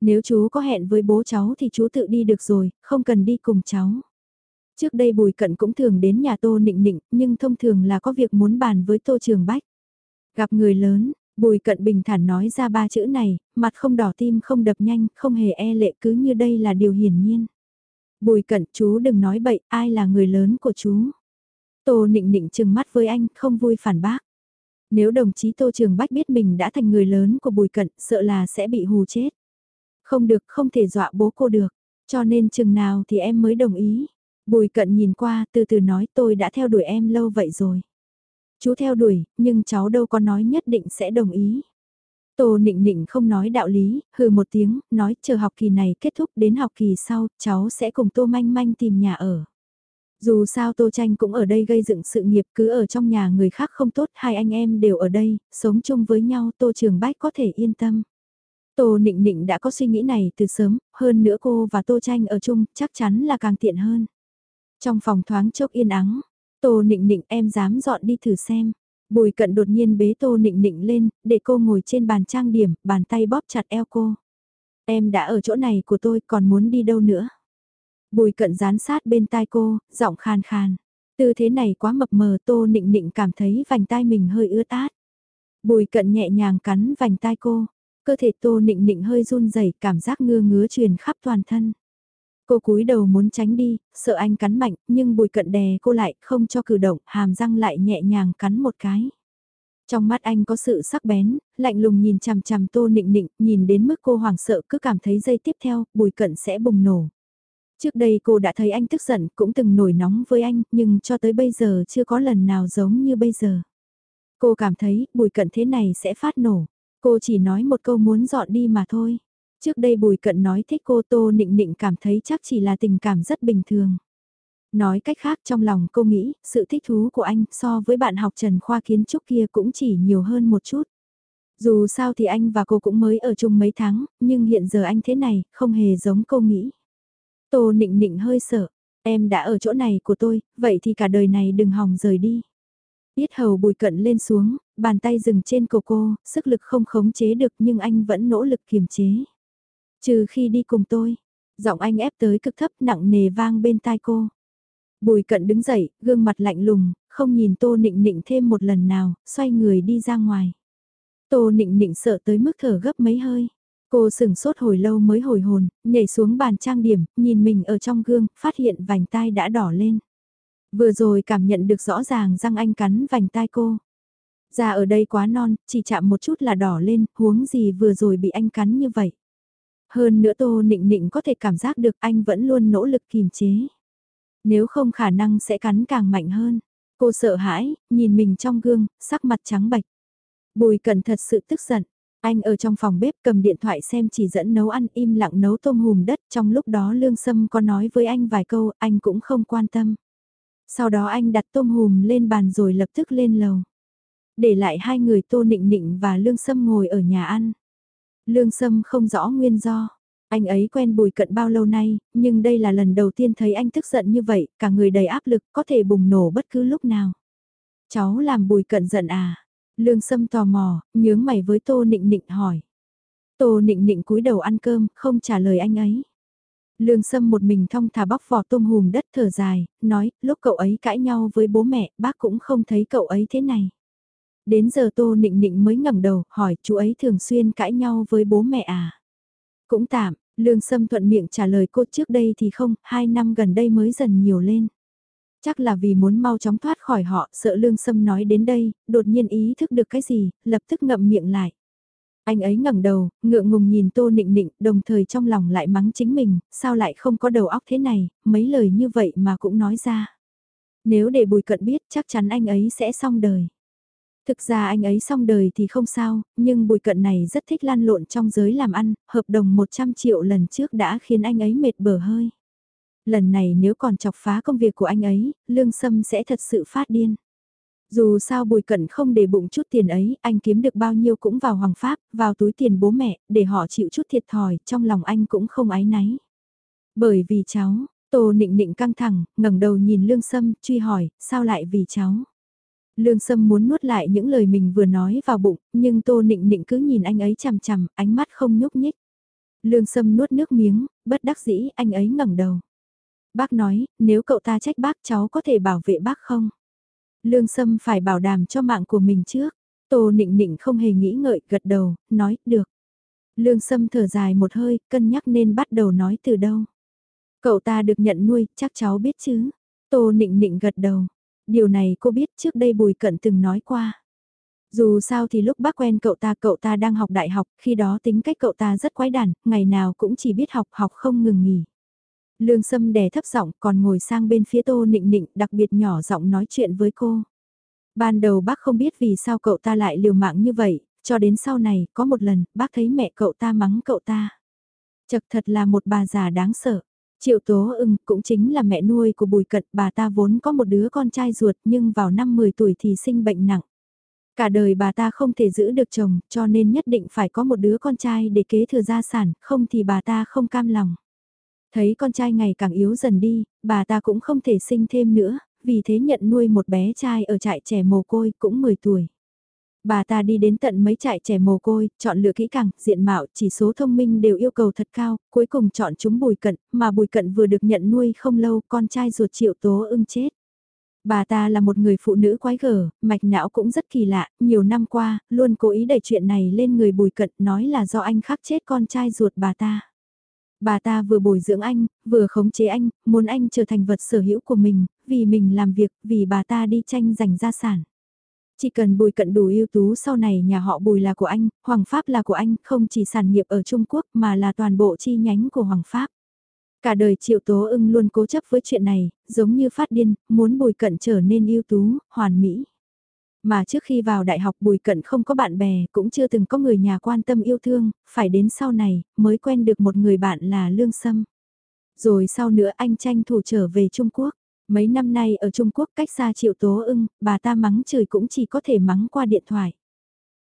Nếu chú có hẹn với bố cháu thì chú tự đi được rồi, không cần đi cùng cháu. Trước đây Bùi Cận cũng thường đến nhà Tô Nịnh Nịnh, nhưng thông thường là có việc muốn bàn với Tô Trường Bách. Gặp người lớn, Bùi cận bình thản nói ra ba chữ này, mặt không đỏ tim không đập nhanh, không hề e lệ cứ như đây là điều hiển nhiên. Bùi cận chú đừng nói bậy, ai là người lớn của chú. Tô nịnh nịnh chừng mắt với anh, không vui phản bác. Nếu đồng chí Tô Trường Bách biết mình đã thành người lớn của Bùi Cận, sợ là sẽ bị hù chết. Không được, không thể dọa bố cô được. Cho nên chừng nào thì em mới đồng ý. Bùi Cận nhìn qua, từ từ nói tôi đã theo đuổi em lâu vậy rồi. Chú theo đuổi, nhưng cháu đâu có nói nhất định sẽ đồng ý. Tô nịnh nịnh không nói đạo lý, hừ một tiếng, nói chờ học kỳ này kết thúc đến học kỳ sau, cháu sẽ cùng Tô Manh Manh tìm nhà ở. Dù sao Tô Tranh cũng ở đây gây dựng sự nghiệp cứ ở trong nhà người khác không tốt, hai anh em đều ở đây, sống chung với nhau Tô Trường Bách có thể yên tâm. Tô Nịnh Nịnh đã có suy nghĩ này từ sớm, hơn nữa cô và Tô Tranh ở chung chắc chắn là càng tiện hơn. Trong phòng thoáng chốc yên ắng, Tô nịnh nịnh em dám dọn đi thử xem. Bùi cận đột nhiên bế tô nịnh nịnh lên, để cô ngồi trên bàn trang điểm, bàn tay bóp chặt eo cô. Em đã ở chỗ này của tôi còn muốn đi đâu nữa. Bùi cận dán sát bên tai cô, giọng khàn khàn. Tư thế này quá mập mờ tô nịnh nịnh cảm thấy vành tai mình hơi ướt át. Bùi cận nhẹ nhàng cắn vành tai cô. Cơ thể tô nịnh nịnh hơi run rẩy cảm giác ngưa ngứa truyền khắp toàn thân. Cô cúi đầu muốn tránh đi, sợ anh cắn mạnh, nhưng bùi cận đè cô lại, không cho cử động, hàm răng lại nhẹ nhàng cắn một cái. Trong mắt anh có sự sắc bén, lạnh lùng nhìn chằm chằm tô nịnh nịnh, nhìn đến mức cô hoảng sợ cứ cảm thấy dây tiếp theo, bùi cận sẽ bùng nổ. Trước đây cô đã thấy anh tức giận, cũng từng nổi nóng với anh, nhưng cho tới bây giờ chưa có lần nào giống như bây giờ. Cô cảm thấy, bùi cận thế này sẽ phát nổ. Cô chỉ nói một câu muốn dọn đi mà thôi. Trước đây Bùi Cận nói thích cô Tô Nịnh Nịnh cảm thấy chắc chỉ là tình cảm rất bình thường. Nói cách khác trong lòng cô nghĩ, sự thích thú của anh so với bạn học Trần Khoa Kiến Trúc kia cũng chỉ nhiều hơn một chút. Dù sao thì anh và cô cũng mới ở chung mấy tháng, nhưng hiện giờ anh thế này, không hề giống cô nghĩ. Tô Nịnh Nịnh hơi sợ, em đã ở chỗ này của tôi, vậy thì cả đời này đừng hòng rời đi. Biết hầu bùi cận lên xuống, bàn tay dừng trên cổ cô, sức lực không khống chế được nhưng anh vẫn nỗ lực kiềm chế. Trừ khi đi cùng tôi. Giọng anh ép tới cực thấp nặng nề vang bên tai cô. Bùi cận đứng dậy, gương mặt lạnh lùng, không nhìn tô nịnh nịnh thêm một lần nào, xoay người đi ra ngoài. Tô nịnh nịnh sợ tới mức thở gấp mấy hơi. Cô sửng sốt hồi lâu mới hồi hồn, nhảy xuống bàn trang điểm, nhìn mình ở trong gương, phát hiện vành tai đã đỏ lên. Vừa rồi cảm nhận được rõ ràng răng anh cắn vành tai cô. Da ở đây quá non, chỉ chạm một chút là đỏ lên, huống gì vừa rồi bị anh cắn như vậy. Hơn nữa Tô Nịnh Nịnh có thể cảm giác được anh vẫn luôn nỗ lực kiềm chế. Nếu không khả năng sẽ cắn càng mạnh hơn. Cô sợ hãi, nhìn mình trong gương, sắc mặt trắng bạch. Bùi cẩn thật sự tức giận. Anh ở trong phòng bếp cầm điện thoại xem chỉ dẫn nấu ăn im lặng nấu tôm hùm đất trong lúc đó Lương Sâm có nói với anh vài câu anh cũng không quan tâm. Sau đó anh đặt tôm hùm lên bàn rồi lập tức lên lầu. Để lại hai người Tô Nịnh Nịnh và Lương Sâm ngồi ở nhà ăn. Lương Sâm không rõ nguyên do. Anh ấy quen bùi cận bao lâu nay, nhưng đây là lần đầu tiên thấy anh tức giận như vậy, cả người đầy áp lực có thể bùng nổ bất cứ lúc nào. Cháu làm bùi cận giận à? Lương Sâm tò mò, nhướng mày với Tô Nịnh Nịnh hỏi. Tô Nịnh Nịnh cúi đầu ăn cơm, không trả lời anh ấy. Lương Sâm một mình thong thả bóc vỏ tôm hùm đất thở dài, nói, lúc cậu ấy cãi nhau với bố mẹ, bác cũng không thấy cậu ấy thế này. Đến giờ Tô Nịnh Nịnh mới ngẩng đầu, hỏi chú ấy thường xuyên cãi nhau với bố mẹ à? Cũng tạm, Lương Sâm thuận miệng trả lời cô trước đây thì không, hai năm gần đây mới dần nhiều lên. Chắc là vì muốn mau chóng thoát khỏi họ, sợ Lương Sâm nói đến đây, đột nhiên ý thức được cái gì, lập tức ngậm miệng lại. Anh ấy ngẩng đầu, ngượng ngùng nhìn Tô Nịnh Nịnh, đồng thời trong lòng lại mắng chính mình, sao lại không có đầu óc thế này, mấy lời như vậy mà cũng nói ra. Nếu để Bùi Cận biết chắc chắn anh ấy sẽ xong đời. Thực ra anh ấy xong đời thì không sao, nhưng bùi cận này rất thích lan lộn trong giới làm ăn, hợp đồng 100 triệu lần trước đã khiến anh ấy mệt bở hơi. Lần này nếu còn chọc phá công việc của anh ấy, lương sâm sẽ thật sự phát điên. Dù sao bùi cận không để bụng chút tiền ấy, anh kiếm được bao nhiêu cũng vào hoàng pháp, vào túi tiền bố mẹ, để họ chịu chút thiệt thòi, trong lòng anh cũng không ái náy. Bởi vì cháu, Tô nịnh nịnh căng thẳng, ngẩng đầu nhìn lương sâm, truy hỏi, sao lại vì cháu? Lương Sâm muốn nuốt lại những lời mình vừa nói vào bụng, nhưng Tô Nịnh Nịnh cứ nhìn anh ấy chằm chằm, ánh mắt không nhúc nhích. Lương Sâm nuốt nước miếng, bất đắc dĩ, anh ấy ngẩng đầu. Bác nói, nếu cậu ta trách bác cháu có thể bảo vệ bác không? Lương Sâm phải bảo đảm cho mạng của mình trước. Tô Nịnh Nịnh không hề nghĩ ngợi, gật đầu, nói, được. Lương Sâm thở dài một hơi, cân nhắc nên bắt đầu nói từ đâu. Cậu ta được nhận nuôi, chắc cháu biết chứ. Tô Nịnh Nịnh gật đầu điều này cô biết trước đây Bùi Cận từng nói qua. Dù sao thì lúc bác quen cậu ta cậu ta đang học đại học, khi đó tính cách cậu ta rất quái đản, ngày nào cũng chỉ biết học học không ngừng nghỉ. Lương Sâm đè thấp giọng còn ngồi sang bên phía Tô Nịnh Nịnh đặc biệt nhỏ giọng nói chuyện với cô. Ban đầu bác không biết vì sao cậu ta lại liều mạng như vậy, cho đến sau này có một lần bác thấy mẹ cậu ta mắng cậu ta. Chật thật là một bà già đáng sợ. Triệu Tố ưng cũng chính là mẹ nuôi của Bùi Cận, bà ta vốn có một đứa con trai ruột nhưng vào năm 10 tuổi thì sinh bệnh nặng. Cả đời bà ta không thể giữ được chồng, cho nên nhất định phải có một đứa con trai để kế thừa gia sản, không thì bà ta không cam lòng. Thấy con trai ngày càng yếu dần đi, bà ta cũng không thể sinh thêm nữa, vì thế nhận nuôi một bé trai ở trại trẻ mồ côi cũng 10 tuổi. Bà ta đi đến tận mấy trại trẻ mồ côi, chọn lựa kỹ càng, diện mạo, chỉ số thông minh đều yêu cầu thật cao, cuối cùng chọn chúng bùi cận, mà bùi cận vừa được nhận nuôi không lâu, con trai ruột triệu tố ưng chết. Bà ta là một người phụ nữ quái gở, mạch não cũng rất kỳ lạ, nhiều năm qua, luôn cố ý đẩy chuyện này lên người bùi cận, nói là do anh khắc chết con trai ruột bà ta. Bà ta vừa bồi dưỡng anh, vừa khống chế anh, muốn anh trở thành vật sở hữu của mình, vì mình làm việc, vì bà ta đi tranh giành gia sản. Chỉ cần bùi cận đủ ưu tú sau này nhà họ bùi là của anh, Hoàng Pháp là của anh, không chỉ sản nghiệp ở Trung Quốc mà là toàn bộ chi nhánh của Hoàng Pháp. Cả đời Triệu Tố ưng luôn cố chấp với chuyện này, giống như phát điên, muốn bùi cận trở nên ưu tú, hoàn mỹ. Mà trước khi vào đại học bùi cận không có bạn bè, cũng chưa từng có người nhà quan tâm yêu thương, phải đến sau này, mới quen được một người bạn là Lương Sâm. Rồi sau nữa anh tranh thủ trở về Trung Quốc. Mấy năm nay ở Trung Quốc cách xa triệu tố ưng, bà ta mắng chửi cũng chỉ có thể mắng qua điện thoại.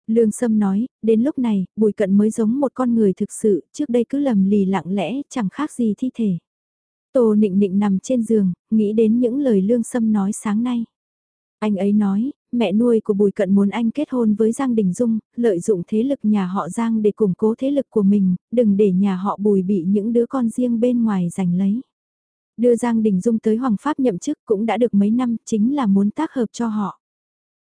Lương Sâm nói, đến lúc này, Bùi Cận mới giống một con người thực sự, trước đây cứ lầm lì lặng lẽ, chẳng khác gì thi thể. Tô nịnh nịnh nằm trên giường, nghĩ đến những lời Lương Sâm nói sáng nay. Anh ấy nói, mẹ nuôi của Bùi Cận muốn anh kết hôn với Giang Đình Dung, lợi dụng thế lực nhà họ Giang để củng cố thế lực của mình, đừng để nhà họ Bùi bị những đứa con riêng bên ngoài giành lấy. Đưa Giang Đình Dung tới Hoàng Pháp nhậm chức cũng đã được mấy năm, chính là muốn tác hợp cho họ.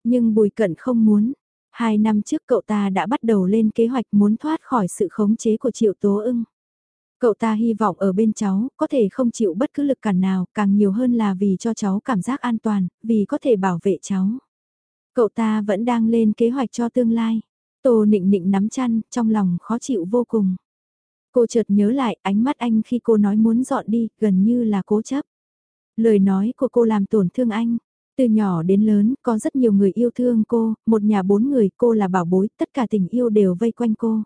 Nhưng Bùi Cận không muốn. Hai năm trước cậu ta đã bắt đầu lên kế hoạch muốn thoát khỏi sự khống chế của Triệu Tố ưng. Cậu ta hy vọng ở bên cháu, có thể không chịu bất cứ lực cản nào, càng nhiều hơn là vì cho cháu cảm giác an toàn, vì có thể bảo vệ cháu. Cậu ta vẫn đang lên kế hoạch cho tương lai. Tô nịnh nịnh nắm chăn, trong lòng khó chịu vô cùng. Cô chợt nhớ lại ánh mắt anh khi cô nói muốn dọn đi, gần như là cố chấp. Lời nói của cô làm tổn thương anh. Từ nhỏ đến lớn, có rất nhiều người yêu thương cô, một nhà bốn người, cô là bảo bối, tất cả tình yêu đều vây quanh cô.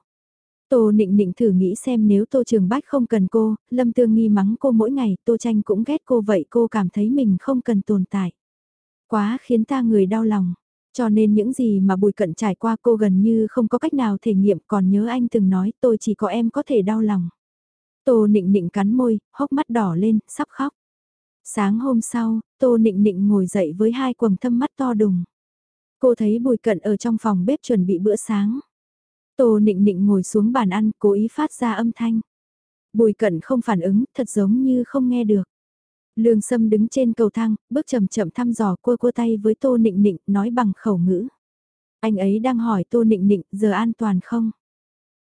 Tô nịnh nịnh thử nghĩ xem nếu Tô Trường Bách không cần cô, Lâm Tương nghi mắng cô mỗi ngày, Tô Tranh cũng ghét cô vậy cô cảm thấy mình không cần tồn tại. Quá khiến ta người đau lòng. Cho nên những gì mà Bùi Cận trải qua cô gần như không có cách nào thể nghiệm còn nhớ anh từng nói tôi chỉ có em có thể đau lòng. Tô nịnh nịnh cắn môi, hốc mắt đỏ lên, sắp khóc. Sáng hôm sau, Tô nịnh nịnh ngồi dậy với hai quầng thâm mắt to đùng. Cô thấy Bùi Cận ở trong phòng bếp chuẩn bị bữa sáng. Tô nịnh nịnh ngồi xuống bàn ăn cố ý phát ra âm thanh. Bùi Cận không phản ứng, thật giống như không nghe được. Lương Sâm đứng trên cầu thang, bước chậm chậm thăm dò cua cua tay với Tô Nịnh Nịnh, nói bằng khẩu ngữ. Anh ấy đang hỏi Tô Nịnh Nịnh, giờ an toàn không?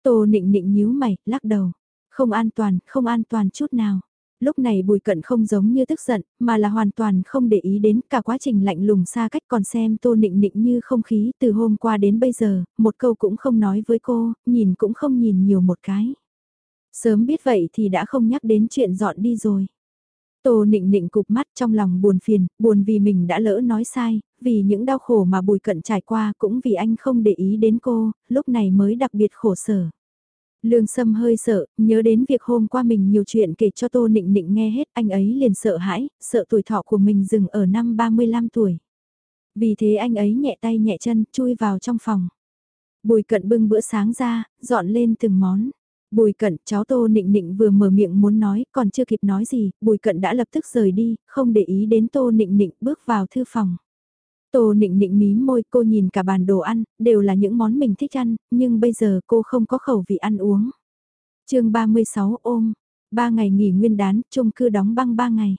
Tô Nịnh Nịnh nhíu mày, lắc đầu. Không an toàn, không an toàn chút nào. Lúc này bùi cận không giống như tức giận, mà là hoàn toàn không để ý đến cả quá trình lạnh lùng xa cách còn xem tô nịnh nịnh như không khí từ hôm qua đến bây giờ, một câu cũng không nói với cô, nhìn cũng không nhìn nhiều một cái. Sớm biết vậy thì đã không nhắc đến chuyện dọn đi rồi. Tô nịnh nịnh cục mắt trong lòng buồn phiền, buồn vì mình đã lỡ nói sai, vì những đau khổ mà bùi cận trải qua cũng vì anh không để ý đến cô, lúc này mới đặc biệt khổ sở. Lương Sâm hơi sợ, nhớ đến việc hôm qua mình nhiều chuyện kể cho Tô Nịnh Nịnh nghe hết, anh ấy liền sợ hãi, sợ tuổi thọ của mình dừng ở năm 35 tuổi. Vì thế anh ấy nhẹ tay nhẹ chân, chui vào trong phòng. Bùi cận bưng bữa sáng ra, dọn lên từng món. Bùi cận, cháu Tô Nịnh Nịnh vừa mở miệng muốn nói, còn chưa kịp nói gì, Bùi cận đã lập tức rời đi, không để ý đến Tô Nịnh Nịnh bước vào thư phòng. Tô nịnh nịnh mí môi cô nhìn cả bàn đồ ăn, đều là những món mình thích ăn, nhưng bây giờ cô không có khẩu vị ăn uống. chương 36 ôm, 3 ngày nghỉ nguyên đán, chung cư đóng băng 3 ngày.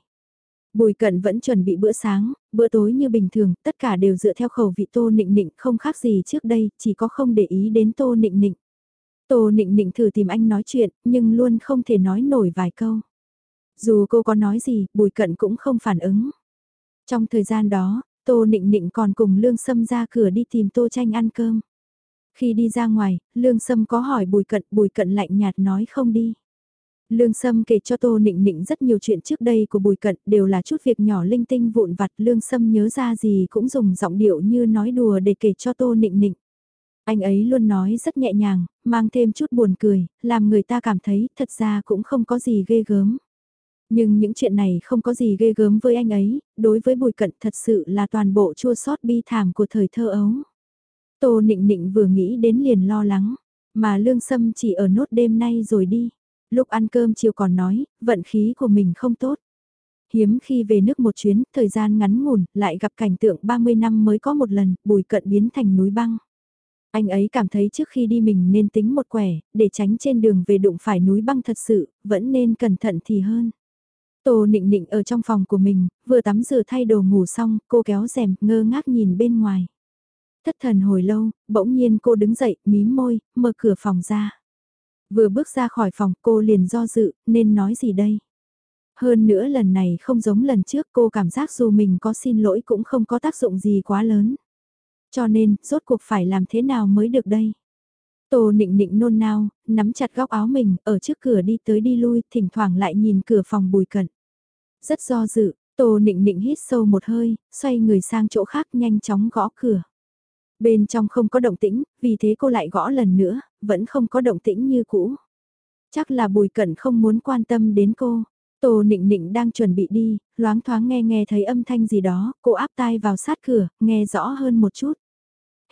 Bùi cận vẫn chuẩn bị bữa sáng, bữa tối như bình thường, tất cả đều dựa theo khẩu vị tô nịnh nịnh không khác gì trước đây, chỉ có không để ý đến tô nịnh nịnh. Tô nịnh nịnh thử tìm anh nói chuyện, nhưng luôn không thể nói nổi vài câu. Dù cô có nói gì, bùi cận cũng không phản ứng. Trong thời gian đó, Tô Nịnh Nịnh còn cùng Lương Sâm ra cửa đi tìm Tô Tranh ăn cơm. Khi đi ra ngoài, Lương Sâm có hỏi Bùi Cận, Bùi Cận lạnh nhạt nói không đi. Lương Sâm kể cho Tô Nịnh Nịnh rất nhiều chuyện trước đây của Bùi Cận đều là chút việc nhỏ linh tinh vụn vặt. Lương Sâm nhớ ra gì cũng dùng giọng điệu như nói đùa để kể cho Tô Nịnh Nịnh. Anh ấy luôn nói rất nhẹ nhàng, mang thêm chút buồn cười, làm người ta cảm thấy thật ra cũng không có gì ghê gớm. Nhưng những chuyện này không có gì ghê gớm với anh ấy, đối với bùi cận thật sự là toàn bộ chua sót bi thảm của thời thơ ấu. Tô nịnh nịnh vừa nghĩ đến liền lo lắng, mà lương sâm chỉ ở nốt đêm nay rồi đi. Lúc ăn cơm chiều còn nói, vận khí của mình không tốt. Hiếm khi về nước một chuyến, thời gian ngắn ngủn, lại gặp cảnh tượng 30 năm mới có một lần, bùi cận biến thành núi băng. Anh ấy cảm thấy trước khi đi mình nên tính một quẻ, để tránh trên đường về đụng phải núi băng thật sự, vẫn nên cẩn thận thì hơn. Tô nịnh nịnh ở trong phòng của mình, vừa tắm rửa thay đồ ngủ xong, cô kéo rèm, ngơ ngác nhìn bên ngoài. Thất thần hồi lâu, bỗng nhiên cô đứng dậy, mím môi, mở cửa phòng ra. Vừa bước ra khỏi phòng cô liền do dự, nên nói gì đây? Hơn nữa lần này không giống lần trước cô cảm giác dù mình có xin lỗi cũng không có tác dụng gì quá lớn. Cho nên, rốt cuộc phải làm thế nào mới được đây? Tô nịnh nịnh nôn nao, nắm chặt góc áo mình, ở trước cửa đi tới đi lui, thỉnh thoảng lại nhìn cửa phòng bùi cận. Rất do dự, Tô nịnh nịnh hít sâu một hơi, xoay người sang chỗ khác nhanh chóng gõ cửa. Bên trong không có động tĩnh, vì thế cô lại gõ lần nữa, vẫn không có động tĩnh như cũ. Chắc là bùi cận không muốn quan tâm đến cô. Tô nịnh nịnh đang chuẩn bị đi, loáng thoáng nghe nghe thấy âm thanh gì đó, cô áp tai vào sát cửa, nghe rõ hơn một chút.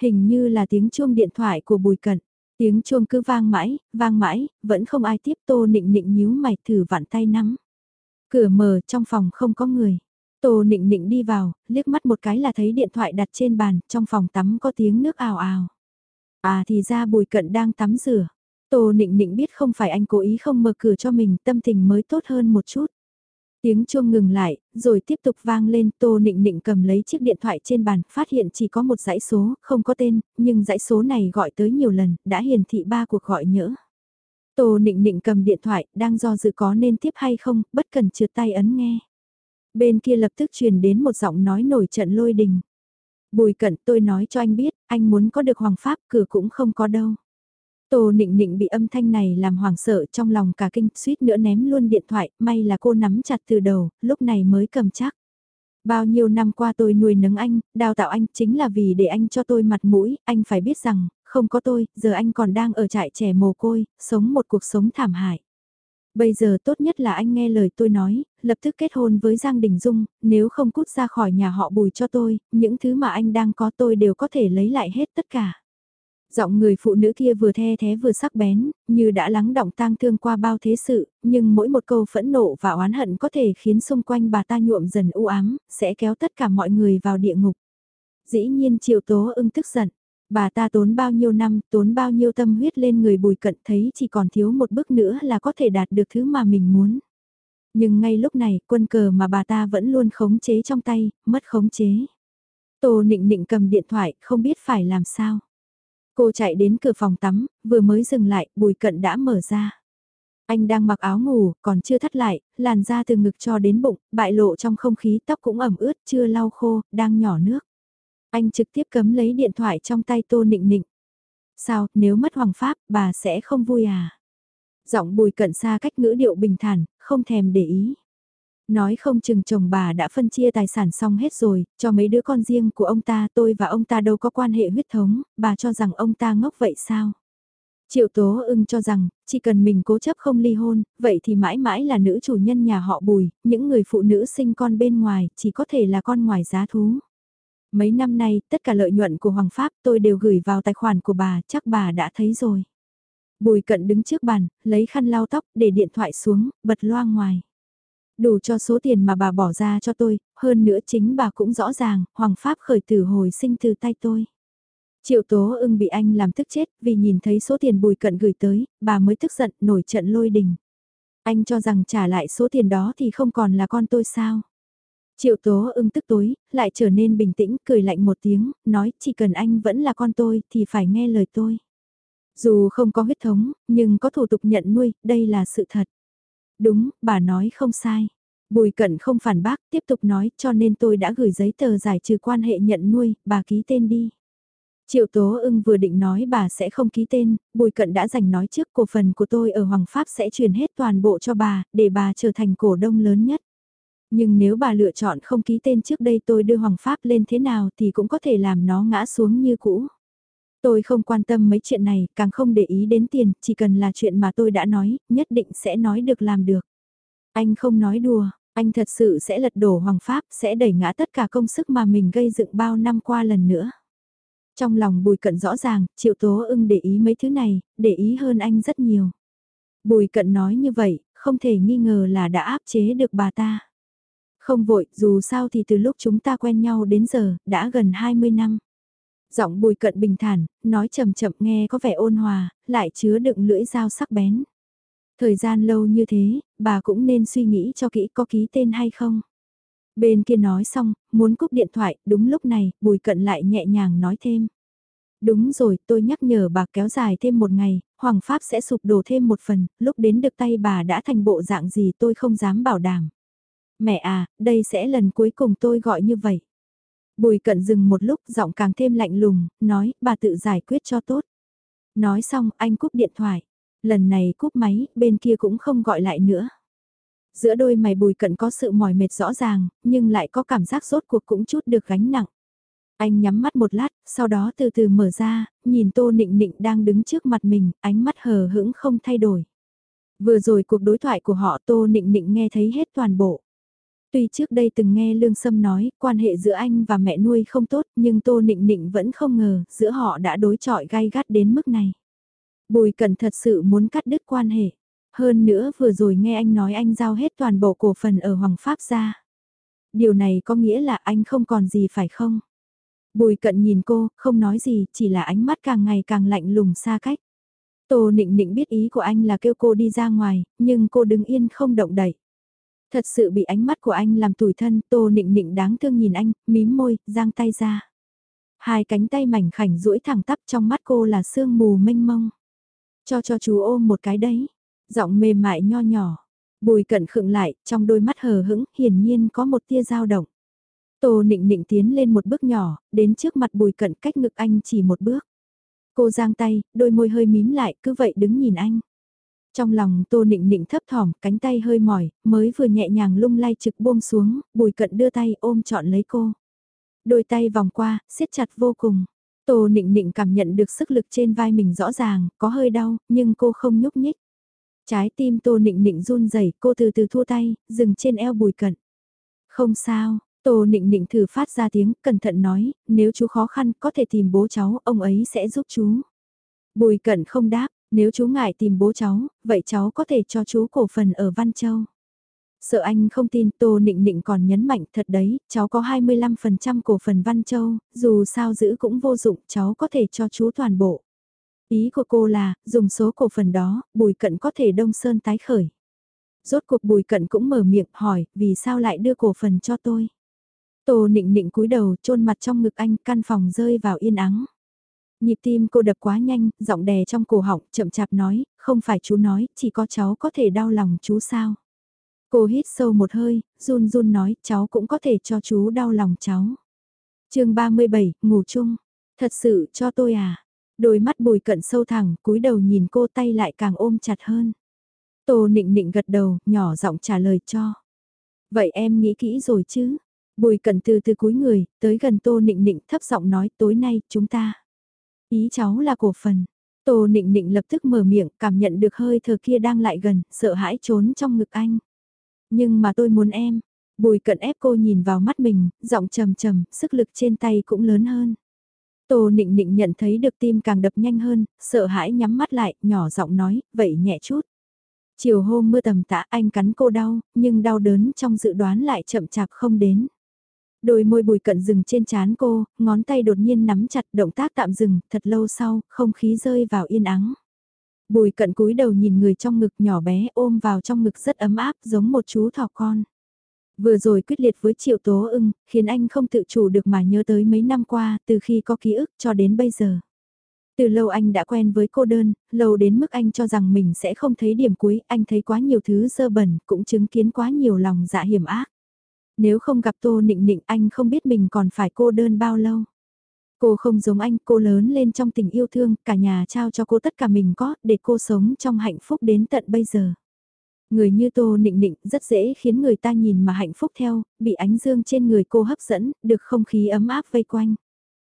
Hình như là tiếng chuông điện thoại của bùi cận. Tiếng chuông cứ vang mãi, vang mãi, vẫn không ai tiếp tô nịnh nịnh nhíu mày thử vặn tay nắm. Cửa mở trong phòng không có người. Tô nịnh nịnh đi vào, liếc mắt một cái là thấy điện thoại đặt trên bàn, trong phòng tắm có tiếng nước ào ào. À thì ra bùi cận đang tắm rửa. Tô nịnh nịnh biết không phải anh cố ý không mở cửa cho mình, tâm tình mới tốt hơn một chút. Tiếng chuông ngừng lại, rồi tiếp tục vang lên, Tô Nịnh Nịnh cầm lấy chiếc điện thoại trên bàn, phát hiện chỉ có một dãy số, không có tên, nhưng dãy số này gọi tới nhiều lần, đã hiển thị ba cuộc gọi nhỡ. Tô Nịnh Nịnh cầm điện thoại, đang do dự có nên tiếp hay không, bất cần trượt tay ấn nghe. Bên kia lập tức truyền đến một giọng nói nổi trận lôi đình. Bùi cận tôi nói cho anh biết, anh muốn có được hoàng pháp cửa cũng không có đâu. Tô nịnh nịnh bị âm thanh này làm hoảng sợ trong lòng cả kinh suýt nữa ném luôn điện thoại, may là cô nắm chặt từ đầu, lúc này mới cầm chắc. Bao nhiêu năm qua tôi nuôi nấng anh, đào tạo anh chính là vì để anh cho tôi mặt mũi, anh phải biết rằng, không có tôi, giờ anh còn đang ở trại trẻ mồ côi, sống một cuộc sống thảm hại. Bây giờ tốt nhất là anh nghe lời tôi nói, lập tức kết hôn với Giang Đình Dung, nếu không cút ra khỏi nhà họ bùi cho tôi, những thứ mà anh đang có tôi đều có thể lấy lại hết tất cả. Giọng người phụ nữ kia vừa the thế vừa sắc bén, như đã lắng động tang thương qua bao thế sự, nhưng mỗi một câu phẫn nộ và oán hận có thể khiến xung quanh bà ta nhuộm dần u ám, sẽ kéo tất cả mọi người vào địa ngục. Dĩ nhiên Triệu Tố ưng tức giận, bà ta tốn bao nhiêu năm, tốn bao nhiêu tâm huyết lên người bùi cận thấy chỉ còn thiếu một bước nữa là có thể đạt được thứ mà mình muốn. Nhưng ngay lúc này, quân cờ mà bà ta vẫn luôn khống chế trong tay, mất khống chế. Tô nịnh nịnh cầm điện thoại, không biết phải làm sao. Cô chạy đến cửa phòng tắm, vừa mới dừng lại, bùi cận đã mở ra. Anh đang mặc áo ngủ, còn chưa thắt lại, làn da từ ngực cho đến bụng, bại lộ trong không khí tóc cũng ẩm ướt, chưa lau khô, đang nhỏ nước. Anh trực tiếp cấm lấy điện thoại trong tay tô nịnh nịnh. Sao, nếu mất hoàng pháp, bà sẽ không vui à? Giọng bùi cận xa cách ngữ điệu bình thản, không thèm để ý. Nói không chừng chồng bà đã phân chia tài sản xong hết rồi, cho mấy đứa con riêng của ông ta tôi và ông ta đâu có quan hệ huyết thống, bà cho rằng ông ta ngốc vậy sao? Triệu Tố ưng cho rằng, chỉ cần mình cố chấp không ly hôn, vậy thì mãi mãi là nữ chủ nhân nhà họ bùi, những người phụ nữ sinh con bên ngoài chỉ có thể là con ngoài giá thú. Mấy năm nay, tất cả lợi nhuận của Hoàng Pháp tôi đều gửi vào tài khoản của bà, chắc bà đã thấy rồi. Bùi cận đứng trước bàn, lấy khăn lau tóc, để điện thoại xuống, bật loa ngoài. Đủ cho số tiền mà bà bỏ ra cho tôi, hơn nữa chính bà cũng rõ ràng, Hoàng Pháp khởi tử hồi sinh từ tay tôi. Triệu Tố ưng bị anh làm tức chết vì nhìn thấy số tiền bùi cận gửi tới, bà mới tức giận nổi trận lôi đình. Anh cho rằng trả lại số tiền đó thì không còn là con tôi sao? Triệu Tố ưng tức tối, lại trở nên bình tĩnh, cười lạnh một tiếng, nói chỉ cần anh vẫn là con tôi thì phải nghe lời tôi. Dù không có huyết thống, nhưng có thủ tục nhận nuôi, đây là sự thật. Đúng, bà nói không sai. Bùi cận không phản bác, tiếp tục nói cho nên tôi đã gửi giấy tờ giải trừ quan hệ nhận nuôi, bà ký tên đi. Triệu Tố ưng vừa định nói bà sẽ không ký tên, Bùi Cận đã giành nói trước cổ phần của tôi ở Hoàng Pháp sẽ truyền hết toàn bộ cho bà, để bà trở thành cổ đông lớn nhất. Nhưng nếu bà lựa chọn không ký tên trước đây tôi đưa Hoàng Pháp lên thế nào thì cũng có thể làm nó ngã xuống như cũ. Tôi không quan tâm mấy chuyện này, càng không để ý đến tiền, chỉ cần là chuyện mà tôi đã nói, nhất định sẽ nói được làm được. Anh không nói đùa, anh thật sự sẽ lật đổ Hoàng Pháp, sẽ đẩy ngã tất cả công sức mà mình gây dựng bao năm qua lần nữa. Trong lòng Bùi Cận rõ ràng, Triệu Tố ưng để ý mấy thứ này, để ý hơn anh rất nhiều. Bùi Cận nói như vậy, không thể nghi ngờ là đã áp chế được bà ta. Không vội, dù sao thì từ lúc chúng ta quen nhau đến giờ, đã gần 20 năm. Giọng bùi cận bình thản, nói chậm chậm nghe có vẻ ôn hòa, lại chứa đựng lưỡi dao sắc bén. Thời gian lâu như thế, bà cũng nên suy nghĩ cho kỹ có ký tên hay không. Bên kia nói xong, muốn cúp điện thoại, đúng lúc này, bùi cận lại nhẹ nhàng nói thêm. Đúng rồi, tôi nhắc nhở bà kéo dài thêm một ngày, Hoàng Pháp sẽ sụp đổ thêm một phần, lúc đến được tay bà đã thành bộ dạng gì tôi không dám bảo đảm. Mẹ à, đây sẽ lần cuối cùng tôi gọi như vậy. Bùi cận dừng một lúc giọng càng thêm lạnh lùng, nói, bà tự giải quyết cho tốt. Nói xong, anh cúp điện thoại. Lần này cúp máy, bên kia cũng không gọi lại nữa. Giữa đôi mày bùi cận có sự mỏi mệt rõ ràng, nhưng lại có cảm giác rốt cuộc cũng chút được gánh nặng. Anh nhắm mắt một lát, sau đó từ từ mở ra, nhìn Tô Nịnh Nịnh đang đứng trước mặt mình, ánh mắt hờ hững không thay đổi. Vừa rồi cuộc đối thoại của họ Tô Nịnh Nịnh nghe thấy hết toàn bộ. Tuy trước đây từng nghe Lương Sâm nói quan hệ giữa anh và mẹ nuôi không tốt nhưng Tô Nịnh Nịnh vẫn không ngờ giữa họ đã đối chọi gai gắt đến mức này. Bùi Cẩn thật sự muốn cắt đứt quan hệ. Hơn nữa vừa rồi nghe anh nói anh giao hết toàn bộ cổ phần ở Hoàng Pháp ra. Điều này có nghĩa là anh không còn gì phải không? Bùi cận nhìn cô, không nói gì, chỉ là ánh mắt càng ngày càng lạnh lùng xa cách. Tô nịnh nịnh biết ý của anh là kêu cô đi ra ngoài, nhưng cô đứng yên không động đậy. Thật sự bị ánh mắt của anh làm tủi thân, tô nịnh nịnh đáng thương nhìn anh, mím môi, giang tay ra. Hai cánh tay mảnh khảnh duỗi thẳng tắp trong mắt cô là sương mù mênh mông. Cho cho chú ôm một cái đấy, giọng mềm mại nho nhỏ. Bùi cận khựng lại, trong đôi mắt hờ hững, hiển nhiên có một tia dao động. Tô nịnh nịnh tiến lên một bước nhỏ, đến trước mặt bùi cận cách ngực anh chỉ một bước. Cô giang tay, đôi môi hơi mím lại, cứ vậy đứng nhìn anh. Trong lòng tô nịnh nịnh thấp thỏm, cánh tay hơi mỏi, mới vừa nhẹ nhàng lung lay trực buông xuống, bùi cận đưa tay ôm trọn lấy cô. Đôi tay vòng qua, siết chặt vô cùng. Tô nịnh nịnh cảm nhận được sức lực trên vai mình rõ ràng, có hơi đau, nhưng cô không nhúc nhích. Trái tim tô nịnh nịnh run rẩy cô từ từ thua tay, dừng trên eo bùi cận. Không sao, tô nịnh nịnh thử phát ra tiếng, cẩn thận nói, nếu chú khó khăn có thể tìm bố cháu, ông ấy sẽ giúp chú. Bùi cận không đáp, nếu chú ngại tìm bố cháu, vậy cháu có thể cho chú cổ phần ở Văn Châu. Sợ anh không tin Tô Nịnh Nịnh còn nhấn mạnh thật đấy, cháu có 25% cổ phần Văn Châu, dù sao giữ cũng vô dụng, cháu có thể cho chú toàn bộ. Ý của cô là, dùng số cổ phần đó, Bùi Cận có thể đông sơn tái khởi. Rốt cuộc Bùi Cận cũng mở miệng hỏi, vì sao lại đưa cổ phần cho tôi? Tô Nịnh Nịnh cúi đầu, chôn mặt trong ngực anh, căn phòng rơi vào yên ắng. Nhịp tim cô đập quá nhanh, giọng đè trong cổ họng, chậm chạp nói, không phải chú nói, chỉ có cháu có thể đau lòng chú sao. Cô hít sâu một hơi, run run nói, cháu cũng có thể cho chú đau lòng cháu. chương 37, ngủ chung. Thật sự cho tôi à? Đôi mắt bùi cận sâu thẳng, cúi đầu nhìn cô tay lại càng ôm chặt hơn. Tô nịnh nịnh gật đầu, nhỏ giọng trả lời cho. Vậy em nghĩ kỹ rồi chứ? Bùi cận từ từ cúi người, tới gần tô nịnh nịnh thấp giọng nói tối nay chúng ta. Ý cháu là cổ phần. Tô nịnh nịnh lập tức mở miệng, cảm nhận được hơi thở kia đang lại gần, sợ hãi trốn trong ngực anh. Nhưng mà tôi muốn em. Bùi cận ép cô nhìn vào mắt mình, giọng trầm trầm, sức lực trên tay cũng lớn hơn. Tô nịnh nịnh nhận thấy được tim càng đập nhanh hơn, sợ hãi nhắm mắt lại, nhỏ giọng nói, vậy nhẹ chút. Chiều hôm mưa tầm tã anh cắn cô đau, nhưng đau đớn trong dự đoán lại chậm chạp không đến. Đôi môi bùi cận dừng trên chán cô, ngón tay đột nhiên nắm chặt động tác tạm dừng, thật lâu sau, không khí rơi vào yên ắng. Bùi cận cúi đầu nhìn người trong ngực nhỏ bé ôm vào trong ngực rất ấm áp giống một chú thỏ con. Vừa rồi quyết liệt với triệu tố ưng, khiến anh không tự chủ được mà nhớ tới mấy năm qua, từ khi có ký ức cho đến bây giờ. Từ lâu anh đã quen với cô đơn, lâu đến mức anh cho rằng mình sẽ không thấy điểm cuối, anh thấy quá nhiều thứ dơ bẩn, cũng chứng kiến quá nhiều lòng dạ hiểm ác. Nếu không gặp Tô Nịnh Nịnh anh không biết mình còn phải cô đơn bao lâu. Cô không giống anh, cô lớn lên trong tình yêu thương, cả nhà trao cho cô tất cả mình có, để cô sống trong hạnh phúc đến tận bây giờ. Người như Tô Nịnh Nịnh rất dễ khiến người ta nhìn mà hạnh phúc theo, bị ánh dương trên người cô hấp dẫn, được không khí ấm áp vây quanh.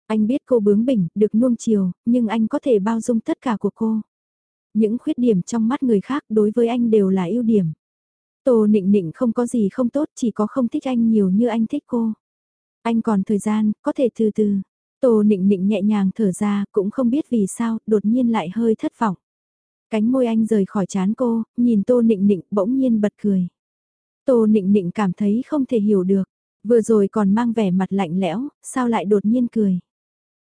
Anh biết cô bướng bỉnh, được nuông chiều, nhưng anh có thể bao dung tất cả của cô. Những khuyết điểm trong mắt người khác đối với anh đều là ưu điểm. Tô Nịnh Nịnh không có gì không tốt, chỉ có không thích anh nhiều như anh thích cô. Anh còn thời gian, có thể từ từ. Tô Nịnh Nịnh nhẹ nhàng thở ra, cũng không biết vì sao, đột nhiên lại hơi thất vọng. Cánh môi anh rời khỏi chán cô, nhìn Tô Nịnh Nịnh bỗng nhiên bật cười. Tô Nịnh Nịnh cảm thấy không thể hiểu được, vừa rồi còn mang vẻ mặt lạnh lẽo, sao lại đột nhiên cười.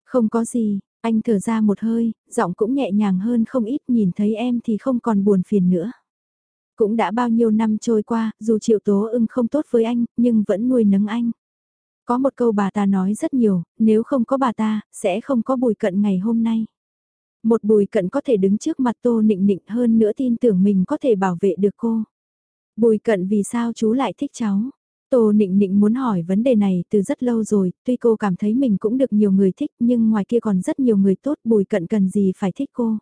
Không có gì, anh thở ra một hơi, giọng cũng nhẹ nhàng hơn không ít nhìn thấy em thì không còn buồn phiền nữa. Cũng đã bao nhiêu năm trôi qua, dù triệu tố ưng không tốt với anh, nhưng vẫn nuôi nấng anh. Có một câu bà ta nói rất nhiều, nếu không có bà ta, sẽ không có bùi cận ngày hôm nay. Một bùi cận có thể đứng trước mặt tô nịnh nịnh hơn nữa tin tưởng mình có thể bảo vệ được cô. Bùi cận vì sao chú lại thích cháu? Tô Nịnh Nịnh muốn hỏi vấn đề này từ rất lâu rồi, tuy cô cảm thấy mình cũng được nhiều người thích nhưng ngoài kia còn rất nhiều người tốt bùi cận cần gì phải thích cô.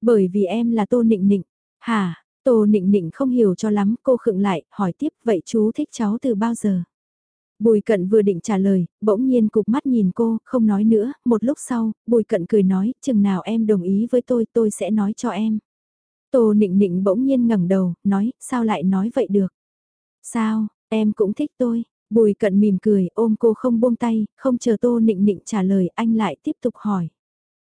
Bởi vì em là Tô Nịnh Nịnh. Hả, Tô Nịnh Nịnh không hiểu cho lắm, cô khựng lại, hỏi tiếp vậy chú thích cháu từ bao giờ? Bùi cận vừa định trả lời, bỗng nhiên cục mắt nhìn cô, không nói nữa, một lúc sau, bùi cận cười nói, chừng nào em đồng ý với tôi, tôi sẽ nói cho em. Tô nịnh nịnh bỗng nhiên ngẩng đầu, nói, sao lại nói vậy được? Sao, em cũng thích tôi. Bùi cận mỉm cười, ôm cô không buông tay, không chờ tô nịnh nịnh trả lời, anh lại tiếp tục hỏi.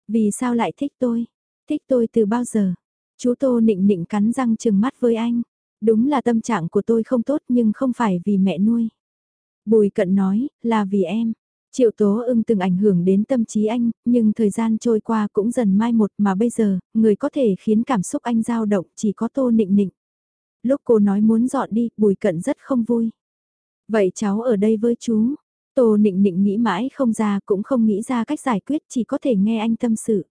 Vì sao lại thích tôi? Thích tôi từ bao giờ? Chú tô nịnh nịnh cắn răng chừng mắt với anh. Đúng là tâm trạng của tôi không tốt nhưng không phải vì mẹ nuôi. Bùi cận nói, là vì em. Triệu tố ưng từng ảnh hưởng đến tâm trí anh, nhưng thời gian trôi qua cũng dần mai một mà bây giờ, người có thể khiến cảm xúc anh dao động chỉ có tô nịnh nịnh. Lúc cô nói muốn dọn đi, bùi cận rất không vui. Vậy cháu ở đây với chú. Tô nịnh nịnh nghĩ mãi không ra cũng không nghĩ ra cách giải quyết chỉ có thể nghe anh tâm sự.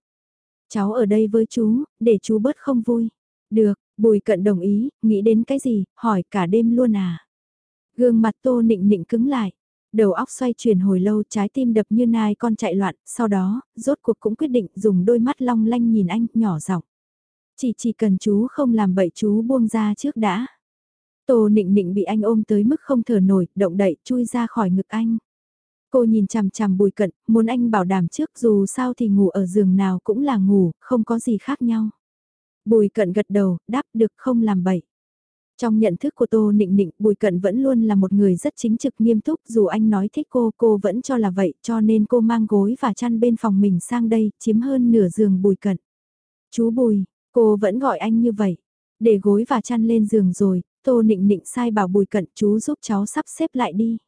Cháu ở đây với chú, để chú bớt không vui. Được, bùi cận đồng ý, nghĩ đến cái gì, hỏi cả đêm luôn à. Gương mặt tô nịnh nịnh cứng lại. Đầu óc xoay chuyển hồi lâu trái tim đập như nai con chạy loạn, sau đó, rốt cuộc cũng quyết định dùng đôi mắt long lanh nhìn anh, nhỏ giọng. Chỉ chỉ cần chú không làm bậy chú buông ra trước đã. Tô nịnh nịnh bị anh ôm tới mức không thở nổi, động đậy, chui ra khỏi ngực anh. Cô nhìn chằm chằm bùi cận, muốn anh bảo đảm trước dù sao thì ngủ ở giường nào cũng là ngủ, không có gì khác nhau. Bùi cận gật đầu, đáp được không làm bậy. Trong nhận thức của Tô Nịnh Nịnh, Bùi Cận vẫn luôn là một người rất chính trực nghiêm túc, dù anh nói thích cô, cô vẫn cho là vậy, cho nên cô mang gối và chăn bên phòng mình sang đây, chiếm hơn nửa giường Bùi Cận. Chú Bùi, cô vẫn gọi anh như vậy. Để gối và chăn lên giường rồi, Tô Nịnh Nịnh sai bảo Bùi Cận chú giúp cháu sắp xếp lại đi.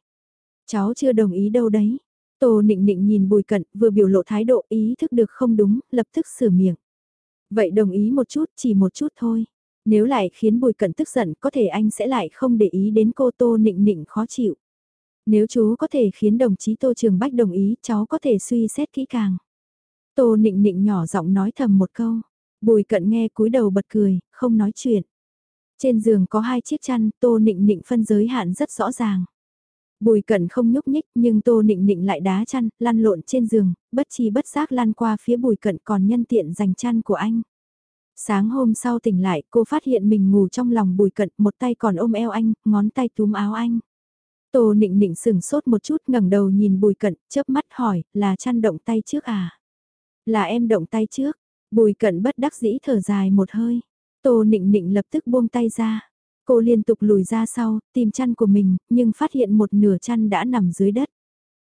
Cháu chưa đồng ý đâu đấy. Tô Nịnh Nịnh nhìn Bùi Cận, vừa biểu lộ thái độ ý thức được không đúng, lập tức sửa miệng. Vậy đồng ý một chút, chỉ một chút thôi. Nếu lại khiến Bùi Cận tức giận có thể anh sẽ lại không để ý đến cô Tô Nịnh Nịnh khó chịu. Nếu chú có thể khiến đồng chí Tô Trường Bách đồng ý cháu có thể suy xét kỹ càng. Tô Nịnh Nịnh nhỏ giọng nói thầm một câu. Bùi Cận nghe cúi đầu bật cười, không nói chuyện. Trên giường có hai chiếc chăn, Tô Nịnh Nịnh phân giới hạn rất rõ ràng. Bùi cận không nhúc nhích nhưng tô nịnh nịnh lại đá chăn, lăn lộn trên giường, bất chi bất giác lan qua phía bùi cận còn nhân tiện giành chăn của anh. Sáng hôm sau tỉnh lại cô phát hiện mình ngủ trong lòng bùi cận một tay còn ôm eo anh, ngón tay túm áo anh. Tô nịnh nịnh sừng sốt một chút ngẩng đầu nhìn bùi cận, chớp mắt hỏi, là chăn động tay trước à? Là em động tay trước, bùi cận bất đắc dĩ thở dài một hơi. Tô nịnh nịnh lập tức buông tay ra. Cô liên tục lùi ra sau, tìm chăn của mình, nhưng phát hiện một nửa chăn đã nằm dưới đất.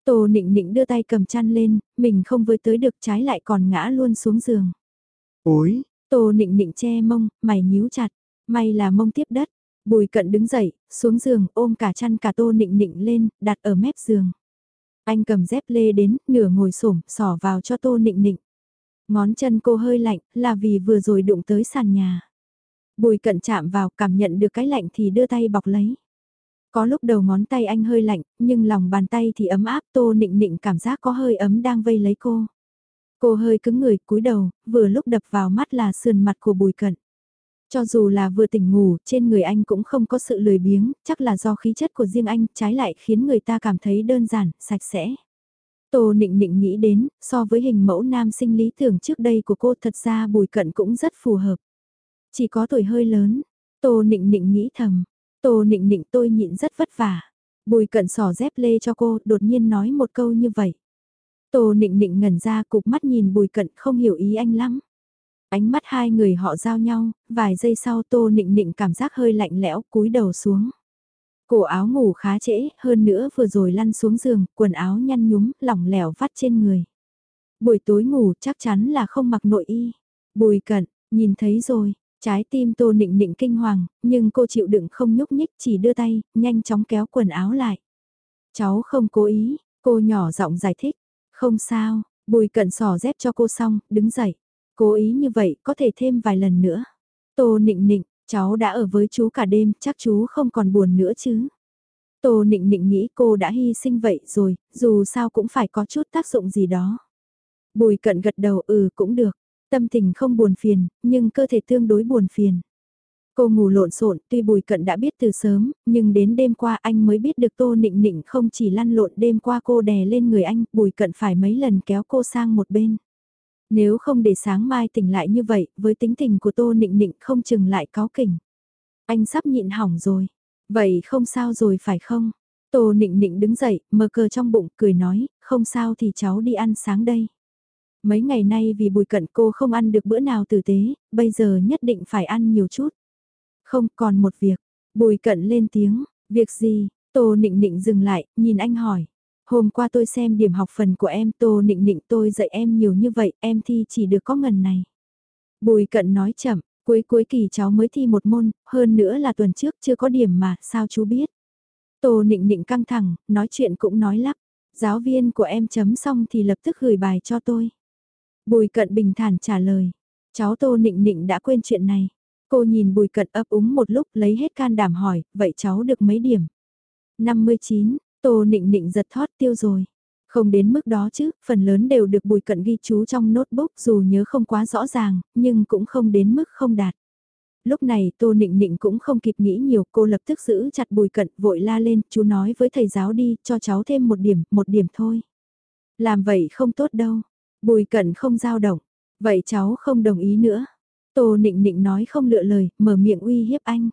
Tô nịnh nịnh đưa tay cầm chăn lên, mình không với tới được trái lại còn ngã luôn xuống giường. Ôi, Tô nịnh nịnh che mông, mày nhíu chặt, may là mông tiếp đất. Bùi cận đứng dậy, xuống giường, ôm cả chăn cả tô nịnh nịnh lên, đặt ở mép giường. Anh cầm dép lê đến, nửa ngồi xổm sỏ vào cho tô nịnh nịnh. Ngón chân cô hơi lạnh, là vì vừa rồi đụng tới sàn nhà. Bùi cận chạm vào cảm nhận được cái lạnh thì đưa tay bọc lấy. Có lúc đầu ngón tay anh hơi lạnh, nhưng lòng bàn tay thì ấm áp tô nịnh nịnh cảm giác có hơi ấm đang vây lấy cô. Cô hơi cứng người cúi đầu, vừa lúc đập vào mắt là sườn mặt của bùi cận. Cho dù là vừa tỉnh ngủ, trên người anh cũng không có sự lười biếng, chắc là do khí chất của riêng anh, trái lại khiến người ta cảm thấy đơn giản, sạch sẽ. Tô nịnh nịnh nghĩ đến, so với hình mẫu nam sinh lý tưởng trước đây của cô thật ra bùi cận cũng rất phù hợp. Chỉ có tuổi hơi lớn, Tô Nịnh Nịnh nghĩ thầm, Tô Nịnh Nịnh tôi nhịn rất vất vả. Bùi cận sỏ dép lê cho cô, đột nhiên nói một câu như vậy. Tô Nịnh Nịnh ngẩn ra cục mắt nhìn bùi cận không hiểu ý anh lắm. Ánh mắt hai người họ giao nhau, vài giây sau Tô Nịnh Nịnh cảm giác hơi lạnh lẽo cúi đầu xuống. Cổ áo ngủ khá trễ, hơn nữa vừa rồi lăn xuống giường, quần áo nhăn nhúm, lỏng lẻo vắt trên người. Buổi tối ngủ chắc chắn là không mặc nội y. Bùi cận, nhìn thấy rồi, Trái tim Tô Nịnh Nịnh kinh hoàng, nhưng cô chịu đựng không nhúc nhích chỉ đưa tay, nhanh chóng kéo quần áo lại. Cháu không cố ý, cô nhỏ giọng giải thích. Không sao, bùi cận sò dép cho cô xong, đứng dậy. Cố ý như vậy có thể thêm vài lần nữa. Tô Nịnh Nịnh, cháu đã ở với chú cả đêm, chắc chú không còn buồn nữa chứ. Tô Nịnh Nịnh nghĩ cô đã hy sinh vậy rồi, dù sao cũng phải có chút tác dụng gì đó. Bùi cận gật đầu ừ cũng được. Tâm tình không buồn phiền, nhưng cơ thể tương đối buồn phiền. Cô ngủ lộn xộn, tuy Bùi Cận đã biết từ sớm, nhưng đến đêm qua anh mới biết được Tô Nịnh Nịnh không chỉ lăn lộn đêm qua cô đè lên người anh, Bùi Cận phải mấy lần kéo cô sang một bên. Nếu không để sáng mai tỉnh lại như vậy, với tính tình của Tô Nịnh Nịnh không chừng lại có kỉnh. Anh sắp nhịn hỏng rồi. Vậy không sao rồi phải không? Tô Nịnh Nịnh đứng dậy, mờ cờ trong bụng, cười nói, không sao thì cháu đi ăn sáng đây. Mấy ngày nay vì bùi cận cô không ăn được bữa nào tử tế, bây giờ nhất định phải ăn nhiều chút. Không còn một việc, bùi cận lên tiếng, việc gì, tô nịnh nịnh dừng lại, nhìn anh hỏi. Hôm qua tôi xem điểm học phần của em tô nịnh nịnh tôi dạy em nhiều như vậy, em thi chỉ được có ngần này. Bùi cận nói chậm, cuối cuối kỳ cháu mới thi một môn, hơn nữa là tuần trước chưa có điểm mà, sao chú biết. Tô nịnh nịnh căng thẳng, nói chuyện cũng nói lắp. Giáo viên của em chấm xong thì lập tức gửi bài cho tôi. Bùi cận bình thản trả lời. Cháu Tô Nịnh Nịnh đã quên chuyện này. Cô nhìn bùi cận ấp úng một lúc lấy hết can đảm hỏi, vậy cháu được mấy điểm? 59, Tô Nịnh Nịnh giật thót tiêu rồi. Không đến mức đó chứ, phần lớn đều được bùi cận ghi chú trong notebook dù nhớ không quá rõ ràng, nhưng cũng không đến mức không đạt. Lúc này Tô Nịnh Nịnh cũng không kịp nghĩ nhiều, cô lập tức giữ chặt bùi cận, vội la lên, chú nói với thầy giáo đi, cho cháu thêm một điểm, một điểm thôi. Làm vậy không tốt đâu. Bùi cận không dao động. Vậy cháu không đồng ý nữa. Tô Nịnh Nịnh nói không lựa lời, mở miệng uy hiếp anh.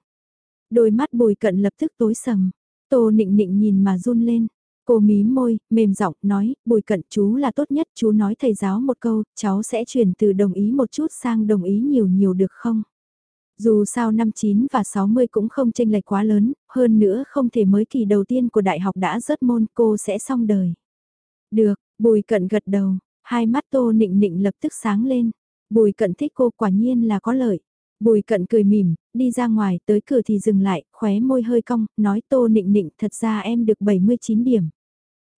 Đôi mắt bùi cận lập tức tối sầm. Tô Nịnh Nịnh nhìn mà run lên. Cô mí môi, mềm giọng nói, bùi cận chú là tốt nhất, chú nói thầy giáo một câu, cháu sẽ chuyển từ đồng ý một chút sang đồng ý nhiều nhiều được không? Dù sao năm 9 và 60 cũng không chênh lệch quá lớn, hơn nữa không thể mới kỳ đầu tiên của đại học đã rớt môn cô sẽ xong đời. Được, bùi cận gật đầu, hai mắt tô nịnh nịnh lập tức sáng lên. Bùi cận thích cô quả nhiên là có lợi. Bùi cận cười mỉm, đi ra ngoài tới cửa thì dừng lại, khóe môi hơi cong, nói tô nịnh nịnh thật ra em được 79 điểm.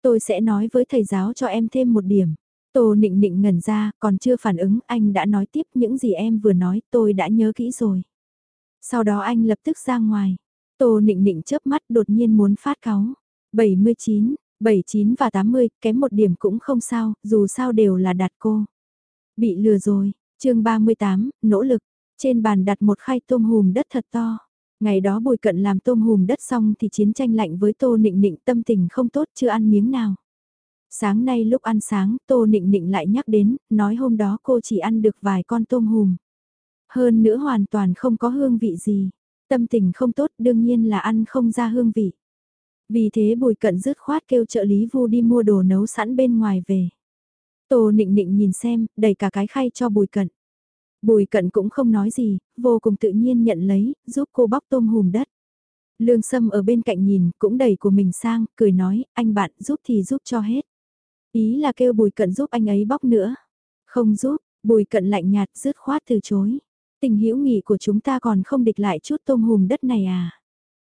Tôi sẽ nói với thầy giáo cho em thêm một điểm. Tô nịnh nịnh ngẩn ra, còn chưa phản ứng, anh đã nói tiếp những gì em vừa nói, tôi đã nhớ kỹ rồi. Sau đó anh lập tức ra ngoài. Tô nịnh nịnh chớp mắt đột nhiên muốn phát cáu. 79, 79 và 80, kém một điểm cũng không sao, dù sao đều là đặt cô. Bị lừa rồi, chương 38, nỗ lực. Trên bàn đặt một khay tôm hùm đất thật to. Ngày đó bùi cận làm tôm hùm đất xong thì chiến tranh lạnh với tô nịnh nịnh tâm tình không tốt chưa ăn miếng nào. Sáng nay lúc ăn sáng tô nịnh nịnh lại nhắc đến, nói hôm đó cô chỉ ăn được vài con tôm hùm. Hơn nữa hoàn toàn không có hương vị gì. Tâm tình không tốt đương nhiên là ăn không ra hương vị. Vì thế bùi cận dứt khoát kêu trợ lý vu đi mua đồ nấu sẵn bên ngoài về. Tô nịnh nịnh nhìn xem, đầy cả cái khay cho bùi cận. Bùi cận cũng không nói gì, vô cùng tự nhiên nhận lấy, giúp cô bóc tôm hùm đất. Lương Sâm ở bên cạnh nhìn, cũng đầy của mình sang, cười nói, anh bạn giúp thì giúp cho hết. Ý là kêu bùi cận giúp anh ấy bóc nữa. Không giúp, bùi cận lạnh nhạt dứt khoát từ chối. Tình hữu nghị của chúng ta còn không địch lại chút tôm hùm đất này à?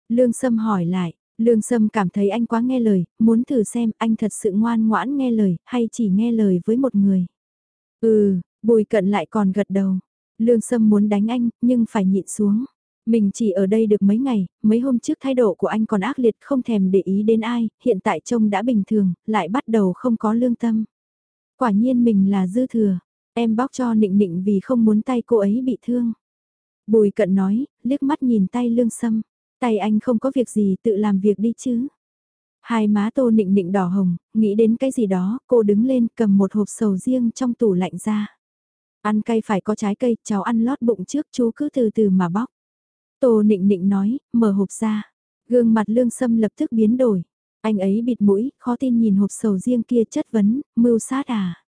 Lương Sâm hỏi lại, Lương Sâm cảm thấy anh quá nghe lời, muốn thử xem anh thật sự ngoan ngoãn nghe lời, hay chỉ nghe lời với một người. Ừ, bùi cận lại còn gật đầu. Lương Sâm muốn đánh anh, nhưng phải nhịn xuống. Mình chỉ ở đây được mấy ngày, mấy hôm trước thái độ của anh còn ác liệt không thèm để ý đến ai, hiện tại trông đã bình thường, lại bắt đầu không có lương tâm. Quả nhiên mình là dư thừa, em bóc cho nịnh nịnh vì không muốn tay cô ấy bị thương. Bùi cận nói, liếc mắt nhìn tay lương sâm. Tay anh không có việc gì tự làm việc đi chứ. Hai má tô nịnh nịnh đỏ hồng, nghĩ đến cái gì đó, cô đứng lên cầm một hộp sầu riêng trong tủ lạnh ra. Ăn cay phải có trái cây, cháu ăn lót bụng trước chú cứ từ từ mà bóc. Tô nịnh nịnh nói, mở hộp ra. Gương mặt lương sâm lập tức biến đổi. Anh ấy bịt mũi, khó tin nhìn hộp sầu riêng kia chất vấn, mưu sát à.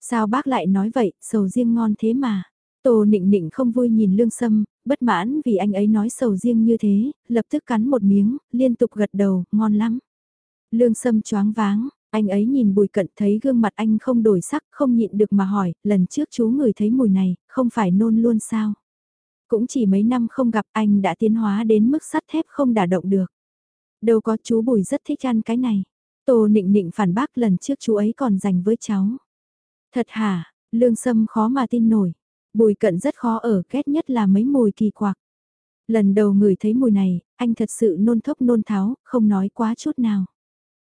Sao bác lại nói vậy, sầu riêng ngon thế mà. Tô nịnh nịnh không vui nhìn lương sâm, bất mãn vì anh ấy nói sầu riêng như thế, lập tức cắn một miếng, liên tục gật đầu, ngon lắm. Lương sâm choáng váng, anh ấy nhìn bùi cận thấy gương mặt anh không đổi sắc, không nhịn được mà hỏi, lần trước chú người thấy mùi này, không phải nôn luôn sao? Cũng chỉ mấy năm không gặp anh đã tiến hóa đến mức sắt thép không đả động được. Đâu có chú bùi rất thích ăn cái này. Tô nịnh nịnh phản bác lần trước chú ấy còn dành với cháu. Thật hả, lương sâm khó mà tin nổi. Bùi cận rất khó ở ghét nhất là mấy mùi kỳ quặc. Lần đầu người thấy mùi này, anh thật sự nôn thốc nôn tháo, không nói quá chút nào.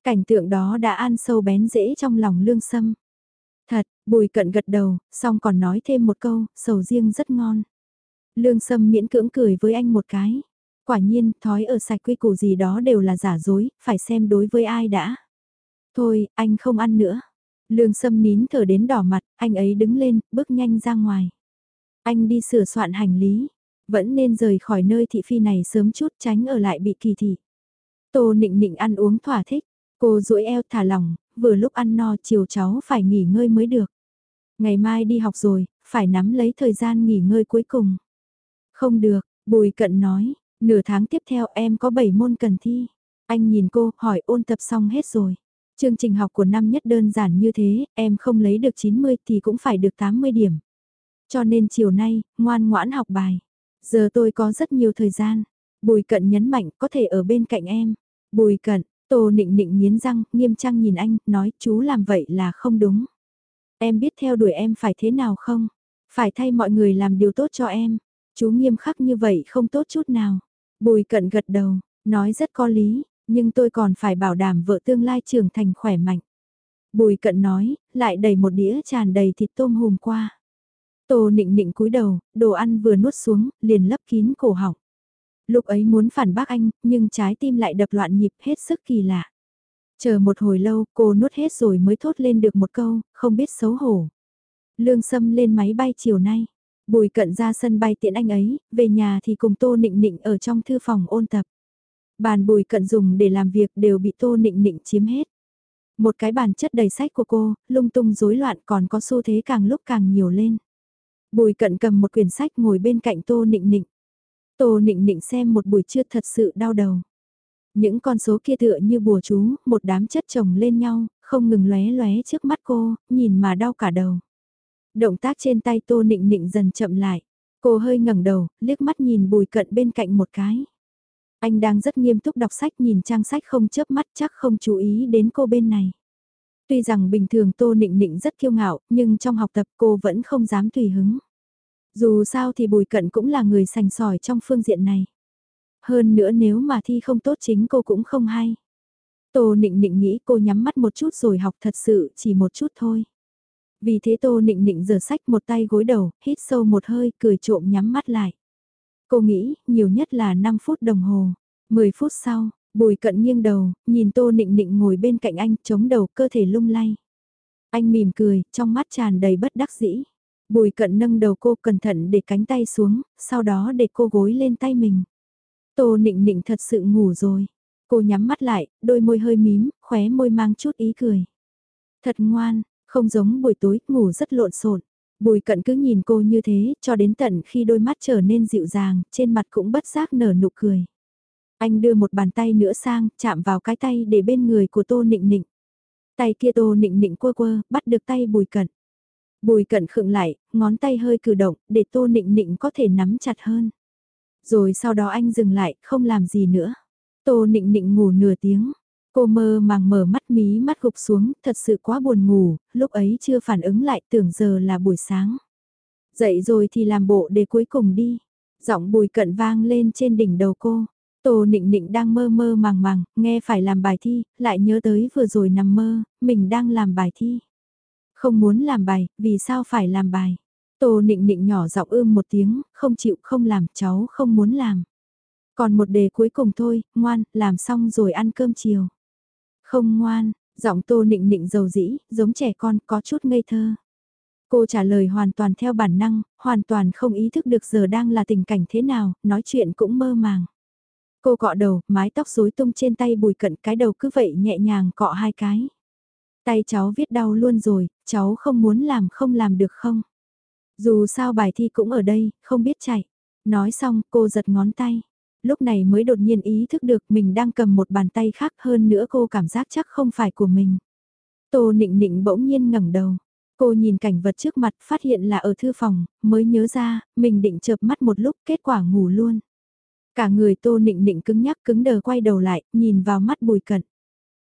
Cảnh tượng đó đã an sâu bén rễ trong lòng lương sâm. Thật, bùi cận gật đầu, xong còn nói thêm một câu, sầu riêng rất ngon. Lương sâm miễn cưỡng cười với anh một cái. Quả nhiên, thói ở sạch quy củ gì đó đều là giả dối, phải xem đối với ai đã. Thôi, anh không ăn nữa. Lương sâm nín thở đến đỏ mặt, anh ấy đứng lên, bước nhanh ra ngoài. Anh đi sửa soạn hành lý, vẫn nên rời khỏi nơi thị phi này sớm chút tránh ở lại bị kỳ thị. Tô nịnh nịnh ăn uống thỏa thích, cô duỗi eo thả lỏng, vừa lúc ăn no chiều cháu phải nghỉ ngơi mới được. Ngày mai đi học rồi, phải nắm lấy thời gian nghỉ ngơi cuối cùng. Không được, Bùi Cận nói, nửa tháng tiếp theo em có 7 môn cần thi. Anh nhìn cô, hỏi ôn tập xong hết rồi. Chương trình học của năm nhất đơn giản như thế, em không lấy được 90 thì cũng phải được 80 điểm. Cho nên chiều nay, ngoan ngoãn học bài. Giờ tôi có rất nhiều thời gian. Bùi cận nhấn mạnh có thể ở bên cạnh em. Bùi cận, Tô nịnh nịnh nghiến răng, nghiêm trang nhìn anh, nói chú làm vậy là không đúng. Em biết theo đuổi em phải thế nào không? Phải thay mọi người làm điều tốt cho em. Chú nghiêm khắc như vậy không tốt chút nào. Bùi cận gật đầu, nói rất có lý, nhưng tôi còn phải bảo đảm vợ tương lai trưởng thành khỏe mạnh. Bùi cận nói, lại đầy một đĩa tràn đầy thịt tôm hùm qua. Tô nịnh nịnh cúi đầu, đồ ăn vừa nuốt xuống, liền lấp kín cổ họng. Lúc ấy muốn phản bác anh, nhưng trái tim lại đập loạn nhịp hết sức kỳ lạ. Chờ một hồi lâu, cô nuốt hết rồi mới thốt lên được một câu, không biết xấu hổ. Lương Sâm lên máy bay chiều nay. Bùi cận ra sân bay tiện anh ấy, về nhà thì cùng Tô Nịnh Nịnh ở trong thư phòng ôn tập. Bàn bùi cận dùng để làm việc đều bị Tô Nịnh Nịnh chiếm hết. Một cái bàn chất đầy sách của cô, lung tung rối loạn còn có xu thế càng lúc càng nhiều lên. Bùi cận cầm một quyển sách ngồi bên cạnh Tô Nịnh Nịnh. Tô Nịnh Nịnh xem một buổi trưa thật sự đau đầu. Những con số kia tựa như bùa chú, một đám chất chồng lên nhau, không ngừng lóe lóe trước mắt cô, nhìn mà đau cả đầu. Động tác trên tay Tô Nịnh Nịnh dần chậm lại. Cô hơi ngẩng đầu, liếc mắt nhìn bùi cận bên cạnh một cái. Anh đang rất nghiêm túc đọc sách nhìn trang sách không chớp mắt chắc không chú ý đến cô bên này. Tuy rằng bình thường Tô Nịnh Nịnh rất kiêu ngạo, nhưng trong học tập cô vẫn không dám tùy hứng. Dù sao thì Bùi Cận cũng là người sành sỏi trong phương diện này. Hơn nữa nếu mà thi không tốt chính cô cũng không hay. Tô Nịnh Nịnh nghĩ cô nhắm mắt một chút rồi học thật sự chỉ một chút thôi. Vì thế Tô Nịnh Nịnh giở sách một tay gối đầu, hít sâu một hơi, cười trộm nhắm mắt lại. Cô nghĩ, nhiều nhất là 5 phút đồng hồ. 10 phút sau, Bùi cận nghiêng đầu, nhìn Tô Nịnh Nịnh ngồi bên cạnh anh, chống đầu cơ thể lung lay. Anh mỉm cười, trong mắt tràn đầy bất đắc dĩ. Bùi cận nâng đầu cô cẩn thận để cánh tay xuống, sau đó để cô gối lên tay mình. Tô Nịnh Nịnh thật sự ngủ rồi. Cô nhắm mắt lại, đôi môi hơi mím, khóe môi mang chút ý cười. Thật ngoan, không giống buổi tối, ngủ rất lộn xộn. Bùi cận cứ nhìn cô như thế, cho đến tận khi đôi mắt trở nên dịu dàng, trên mặt cũng bất giác nở nụ cười. Anh đưa một bàn tay nữa sang, chạm vào cái tay để bên người của Tô Nịnh Nịnh. Tay kia Tô Nịnh Nịnh quơ quơ, bắt được tay Bùi Cận. Bùi Cận khựng lại, ngón tay hơi cử động, để Tô Nịnh Nịnh có thể nắm chặt hơn. Rồi sau đó anh dừng lại, không làm gì nữa. Tô Nịnh Nịnh ngủ nửa tiếng. Cô mơ màng mở mắt mí mắt gục xuống, thật sự quá buồn ngủ, lúc ấy chưa phản ứng lại tưởng giờ là buổi sáng. Dậy rồi thì làm bộ để cuối cùng đi. Giọng bùi cận vang lên trên đỉnh đầu cô. Tô Nịnh Nịnh đang mơ mơ màng màng, nghe phải làm bài thi, lại nhớ tới vừa rồi nằm mơ, mình đang làm bài thi. Không muốn làm bài, vì sao phải làm bài? Tô Nịnh Nịnh nhỏ giọng ưm một tiếng, không chịu không làm, cháu không muốn làm. Còn một đề cuối cùng thôi, ngoan, làm xong rồi ăn cơm chiều. Không ngoan, giọng Tô Nịnh Nịnh dầu dĩ, giống trẻ con, có chút ngây thơ. Cô trả lời hoàn toàn theo bản năng, hoàn toàn không ý thức được giờ đang là tình cảnh thế nào, nói chuyện cũng mơ màng. Cô cọ đầu, mái tóc rối tung trên tay bùi cận cái đầu cứ vậy nhẹ nhàng cọ hai cái. Tay cháu viết đau luôn rồi, cháu không muốn làm không làm được không? Dù sao bài thi cũng ở đây, không biết chạy. Nói xong cô giật ngón tay. Lúc này mới đột nhiên ý thức được mình đang cầm một bàn tay khác hơn nữa cô cảm giác chắc không phải của mình. Tô nịnh nịnh bỗng nhiên ngẩng đầu. Cô nhìn cảnh vật trước mặt phát hiện là ở thư phòng, mới nhớ ra, mình định chợp mắt một lúc kết quả ngủ luôn. Cả người tô nịnh nịnh cứng nhắc cứng đờ quay đầu lại, nhìn vào mắt bùi cận.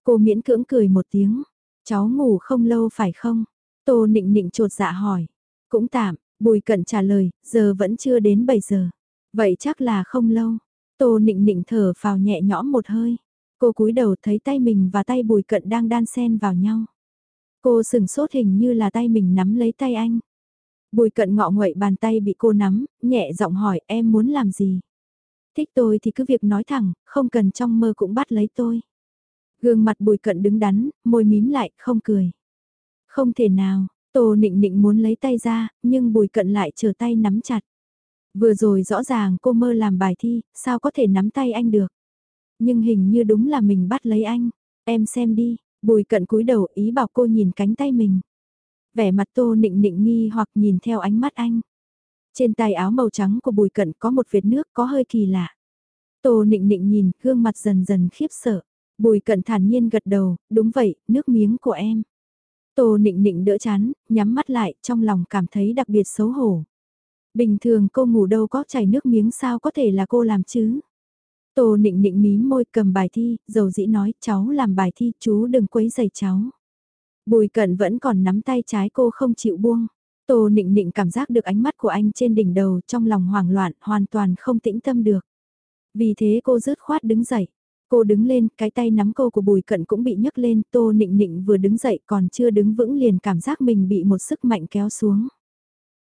Cô miễn cưỡng cười một tiếng. Cháu ngủ không lâu phải không? Tô nịnh nịnh trột dạ hỏi. Cũng tạm, bùi cận trả lời, giờ vẫn chưa đến 7 giờ. Vậy chắc là không lâu. Tô nịnh nịnh thở vào nhẹ nhõm một hơi. Cô cúi đầu thấy tay mình và tay bùi cận đang đan sen vào nhau. Cô sừng sốt hình như là tay mình nắm lấy tay anh. Bùi cận ngọ nguậy bàn tay bị cô nắm, nhẹ giọng hỏi em muốn làm gì? Thích tôi thì cứ việc nói thẳng, không cần trong mơ cũng bắt lấy tôi. Gương mặt bùi cận đứng đắn, môi mím lại, không cười. Không thể nào, Tô Nịnh Nịnh muốn lấy tay ra, nhưng bùi cận lại chờ tay nắm chặt. Vừa rồi rõ ràng cô mơ làm bài thi, sao có thể nắm tay anh được. Nhưng hình như đúng là mình bắt lấy anh. Em xem đi, bùi cận cúi đầu ý bảo cô nhìn cánh tay mình. Vẻ mặt Tô Nịnh Nịnh nghi hoặc nhìn theo ánh mắt anh. Trên tay áo màu trắng của bùi cận có một vệt nước có hơi kỳ lạ. Tô nịnh nịnh nhìn, gương mặt dần dần khiếp sợ. Bùi cận thản nhiên gật đầu, đúng vậy, nước miếng của em. Tô nịnh nịnh đỡ chán, nhắm mắt lại, trong lòng cảm thấy đặc biệt xấu hổ. Bình thường cô ngủ đâu có chảy nước miếng sao có thể là cô làm chứ? Tô nịnh nịnh mím môi cầm bài thi, dầu dĩ nói cháu làm bài thi chú đừng quấy giày cháu. Bùi cận vẫn còn nắm tay trái cô không chịu buông. Tô nịnh nịnh cảm giác được ánh mắt của anh trên đỉnh đầu trong lòng hoảng loạn hoàn toàn không tĩnh tâm được. Vì thế cô rớt khoát đứng dậy. Cô đứng lên, cái tay nắm cô của bùi cận cũng bị nhấc lên, tô nịnh nịnh vừa đứng dậy còn chưa đứng vững liền cảm giác mình bị một sức mạnh kéo xuống.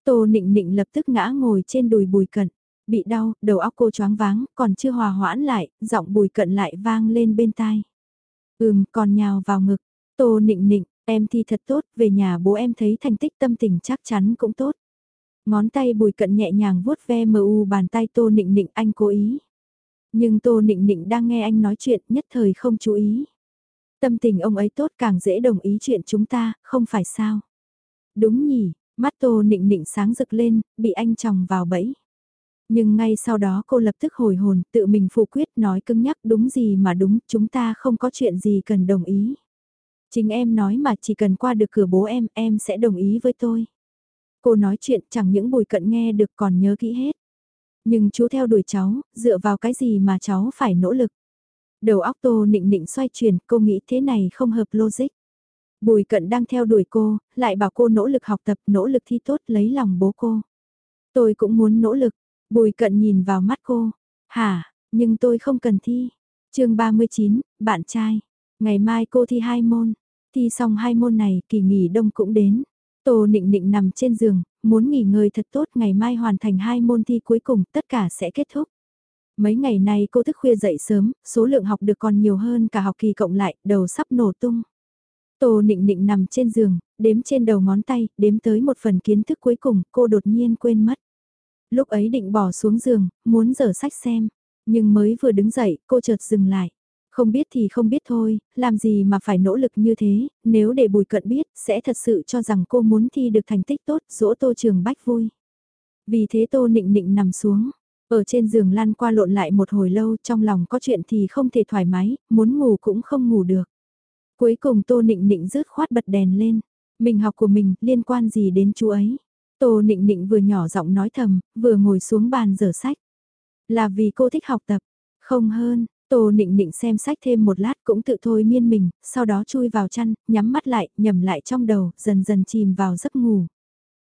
Tô nịnh nịnh lập tức ngã ngồi trên đùi bùi cận. Bị đau, đầu óc cô choáng váng, còn chưa hòa hoãn lại, giọng bùi cận lại vang lên bên tai. Ừm, còn nhào vào ngực. Tô nịnh nịnh, em thi thật tốt, về nhà bố em thấy thành tích tâm tình chắc chắn cũng tốt. Ngón tay bùi cận nhẹ nhàng vuốt ve mờ u bàn tay tô nịnh nịnh anh cố ý. Nhưng tô nịnh nịnh đang nghe anh nói chuyện nhất thời không chú ý. Tâm tình ông ấy tốt càng dễ đồng ý chuyện chúng ta, không phải sao. Đúng nhỉ, mắt tô nịnh nịnh sáng rực lên, bị anh chồng vào bẫy. Nhưng ngay sau đó cô lập tức hồi hồn, tự mình phụ quyết nói cứng nhắc đúng gì mà đúng, chúng ta không có chuyện gì cần đồng ý. Chính em nói mà chỉ cần qua được cửa bố em, em sẽ đồng ý với tôi. Cô nói chuyện chẳng những bùi cận nghe được còn nhớ kỹ hết. Nhưng chú theo đuổi cháu, dựa vào cái gì mà cháu phải nỗ lực. Đầu óc tô nịnh nịnh xoay chuyển, cô nghĩ thế này không hợp logic. Bùi cận đang theo đuổi cô, lại bảo cô nỗ lực học tập, nỗ lực thi tốt lấy lòng bố cô. Tôi cũng muốn nỗ lực, bùi cận nhìn vào mắt cô. Hả, nhưng tôi không cần thi. chương 39, bạn trai. Ngày mai cô thi hai môn. Thi xong hai môn này, kỳ nghỉ đông cũng đến. Tô nịnh nịnh nằm trên giường, muốn nghỉ ngơi thật tốt ngày mai hoàn thành hai môn thi cuối cùng, tất cả sẽ kết thúc. Mấy ngày nay cô thức khuya dậy sớm, số lượng học được còn nhiều hơn cả học kỳ cộng lại, đầu sắp nổ tung. Tô nịnh nịnh nằm trên giường, đếm trên đầu ngón tay, đếm tới một phần kiến thức cuối cùng, cô đột nhiên quên mất. Lúc ấy định bỏ xuống giường, muốn dở sách xem, nhưng mới vừa đứng dậy, cô chợt dừng lại. Không biết thì không biết thôi, làm gì mà phải nỗ lực như thế, nếu để bùi cận biết, sẽ thật sự cho rằng cô muốn thi được thành tích tốt, dỗ tô trường bách vui. Vì thế tô nịnh nịnh nằm xuống, ở trên giường lan qua lộn lại một hồi lâu trong lòng có chuyện thì không thể thoải mái, muốn ngủ cũng không ngủ được. Cuối cùng Tô Nịnh Nịnh rứt khoát bật đèn lên. Mình học của mình liên quan gì đến chú ấy. Tô Nịnh Nịnh vừa nhỏ giọng nói thầm, vừa ngồi xuống bàn dở sách. Là vì cô thích học tập, không hơn. Tô Nịnh Nịnh xem sách thêm một lát cũng tự thôi miên mình, sau đó chui vào chăn, nhắm mắt lại, nhầm lại trong đầu, dần dần chìm vào giấc ngủ.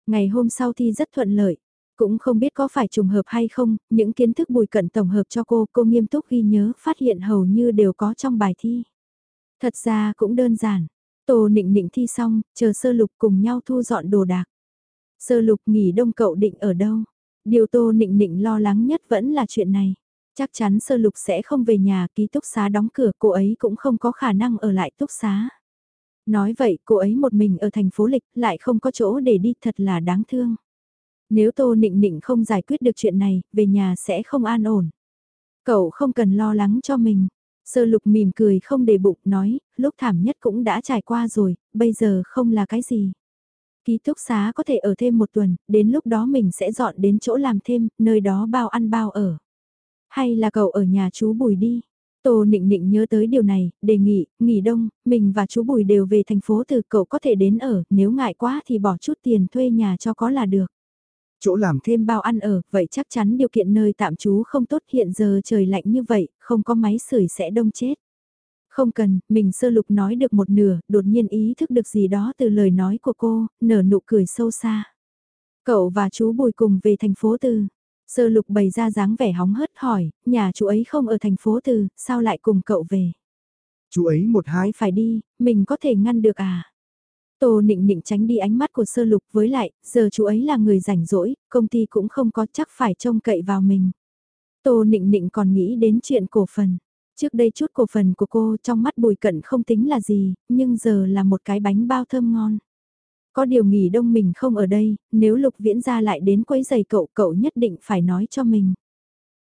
Ngày hôm sau thi rất thuận lợi, cũng không biết có phải trùng hợp hay không, những kiến thức bùi cận tổng hợp cho cô, cô nghiêm túc ghi nhớ, phát hiện hầu như đều có trong bài thi. Thật ra cũng đơn giản, Tô Nịnh Nịnh thi xong, chờ sơ lục cùng nhau thu dọn đồ đạc. Sơ lục nghỉ đông cậu định ở đâu? Điều Tô Nịnh Nịnh lo lắng nhất vẫn là chuyện này. Chắc chắn sơ lục sẽ không về nhà ký túc xá đóng cửa cô ấy cũng không có khả năng ở lại túc xá. Nói vậy cô ấy một mình ở thành phố lịch lại không có chỗ để đi thật là đáng thương. Nếu Tô Nịnh Nịnh không giải quyết được chuyện này, về nhà sẽ không an ổn. Cậu không cần lo lắng cho mình. Sơ lục mỉm cười không để bụng nói, lúc thảm nhất cũng đã trải qua rồi, bây giờ không là cái gì. Ký túc xá có thể ở thêm một tuần, đến lúc đó mình sẽ dọn đến chỗ làm thêm, nơi đó bao ăn bao ở. Hay là cậu ở nhà chú Bùi đi. Tô Nịnh Nịnh nhớ tới điều này, đề nghị, nghỉ đông, mình và chú Bùi đều về thành phố từ cậu có thể đến ở, nếu ngại quá thì bỏ chút tiền thuê nhà cho có là được. Chỗ làm thêm bao ăn ở, vậy chắc chắn điều kiện nơi tạm trú không tốt hiện giờ trời lạnh như vậy, không có máy sưởi sẽ đông chết. Không cần, mình sơ lục nói được một nửa, đột nhiên ý thức được gì đó từ lời nói của cô, nở nụ cười sâu xa. Cậu và chú Bùi cùng về thành phố Từ. Sơ lục bày ra dáng vẻ hóng hớt hỏi, nhà chú ấy không ở thành phố Từ, sao lại cùng cậu về? Chú ấy một hai phải đi, mình có thể ngăn được à? Tô nịnh nịnh tránh đi ánh mắt của sơ lục với lại, giờ chú ấy là người rảnh rỗi, công ty cũng không có chắc phải trông cậy vào mình. Tô nịnh nịnh còn nghĩ đến chuyện cổ phần. Trước đây chút cổ phần của cô trong mắt bùi cận không tính là gì, nhưng giờ là một cái bánh bao thơm ngon. Có điều nghỉ đông mình không ở đây, nếu lục viễn ra lại đến quấy giày cậu, cậu nhất định phải nói cho mình.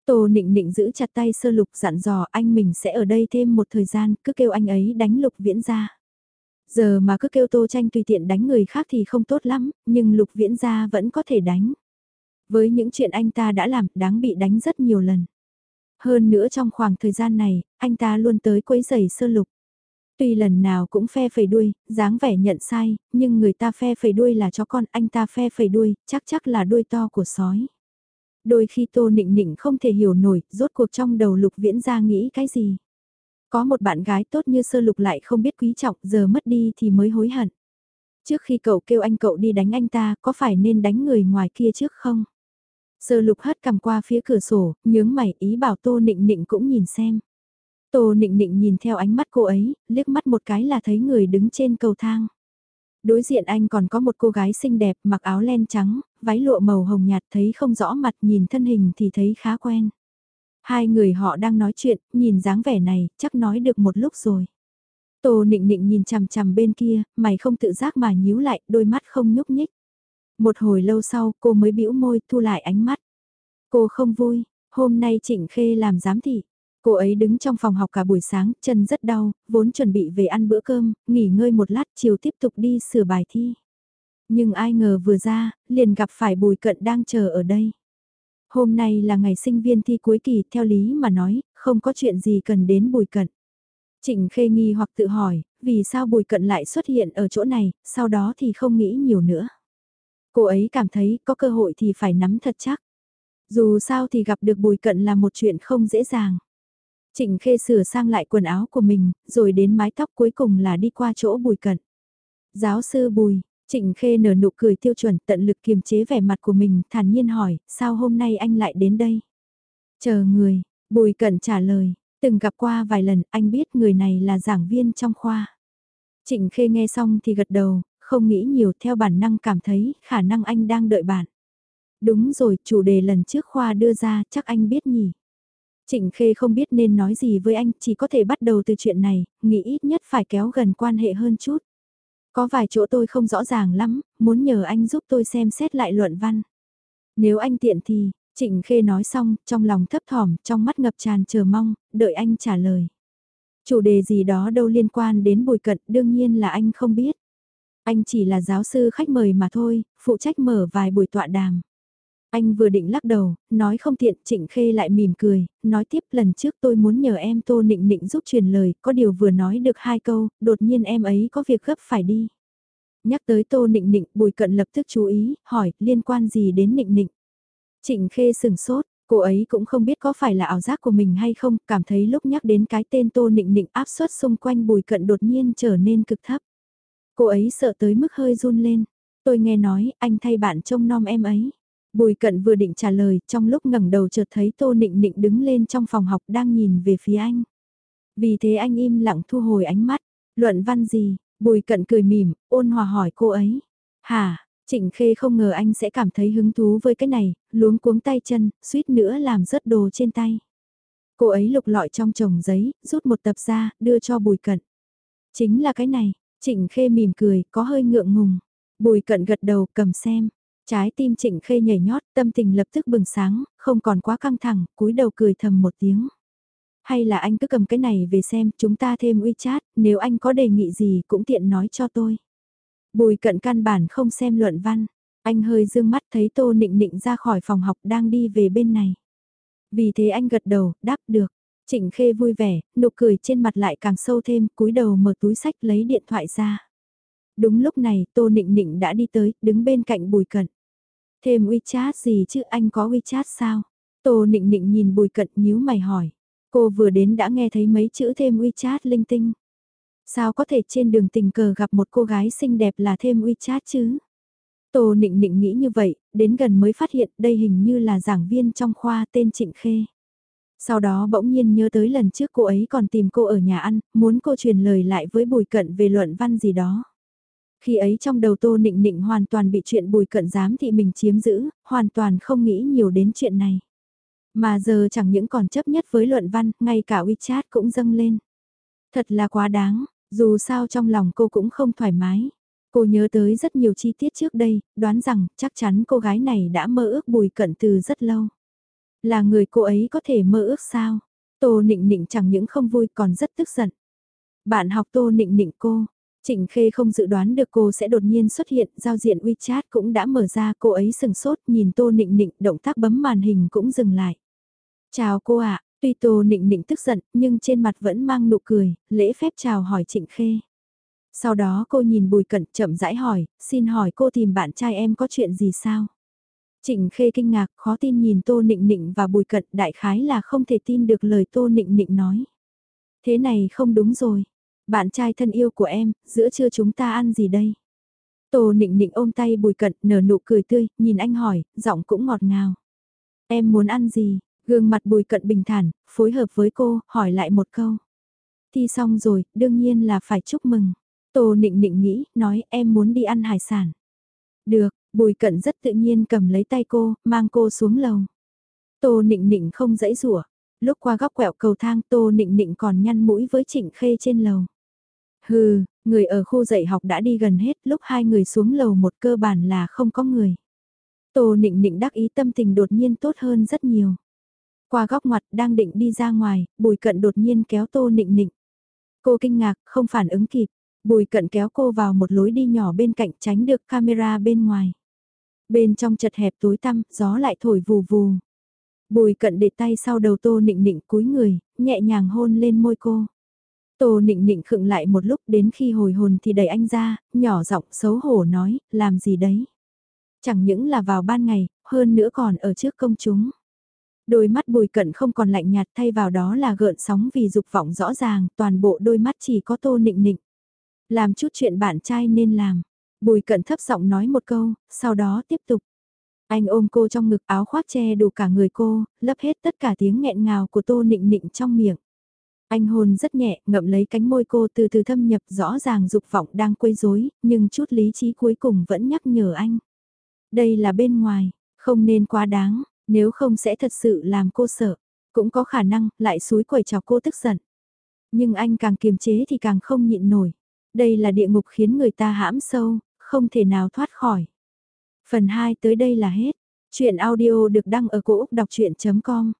Tô nịnh nịnh giữ chặt tay sơ lục dặn dò anh mình sẽ ở đây thêm một thời gian, cứ kêu anh ấy đánh lục viễn ra. Giờ mà cứ kêu Tô Tranh tùy tiện đánh người khác thì không tốt lắm, nhưng Lục Viễn gia vẫn có thể đánh. Với những chuyện anh ta đã làm, đáng bị đánh rất nhiều lần. Hơn nữa trong khoảng thời gian này, anh ta luôn tới quấy giày sơ lục. Tuy lần nào cũng phe phẩy đuôi, dáng vẻ nhận sai, nhưng người ta phe phẩy đuôi là cho con, anh ta phe phẩy đuôi, chắc chắc là đuôi to của sói. Đôi khi Tô Nịnh Nịnh không thể hiểu nổi, rốt cuộc trong đầu Lục Viễn ra nghĩ cái gì. Có một bạn gái tốt như sơ lục lại không biết quý trọng, giờ mất đi thì mới hối hận. Trước khi cậu kêu anh cậu đi đánh anh ta, có phải nên đánh người ngoài kia trước không? Sơ lục hất cầm qua phía cửa sổ, nhướng mày ý bảo Tô Nịnh Nịnh cũng nhìn xem. Tô Nịnh Nịnh nhìn theo ánh mắt cô ấy, liếc mắt một cái là thấy người đứng trên cầu thang. Đối diện anh còn có một cô gái xinh đẹp mặc áo len trắng, váy lụa màu hồng nhạt thấy không rõ mặt nhìn thân hình thì thấy khá quen. Hai người họ đang nói chuyện, nhìn dáng vẻ này, chắc nói được một lúc rồi. Tô nịnh nịnh nhìn chằm chằm bên kia, mày không tự giác mà nhíu lại, đôi mắt không nhúc nhích. Một hồi lâu sau, cô mới bĩu môi, thu lại ánh mắt. Cô không vui, hôm nay Trịnh Khê làm giám thị. Cô ấy đứng trong phòng học cả buổi sáng, chân rất đau, vốn chuẩn bị về ăn bữa cơm, nghỉ ngơi một lát chiều tiếp tục đi sửa bài thi. Nhưng ai ngờ vừa ra, liền gặp phải Bùi Cận đang chờ ở đây. Hôm nay là ngày sinh viên thi cuối kỳ, theo lý mà nói, không có chuyện gì cần đến Bùi Cận. Trịnh Khê nghi hoặc tự hỏi, vì sao Bùi Cận lại xuất hiện ở chỗ này, sau đó thì không nghĩ nhiều nữa. Cô ấy cảm thấy có cơ hội thì phải nắm thật chắc. Dù sao thì gặp được Bùi Cận là một chuyện không dễ dàng. Trịnh Khê sửa sang lại quần áo của mình, rồi đến mái tóc cuối cùng là đi qua chỗ Bùi Cận. Giáo sư Bùi, Trịnh Khê nở nụ cười tiêu chuẩn tận lực kiềm chế vẻ mặt của mình, thản nhiên hỏi, sao hôm nay anh lại đến đây? Chờ người, Bùi Cận trả lời, từng gặp qua vài lần, anh biết người này là giảng viên trong khoa. Trịnh Khê nghe xong thì gật đầu, không nghĩ nhiều theo bản năng cảm thấy khả năng anh đang đợi bạn. Đúng rồi, chủ đề lần trước khoa đưa ra, chắc anh biết nhỉ. Trịnh Khê không biết nên nói gì với anh, chỉ có thể bắt đầu từ chuyện này, nghĩ ít nhất phải kéo gần quan hệ hơn chút. Có vài chỗ tôi không rõ ràng lắm, muốn nhờ anh giúp tôi xem xét lại luận văn. Nếu anh tiện thì, Trịnh Khê nói xong, trong lòng thấp thỏm, trong mắt ngập tràn chờ mong, đợi anh trả lời. Chủ đề gì đó đâu liên quan đến bùi cận, đương nhiên là anh không biết. Anh chỉ là giáo sư khách mời mà thôi, phụ trách mở vài buổi tọa đàm. Anh vừa định lắc đầu, nói không tiện, Trịnh Khê lại mỉm cười, nói tiếp lần trước tôi muốn nhờ em Tô Nịnh Nịnh giúp truyền lời, có điều vừa nói được hai câu, đột nhiên em ấy có việc gấp phải đi. Nhắc tới Tô Nịnh Nịnh, Bùi Cận lập tức chú ý, hỏi, liên quan gì đến Nịnh Nịnh? Trịnh Khê sừng sốt, cô ấy cũng không biết có phải là ảo giác của mình hay không, cảm thấy lúc nhắc đến cái tên Tô Nịnh Nịnh áp suất xung quanh Bùi Cận đột nhiên trở nên cực thấp. Cô ấy sợ tới mức hơi run lên. Tôi nghe nói, anh thay bạn trông nom em ấy. Bùi cận vừa định trả lời, trong lúc ngẩng đầu chợt thấy Tô Nịnh Nịnh đứng lên trong phòng học đang nhìn về phía anh. Vì thế anh im lặng thu hồi ánh mắt. Luận văn gì? Bùi cận cười mỉm, ôn hòa hỏi cô ấy. Hà, Trịnh Khê không ngờ anh sẽ cảm thấy hứng thú với cái này, luống cuống tay chân, suýt nữa làm rớt đồ trên tay. Cô ấy lục lọi trong chồng giấy, rút một tập ra, đưa cho bùi cận. Chính là cái này, Trịnh Khê mỉm cười, có hơi ngượng ngùng. Bùi cận gật đầu cầm xem. Trái tim Trịnh Khê nhảy nhót, tâm tình lập tức bừng sáng, không còn quá căng thẳng, cúi đầu cười thầm một tiếng. Hay là anh cứ cầm cái này về xem, chúng ta thêm WeChat, nếu anh có đề nghị gì cũng tiện nói cho tôi. Bùi cận căn bản không xem luận văn, anh hơi dương mắt thấy Tô Nịnh Nịnh ra khỏi phòng học đang đi về bên này. Vì thế anh gật đầu, đáp được. Trịnh Khê vui vẻ, nụ cười trên mặt lại càng sâu thêm, cúi đầu mở túi sách lấy điện thoại ra. Đúng lúc này, Tô Nịnh Nịnh đã đi tới, đứng bên cạnh Bùi Cận. Thêm WeChat gì chứ anh có WeChat sao? Tô Nịnh Nịnh nhìn Bùi Cận nhíu mày hỏi. Cô vừa đến đã nghe thấy mấy chữ thêm WeChat linh tinh. Sao có thể trên đường tình cờ gặp một cô gái xinh đẹp là thêm WeChat chứ? Tô Nịnh Nịnh nghĩ như vậy, đến gần mới phát hiện đây hình như là giảng viên trong khoa tên Trịnh Khê. Sau đó bỗng nhiên nhớ tới lần trước cô ấy còn tìm cô ở nhà ăn, muốn cô truyền lời lại với Bùi Cận về luận văn gì đó. Khi ấy trong đầu Tô Nịnh Nịnh hoàn toàn bị chuyện Bùi Cận dám thị mình chiếm giữ, hoàn toàn không nghĩ nhiều đến chuyện này. Mà giờ chẳng những còn chấp nhất với luận văn, ngay cả WeChat cũng dâng lên. Thật là quá đáng, dù sao trong lòng cô cũng không thoải mái. Cô nhớ tới rất nhiều chi tiết trước đây, đoán rằng chắc chắn cô gái này đã mơ ước Bùi Cận từ rất lâu. Là người cô ấy có thể mơ ước sao? Tô nịnh nịnh chẳng những không vui còn rất tức giận. Bạn học tô nịnh nịnh cô. Trịnh Khê không dự đoán được cô sẽ đột nhiên xuất hiện, giao diện WeChat cũng đã mở ra, cô ấy sừng sốt, nhìn Tô Nịnh Nịnh, động tác bấm màn hình cũng dừng lại. Chào cô ạ, tuy Tô Nịnh Nịnh tức giận, nhưng trên mặt vẫn mang nụ cười, lễ phép chào hỏi Trịnh Khê. Sau đó cô nhìn Bùi Cẩn chậm rãi hỏi, xin hỏi cô tìm bạn trai em có chuyện gì sao? Trịnh Khê kinh ngạc, khó tin nhìn Tô Nịnh Nịnh và Bùi Cận đại khái là không thể tin được lời Tô Nịnh Nịnh nói. Thế này không đúng rồi. Bạn trai thân yêu của em, giữa trưa chúng ta ăn gì đây? Tô Nịnh Nịnh ôm tay Bùi Cận, nở nụ cười tươi, nhìn anh hỏi, giọng cũng ngọt ngào. Em muốn ăn gì? Gương mặt Bùi Cận bình thản, phối hợp với cô, hỏi lại một câu. Thi xong rồi, đương nhiên là phải chúc mừng. Tô nịnh nịnh nghĩ, nói em muốn đi ăn hải sản. Được, bùi cận rất tự nhiên cầm lấy tay cô, mang cô xuống lầu. Tô nịnh nịnh không dãy rủa lúc qua góc quẹo cầu thang tô nịnh nịnh còn nhăn mũi với trịnh khê trên lầu. Hừ, người ở khu dạy học đã đi gần hết lúc hai người xuống lầu một cơ bản là không có người. Tô nịnh nịnh đắc ý tâm tình đột nhiên tốt hơn rất nhiều. Qua góc ngoặt đang định đi ra ngoài, bùi cận đột nhiên kéo tô nịnh nịnh. Cô kinh ngạc, không phản ứng kịp. Bùi cận kéo cô vào một lối đi nhỏ bên cạnh tránh được camera bên ngoài. Bên trong chật hẹp tối tăm, gió lại thổi vù vù. Bùi cận để tay sau đầu tô nịnh nịnh cúi người, nhẹ nhàng hôn lên môi cô. Tô nịnh nịnh khựng lại một lúc đến khi hồi hồn thì đẩy anh ra, nhỏ giọng xấu hổ nói, làm gì đấy. Chẳng những là vào ban ngày, hơn nữa còn ở trước công chúng. Đôi mắt bùi cận không còn lạnh nhạt thay vào đó là gợn sóng vì dục vọng rõ ràng, toàn bộ đôi mắt chỉ có tô nịnh nịnh. Làm chút chuyện bạn trai nên làm. Bùi cận thấp giọng nói một câu, sau đó tiếp tục. Anh ôm cô trong ngực áo khoác che đủ cả người cô, lấp hết tất cả tiếng nghẹn ngào của tô nịnh nịnh trong miệng. Anh hôn rất nhẹ, ngậm lấy cánh môi cô từ từ thâm nhập rõ ràng dục vọng đang quấy rối, nhưng chút lý trí cuối cùng vẫn nhắc nhở anh. Đây là bên ngoài, không nên quá đáng, nếu không sẽ thật sự làm cô sợ. Cũng có khả năng lại suối quẩy chọc cô tức giận. Nhưng anh càng kiềm chế thì càng không nhịn nổi. Đây là địa ngục khiến người ta hãm sâu, không thể nào thoát khỏi. Phần 2 tới đây là hết. Chuyện audio được đăng ở cổ Úc đọc chuyện.com